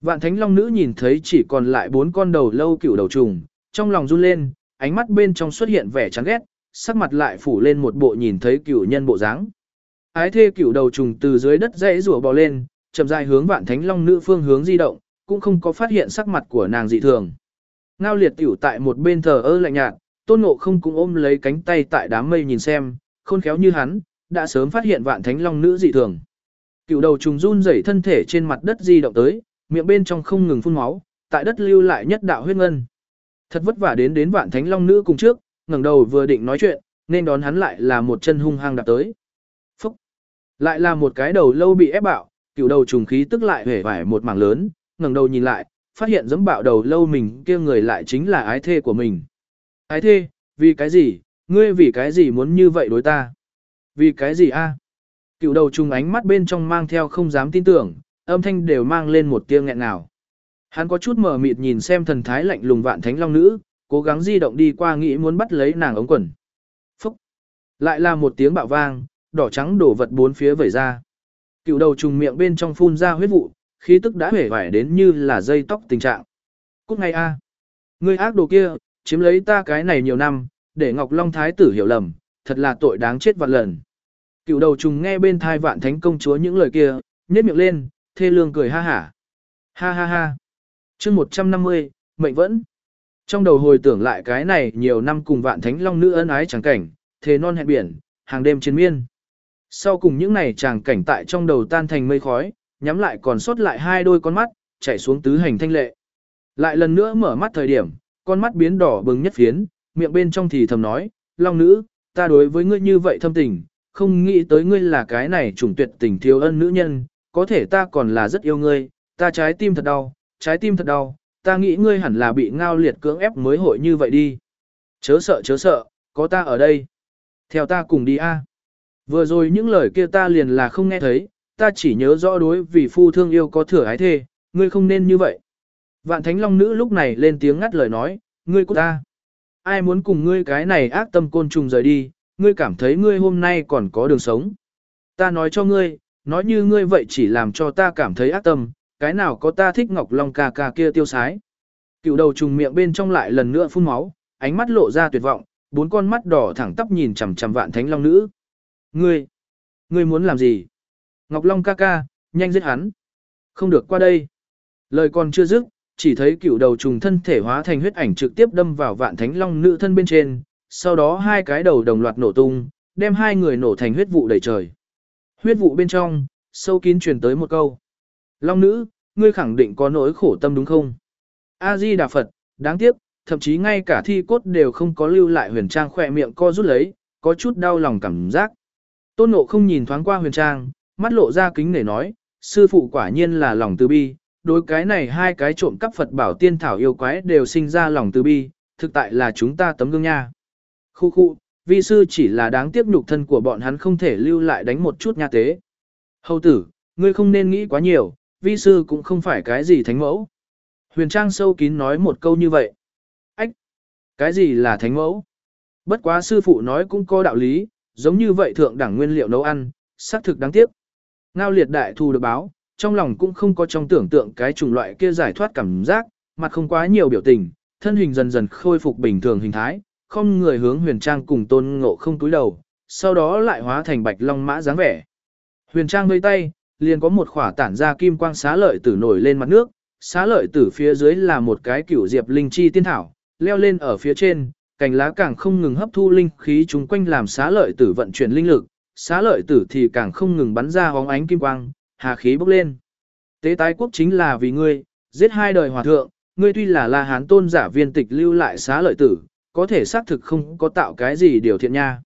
Vạn thánh long nữ nhìn thấy chỉ còn lại bốn con đầu lâu cựu đầu trùng, trong lòng run lên, ánh mắt bên trong xuất hiện vẻ chán ghét, sắc mặt lại phủ lên một bộ nhìn thấy cửu nhân bộ dáng. Ái thê cửu đầu trùng từ dưới đất dãy rủa bò lên, chậm rãi hướng vạn thánh long nữ phương hướng di động, cũng không có phát hiện sắc mặt của nàng dị thường. Ngao liệt tiểu tại một bên thờ ơ lạnh nhạt, tôn ngộ không cũng ôm lấy cánh tay tại đám mây nhìn xem, khôn khéo như hắn, đã sớm phát hiện vạn thánh long nữ dị thường. Cựu đầu trùng run rẩy thân thể trên mặt đất di động tới, miệng bên trong không ngừng phun máu, tại đất lưu lại nhất đạo huyết ngân. Thật vất vả đến đến vạn thánh long nữ cùng trước, ngẩng đầu vừa định nói chuyện, nên đón hắn lại là một chân hung hăng đạp tới. Phúc! Lại là một cái đầu lâu bị ép bạo, cựu đầu trùng khí tức lại hể vải một mảng lớn, ngẩng đầu nhìn lại, phát hiện giẫm bạo đầu lâu mình kia người lại chính là ái thê của mình. Ái thê, vì cái gì, ngươi vì cái gì muốn như vậy đối ta? Vì cái gì a? Cựu đầu trùng ánh mắt bên trong mang theo không dám tin tưởng, âm thanh đều mang lên một tia nghẹn nào. Hắn có chút mở mịt nhìn xem thần thái lạnh lùng vạn thánh long nữ, cố gắng di động đi qua nghĩ muốn bắt lấy nàng ống quần. Phúc! Lại là một tiếng bạo vang, đỏ trắng đổ vật bốn phía vẩy ra. Cựu đầu trùng miệng bên trong phun ra huyết vụ, khí tức đã hể vải đến như là dây tóc tình trạng. Cúc ngay a, Ngươi ác đồ kia, chiếm lấy ta cái này nhiều năm, để Ngọc Long Thái tử hiểu lầm, thật là tội đáng chết vạn lần. Cựu đầu trùng nghe bên thai vạn thánh công chúa những lời kia, nhếch miệng lên, thê lương cười ha hả. Ha ha ha. chương 150, mệnh vẫn. Trong đầu hồi tưởng lại cái này nhiều năm cùng vạn thánh long nữ ân ái chẳng cảnh, thề non hẹn biển, hàng đêm chiến miên. Sau cùng những này chàng cảnh tại trong đầu tan thành mây khói, nhắm lại còn sót lại hai đôi con mắt, chảy xuống tứ hành thanh lệ. Lại lần nữa mở mắt thời điểm, con mắt biến đỏ bừng nhất phiến, miệng bên trong thì thầm nói, Long nữ, ta đối với ngươi như vậy thâm tình, không nghĩ tới ngươi là cái này trùng tuyệt tình thiếu ân nữ nhân, có thể ta còn là rất yêu ngươi, ta trái tim thật đau, trái tim thật đau, ta nghĩ ngươi hẳn là bị ngao liệt cưỡng ép mới hội như vậy đi. Chớ sợ chớ sợ, có ta ở đây. Theo ta cùng đi a. Vừa rồi những lời kia ta liền là không nghe thấy, ta chỉ nhớ rõ đối vì phu thương yêu có thừa ái thê, ngươi không nên như vậy. Vạn thánh long nữ lúc này lên tiếng ngắt lời nói, ngươi của ta. Ai muốn cùng ngươi cái này ác tâm côn trùng rời đi, ngươi cảm thấy ngươi hôm nay còn có đường sống. Ta nói cho ngươi, nói như ngươi vậy chỉ làm cho ta cảm thấy ác tâm, cái nào có ta thích ngọc long ca ca kia tiêu sái. Cựu đầu trùng miệng bên trong lại lần nữa phun máu, ánh mắt lộ ra tuyệt vọng, bốn con mắt đỏ thẳng tắp nhìn chằm chằm vạn thánh long nữ. Ngươi, ngươi muốn làm gì? Ngọc Long ca ca, nhanh giết hắn. Không được qua đây. Lời còn chưa dứt, chỉ thấy cựu đầu trùng thân thể hóa thành huyết ảnh trực tiếp đâm vào vạn thánh long nữ thân bên trên, sau đó hai cái đầu đồng loạt nổ tung, đem hai người nổ thành huyết vụ đầy trời. Huyết vụ bên trong, sâu kín truyền tới một câu. Long nữ, ngươi khẳng định có nỗi khổ tâm đúng không? A-di Đà Phật, đáng tiếc, thậm chí ngay cả thi cốt đều không có lưu lại huyền trang khỏe miệng co rút lấy, có chút đau lòng cảm giác. Tôn nộ không nhìn thoáng qua huyền trang, mắt lộ ra kính để nói, sư phụ quả nhiên là lòng từ bi, đối cái này hai cái trộm cắp Phật bảo tiên thảo yêu quái đều sinh ra lòng từ bi, thực tại là chúng ta tấm gương nha. Khu khu, vi sư chỉ là đáng tiếc nhục thân của bọn hắn không thể lưu lại đánh một chút nha tế. Hầu tử, ngươi không nên nghĩ quá nhiều, vi sư cũng không phải cái gì thánh mẫu. Huyền Trang sâu kín nói một câu như vậy. Ách! Cái gì là thánh mẫu? Bất quá sư phụ nói cũng có đạo lý, giống như vậy thượng đẳng nguyên liệu nấu ăn, xác thực đáng tiếc. Ngao liệt đại thù được báo, trong lòng cũng không có trong tưởng tượng cái chủng loại kia giải thoát cảm giác, mặt không quá nhiều biểu tình, thân hình dần dần khôi phục bình thường hình thái, không người hướng huyền trang cùng tôn ngộ không túi đầu, sau đó lại hóa thành bạch long mã dáng vẻ. Huyền trang vây tay, liền có một khỏa tản ra kim quang xá lợi tử nổi lên mặt nước, xá lợi tử phía dưới là một cái cửu diệp linh chi tiên thảo, leo lên ở phía trên, cành lá càng không ngừng hấp thu linh khí chúng quanh làm xá lợi tử vận chuyển linh lực, xá lợi tử thì càng không ngừng bắn ra hóng ánh kim quang, hà khí bốc lên. Tế tái quốc chính là vì ngươi, giết hai đời hòa thượng, ngươi tuy là La Hán tôn giả viên tịch lưu lại xá lợi tử, có thể xác thực không có tạo cái gì điều thiện nha.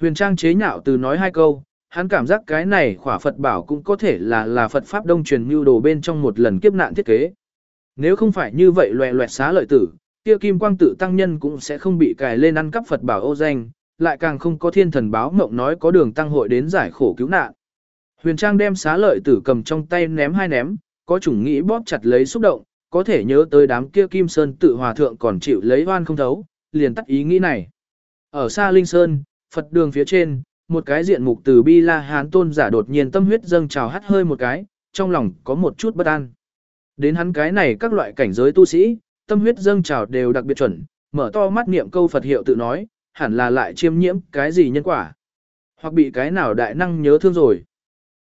Huyền Trang chế nhạo từ nói hai câu, hắn cảm giác cái này khỏa Phật bảo cũng có thể là là Phật Pháp Đông truyền mưu đồ bên trong một lần kiếp nạn thiết kế. Nếu không phải như vậy loẹ loẹt xá lợi tử, kia kim quang tự tăng nhân cũng sẽ không bị cài lên ăn cắp Phật bảo ô danh, lại càng không có thiên thần báo mộng nói có đường tăng hội đến giải khổ cứu nạn. Huyền Trang đem xá lợi tử cầm trong tay ném hai ném, có chủng nghĩ bóp chặt lấy xúc động, có thể nhớ tới đám kia Kim Sơn tự hòa thượng còn chịu lấy oan không thấu, liền tắt ý nghĩ này. Ở xa Linh Sơn, Phật đường phía trên, một cái diện mục từ Bi La Hán tôn giả đột nhiên tâm huyết dâng trào hắt hơi một cái, trong lòng có một chút bất an. Đến hắn cái này các loại cảnh giới tu sĩ, tâm huyết dâng trào đều đặc biệt chuẩn, mở to mắt niệm câu Phật hiệu tự nói, hẳn là lại chiêm nhiễm cái gì nhân quả. Hoặc bị cái nào đại năng nhớ thương rồi.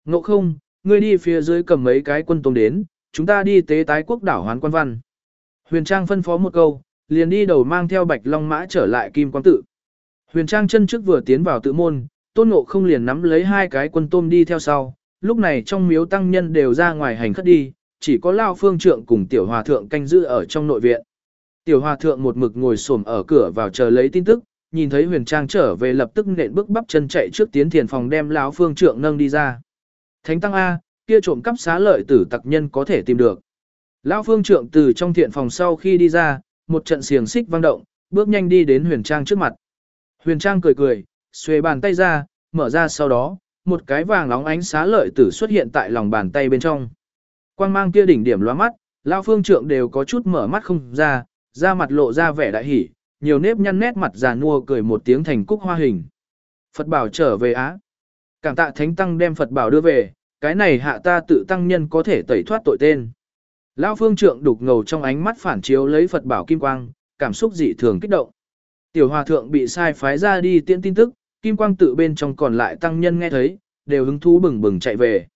Ngộ không, ngươi đi phía dưới cầm mấy cái quân tôm đến, chúng ta đi tế tái quốc đảo hoán quan văn. Huyền Trang phân phó một câu, liền đi đầu mang theo bạch long mã trở lại kim quang tự. Huyền Trang chân trước vừa tiến vào tự môn, tôn ngộ không liền nắm lấy hai cái quân tôm đi theo sau, lúc này trong miếu tăng nhân đều ra ngoài hành khất đi, chỉ có Lao Phương Trượng cùng Tiểu Hòa Thượng canh giữ ở trong nội viện. Tiểu Hòa Thượng một mực ngồi xổm ở cửa vào chờ lấy tin tức, nhìn thấy Huyền Trang trở về lập tức nện bước bắp chân chạy trước tiến thiền phòng đem lão Phương Trượng nâng đi ra. Thánh tăng A, kia trộm cắp xá lợi tử tặc nhân có thể tìm được. Lão Phương Trượng từ trong thiện phòng sau khi đi ra, một trận xiềng xích vang động, bước nhanh đi đến Huyền Trang trước mặt. Huyền Trang cười cười, xuề bàn tay ra, mở ra sau đó, một cái vàng nóng ánh xá lợi tử xuất hiện tại lòng bàn tay bên trong. Quang mang kia đỉnh điểm lóa mắt, lão phương trượng đều có chút mở mắt không ra, da mặt lộ ra vẻ đại hỉ, nhiều nếp nhăn nét mặt già nua cười một tiếng thành cúc hoa hình. Phật bảo trở về á. Cảm tạ thánh tăng đem Phật bảo đưa về, cái này hạ ta tự tăng nhân có thể tẩy thoát tội tên. Lão phương trượng đục ngầu trong ánh mắt phản chiếu lấy Phật bảo kim quang, cảm xúc dị thường kích động. Tiểu hòa thượng bị sai phái ra đi tiễn tin tức, kim quang tự bên trong còn lại tăng nhân nghe thấy, đều hứng thú bừng bừng chạy về.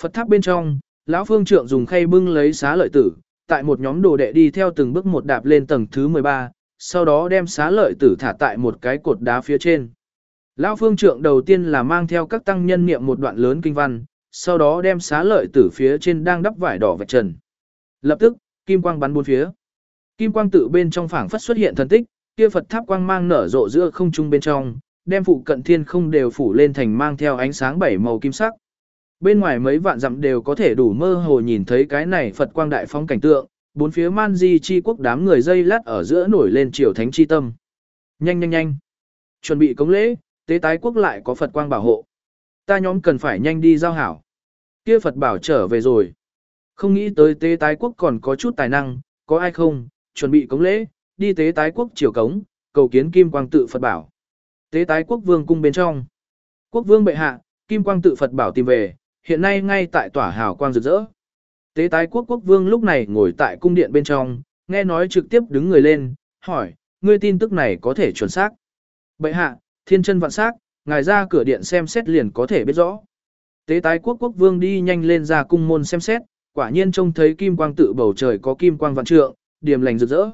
Phật tháp bên trong, lão phương trượng dùng khay bưng lấy xá lợi tử, tại một nhóm đồ đệ đi theo từng bước một đạp lên tầng thứ 13, sau đó đem xá lợi tử thả tại một cái cột đá phía trên. Lão phương trượng đầu tiên là mang theo các tăng nhân niệm một đoạn lớn kinh văn, sau đó đem xá lợi tử phía trên đang đắp vải đỏ vạch trần. Lập tức, kim quang bắn bốn phía. Kim quang tự bên trong phảng phất xuất hiện thần tích, kia Phật tháp quang mang nở rộ giữa không trung bên trong, đem phụ cận thiên không đều phủ lên thành mang theo ánh sáng bảy màu kim sắc. Bên ngoài mấy vạn dặm đều có thể đủ mơ hồ nhìn thấy cái này Phật quang đại phong cảnh tượng, bốn phía man di chi quốc đám người dây lát ở giữa nổi lên triều thánh chi tâm. Nhanh nhanh nhanh. Chuẩn bị cống lễ, tế tái quốc lại có Phật quang bảo hộ. Ta nhóm cần phải nhanh đi giao hảo. Kia Phật bảo trở về rồi. Không nghĩ tới tế tái quốc còn có chút tài năng, có ai không, chuẩn bị cống lễ, đi tế tái quốc triều cống, cầu kiến kim quang tự Phật bảo. Tế tái quốc vương cung bên trong. Quốc vương bệ hạ, kim quang tự Phật bảo tìm về, hiện nay ngay tại tỏa hào quang rực rỡ. Tế tái quốc quốc vương lúc này ngồi tại cung điện bên trong, nghe nói trực tiếp đứng người lên, hỏi, ngươi tin tức này có thể chuẩn xác. Bệ hạ, thiên chân vạn xác, ngài ra cửa điện xem xét liền có thể biết rõ. Tế tái quốc quốc vương đi nhanh lên ra cung môn xem xét, quả nhiên trông thấy kim quang tự bầu trời có kim quang vạn trượng, điểm lành rực rỡ.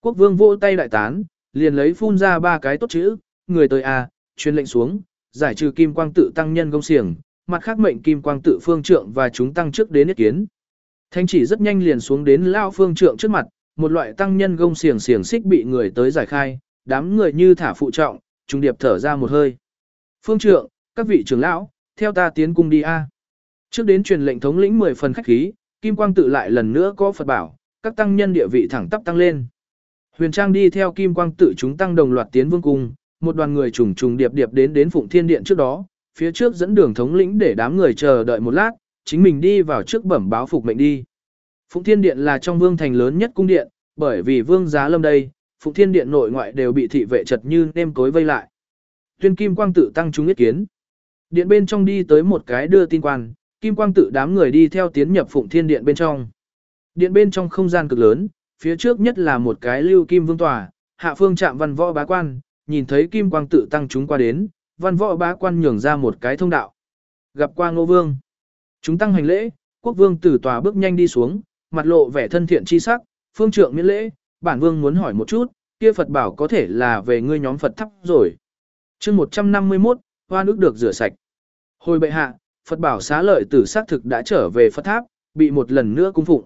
Quốc vương vỗ tay đại tán, liền lấy phun ra ba cái tốt chữ, người tới à, truyền lệnh xuống, giải trừ kim quang tự tăng nhân công xiềng, mặt khác mệnh kim quang tự phương trượng và chúng tăng trước đến ý kiến. Thanh chỉ rất nhanh liền xuống đến lao phương trượng trước mặt, một loại tăng nhân gông xiềng xiềng xích bị người tới giải khai, đám người như thả phụ trọng, trung điệp thở ra một hơi. Phương trượng, các vị trưởng lão, theo ta tiến cung đi a. Trước đến truyền lệnh thống lĩnh 10 phần khách khí, kim quang tự lại lần nữa có Phật bảo, các tăng nhân địa vị thẳng tắp tăng lên. Huyền Trang đi theo kim quang tự chúng tăng đồng loạt tiến vương cung, một đoàn người trùng trùng điệp điệp đến đến Phụng Thiên Điện trước đó, phía trước dẫn đường thống lĩnh để đám người chờ đợi một lát, chính mình đi vào trước bẩm báo phục mệnh đi. Phụng Thiên Điện là trong vương thành lớn nhất cung điện, bởi vì vương giá lâm đây, Phụng Thiên Điện nội ngoại đều bị thị vệ chật như nêm cối vây lại. Tuyên Kim Quang tự tăng chúng ý kiến. Điện bên trong đi tới một cái đưa tin quan, Kim Quang tự đám người đi theo tiến nhập Phụng Thiên Điện bên trong. Điện bên trong không gian cực lớn, phía trước nhất là một cái lưu kim vương tòa, hạ phương chạm văn võ bá quan, nhìn thấy kim quang tự tăng chúng qua đến, văn võ bá quan nhường ra một cái thông đạo. Gặp qua ngô vương. Chúng tăng hành lễ, quốc vương từ tòa bước nhanh đi xuống, mặt lộ vẻ thân thiện chi sắc, phương trượng miễn lễ, bản vương muốn hỏi một chút, kia Phật bảo có thể là về ngươi nhóm Phật thắp rồi. chương 151, hoa nước được rửa sạch. Hồi bệ hạ, Phật bảo xá lợi tử xác thực đã trở về Phật tháp, bị một lần nữa cung phụng.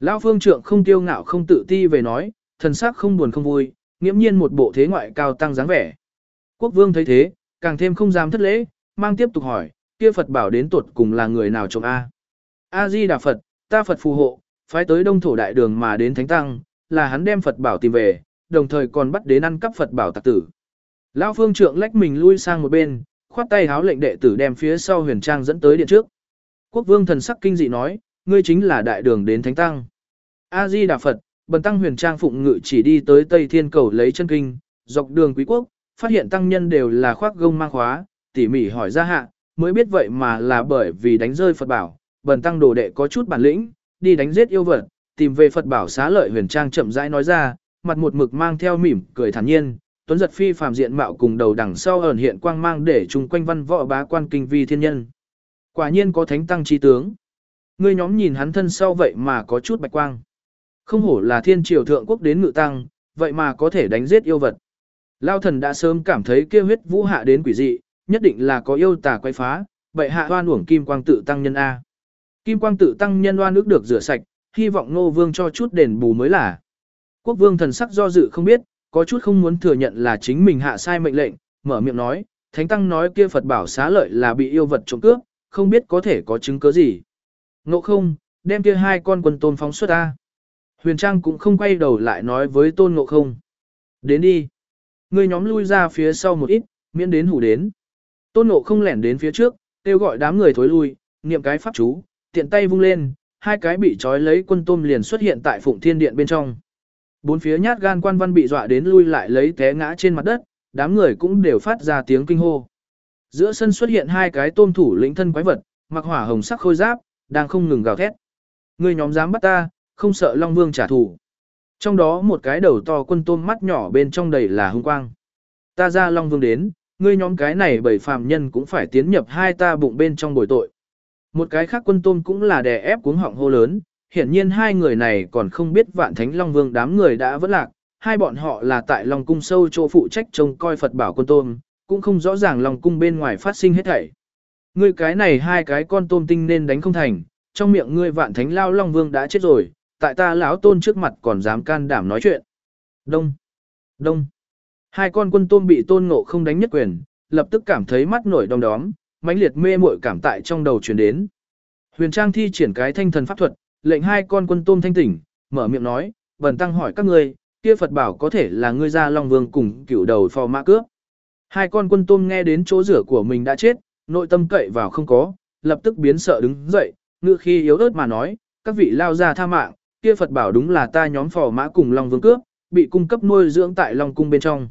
Lão phương trượng không tiêu ngạo không tự ti về nói, thần sắc không buồn không vui, nghiễm nhiên một bộ thế ngoại cao tăng dáng vẻ. Quốc vương thấy thế, càng thêm không dám thất lễ, mang tiếp tục hỏi, kia Phật bảo đến tuột cùng là người nào trộm A. A-di Đà Phật, ta Phật phù hộ, phái tới đông thổ đại đường mà đến thánh tăng, là hắn đem Phật bảo tìm về, đồng thời còn bắt đến ăn cắp Phật bảo tạc tử. Lão phương trượng lách mình lui sang một bên, khoát tay háo lệnh đệ tử đem phía sau huyền trang dẫn tới điện trước. Quốc vương thần sắc kinh dị nói, ngươi chính là đại đường đến thánh tăng. A-di Đà Phật, bần tăng huyền trang phụng ngự chỉ đi tới Tây Thiên cầu lấy chân kinh, dọc đường quý quốc, phát hiện tăng nhân đều là khoác gông mang khóa, tỉ mỉ hỏi ra hạ, mới biết vậy mà là bởi vì đánh rơi Phật bảo, bần tăng đồ đệ có chút bản lĩnh, đi đánh giết yêu vật, tìm về Phật bảo xá lợi huyền trang chậm rãi nói ra, mặt một mực mang theo mỉm cười thản nhiên, tuấn giật phi phàm diện mạo cùng đầu đằng sau ẩn hiện quang mang để chung quanh văn võ bá quan kinh vi thiên nhân. Quả nhiên có thánh tăng chi tướng. Ngươi nhóm nhìn hắn thân sau vậy mà có chút bạch quang. Không hổ là thiên triều thượng quốc đến ngự tăng, vậy mà có thể đánh giết yêu vật. Lao thần đã sớm cảm thấy kia huyết vũ hạ đến quỷ dị, nhất định là có yêu tà quay phá, vậy hạ hoan uổng kim quang tự tăng nhân A. Kim quang tự tăng nhân oan ước được rửa sạch, hy vọng nô vương cho chút đền bù mới là. Quốc vương thần sắc do dự không biết, có chút không muốn thừa nhận là chính mình hạ sai mệnh lệnh, mở miệng nói, thánh tăng nói kia Phật bảo xá lợi là bị yêu vật trộm cướp, không biết có thể có chứng cứ gì. Ngộ không, đem kia hai con quân tôn phóng xuất ra. Huyền Trang cũng không quay đầu lại nói với tôn ngộ không. Đến đi. Người nhóm lui ra phía sau một ít, miễn đến hủ đến. Tôn ngộ không lẻn đến phía trước, kêu gọi đám người thối lui, niệm cái pháp chú, tiện tay vung lên, hai cái bị trói lấy quân tôm liền xuất hiện tại phụng thiên điện bên trong. Bốn phía nhát gan quan văn bị dọa đến lui lại lấy té ngã trên mặt đất, đám người cũng đều phát ra tiếng kinh hô. Giữa sân xuất hiện hai cái tôm thủ lĩnh thân quái vật, mặc hỏa hồng sắc khôi giáp, đang không ngừng gào thét. Ngươi nhóm dám bắt ta, không sợ Long Vương trả thù. Trong đó một cái đầu to quân tôm mắt nhỏ bên trong đầy là hung quang. Ta ra Long Vương đến, ngươi nhóm cái này bảy phàm nhân cũng phải tiến nhập hai ta bụng bên trong bồi tội. Một cái khác quân tôm cũng là đè ép cuống họng hô lớn, hiển nhiên hai người này còn không biết vạn thánh Long Vương đám người đã vỡ lạc, hai bọn họ là tại Long Cung sâu chỗ phụ trách trông coi Phật bảo quân tôm, cũng không rõ ràng Long Cung bên ngoài phát sinh hết thảy. Ngươi cái này hai cái con tôm tinh nên đánh không thành, trong miệng ngươi vạn thánh lao Long Vương đã chết rồi, tại ta lão tôn trước mặt còn dám can đảm nói chuyện. Đông, đông. Hai con quân tôm bị tôn ngộ không đánh nhất quyền, lập tức cảm thấy mắt nổi đom đóm, mãnh liệt mê muội cảm tại trong đầu truyền đến. Huyền Trang thi triển cái thanh thần pháp thuật, lệnh hai con quân tôm thanh tỉnh, mở miệng nói, "Bần tăng hỏi các ngươi, kia Phật bảo có thể là ngươi ra Long Vương cùng cựu đầu phò mã cướp?" Hai con quân tôm nghe đến chỗ rửa của mình đã chết, nội tâm cậy vào không có, lập tức biến sợ đứng dậy, ngựa khi yếu ớt mà nói, "Các vị lao ra tha mạng, kia Phật bảo đúng là ta nhóm phò mã cùng Long Vương cướp, bị cung cấp nuôi dưỡng tại Long cung bên trong."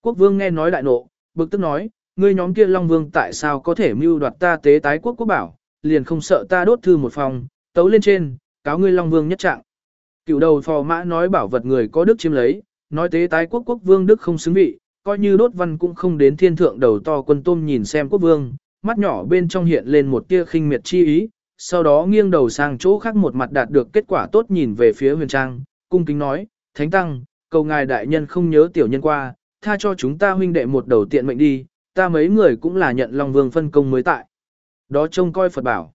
Quốc vương nghe nói đại nộ, bực tức nói, ngươi nhóm kia Long Vương tại sao có thể mưu đoạt ta tế tái quốc quốc bảo, liền không sợ ta đốt thư một phòng, tấu lên trên, cáo ngươi Long Vương nhất trạng. Cựu đầu phò mã nói bảo vật người có đức chiếm lấy, nói tế tái quốc quốc vương đức không xứng vị, coi như đốt văn cũng không đến thiên thượng đầu to quân tôm nhìn xem quốc vương, mắt nhỏ bên trong hiện lên một tia khinh miệt chi ý, sau đó nghiêng đầu sang chỗ khác một mặt đạt được kết quả tốt nhìn về phía huyền trang, cung kính nói, thánh tăng, cầu ngài đại nhân không nhớ tiểu nhân qua, tha cho chúng ta huynh đệ một đầu tiện mệnh đi, ta mấy người cũng là nhận Long Vương phân công mới tại. Đó trông coi Phật bảo.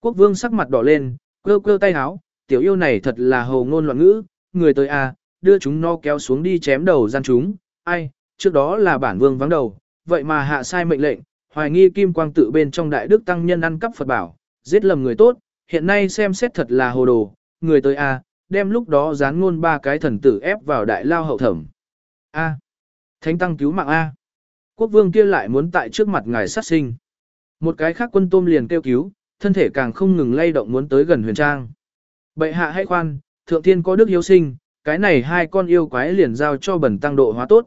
Quốc vương sắc mặt đỏ lên, quơ quơ tay háo, tiểu yêu này thật là hồ ngôn loạn ngữ, người tới a, đưa chúng nó kéo xuống đi chém đầu gian chúng, ai, trước đó là bản vương vắng đầu, vậy mà hạ sai mệnh lệnh, hoài nghi kim quang tự bên trong đại đức tăng nhân ăn cắp Phật bảo, giết lầm người tốt, hiện nay xem xét thật là hồ đồ, người tới a, đem lúc đó dán ngôn ba cái thần tử ép vào đại lao hậu thẩm. A. Thánh tăng cứu mạng A. Quốc vương kia lại muốn tại trước mặt ngài sát sinh. Một cái khác quân tôm liền kêu cứu, thân thể càng không ngừng lay động muốn tới gần huyền trang. Bệ hạ hãy khoan, thượng thiên có đức hiếu sinh, cái này hai con yêu quái liền giao cho bẩn tăng độ hóa tốt.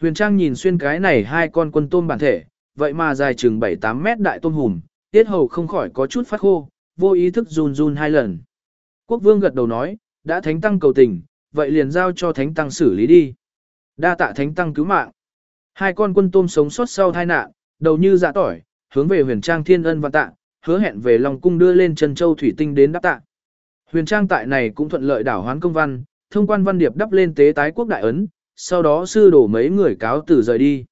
Huyền trang nhìn xuyên cái này hai con quân tôm bản thể, vậy mà dài chừng 7-8 mét đại tôm hùm, tiết hầu không khỏi có chút phát khô, vô ý thức run run hai lần. Quốc vương gật đầu nói, đã thánh tăng cầu tình, vậy liền giao cho thánh tăng xử lý đi. Đa tạ thánh tăng cứu mạng. Hai con quân tôm sống sót sau tai nạn, đầu như dạ tỏi, hướng về huyền trang thiên ân và tạ, hứa hẹn về Long cung đưa lên Trần Châu thủy tinh đến đáp tạ. Huyền trang tại này cũng thuận lợi đảo hoán công văn, thông quan văn điệp đắp lên tế tái quốc đại ấn, sau đó sư đổ mấy người cáo tử rời đi.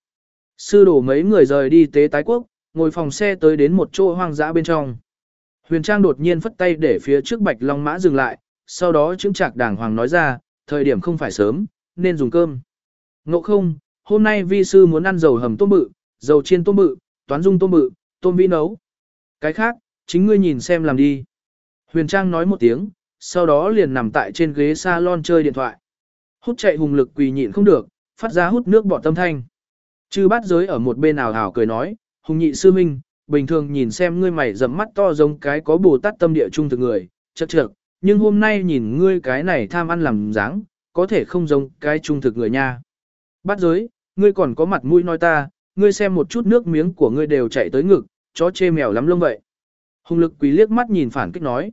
Sư đổ mấy người rời đi tế tái quốc, ngồi phòng xe tới đến một chỗ hoang dã bên trong. Huyền Trang đột nhiên phất tay để phía trước Bạch Long Mã dừng lại, sau đó chứng trạc đàng hoàng nói ra, thời điểm không phải sớm, nên dùng cơm. Ngộ không, hôm nay vi sư muốn ăn dầu hầm tôm bự, dầu chiên tôm bự, toán dung tôm bự, tôm vi nấu. Cái khác, chính ngươi nhìn xem làm đi. Huyền Trang nói một tiếng, sau đó liền nằm tại trên ghế salon chơi điện thoại. Hút chạy hùng lực quỳ nhịn không được, phát ra hút nước bọt tâm thanh. Chư bát giới ở một bên ảo ảo cười nói, hùng nhị sư minh, bình thường nhìn xem ngươi mày rậm mắt to giống cái có bồ tát tâm địa trung thực người, chật trược, nhưng hôm nay nhìn ngươi cái này tham ăn làm dáng, có thể không giống cái trung thực người nha. Bát giới, ngươi còn có mặt mũi nói ta, ngươi xem một chút nước miếng của ngươi đều chạy tới ngực, chó chê mèo lắm lông vậy. Hùng lực quý liếc mắt nhìn phản kích nói.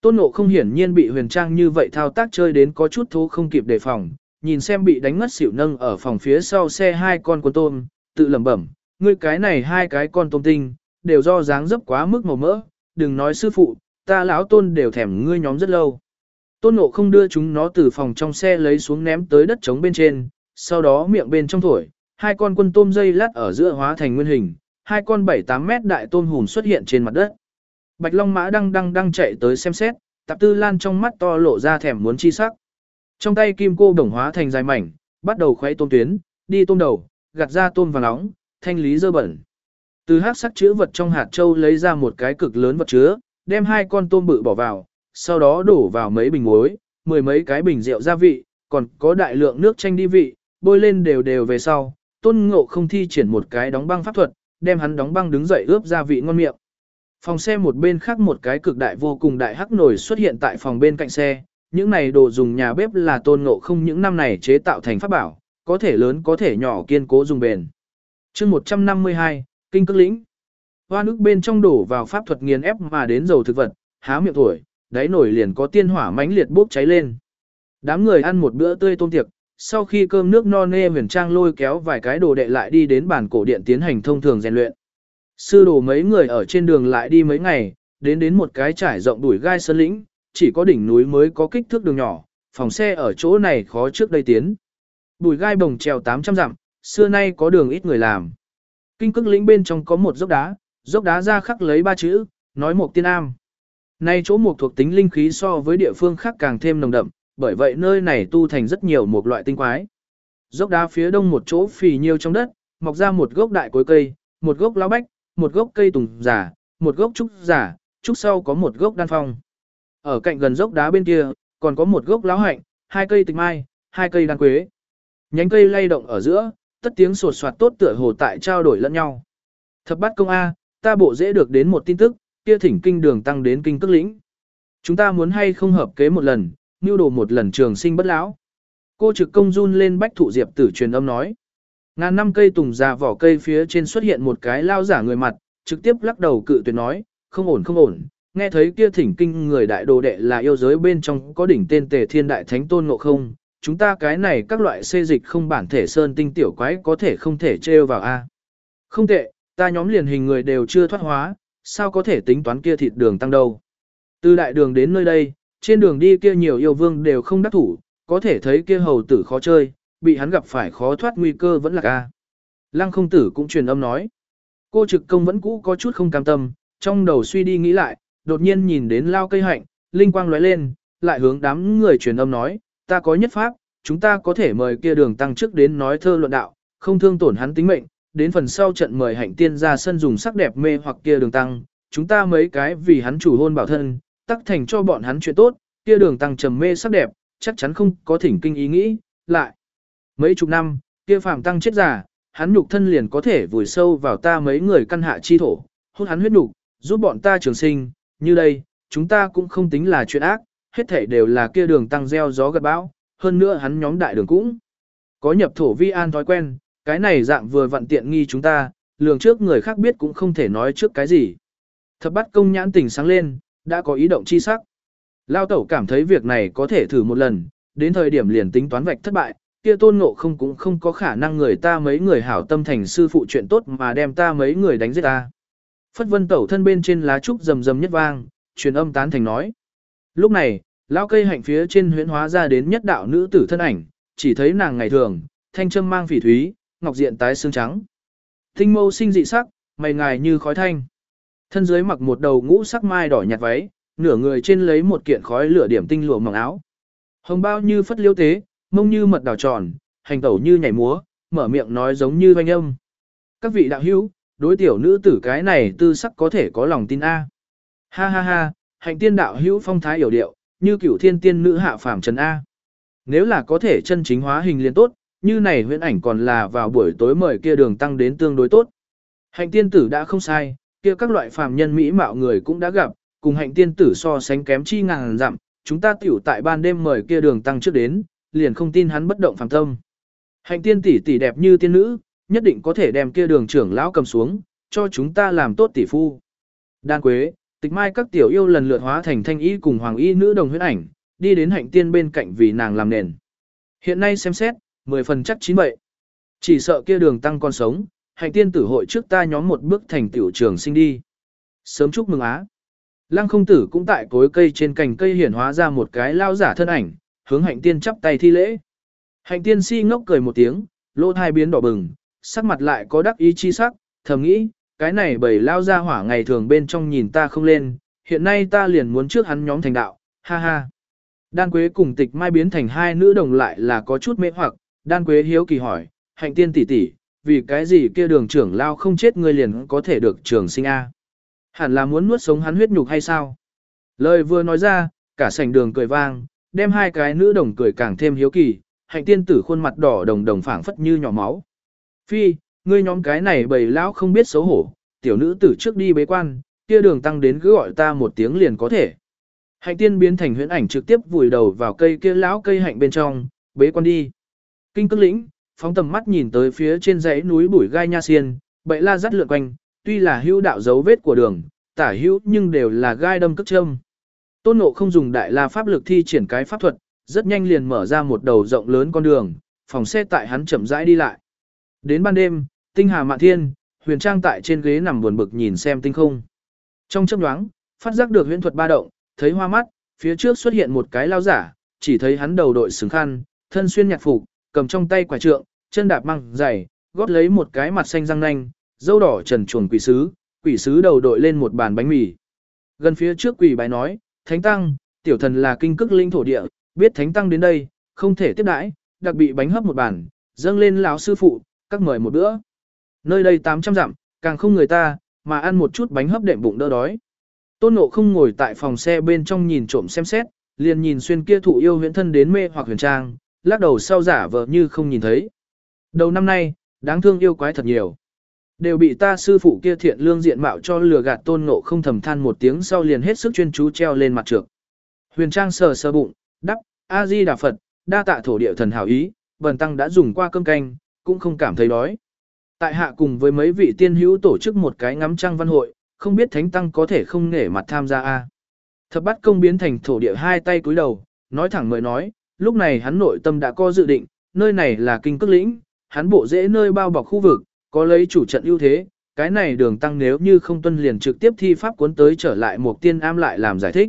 Tôn nộ không hiển nhiên bị huyền trang như vậy thao tác chơi đến có chút thú không kịp đề phòng, nhìn xem bị đánh ngất xỉu nâng ở phòng phía sau xe hai con con tôm, tự lẩm bẩm, ngươi cái này hai cái con tôm tinh, đều do dáng dấp quá mức màu mỡ, đừng nói sư phụ, ta lão tôn đều thèm ngươi nhóm rất lâu. Tôn nộ không đưa chúng nó từ phòng trong xe lấy xuống ném tới đất trống bên trên, sau đó miệng bên trong thổi, hai con quân tôm dây lát ở giữa hóa thành nguyên hình, hai con 7-8 mét đại tôm hùm xuất hiện trên mặt đất. Bạch Long Mã đang đang đang chạy tới xem xét, tạp tư lan trong mắt to lộ ra thèm muốn chi sắc. Trong tay kim cô đồng hóa thành dài mảnh, bắt đầu khuấy tôm tuyến, đi tôm đầu, gạt ra tôm vàng nóng, thanh lý dơ bẩn. Từ hắc sắc chứa vật trong hạt châu lấy ra một cái cực lớn vật chứa, đem hai con tôm bự bỏ vào, sau đó đổ vào mấy bình muối, mười mấy cái bình rượu gia vị, còn có đại lượng nước chanh đi vị, bôi lên đều đều về sau. Tôn Ngộ không thi triển một cái đóng băng pháp thuật, đem hắn đóng băng đứng dậy ướp gia vị ngon miệng. Phòng xe một bên khác một cái cực đại vô cùng đại hắc nổi xuất hiện tại phòng bên cạnh xe, những này đồ dùng nhà bếp là tôn ngộ không những năm này chế tạo thành pháp bảo, có thể lớn có thể nhỏ kiên cố dùng bền. chương 152, Kinh Cước Lĩnh. Hoa nước bên trong đổ vào pháp thuật nghiền ép mà đến dầu thực vật, há miệng thổi, đáy nổi liền có tiên hỏa mãnh liệt bốc cháy lên. Đám người ăn một bữa tươi tôm tiệc, sau khi cơm nước no nê huyền trang lôi kéo vài cái đồ đệ lại đi đến bàn cổ điện tiến hành thông thường rèn luyện. Sư đồ mấy người ở trên đường lại đi mấy ngày, đến đến một cái trải rộng đuổi gai sơn lĩnh, chỉ có đỉnh núi mới có kích thước đường nhỏ, phòng xe ở chỗ này khó trước đây tiến. Bùi gai bồng trèo 800 dặm, xưa nay có đường ít người làm. Kinh cức lĩnh bên trong có một dốc đá, dốc đá ra khắc lấy ba chữ, nói một tiên am. Nay chỗ mục thuộc tính linh khí so với địa phương khác càng thêm nồng đậm, bởi vậy nơi này tu thành rất nhiều một loại tinh quái. Dốc đá phía đông một chỗ phì nhiêu trong đất, mọc ra một gốc đại cối cây, một gốc lao bách, một gốc cây tùng giả, một gốc trúc giả, trúc sau có một gốc đan phong. Ở cạnh gần dốc đá bên kia, còn có một gốc láo hạnh, hai cây tịch mai, hai cây đan quế. Nhánh cây lay động ở giữa, tất tiếng sột soạt tốt tựa hồ tại trao đổi lẫn nhau. Thập bát công A, ta bộ dễ được đến một tin tức, kia thỉnh kinh đường tăng đến kinh tức lĩnh. Chúng ta muốn hay không hợp kế một lần, nưu đồ một lần trường sinh bất lão. Cô trực công run lên bách thụ diệp tử truyền âm nói. Ngàn năm cây tùng già vỏ cây phía trên xuất hiện một cái lao giả người mặt, trực tiếp lắc đầu cự tuyệt nói, không ổn không ổn, nghe thấy kia thỉnh kinh người đại đồ đệ là yêu giới bên trong có đỉnh tên tề thiên đại thánh tôn ngộ không, chúng ta cái này các loại xê dịch không bản thể sơn tinh tiểu quái có thể không thể trêu vào a Không tệ, ta nhóm liền hình người đều chưa thoát hóa, sao có thể tính toán kia thịt đường tăng đâu. Từ đại đường đến nơi đây, trên đường đi kia nhiều yêu vương đều không đắc thủ, có thể thấy kia hầu tử khó chơi, bị hắn gặp phải khó thoát nguy cơ vẫn là ca. Lăng không tử cũng truyền âm nói. Cô trực công vẫn cũ có chút không cam tâm, trong đầu suy đi nghĩ lại, đột nhiên nhìn đến lao cây hạnh, linh quang lóe lên, lại hướng đám người truyền âm nói, ta có nhất pháp, chúng ta có thể mời kia đường tăng trước đến nói thơ luận đạo, không thương tổn hắn tính mệnh, đến phần sau trận mời hạnh tiên ra sân dùng sắc đẹp mê hoặc kia đường tăng, chúng ta mấy cái vì hắn chủ hôn bảo thân, tắc thành cho bọn hắn chuyện tốt, kia đường tăng trầm mê sắc đẹp, chắc chắn không có thỉnh kinh ý nghĩ, lại. Mấy chục năm, kia phàm tăng chết giả, hắn nhục thân liền có thể vùi sâu vào ta mấy người căn hạ chi thổ, hút hắn huyết nhục, giúp bọn ta trường sinh, như đây, chúng ta cũng không tính là chuyện ác, hết thể đều là kia đường tăng gieo gió gặt bão, hơn nữa hắn nhóm đại đường cũng có nhập thổ vi an thói quen, cái này dạng vừa vặn tiện nghi chúng ta, lường trước người khác biết cũng không thể nói trước cái gì. Thập bắt công nhãn tỉnh sáng lên, đã có ý động chi sắc. Lao tẩu cảm thấy việc này có thể thử một lần, đến thời điểm liền tính toán vạch thất bại, kia tôn ngộ không cũng không có khả năng người ta mấy người hảo tâm thành sư phụ chuyện tốt mà đem ta mấy người đánh giết ta. Phất vân tẩu thân bên trên lá trúc rầm rầm nhất vang, truyền âm tán thành nói. Lúc này, lão cây hạnh phía trên huyễn hóa ra đến nhất đạo nữ tử thân ảnh, chỉ thấy nàng ngày thường, thanh châm mang phỉ thúy, ngọc diện tái xương trắng. Tinh mâu sinh dị sắc, mày ngài như khói thanh. Thân dưới mặc một đầu ngũ sắc mai đỏ nhạt váy, nửa người trên lấy một kiện khói lửa điểm tinh lụa mỏng áo. Hồng bao như phất liêu tế, mông như mật đào tròn, hành tẩu như nhảy múa, mở miệng nói giống như thanh âm. Các vị đạo hữu, đối tiểu nữ tử cái này tư sắc có thể có lòng tin A. Ha ha ha, hành tiên đạo hữu phong thái hiểu điệu, như cửu thiên tiên nữ hạ phàm trần A. Nếu là có thể chân chính hóa hình liền tốt, như này huyễn ảnh còn là vào buổi tối mời kia đường tăng đến tương đối tốt. Hạnh tiên tử đã không sai, kia các loại phàm nhân mỹ mạo người cũng đã gặp, cùng hạnh tiên tử so sánh kém chi ngàn dặm, chúng ta tiểu tại ban đêm mời kia đường tăng trước đến, liền không tin hắn bất động phàm tâm. Hạnh tiên tỷ tỷ đẹp như tiên nữ, nhất định có thể đem kia đường trưởng lão cầm xuống, cho chúng ta làm tốt tỷ phu. Đan Quế, tịch mai các tiểu yêu lần lượt hóa thành thanh y cùng hoàng y nữ đồng huyết ảnh, đi đến hạnh tiên bên cạnh vì nàng làm nền. Hiện nay xem xét, mười phần chắc chín bậy. Chỉ sợ kia đường tăng con sống, hạnh tiên tử hội trước ta nhóm một bước thành tiểu trường sinh đi. Sớm chúc mừng á. Lăng không tử cũng tại cối cây trên cành cây hiển hóa ra một cái lao giả thân ảnh, hướng hạnh tiên chắp tay thi lễ. Hạnh tiên si ngốc cười một tiếng, lỗ thai biến đỏ bừng, sắc mặt lại có đắc ý chi sắc, thầm nghĩ, cái này bởi lao ra hỏa ngày thường bên trong nhìn ta không lên, hiện nay ta liền muốn trước hắn nhóm thành đạo, ha ha. Đan Quế cùng tịch mai biến thành hai nữ đồng lại là có chút mê hoặc, Đan Quế hiếu kỳ hỏi, hạnh tiên tỷ tỷ, vì cái gì kia đường trưởng lao không chết người liền có thể được trường sinh A. Hẳn là muốn nuốt sống hắn huyết nhục hay sao? Lời vừa nói ra, cả sảnh đường cười vang, đem hai cái nữ đồng cười càng thêm hiếu kỳ, hạnh tiên tử khuôn mặt đỏ đồng đồng phảng phất như nhỏ máu. Phi, ngươi nhóm cái này bầy lão không biết xấu hổ, tiểu nữ tử trước đi bế quan, kia đường tăng đến cứ gọi ta một tiếng liền có thể. Hạnh tiên biến thành huyễn ảnh trực tiếp vùi đầu vào cây kia lão cây hạnh bên trong, bế quan đi. Kinh cước lĩnh, phóng tầm mắt nhìn tới phía trên dãy núi bụi gai nha xiên, bậy la dắt lượn quanh, tuy là hữu đạo dấu vết của đường, tả hữu nhưng đều là gai đâm cước châm. Tôn nộ không dùng đại la pháp lực thi triển cái pháp thuật, rất nhanh liền mở ra một đầu rộng lớn con đường, phòng xe tại hắn chậm rãi đi lại. Đến ban đêm, tinh hà mạn thiên, huyền trang tại trên ghế nằm buồn bực nhìn xem tinh không. Trong chớp nhoáng, phát giác được huyễn thuật ba động, thấy hoa mắt, phía trước xuất hiện một cái lao giả, chỉ thấy hắn đầu đội sừng khăn, thân xuyên nhạc phục, cầm trong tay quả trượng, chân đạp măng dày, gót lấy một cái mặt xanh răng nanh, dâu đỏ trần chuồng quỷ sứ, quỷ sứ đầu đội lên một bàn bánh mì. Gần phía trước quỷ bái nói, Thánh Tăng, tiểu thần là kinh cức linh thổ địa, biết Thánh Tăng đến đây, không thể tiếp đãi, đặc bị bánh hấp một bàn, dâng lên lão sư phụ, các mời một bữa. Nơi đây 800 dặm, càng không người ta, mà ăn một chút bánh hấp đệm bụng đỡ đói. Tôn Ngộ không ngồi tại phòng xe bên trong nhìn trộm xem xét, liền nhìn xuyên kia thụ yêu huyễn thân đến mê hoặc huyền trang, lắc đầu sau giả vờ như không nhìn thấy. Đầu năm nay, đáng thương yêu quái thật nhiều. Đều bị ta sư phụ kia thiện lương diện mạo cho lừa gạt tôn ngộ không thầm than một tiếng sau liền hết sức chuyên chú treo lên mặt trược. Huyền Trang sờ sờ bụng, đắp, A-di Đà Phật, đa tạ thổ địa thần hảo ý, bần tăng đã dùng qua cơm canh, cũng không cảm thấy đói. Tại hạ cùng với mấy vị tiên hữu tổ chức một cái ngắm trăng văn hội, không biết thánh tăng có thể không nể mặt tham gia a. Thập bát công biến thành thổ địa hai tay cúi đầu, nói thẳng mời nói, lúc này hắn nội tâm đã có dự định, nơi này là kinh cước lĩnh, hắn bộ dễ nơi bao bọc khu vực, có lấy chủ trận ưu thế, cái này đường tăng nếu như không tuân liền trực tiếp thi pháp cuốn tới trở lại một tiên am lại làm giải thích.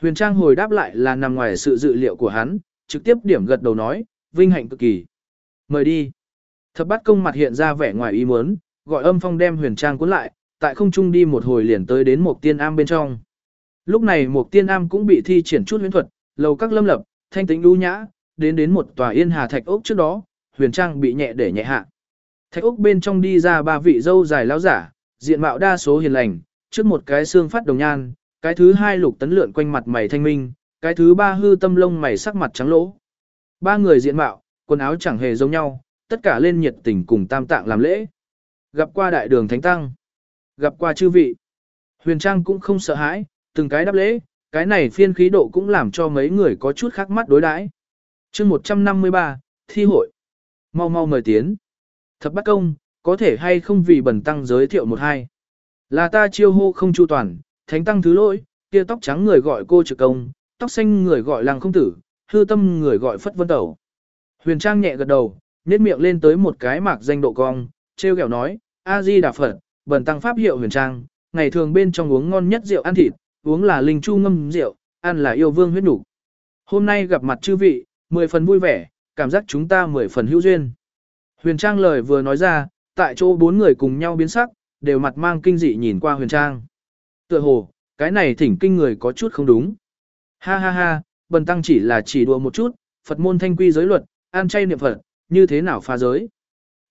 Huyền Trang hồi đáp lại là nằm ngoài sự dự liệu của hắn, trực tiếp điểm gật đầu nói, vinh hạnh cực kỳ. Mời đi. Thập bát công mặt hiện ra vẻ ngoài ý muốn, gọi âm phong đem huyền trang cuốn lại, tại không trung đi một hồi liền tới đến một tiên am bên trong. Lúc này một tiên am cũng bị thi triển chút huyễn thuật, lầu các lâm lập, thanh tĩnh ưu nhã, đến đến một tòa yên hà thạch ốc trước đó, huyền trang bị nhẹ để nhẹ hạ. Thạch ốc bên trong đi ra ba vị dâu dài lão giả, diện mạo đa số hiền lành, trước một cái xương phát đồng nhan, cái thứ hai lục tấn lượn quanh mặt mày thanh minh, cái thứ ba hư tâm lông mày sắc mặt trắng lỗ. Ba người diện mạo, quần áo chẳng hề giống nhau, tất cả lên nhiệt tình cùng tam tạng làm lễ. Gặp qua đại đường thánh tăng, gặp qua chư vị. Huyền Trang cũng không sợ hãi, từng cái đáp lễ, cái này phiên khí độ cũng làm cho mấy người có chút khác mắt đối đãi. chương 153, thi hội. Mau mau mời tiến. Thập bát công, có thể hay không vì bần tăng giới thiệu một hai. Là ta chiêu hô không chu toàn, thánh tăng thứ lỗi, kia tóc trắng người gọi cô trực công, tóc xanh người gọi làng không tử, hư tâm người gọi phất vân tẩu. Huyền Trang nhẹ gật đầu, nét miệng lên tới một cái mạc danh độ cong, treo kẹo nói, A-di Đà Phật, bần tăng pháp hiệu huyền trang, ngày thường bên trong uống ngon nhất rượu ăn thịt, uống là linh chu ngâm rượu, ăn là yêu vương huyết đủ. Hôm nay gặp mặt chư vị, mười phần vui vẻ, cảm giác chúng ta mười phần hữu duyên. Huyền Trang lời vừa nói ra, tại chỗ bốn người cùng nhau biến sắc, đều mặt mang kinh dị nhìn qua Huyền Trang. Tựa hồ, cái này thỉnh kinh người có chút không đúng. Ha ha ha, bần tăng chỉ là chỉ đùa một chút, Phật môn thanh quy giới luật, an chay niệm Phật, như thế nào phá giới.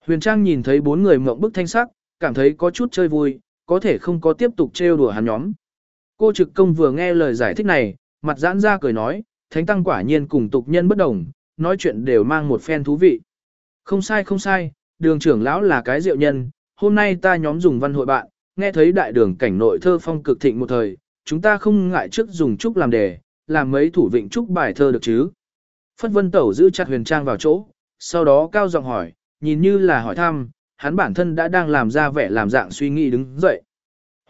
Huyền Trang nhìn thấy bốn người mộng bức thanh sắc, cảm thấy có chút chơi vui, có thể không có tiếp tục trêu đùa hắn nhóm. Cô trực công vừa nghe lời giải thích này, mặt giãn ra cười nói, thánh tăng quả nhiên cùng tục nhân bất đồng, nói chuyện đều mang một phen thú vị. Không sai không sai, đường trưởng lão là cái diệu nhân, hôm nay ta nhóm dùng văn hội bạn, nghe thấy đại đường cảnh nội thơ phong cực thịnh một thời, chúng ta không ngại trước dùng trúc làm đề, làm mấy thủ vịnh trúc bài thơ được chứ. Phất Vân Tẩu giữ chặt huyền trang vào chỗ, sau đó cao giọng hỏi, nhìn như là hỏi thăm, hắn bản thân đã đang làm ra vẻ làm dạng suy nghĩ đứng dậy.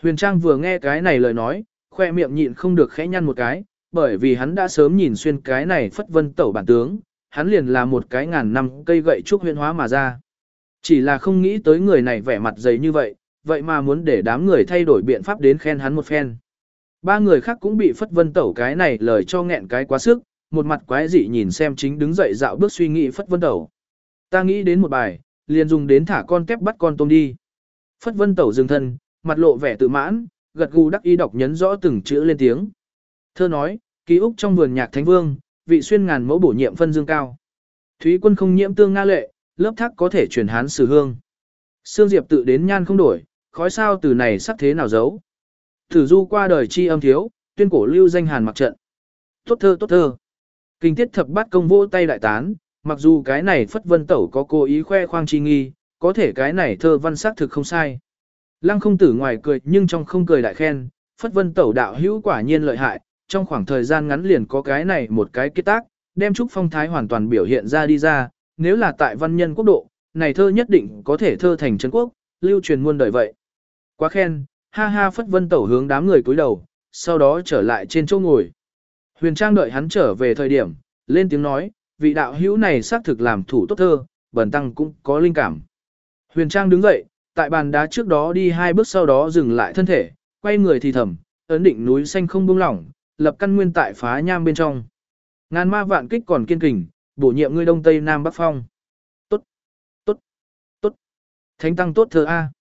Huyền Trang vừa nghe cái này lời nói, khoe miệng nhịn không được khẽ nhăn một cái, bởi vì hắn đã sớm nhìn xuyên cái này phất vân tẩu bản tướng, hắn liền là một cái ngàn năm cây gậy trúc huyền hóa mà ra. Chỉ là không nghĩ tới người này vẻ mặt dày như vậy, vậy mà muốn để đám người thay đổi biện pháp đến khen hắn một phen. Ba người khác cũng bị Phất Vân Tẩu cái này lời cho nghẹn cái quá sức, một mặt quái dị nhìn xem chính đứng dậy dạo bước suy nghĩ Phất Vân Tẩu. Ta nghĩ đến một bài, liền dùng đến thả con kép bắt con tôm đi. Phất Vân Tẩu dừng thân, mặt lộ vẻ tự mãn, gật gù đắc ý đọc nhấn rõ từng chữ lên tiếng. Thơ nói, ký ức trong vườn nhạc thánh vương, vị xuyên ngàn mẫu bổ nhiệm phân dương cao. Thúy quân không nhiễm tương nga lệ, lớp thác có thể truyền hán sử hương. Sương Diệp tự đến nhan không đổi, khói sao từ này sắc thế nào giấu. Thử du qua đời chi âm thiếu, tuyên cổ lưu danh hàn mặc trận. Tốt thơ tốt thơ. Kinh tiết thập bát công vỗ tay đại tán, mặc dù cái này phất vân tẩu có cố ý khoe khoang chi nghi, có thể cái này thơ văn xác thực không sai. Lăng không tử ngoài cười nhưng trong không cười đại khen, phất vân tẩu đạo hữu quả nhiên lợi hại, trong khoảng thời gian ngắn liền có cái này một cái kết tác, đem trúc phong thái hoàn toàn biểu hiện ra đi ra, nếu là tại văn nhân quốc độ, này thơ nhất định có thể thơ thành trấn quốc, lưu truyền muôn đời vậy. Quá khen, ha ha phất vân tẩu hướng đám người cúi đầu, sau đó trở lại trên chỗ ngồi. Huyền Trang đợi hắn trở về thời điểm, lên tiếng nói, vị đạo hữu này xác thực làm thủ tốt thơ, bần tăng cũng có linh cảm. Huyền Trang đứng dậy, tại bàn đá trước đó đi hai bước sau đó dừng lại thân thể, quay người thì thầm, ấn định núi xanh không buông lỏng, lập căn nguyên tại phá nham bên trong. Ngàn ma vạn kích còn kiên kình, bổ nhiệm ngươi đông tây nam bắc phong. Tốt, tốt, tốt. Thánh tăng tốt thơ A.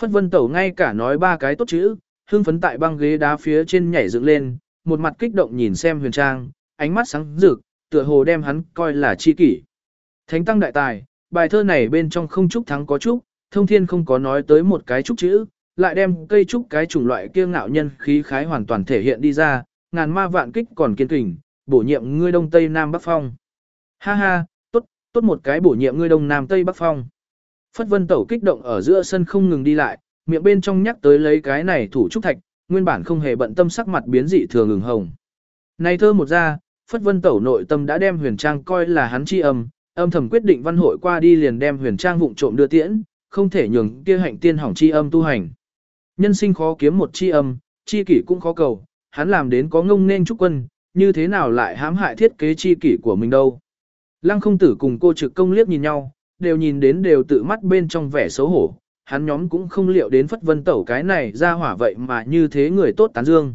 Phất vân tẩu ngay cả nói ba cái tốt chữ, hương phấn tại băng ghế đá phía trên nhảy dựng lên, một mặt kích động nhìn xem huyền trang, ánh mắt sáng rực, tựa hồ đem hắn coi là chi kỷ. Thánh tăng đại tài, bài thơ này bên trong không chúc thắng có chúc, thông thiên không có nói tới một cái chúc chữ, lại đem cây trúc cái chủng loại kia ngạo nhân khí khái hoàn toàn thể hiện đi ra, ngàn ma vạn kích còn kiên kình, bổ nhiệm ngươi đông tây nam bắc phong. Ha ha, tốt, tốt một cái bổ nhiệm ngươi đông nam tây bắc phong. Phất Vân Tẩu kích động ở giữa sân không ngừng đi lại, miệng bên trong nhắc tới lấy cái này thủ trúc thạch, nguyên bản không hề bận tâm sắc mặt biến dị thường ngừng hồng. Này thơ một ra, Phất Vân Tẩu nội tâm đã đem Huyền Trang coi là hắn chi âm, âm thầm quyết định văn hội qua đi liền đem Huyền Trang vụng trộm đưa tiễn, không thể nhường kia hạnh tiên hỏng chi âm tu hành. Nhân sinh khó kiếm một chi âm, chi kỷ cũng khó cầu, hắn làm đến có ngông nên trúc quân, như thế nào lại hãm hại thiết kế chi kỷ của mình đâu. Lăng không tử cùng cô trực công liếc nhìn nhau, đều nhìn đến đều tự mắt bên trong vẻ xấu hổ, hắn nhóm cũng không liệu đến phất vân tẩu cái này ra hỏa vậy mà như thế người tốt tán dương.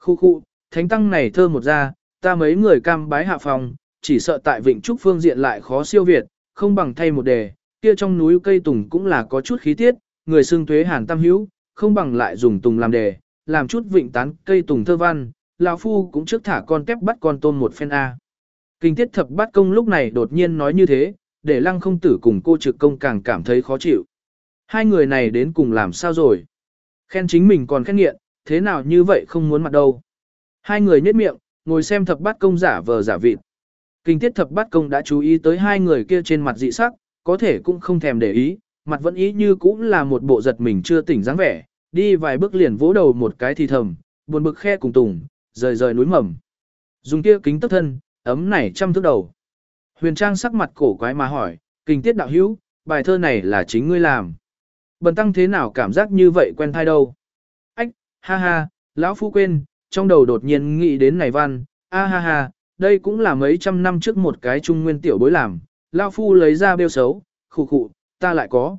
Khu khu, thánh tăng này thơ một ra, ta mấy người cam bái hạ phòng, chỉ sợ tại vịnh trúc phương diện lại khó siêu việt, không bằng thay một đề, kia trong núi cây tùng cũng là có chút khí tiết, người xương thuế hàn tam hữu, không bằng lại dùng tùng làm đề, làm chút vịnh tán cây tùng thơ văn, lão phu cũng trước thả con tép bắt con tôm một phen A. Kinh tiết thập bát công lúc này đột nhiên nói như thế, để lăng không tử cùng cô trực công càng cảm thấy khó chịu. Hai người này đến cùng làm sao rồi? Khen chính mình còn khen nghiện, thế nào như vậy không muốn mặt đâu. Hai người nhếch miệng, ngồi xem thập bát công giả vờ giả vịt. Kinh tiết thập bát công đã chú ý tới hai người kia trên mặt dị sắc, có thể cũng không thèm để ý, mặt vẫn ý như cũng là một bộ giật mình chưa tỉnh dáng vẻ, đi vài bước liền vỗ đầu một cái thì thầm, buồn bực khe cùng tùng, rời rời núi mầm. Dùng kia kính tấp thân, ấm này chăm thức đầu. Huyền Trang sắc mặt cổ quái mà hỏi, kinh tiết đạo hữu, bài thơ này là chính ngươi làm. Bần tăng thế nào cảm giác như vậy quen thai đâu? Ách, ha ha, lão phu quên, trong đầu đột nhiên nghĩ đến này văn, a ha ha, đây cũng là mấy trăm năm trước một cái trung nguyên tiểu bối làm, lão phu lấy ra bêu xấu, khụ khụ, ta lại có.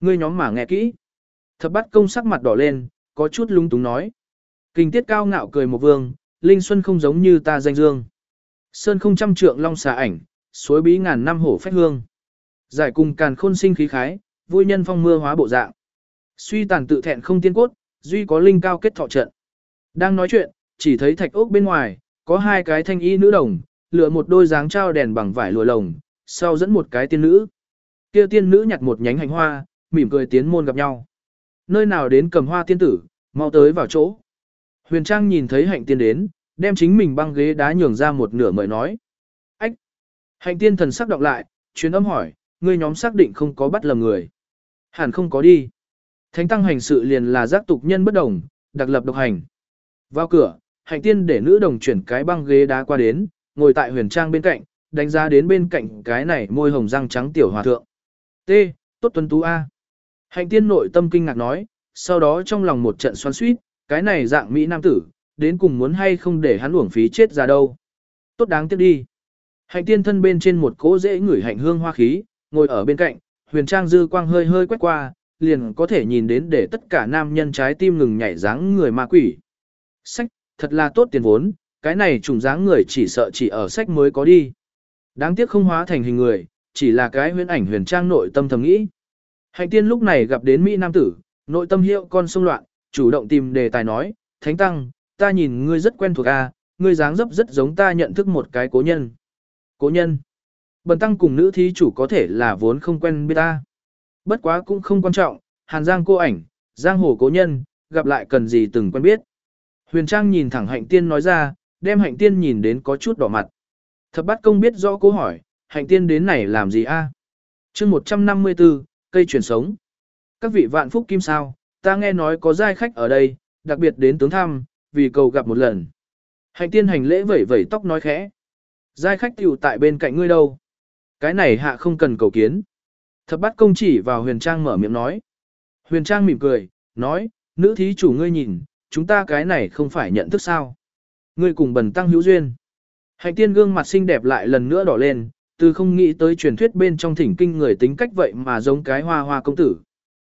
Ngươi nhóm mà nghe kỹ. Thập bắt công sắc mặt đỏ lên, có chút lung túng nói. Kinh tiết cao ngạo cười một vương, Linh Xuân không giống như ta danh dương. Sơn không trăm trượng long xà ảnh, suối bí ngàn năm hổ phách hương. Giải cùng càn khôn sinh khí khái, vui nhân phong mưa hóa bộ dạng. Suy tàn tự thẹn không tiên cốt, duy có linh cao kết thọ trận. Đang nói chuyện, chỉ thấy thạch ốc bên ngoài, có hai cái thanh y nữ đồng, lựa một đôi dáng trao đèn bằng vải lụa lồng, sau dẫn một cái tiên nữ. Kia tiên nữ nhặt một nhánh hành hoa, mỉm cười tiến môn gặp nhau. Nơi nào đến cầm hoa tiên tử, mau tới vào chỗ. Huyền Trang nhìn thấy hạnh tiên đến, đem chính mình băng ghế đá nhường ra một nửa mời nói. Ách! Hạnh tiên thần sắc đọc lại, chuyến âm hỏi, ngươi nhóm xác định không có bắt lầm người. Hẳn không có đi. Thánh tăng hành sự liền là giác tục nhân bất đồng, đặc lập độc hành. Vào cửa, hạnh tiên để nữ đồng chuyển cái băng ghế đá qua đến, ngồi tại huyền trang bên cạnh, đánh giá đến bên cạnh cái này môi hồng răng trắng tiểu hòa thượng. T. Tốt tuấn tú A. Hạnh tiên nội tâm kinh ngạc nói, sau đó trong lòng một trận xoắn suýt, cái này dạng Mỹ Nam tử, đến cùng muốn hay không để hắn uổng phí chết ra đâu. Tốt đáng tiếc đi. Hạnh tiên thân bên trên một cỗ dễ ngửi hạnh hương hoa khí, ngồi ở bên cạnh, huyền trang dư quang hơi hơi quét qua, liền có thể nhìn đến để tất cả nam nhân trái tim ngừng nhảy dáng người ma quỷ. sách, thật là tốt tiền vốn, cái này trùng dáng người chỉ sợ chỉ ở sách mới có đi. Đáng tiếc không hóa thành hình người, chỉ là cái huyễn ảnh huyền trang nội tâm thầm nghĩ. Hạnh tiên lúc này gặp đến Mỹ Nam tử, nội tâm hiệu con sông loạn, chủ động tìm đề tài nói, Thánh Tăng, ta nhìn ngươi rất quen thuộc a, ngươi dáng dấp rất giống ta nhận thức một cái cố nhân. Cố nhân. Bần Tăng cùng nữ thí chủ có thể là vốn không quen biết ta. Bất quá cũng không quan trọng, Hàn Giang cô ảnh, Giang hồ cố nhân, gặp lại cần gì từng quen biết. Huyền Trang nhìn thẳng hạnh tiên nói ra, đem hạnh tiên nhìn đến có chút đỏ mặt. Thập bát công biết rõ câu hỏi, hạnh tiên đến này làm gì a? À? chương 154, cây chuyển sống. Các vị vạn phúc kim sao, ta nghe nói có giai khách ở đây, đặc biệt đến tướng thăm, vì cầu gặp một lần. Hạnh tiên hành lễ vẩy vẩy tóc nói khẽ. Giai khách tiểu tại bên cạnh ngươi đâu. Cái này hạ không cần cầu kiến. Thập bát công chỉ vào huyền trang mở miệng nói. Huyền trang mỉm cười, nói, nữ thí chủ ngươi nhìn, chúng ta cái này không phải nhận thức sao. Ngươi cùng bần tăng hữu duyên. Hạnh tiên gương mặt xinh đẹp lại lần nữa đỏ lên, từ không nghĩ tới truyền thuyết bên trong thỉnh kinh người tính cách vậy mà giống cái hoa hoa công tử.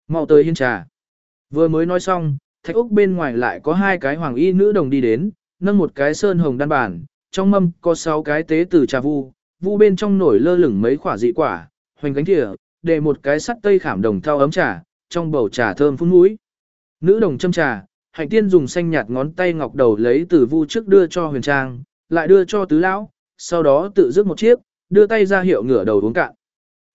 Mau tới hiên trà. Vừa mới nói xong, thạch úc bên ngoài lại có hai cái hoàng y nữ đồng đi đến, nâng một cái sơn hồng đan bản, trong mâm có sáu cái tế từ trà vu, vu bên trong nổi lơ lửng mấy quả dị quả, hoành cánh thìa, để một cái sắt tây khảm đồng thau ấm trà, trong bầu trà thơm phun mũi. Nữ đồng châm trà, hạnh tiên dùng xanh nhạt ngón tay ngọc đầu lấy từ vu trước đưa cho huyền trang, lại đưa cho tứ lão, sau đó tự rước một chiếc, đưa tay ra hiệu ngửa đầu uống cạn.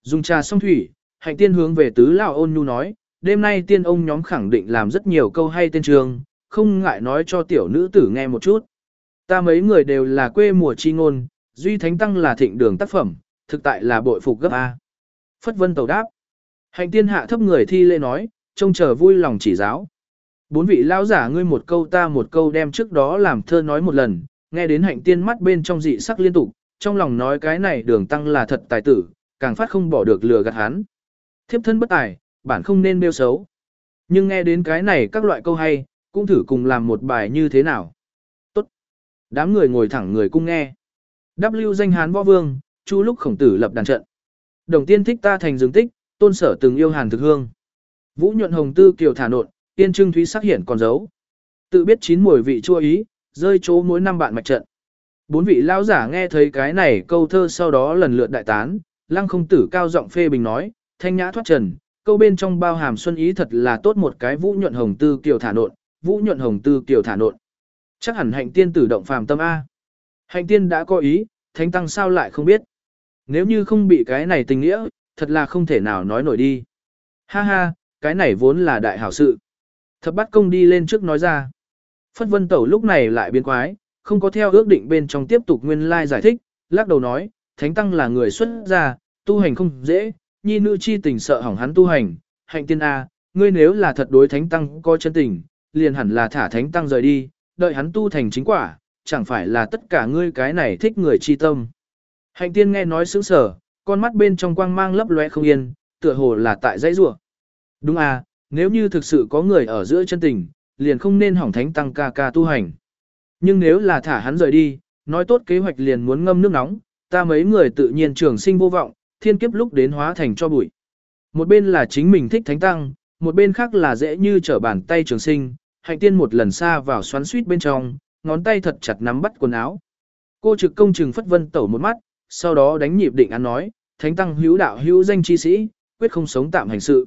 Dùng trà xong thủy, hạnh tiên hướng về tứ lão ôn nhu nói, đêm nay tiên ông nhóm khẳng định làm rất nhiều câu hay tên trường, không ngại nói cho tiểu nữ tử nghe một chút. Ta mấy người đều là quê mùa chi ngôn, duy thánh tăng là thịnh đường tác phẩm, thực tại là bội phục gấp A. Phất vân tàu đáp. Hạnh tiên hạ thấp người thi lễ nói, trông chờ vui lòng chỉ giáo. Bốn vị lão giả ngươi một câu ta một câu đem trước đó làm thơ nói một lần, nghe đến hạnh tiên mắt bên trong dị sắc liên tục, trong lòng nói cái này đường tăng là thật tài tử, càng phát không bỏ được lừa gạt hắn. Thiếp thân bất tài, bản không nên bêu xấu. Nhưng nghe đến cái này các loại câu hay, cũng thử cùng làm một bài như thế nào. Tốt. Đám người ngồi thẳng người cung nghe. W danh hán võ vương, chu lúc khổng tử lập đàn trận. Đồng tiên thích ta thành dương tích, tôn sở từng yêu hàn thực hương. Vũ nhuận hồng tư kiều thả nộn, tiên trưng thúy sắc hiển còn giấu. Tự biết chín mùi vị chua ý, rơi chỗ mỗi năm bạn mạch trận. Bốn vị lão giả nghe thấy cái này câu thơ sau đó lần lượt đại tán, lăng không tử cao giọng phê bình nói, thanh nhã thoát trần, câu bên trong bao hàm xuân ý thật là tốt một cái vũ nhuận hồng tư kiều thả nộn, vũ nhuận hồng tư kiều thả nộn. Chắc hẳn hạnh tiên tử động phàm tâm A. Hạnh tiên đã có ý, thánh tăng sao lại không biết. Nếu như không bị cái này tình nghĩa, thật là không thể nào nói nổi đi. Ha ha, cái này vốn là đại hảo sự. Thập bắt công đi lên trước nói ra. Phất vân tẩu lúc này lại biến quái, không có theo ước định bên trong tiếp tục nguyên lai giải thích, lắc đầu nói, thánh tăng là người xuất gia, tu hành không dễ, nhi nữ chi tình sợ hỏng hắn tu hành, hạnh tiên A, ngươi nếu là thật đối thánh tăng có chân tình, liền hẳn là thả thánh tăng rời đi, đợi hắn tu thành chính quả, chẳng phải là tất cả ngươi cái này thích người chi tâm. Hạnh tiên nghe nói sững sở, con mắt bên trong quang mang lấp lóe không yên, tựa hồ là tại dãy rủa. Đúng à, nếu như thực sự có người ở giữa chân tình, liền không nên hỏng thánh tăng ca ca tu hành. Nhưng nếu là thả hắn rời đi, nói tốt kế hoạch liền muốn ngâm nước nóng, ta mấy người tự nhiên trường sinh vô vọng, thiên kiếp lúc đến hóa thành cho bụi. Một bên là chính mình thích thánh tăng, một bên khác là dễ như trở bàn tay trường sinh, hạnh tiên một lần xa vào xoắn suýt bên trong, ngón tay thật chặt nắm bắt quần áo. Cô trực công trừng phất vân tẩu một mắt, sau đó đánh nhịp định ăn nói, thánh tăng hữu đạo hữu danh chi sĩ, quyết không sống tạm hành sự.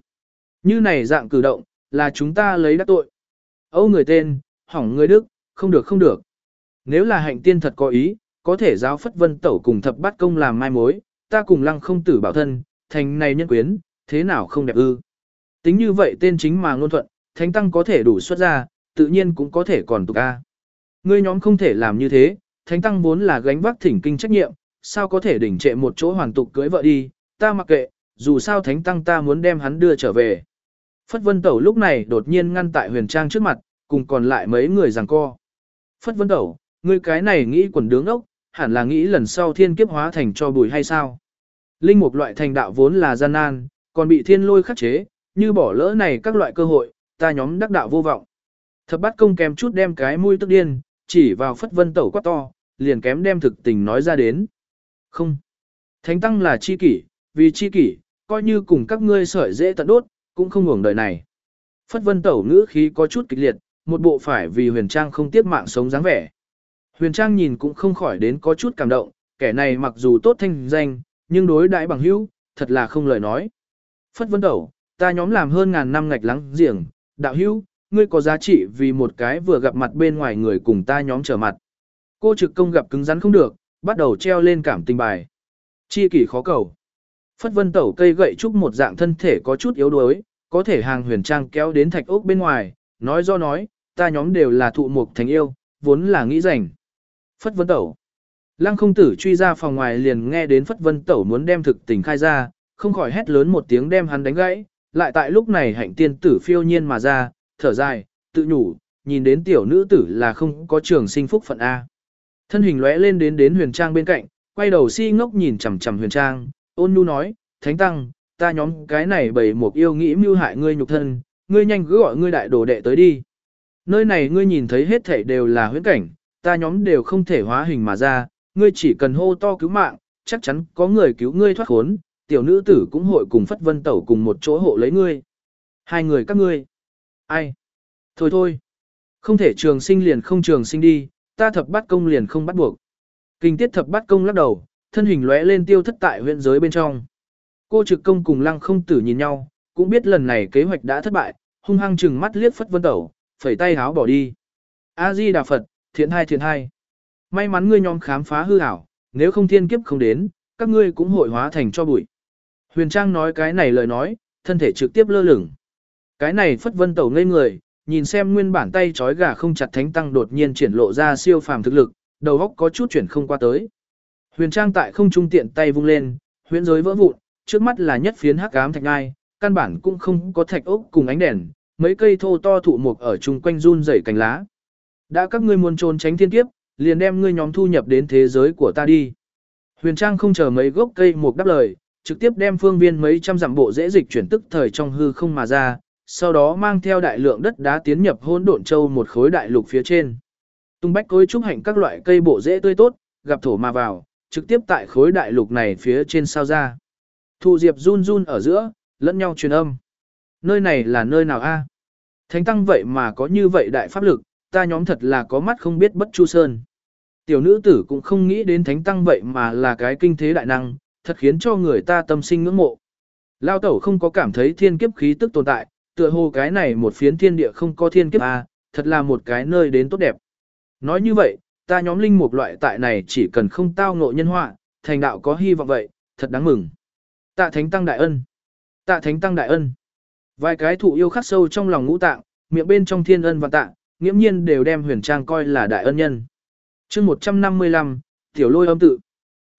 Như này dạng cử động, là chúng ta lấy đắc tội. Âu người tên, hỏng người đức, không được không được. Nếu là hạnh tiên thật có ý, có thể giáo phất vân tẩu cùng thập bát công làm mai mối, ta cùng lăng không tử bảo thân, thành này nhân quyến, thế nào không đẹp ư. Tính như vậy tên chính mà ngôn thuận, thánh tăng có thể đủ xuất ra, tự nhiên cũng có thể còn tục a. Ngươi nhóm không thể làm như thế, thánh tăng vốn là gánh vác thỉnh kinh trách nhiệm, sao có thể đỉnh trệ một chỗ hoàn tục cưới vợ đi, ta mặc kệ, dù sao thánh tăng ta muốn đem hắn đưa trở về. Phất Vân Tẩu lúc này đột nhiên ngăn tại huyền trang trước mặt, cùng còn lại mấy người giằng co. Phất Vân Tẩu, ngươi cái này nghĩ quần đứng ốc, hẳn là nghĩ lần sau thiên kiếp hóa thành cho bùi hay sao? Linh mục loại thành đạo vốn là gian nan, còn bị thiên lôi khắc chế, như bỏ lỡ này các loại cơ hội, ta nhóm đắc đạo vô vọng. Thập Bát công kèm chút đem cái mũi tức điên, chỉ vào Phất Vân Tẩu quá to, liền kém đem thực tình nói ra đến. Không. Thánh tăng là chi kỷ, vì chi kỷ, coi như cùng các ngươi sợi dễ tận đốt, cũng không ngủng đời này. Phất vân tẩu ngữ khí có chút kịch liệt, một bộ phải vì huyền trang không tiếc mạng sống dáng vẻ. Huyền trang nhìn cũng không khỏi đến có chút cảm động, kẻ này mặc dù tốt thanh danh, nhưng đối đãi bằng hữu, thật là không lời nói. Phất vân tẩu, ta nhóm làm hơn ngàn năm ngạch lắng giềng, đạo hữu, ngươi có giá trị vì một cái vừa gặp mặt bên ngoài người cùng ta nhóm trở mặt. Cô trực công gặp cứng rắn không được, bắt đầu treo lên cảm tình bài. Chi kỷ khó cầu. Phất vân tẩu cây gậy trúc một dạng thân thể có chút yếu đuối, có thể hàng huyền trang kéo đến thạch ốc bên ngoài, nói do nói, ta nhóm đều là thụ mục thành yêu, vốn là nghĩ rảnh. Phất vân tẩu. Lăng không tử truy ra phòng ngoài liền nghe đến Phất vân tẩu muốn đem thực tình khai ra, không khỏi hét lớn một tiếng đem hắn đánh gãy, lại tại lúc này hạnh tiên tử phiêu nhiên mà ra, thở dài, tự nhủ, nhìn đến tiểu nữ tử là không có trường sinh phúc phận A. Thân hình lóe lên đến đến huyền trang bên cạnh, quay đầu si ngốc nhìn chằm chằm huyền trang, ôn nhu nói, thánh tăng, ta nhóm cái này bầy một yêu nghĩ mưu hại ngươi nhục thân, ngươi nhanh cứ gọi ngươi đại đồ đệ tới đi. Nơi này ngươi nhìn thấy hết thảy đều là huyễn cảnh, ta nhóm đều không thể hóa hình mà ra, ngươi chỉ cần hô to cứu mạng, chắc chắn có người cứu ngươi thoát khốn, tiểu nữ tử cũng hội cùng Phất Vân Tẩu cùng một chỗ hộ lấy ngươi. Hai người các ngươi. Ai? Thôi thôi. Không thể trường sinh liền không trường sinh đi, ta thập bắt công liền không bắt buộc. Kinh tiết thập bắt công lắc đầu, thân hình lóe lên tiêu thất tại huyện giới bên trong. Cô trực công cùng lăng không tử nhìn nhau, cũng biết lần này kế hoạch đã thất bại, hung hăng chừng mắt liếc phất vân tẩu, phẩy tay háo bỏ đi. A-di Đà Phật, thiện hai thiện hai. May mắn ngươi nhóm khám phá hư ảo, nếu không thiên kiếp không đến, các ngươi cũng hội hóa thành cho bụi. Huyền Trang nói cái này lời nói, thân thể trực tiếp lơ lửng. Cái này phất vân tẩu ngây người, nhìn xem nguyên bản tay trói gà không chặt thánh tăng đột nhiên triển lộ ra siêu phàm thực lực, đầu óc có chút chuyển không qua tới. Huyền Trang tại không trung tiện tay vung lên, huyễn giới vỡ vụn, trước mắt là nhất phiến hắc ám thạch ngai, căn bản cũng không có thạch ốc cùng ánh đèn, mấy cây thô to thụ mục ở chung quanh run rẩy cành lá. Đã các ngươi muốn trốn tránh thiên kiếp, liền đem ngươi nhóm thu nhập đến thế giới của ta đi. Huyền Trang không chờ mấy gốc cây mục đáp lời, trực tiếp đem phương viên mấy trăm dặm bộ dễ dịch chuyển tức thời trong hư không mà ra, sau đó mang theo đại lượng đất đá tiến nhập hỗn độn châu một khối đại lục phía trên. Tung bách cối trúc hạnh các loại cây bộ dễ tươi tốt, gặp thổ mà vào, trực tiếp tại khối đại lục này phía trên sao ra. Thụ diệp run run ở giữa, lẫn nhau truyền âm. Nơi này là nơi nào a? Thánh tăng vậy mà có như vậy đại pháp lực, ta nhóm thật là có mắt không biết bất chu sơn. Tiểu nữ tử cũng không nghĩ đến thánh tăng vậy mà là cái kinh thế đại năng, thật khiến cho người ta tâm sinh ngưỡng mộ. Lao tẩu không có cảm thấy thiên kiếp khí tức tồn tại, tựa hồ cái này một phiến thiên địa không có thiên kiếp a, thật là một cái nơi đến tốt đẹp. Nói như vậy, ta nhóm linh mục loại tại này chỉ cần không tao ngộ nhân họa, thành đạo có hy vọng vậy, thật đáng mừng. Tạ Thánh Tăng Đại Ân Tạ Thánh Tăng Đại Ân Vài cái thụ yêu khắc sâu trong lòng ngũ tạng, miệng bên trong thiên ân và tạ, nghiễm nhiên đều đem huyền trang coi là đại ân nhân. chương 155, Tiểu Lôi âm tự.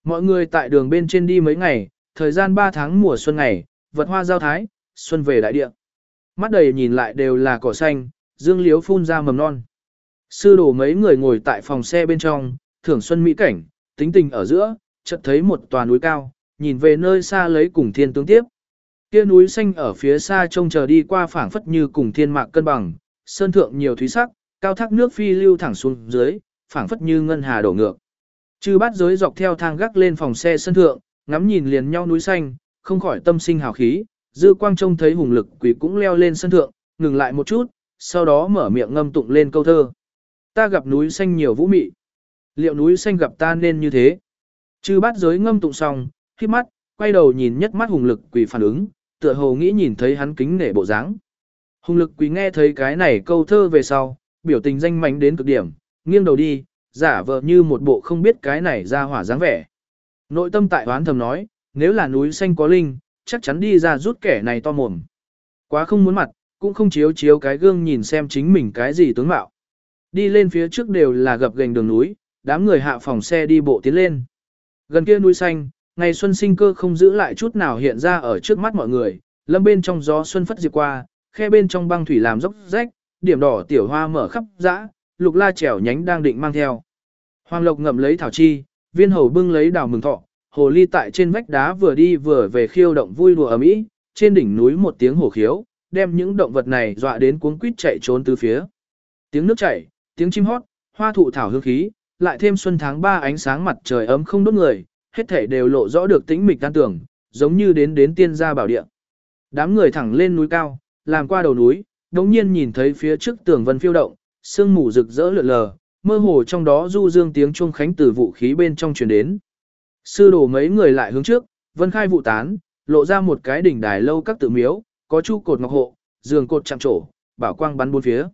Mọi người tại đường bên trên đi mấy ngày, thời gian 3 tháng mùa xuân ngày, vật hoa giao thái, xuân về đại địa. Mắt đầy nhìn lại đều là cỏ xanh, dương liếu phun ra mầm non. Sư đồ mấy người ngồi tại phòng xe bên trong, thưởng xuân mỹ cảnh, tính tình ở giữa, chợt thấy một tòa núi cao, nhìn về nơi xa lấy cùng thiên tướng tiếp. Kia núi xanh ở phía xa trông chờ đi qua phảng phất như cùng thiên mạc cân bằng, sơn thượng nhiều thúy sắc, cao thác nước phi lưu thẳng xuống dưới, phảng phất như ngân hà đổ ngược. Chư bát giới dọc theo thang gác lên phòng xe sân thượng, ngắm nhìn liền nhau núi xanh, không khỏi tâm sinh hào khí, dư quang trông thấy hùng lực quỷ cũng leo lên sân thượng, ngừng lại một chút, sau đó mở miệng ngâm tụng lên câu thơ. Ta gặp núi xanh nhiều vũ mị. Liệu núi xanh gặp ta nên như thế? Chư bát giới ngâm tụng xong, khi mắt, quay đầu nhìn nhất mắt hùng lực quỷ phản ứng, tựa hồ nghĩ nhìn thấy hắn kính nể bộ dáng. Hùng lực quỷ nghe thấy cái này câu thơ về sau, biểu tình danh mánh đến cực điểm, nghiêng đầu đi, giả vờ như một bộ không biết cái này ra hỏa dáng vẻ. Nội tâm tại hoán thầm nói, nếu là núi xanh có linh, chắc chắn đi ra rút kẻ này to mồm. Quá không muốn mặt, cũng không chiếu chiếu cái gương nhìn xem chính mình cái gì tướng mạo. Đi lên phía trước đều là gập gành đường núi, đám người hạ phòng xe đi bộ tiến lên. Gần kia núi xanh, ngày xuân sinh cơ không giữ lại chút nào hiện ra ở trước mắt mọi người, lâm bên trong gió xuân phất diệp qua, khe bên trong băng thủy làm dốc rách, điểm đỏ tiểu hoa mở khắp dã, lục la trèo nhánh đang định mang theo. Hoàng lộc ngậm lấy thảo chi, viên hầu bưng lấy đào mừng thọ, hồ ly tại trên vách đá vừa đi vừa về khiêu động vui đùa ở mỹ, trên đỉnh núi một tiếng hổ khiếu, đem những động vật này dọa đến cuống quýt chạy trốn từ phía. Tiếng nước chảy, tiếng chim hót, hoa thụ thảo hương khí, lại thêm xuân tháng ba ánh sáng mặt trời ấm không đốt người, hết thể đều lộ rõ được tĩnh mịch tan tưởng, giống như đến đến tiên gia bảo địa. Đám người thẳng lên núi cao, làm qua đầu núi, đống nhiên nhìn thấy phía trước tường vân phiêu động, sương mù rực rỡ lượn lờ, mơ hồ trong đó du dương tiếng chuông khánh từ vũ khí bên trong truyền đến. Sư đồ mấy người lại hướng trước, vân khai vụ tán, lộ ra một cái đỉnh đài lâu các tự miếu, có chu cột ngọc hộ, giường cột chạm trổ, bảo quang bắn bốn phía.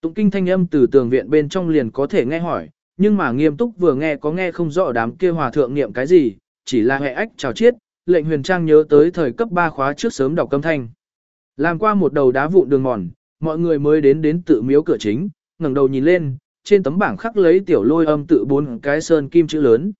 Tụng kinh thanh âm từ tường viện bên trong liền có thể nghe hỏi, nhưng mà nghiêm túc vừa nghe có nghe không rõ đám kia hòa thượng niệm cái gì, chỉ là hệ ách chào chiết, lệnh huyền trang nhớ tới thời cấp 3 khóa trước sớm đọc câm thanh. Làm qua một đầu đá vụn đường mòn, mọi người mới đến đến tự miếu cửa chính, ngẩng đầu nhìn lên, trên tấm bảng khắc lấy tiểu lôi âm tự bốn cái sơn kim chữ lớn.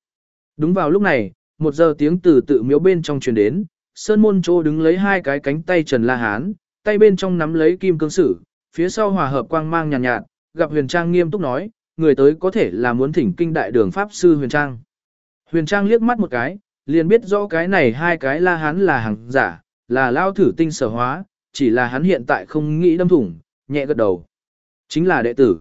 Đúng vào lúc này, một giờ tiếng từ tự miếu bên trong truyền đến, sơn môn Trô đứng lấy hai cái cánh tay Trần La Hán, tay bên trong nắm lấy kim cương sử, phía sau hòa hợp quang mang nhàn nhạt, nhạt, gặp huyền trang nghiêm túc nói, người tới có thể là muốn thỉnh kinh đại đường Pháp sư huyền trang. Huyền trang liếc mắt một cái, liền biết rõ cái này hai cái La Hán là hàng giả, là lao thử tinh sở hóa, chỉ là hắn hiện tại không nghĩ đâm thủng, nhẹ gật đầu. Chính là đệ tử.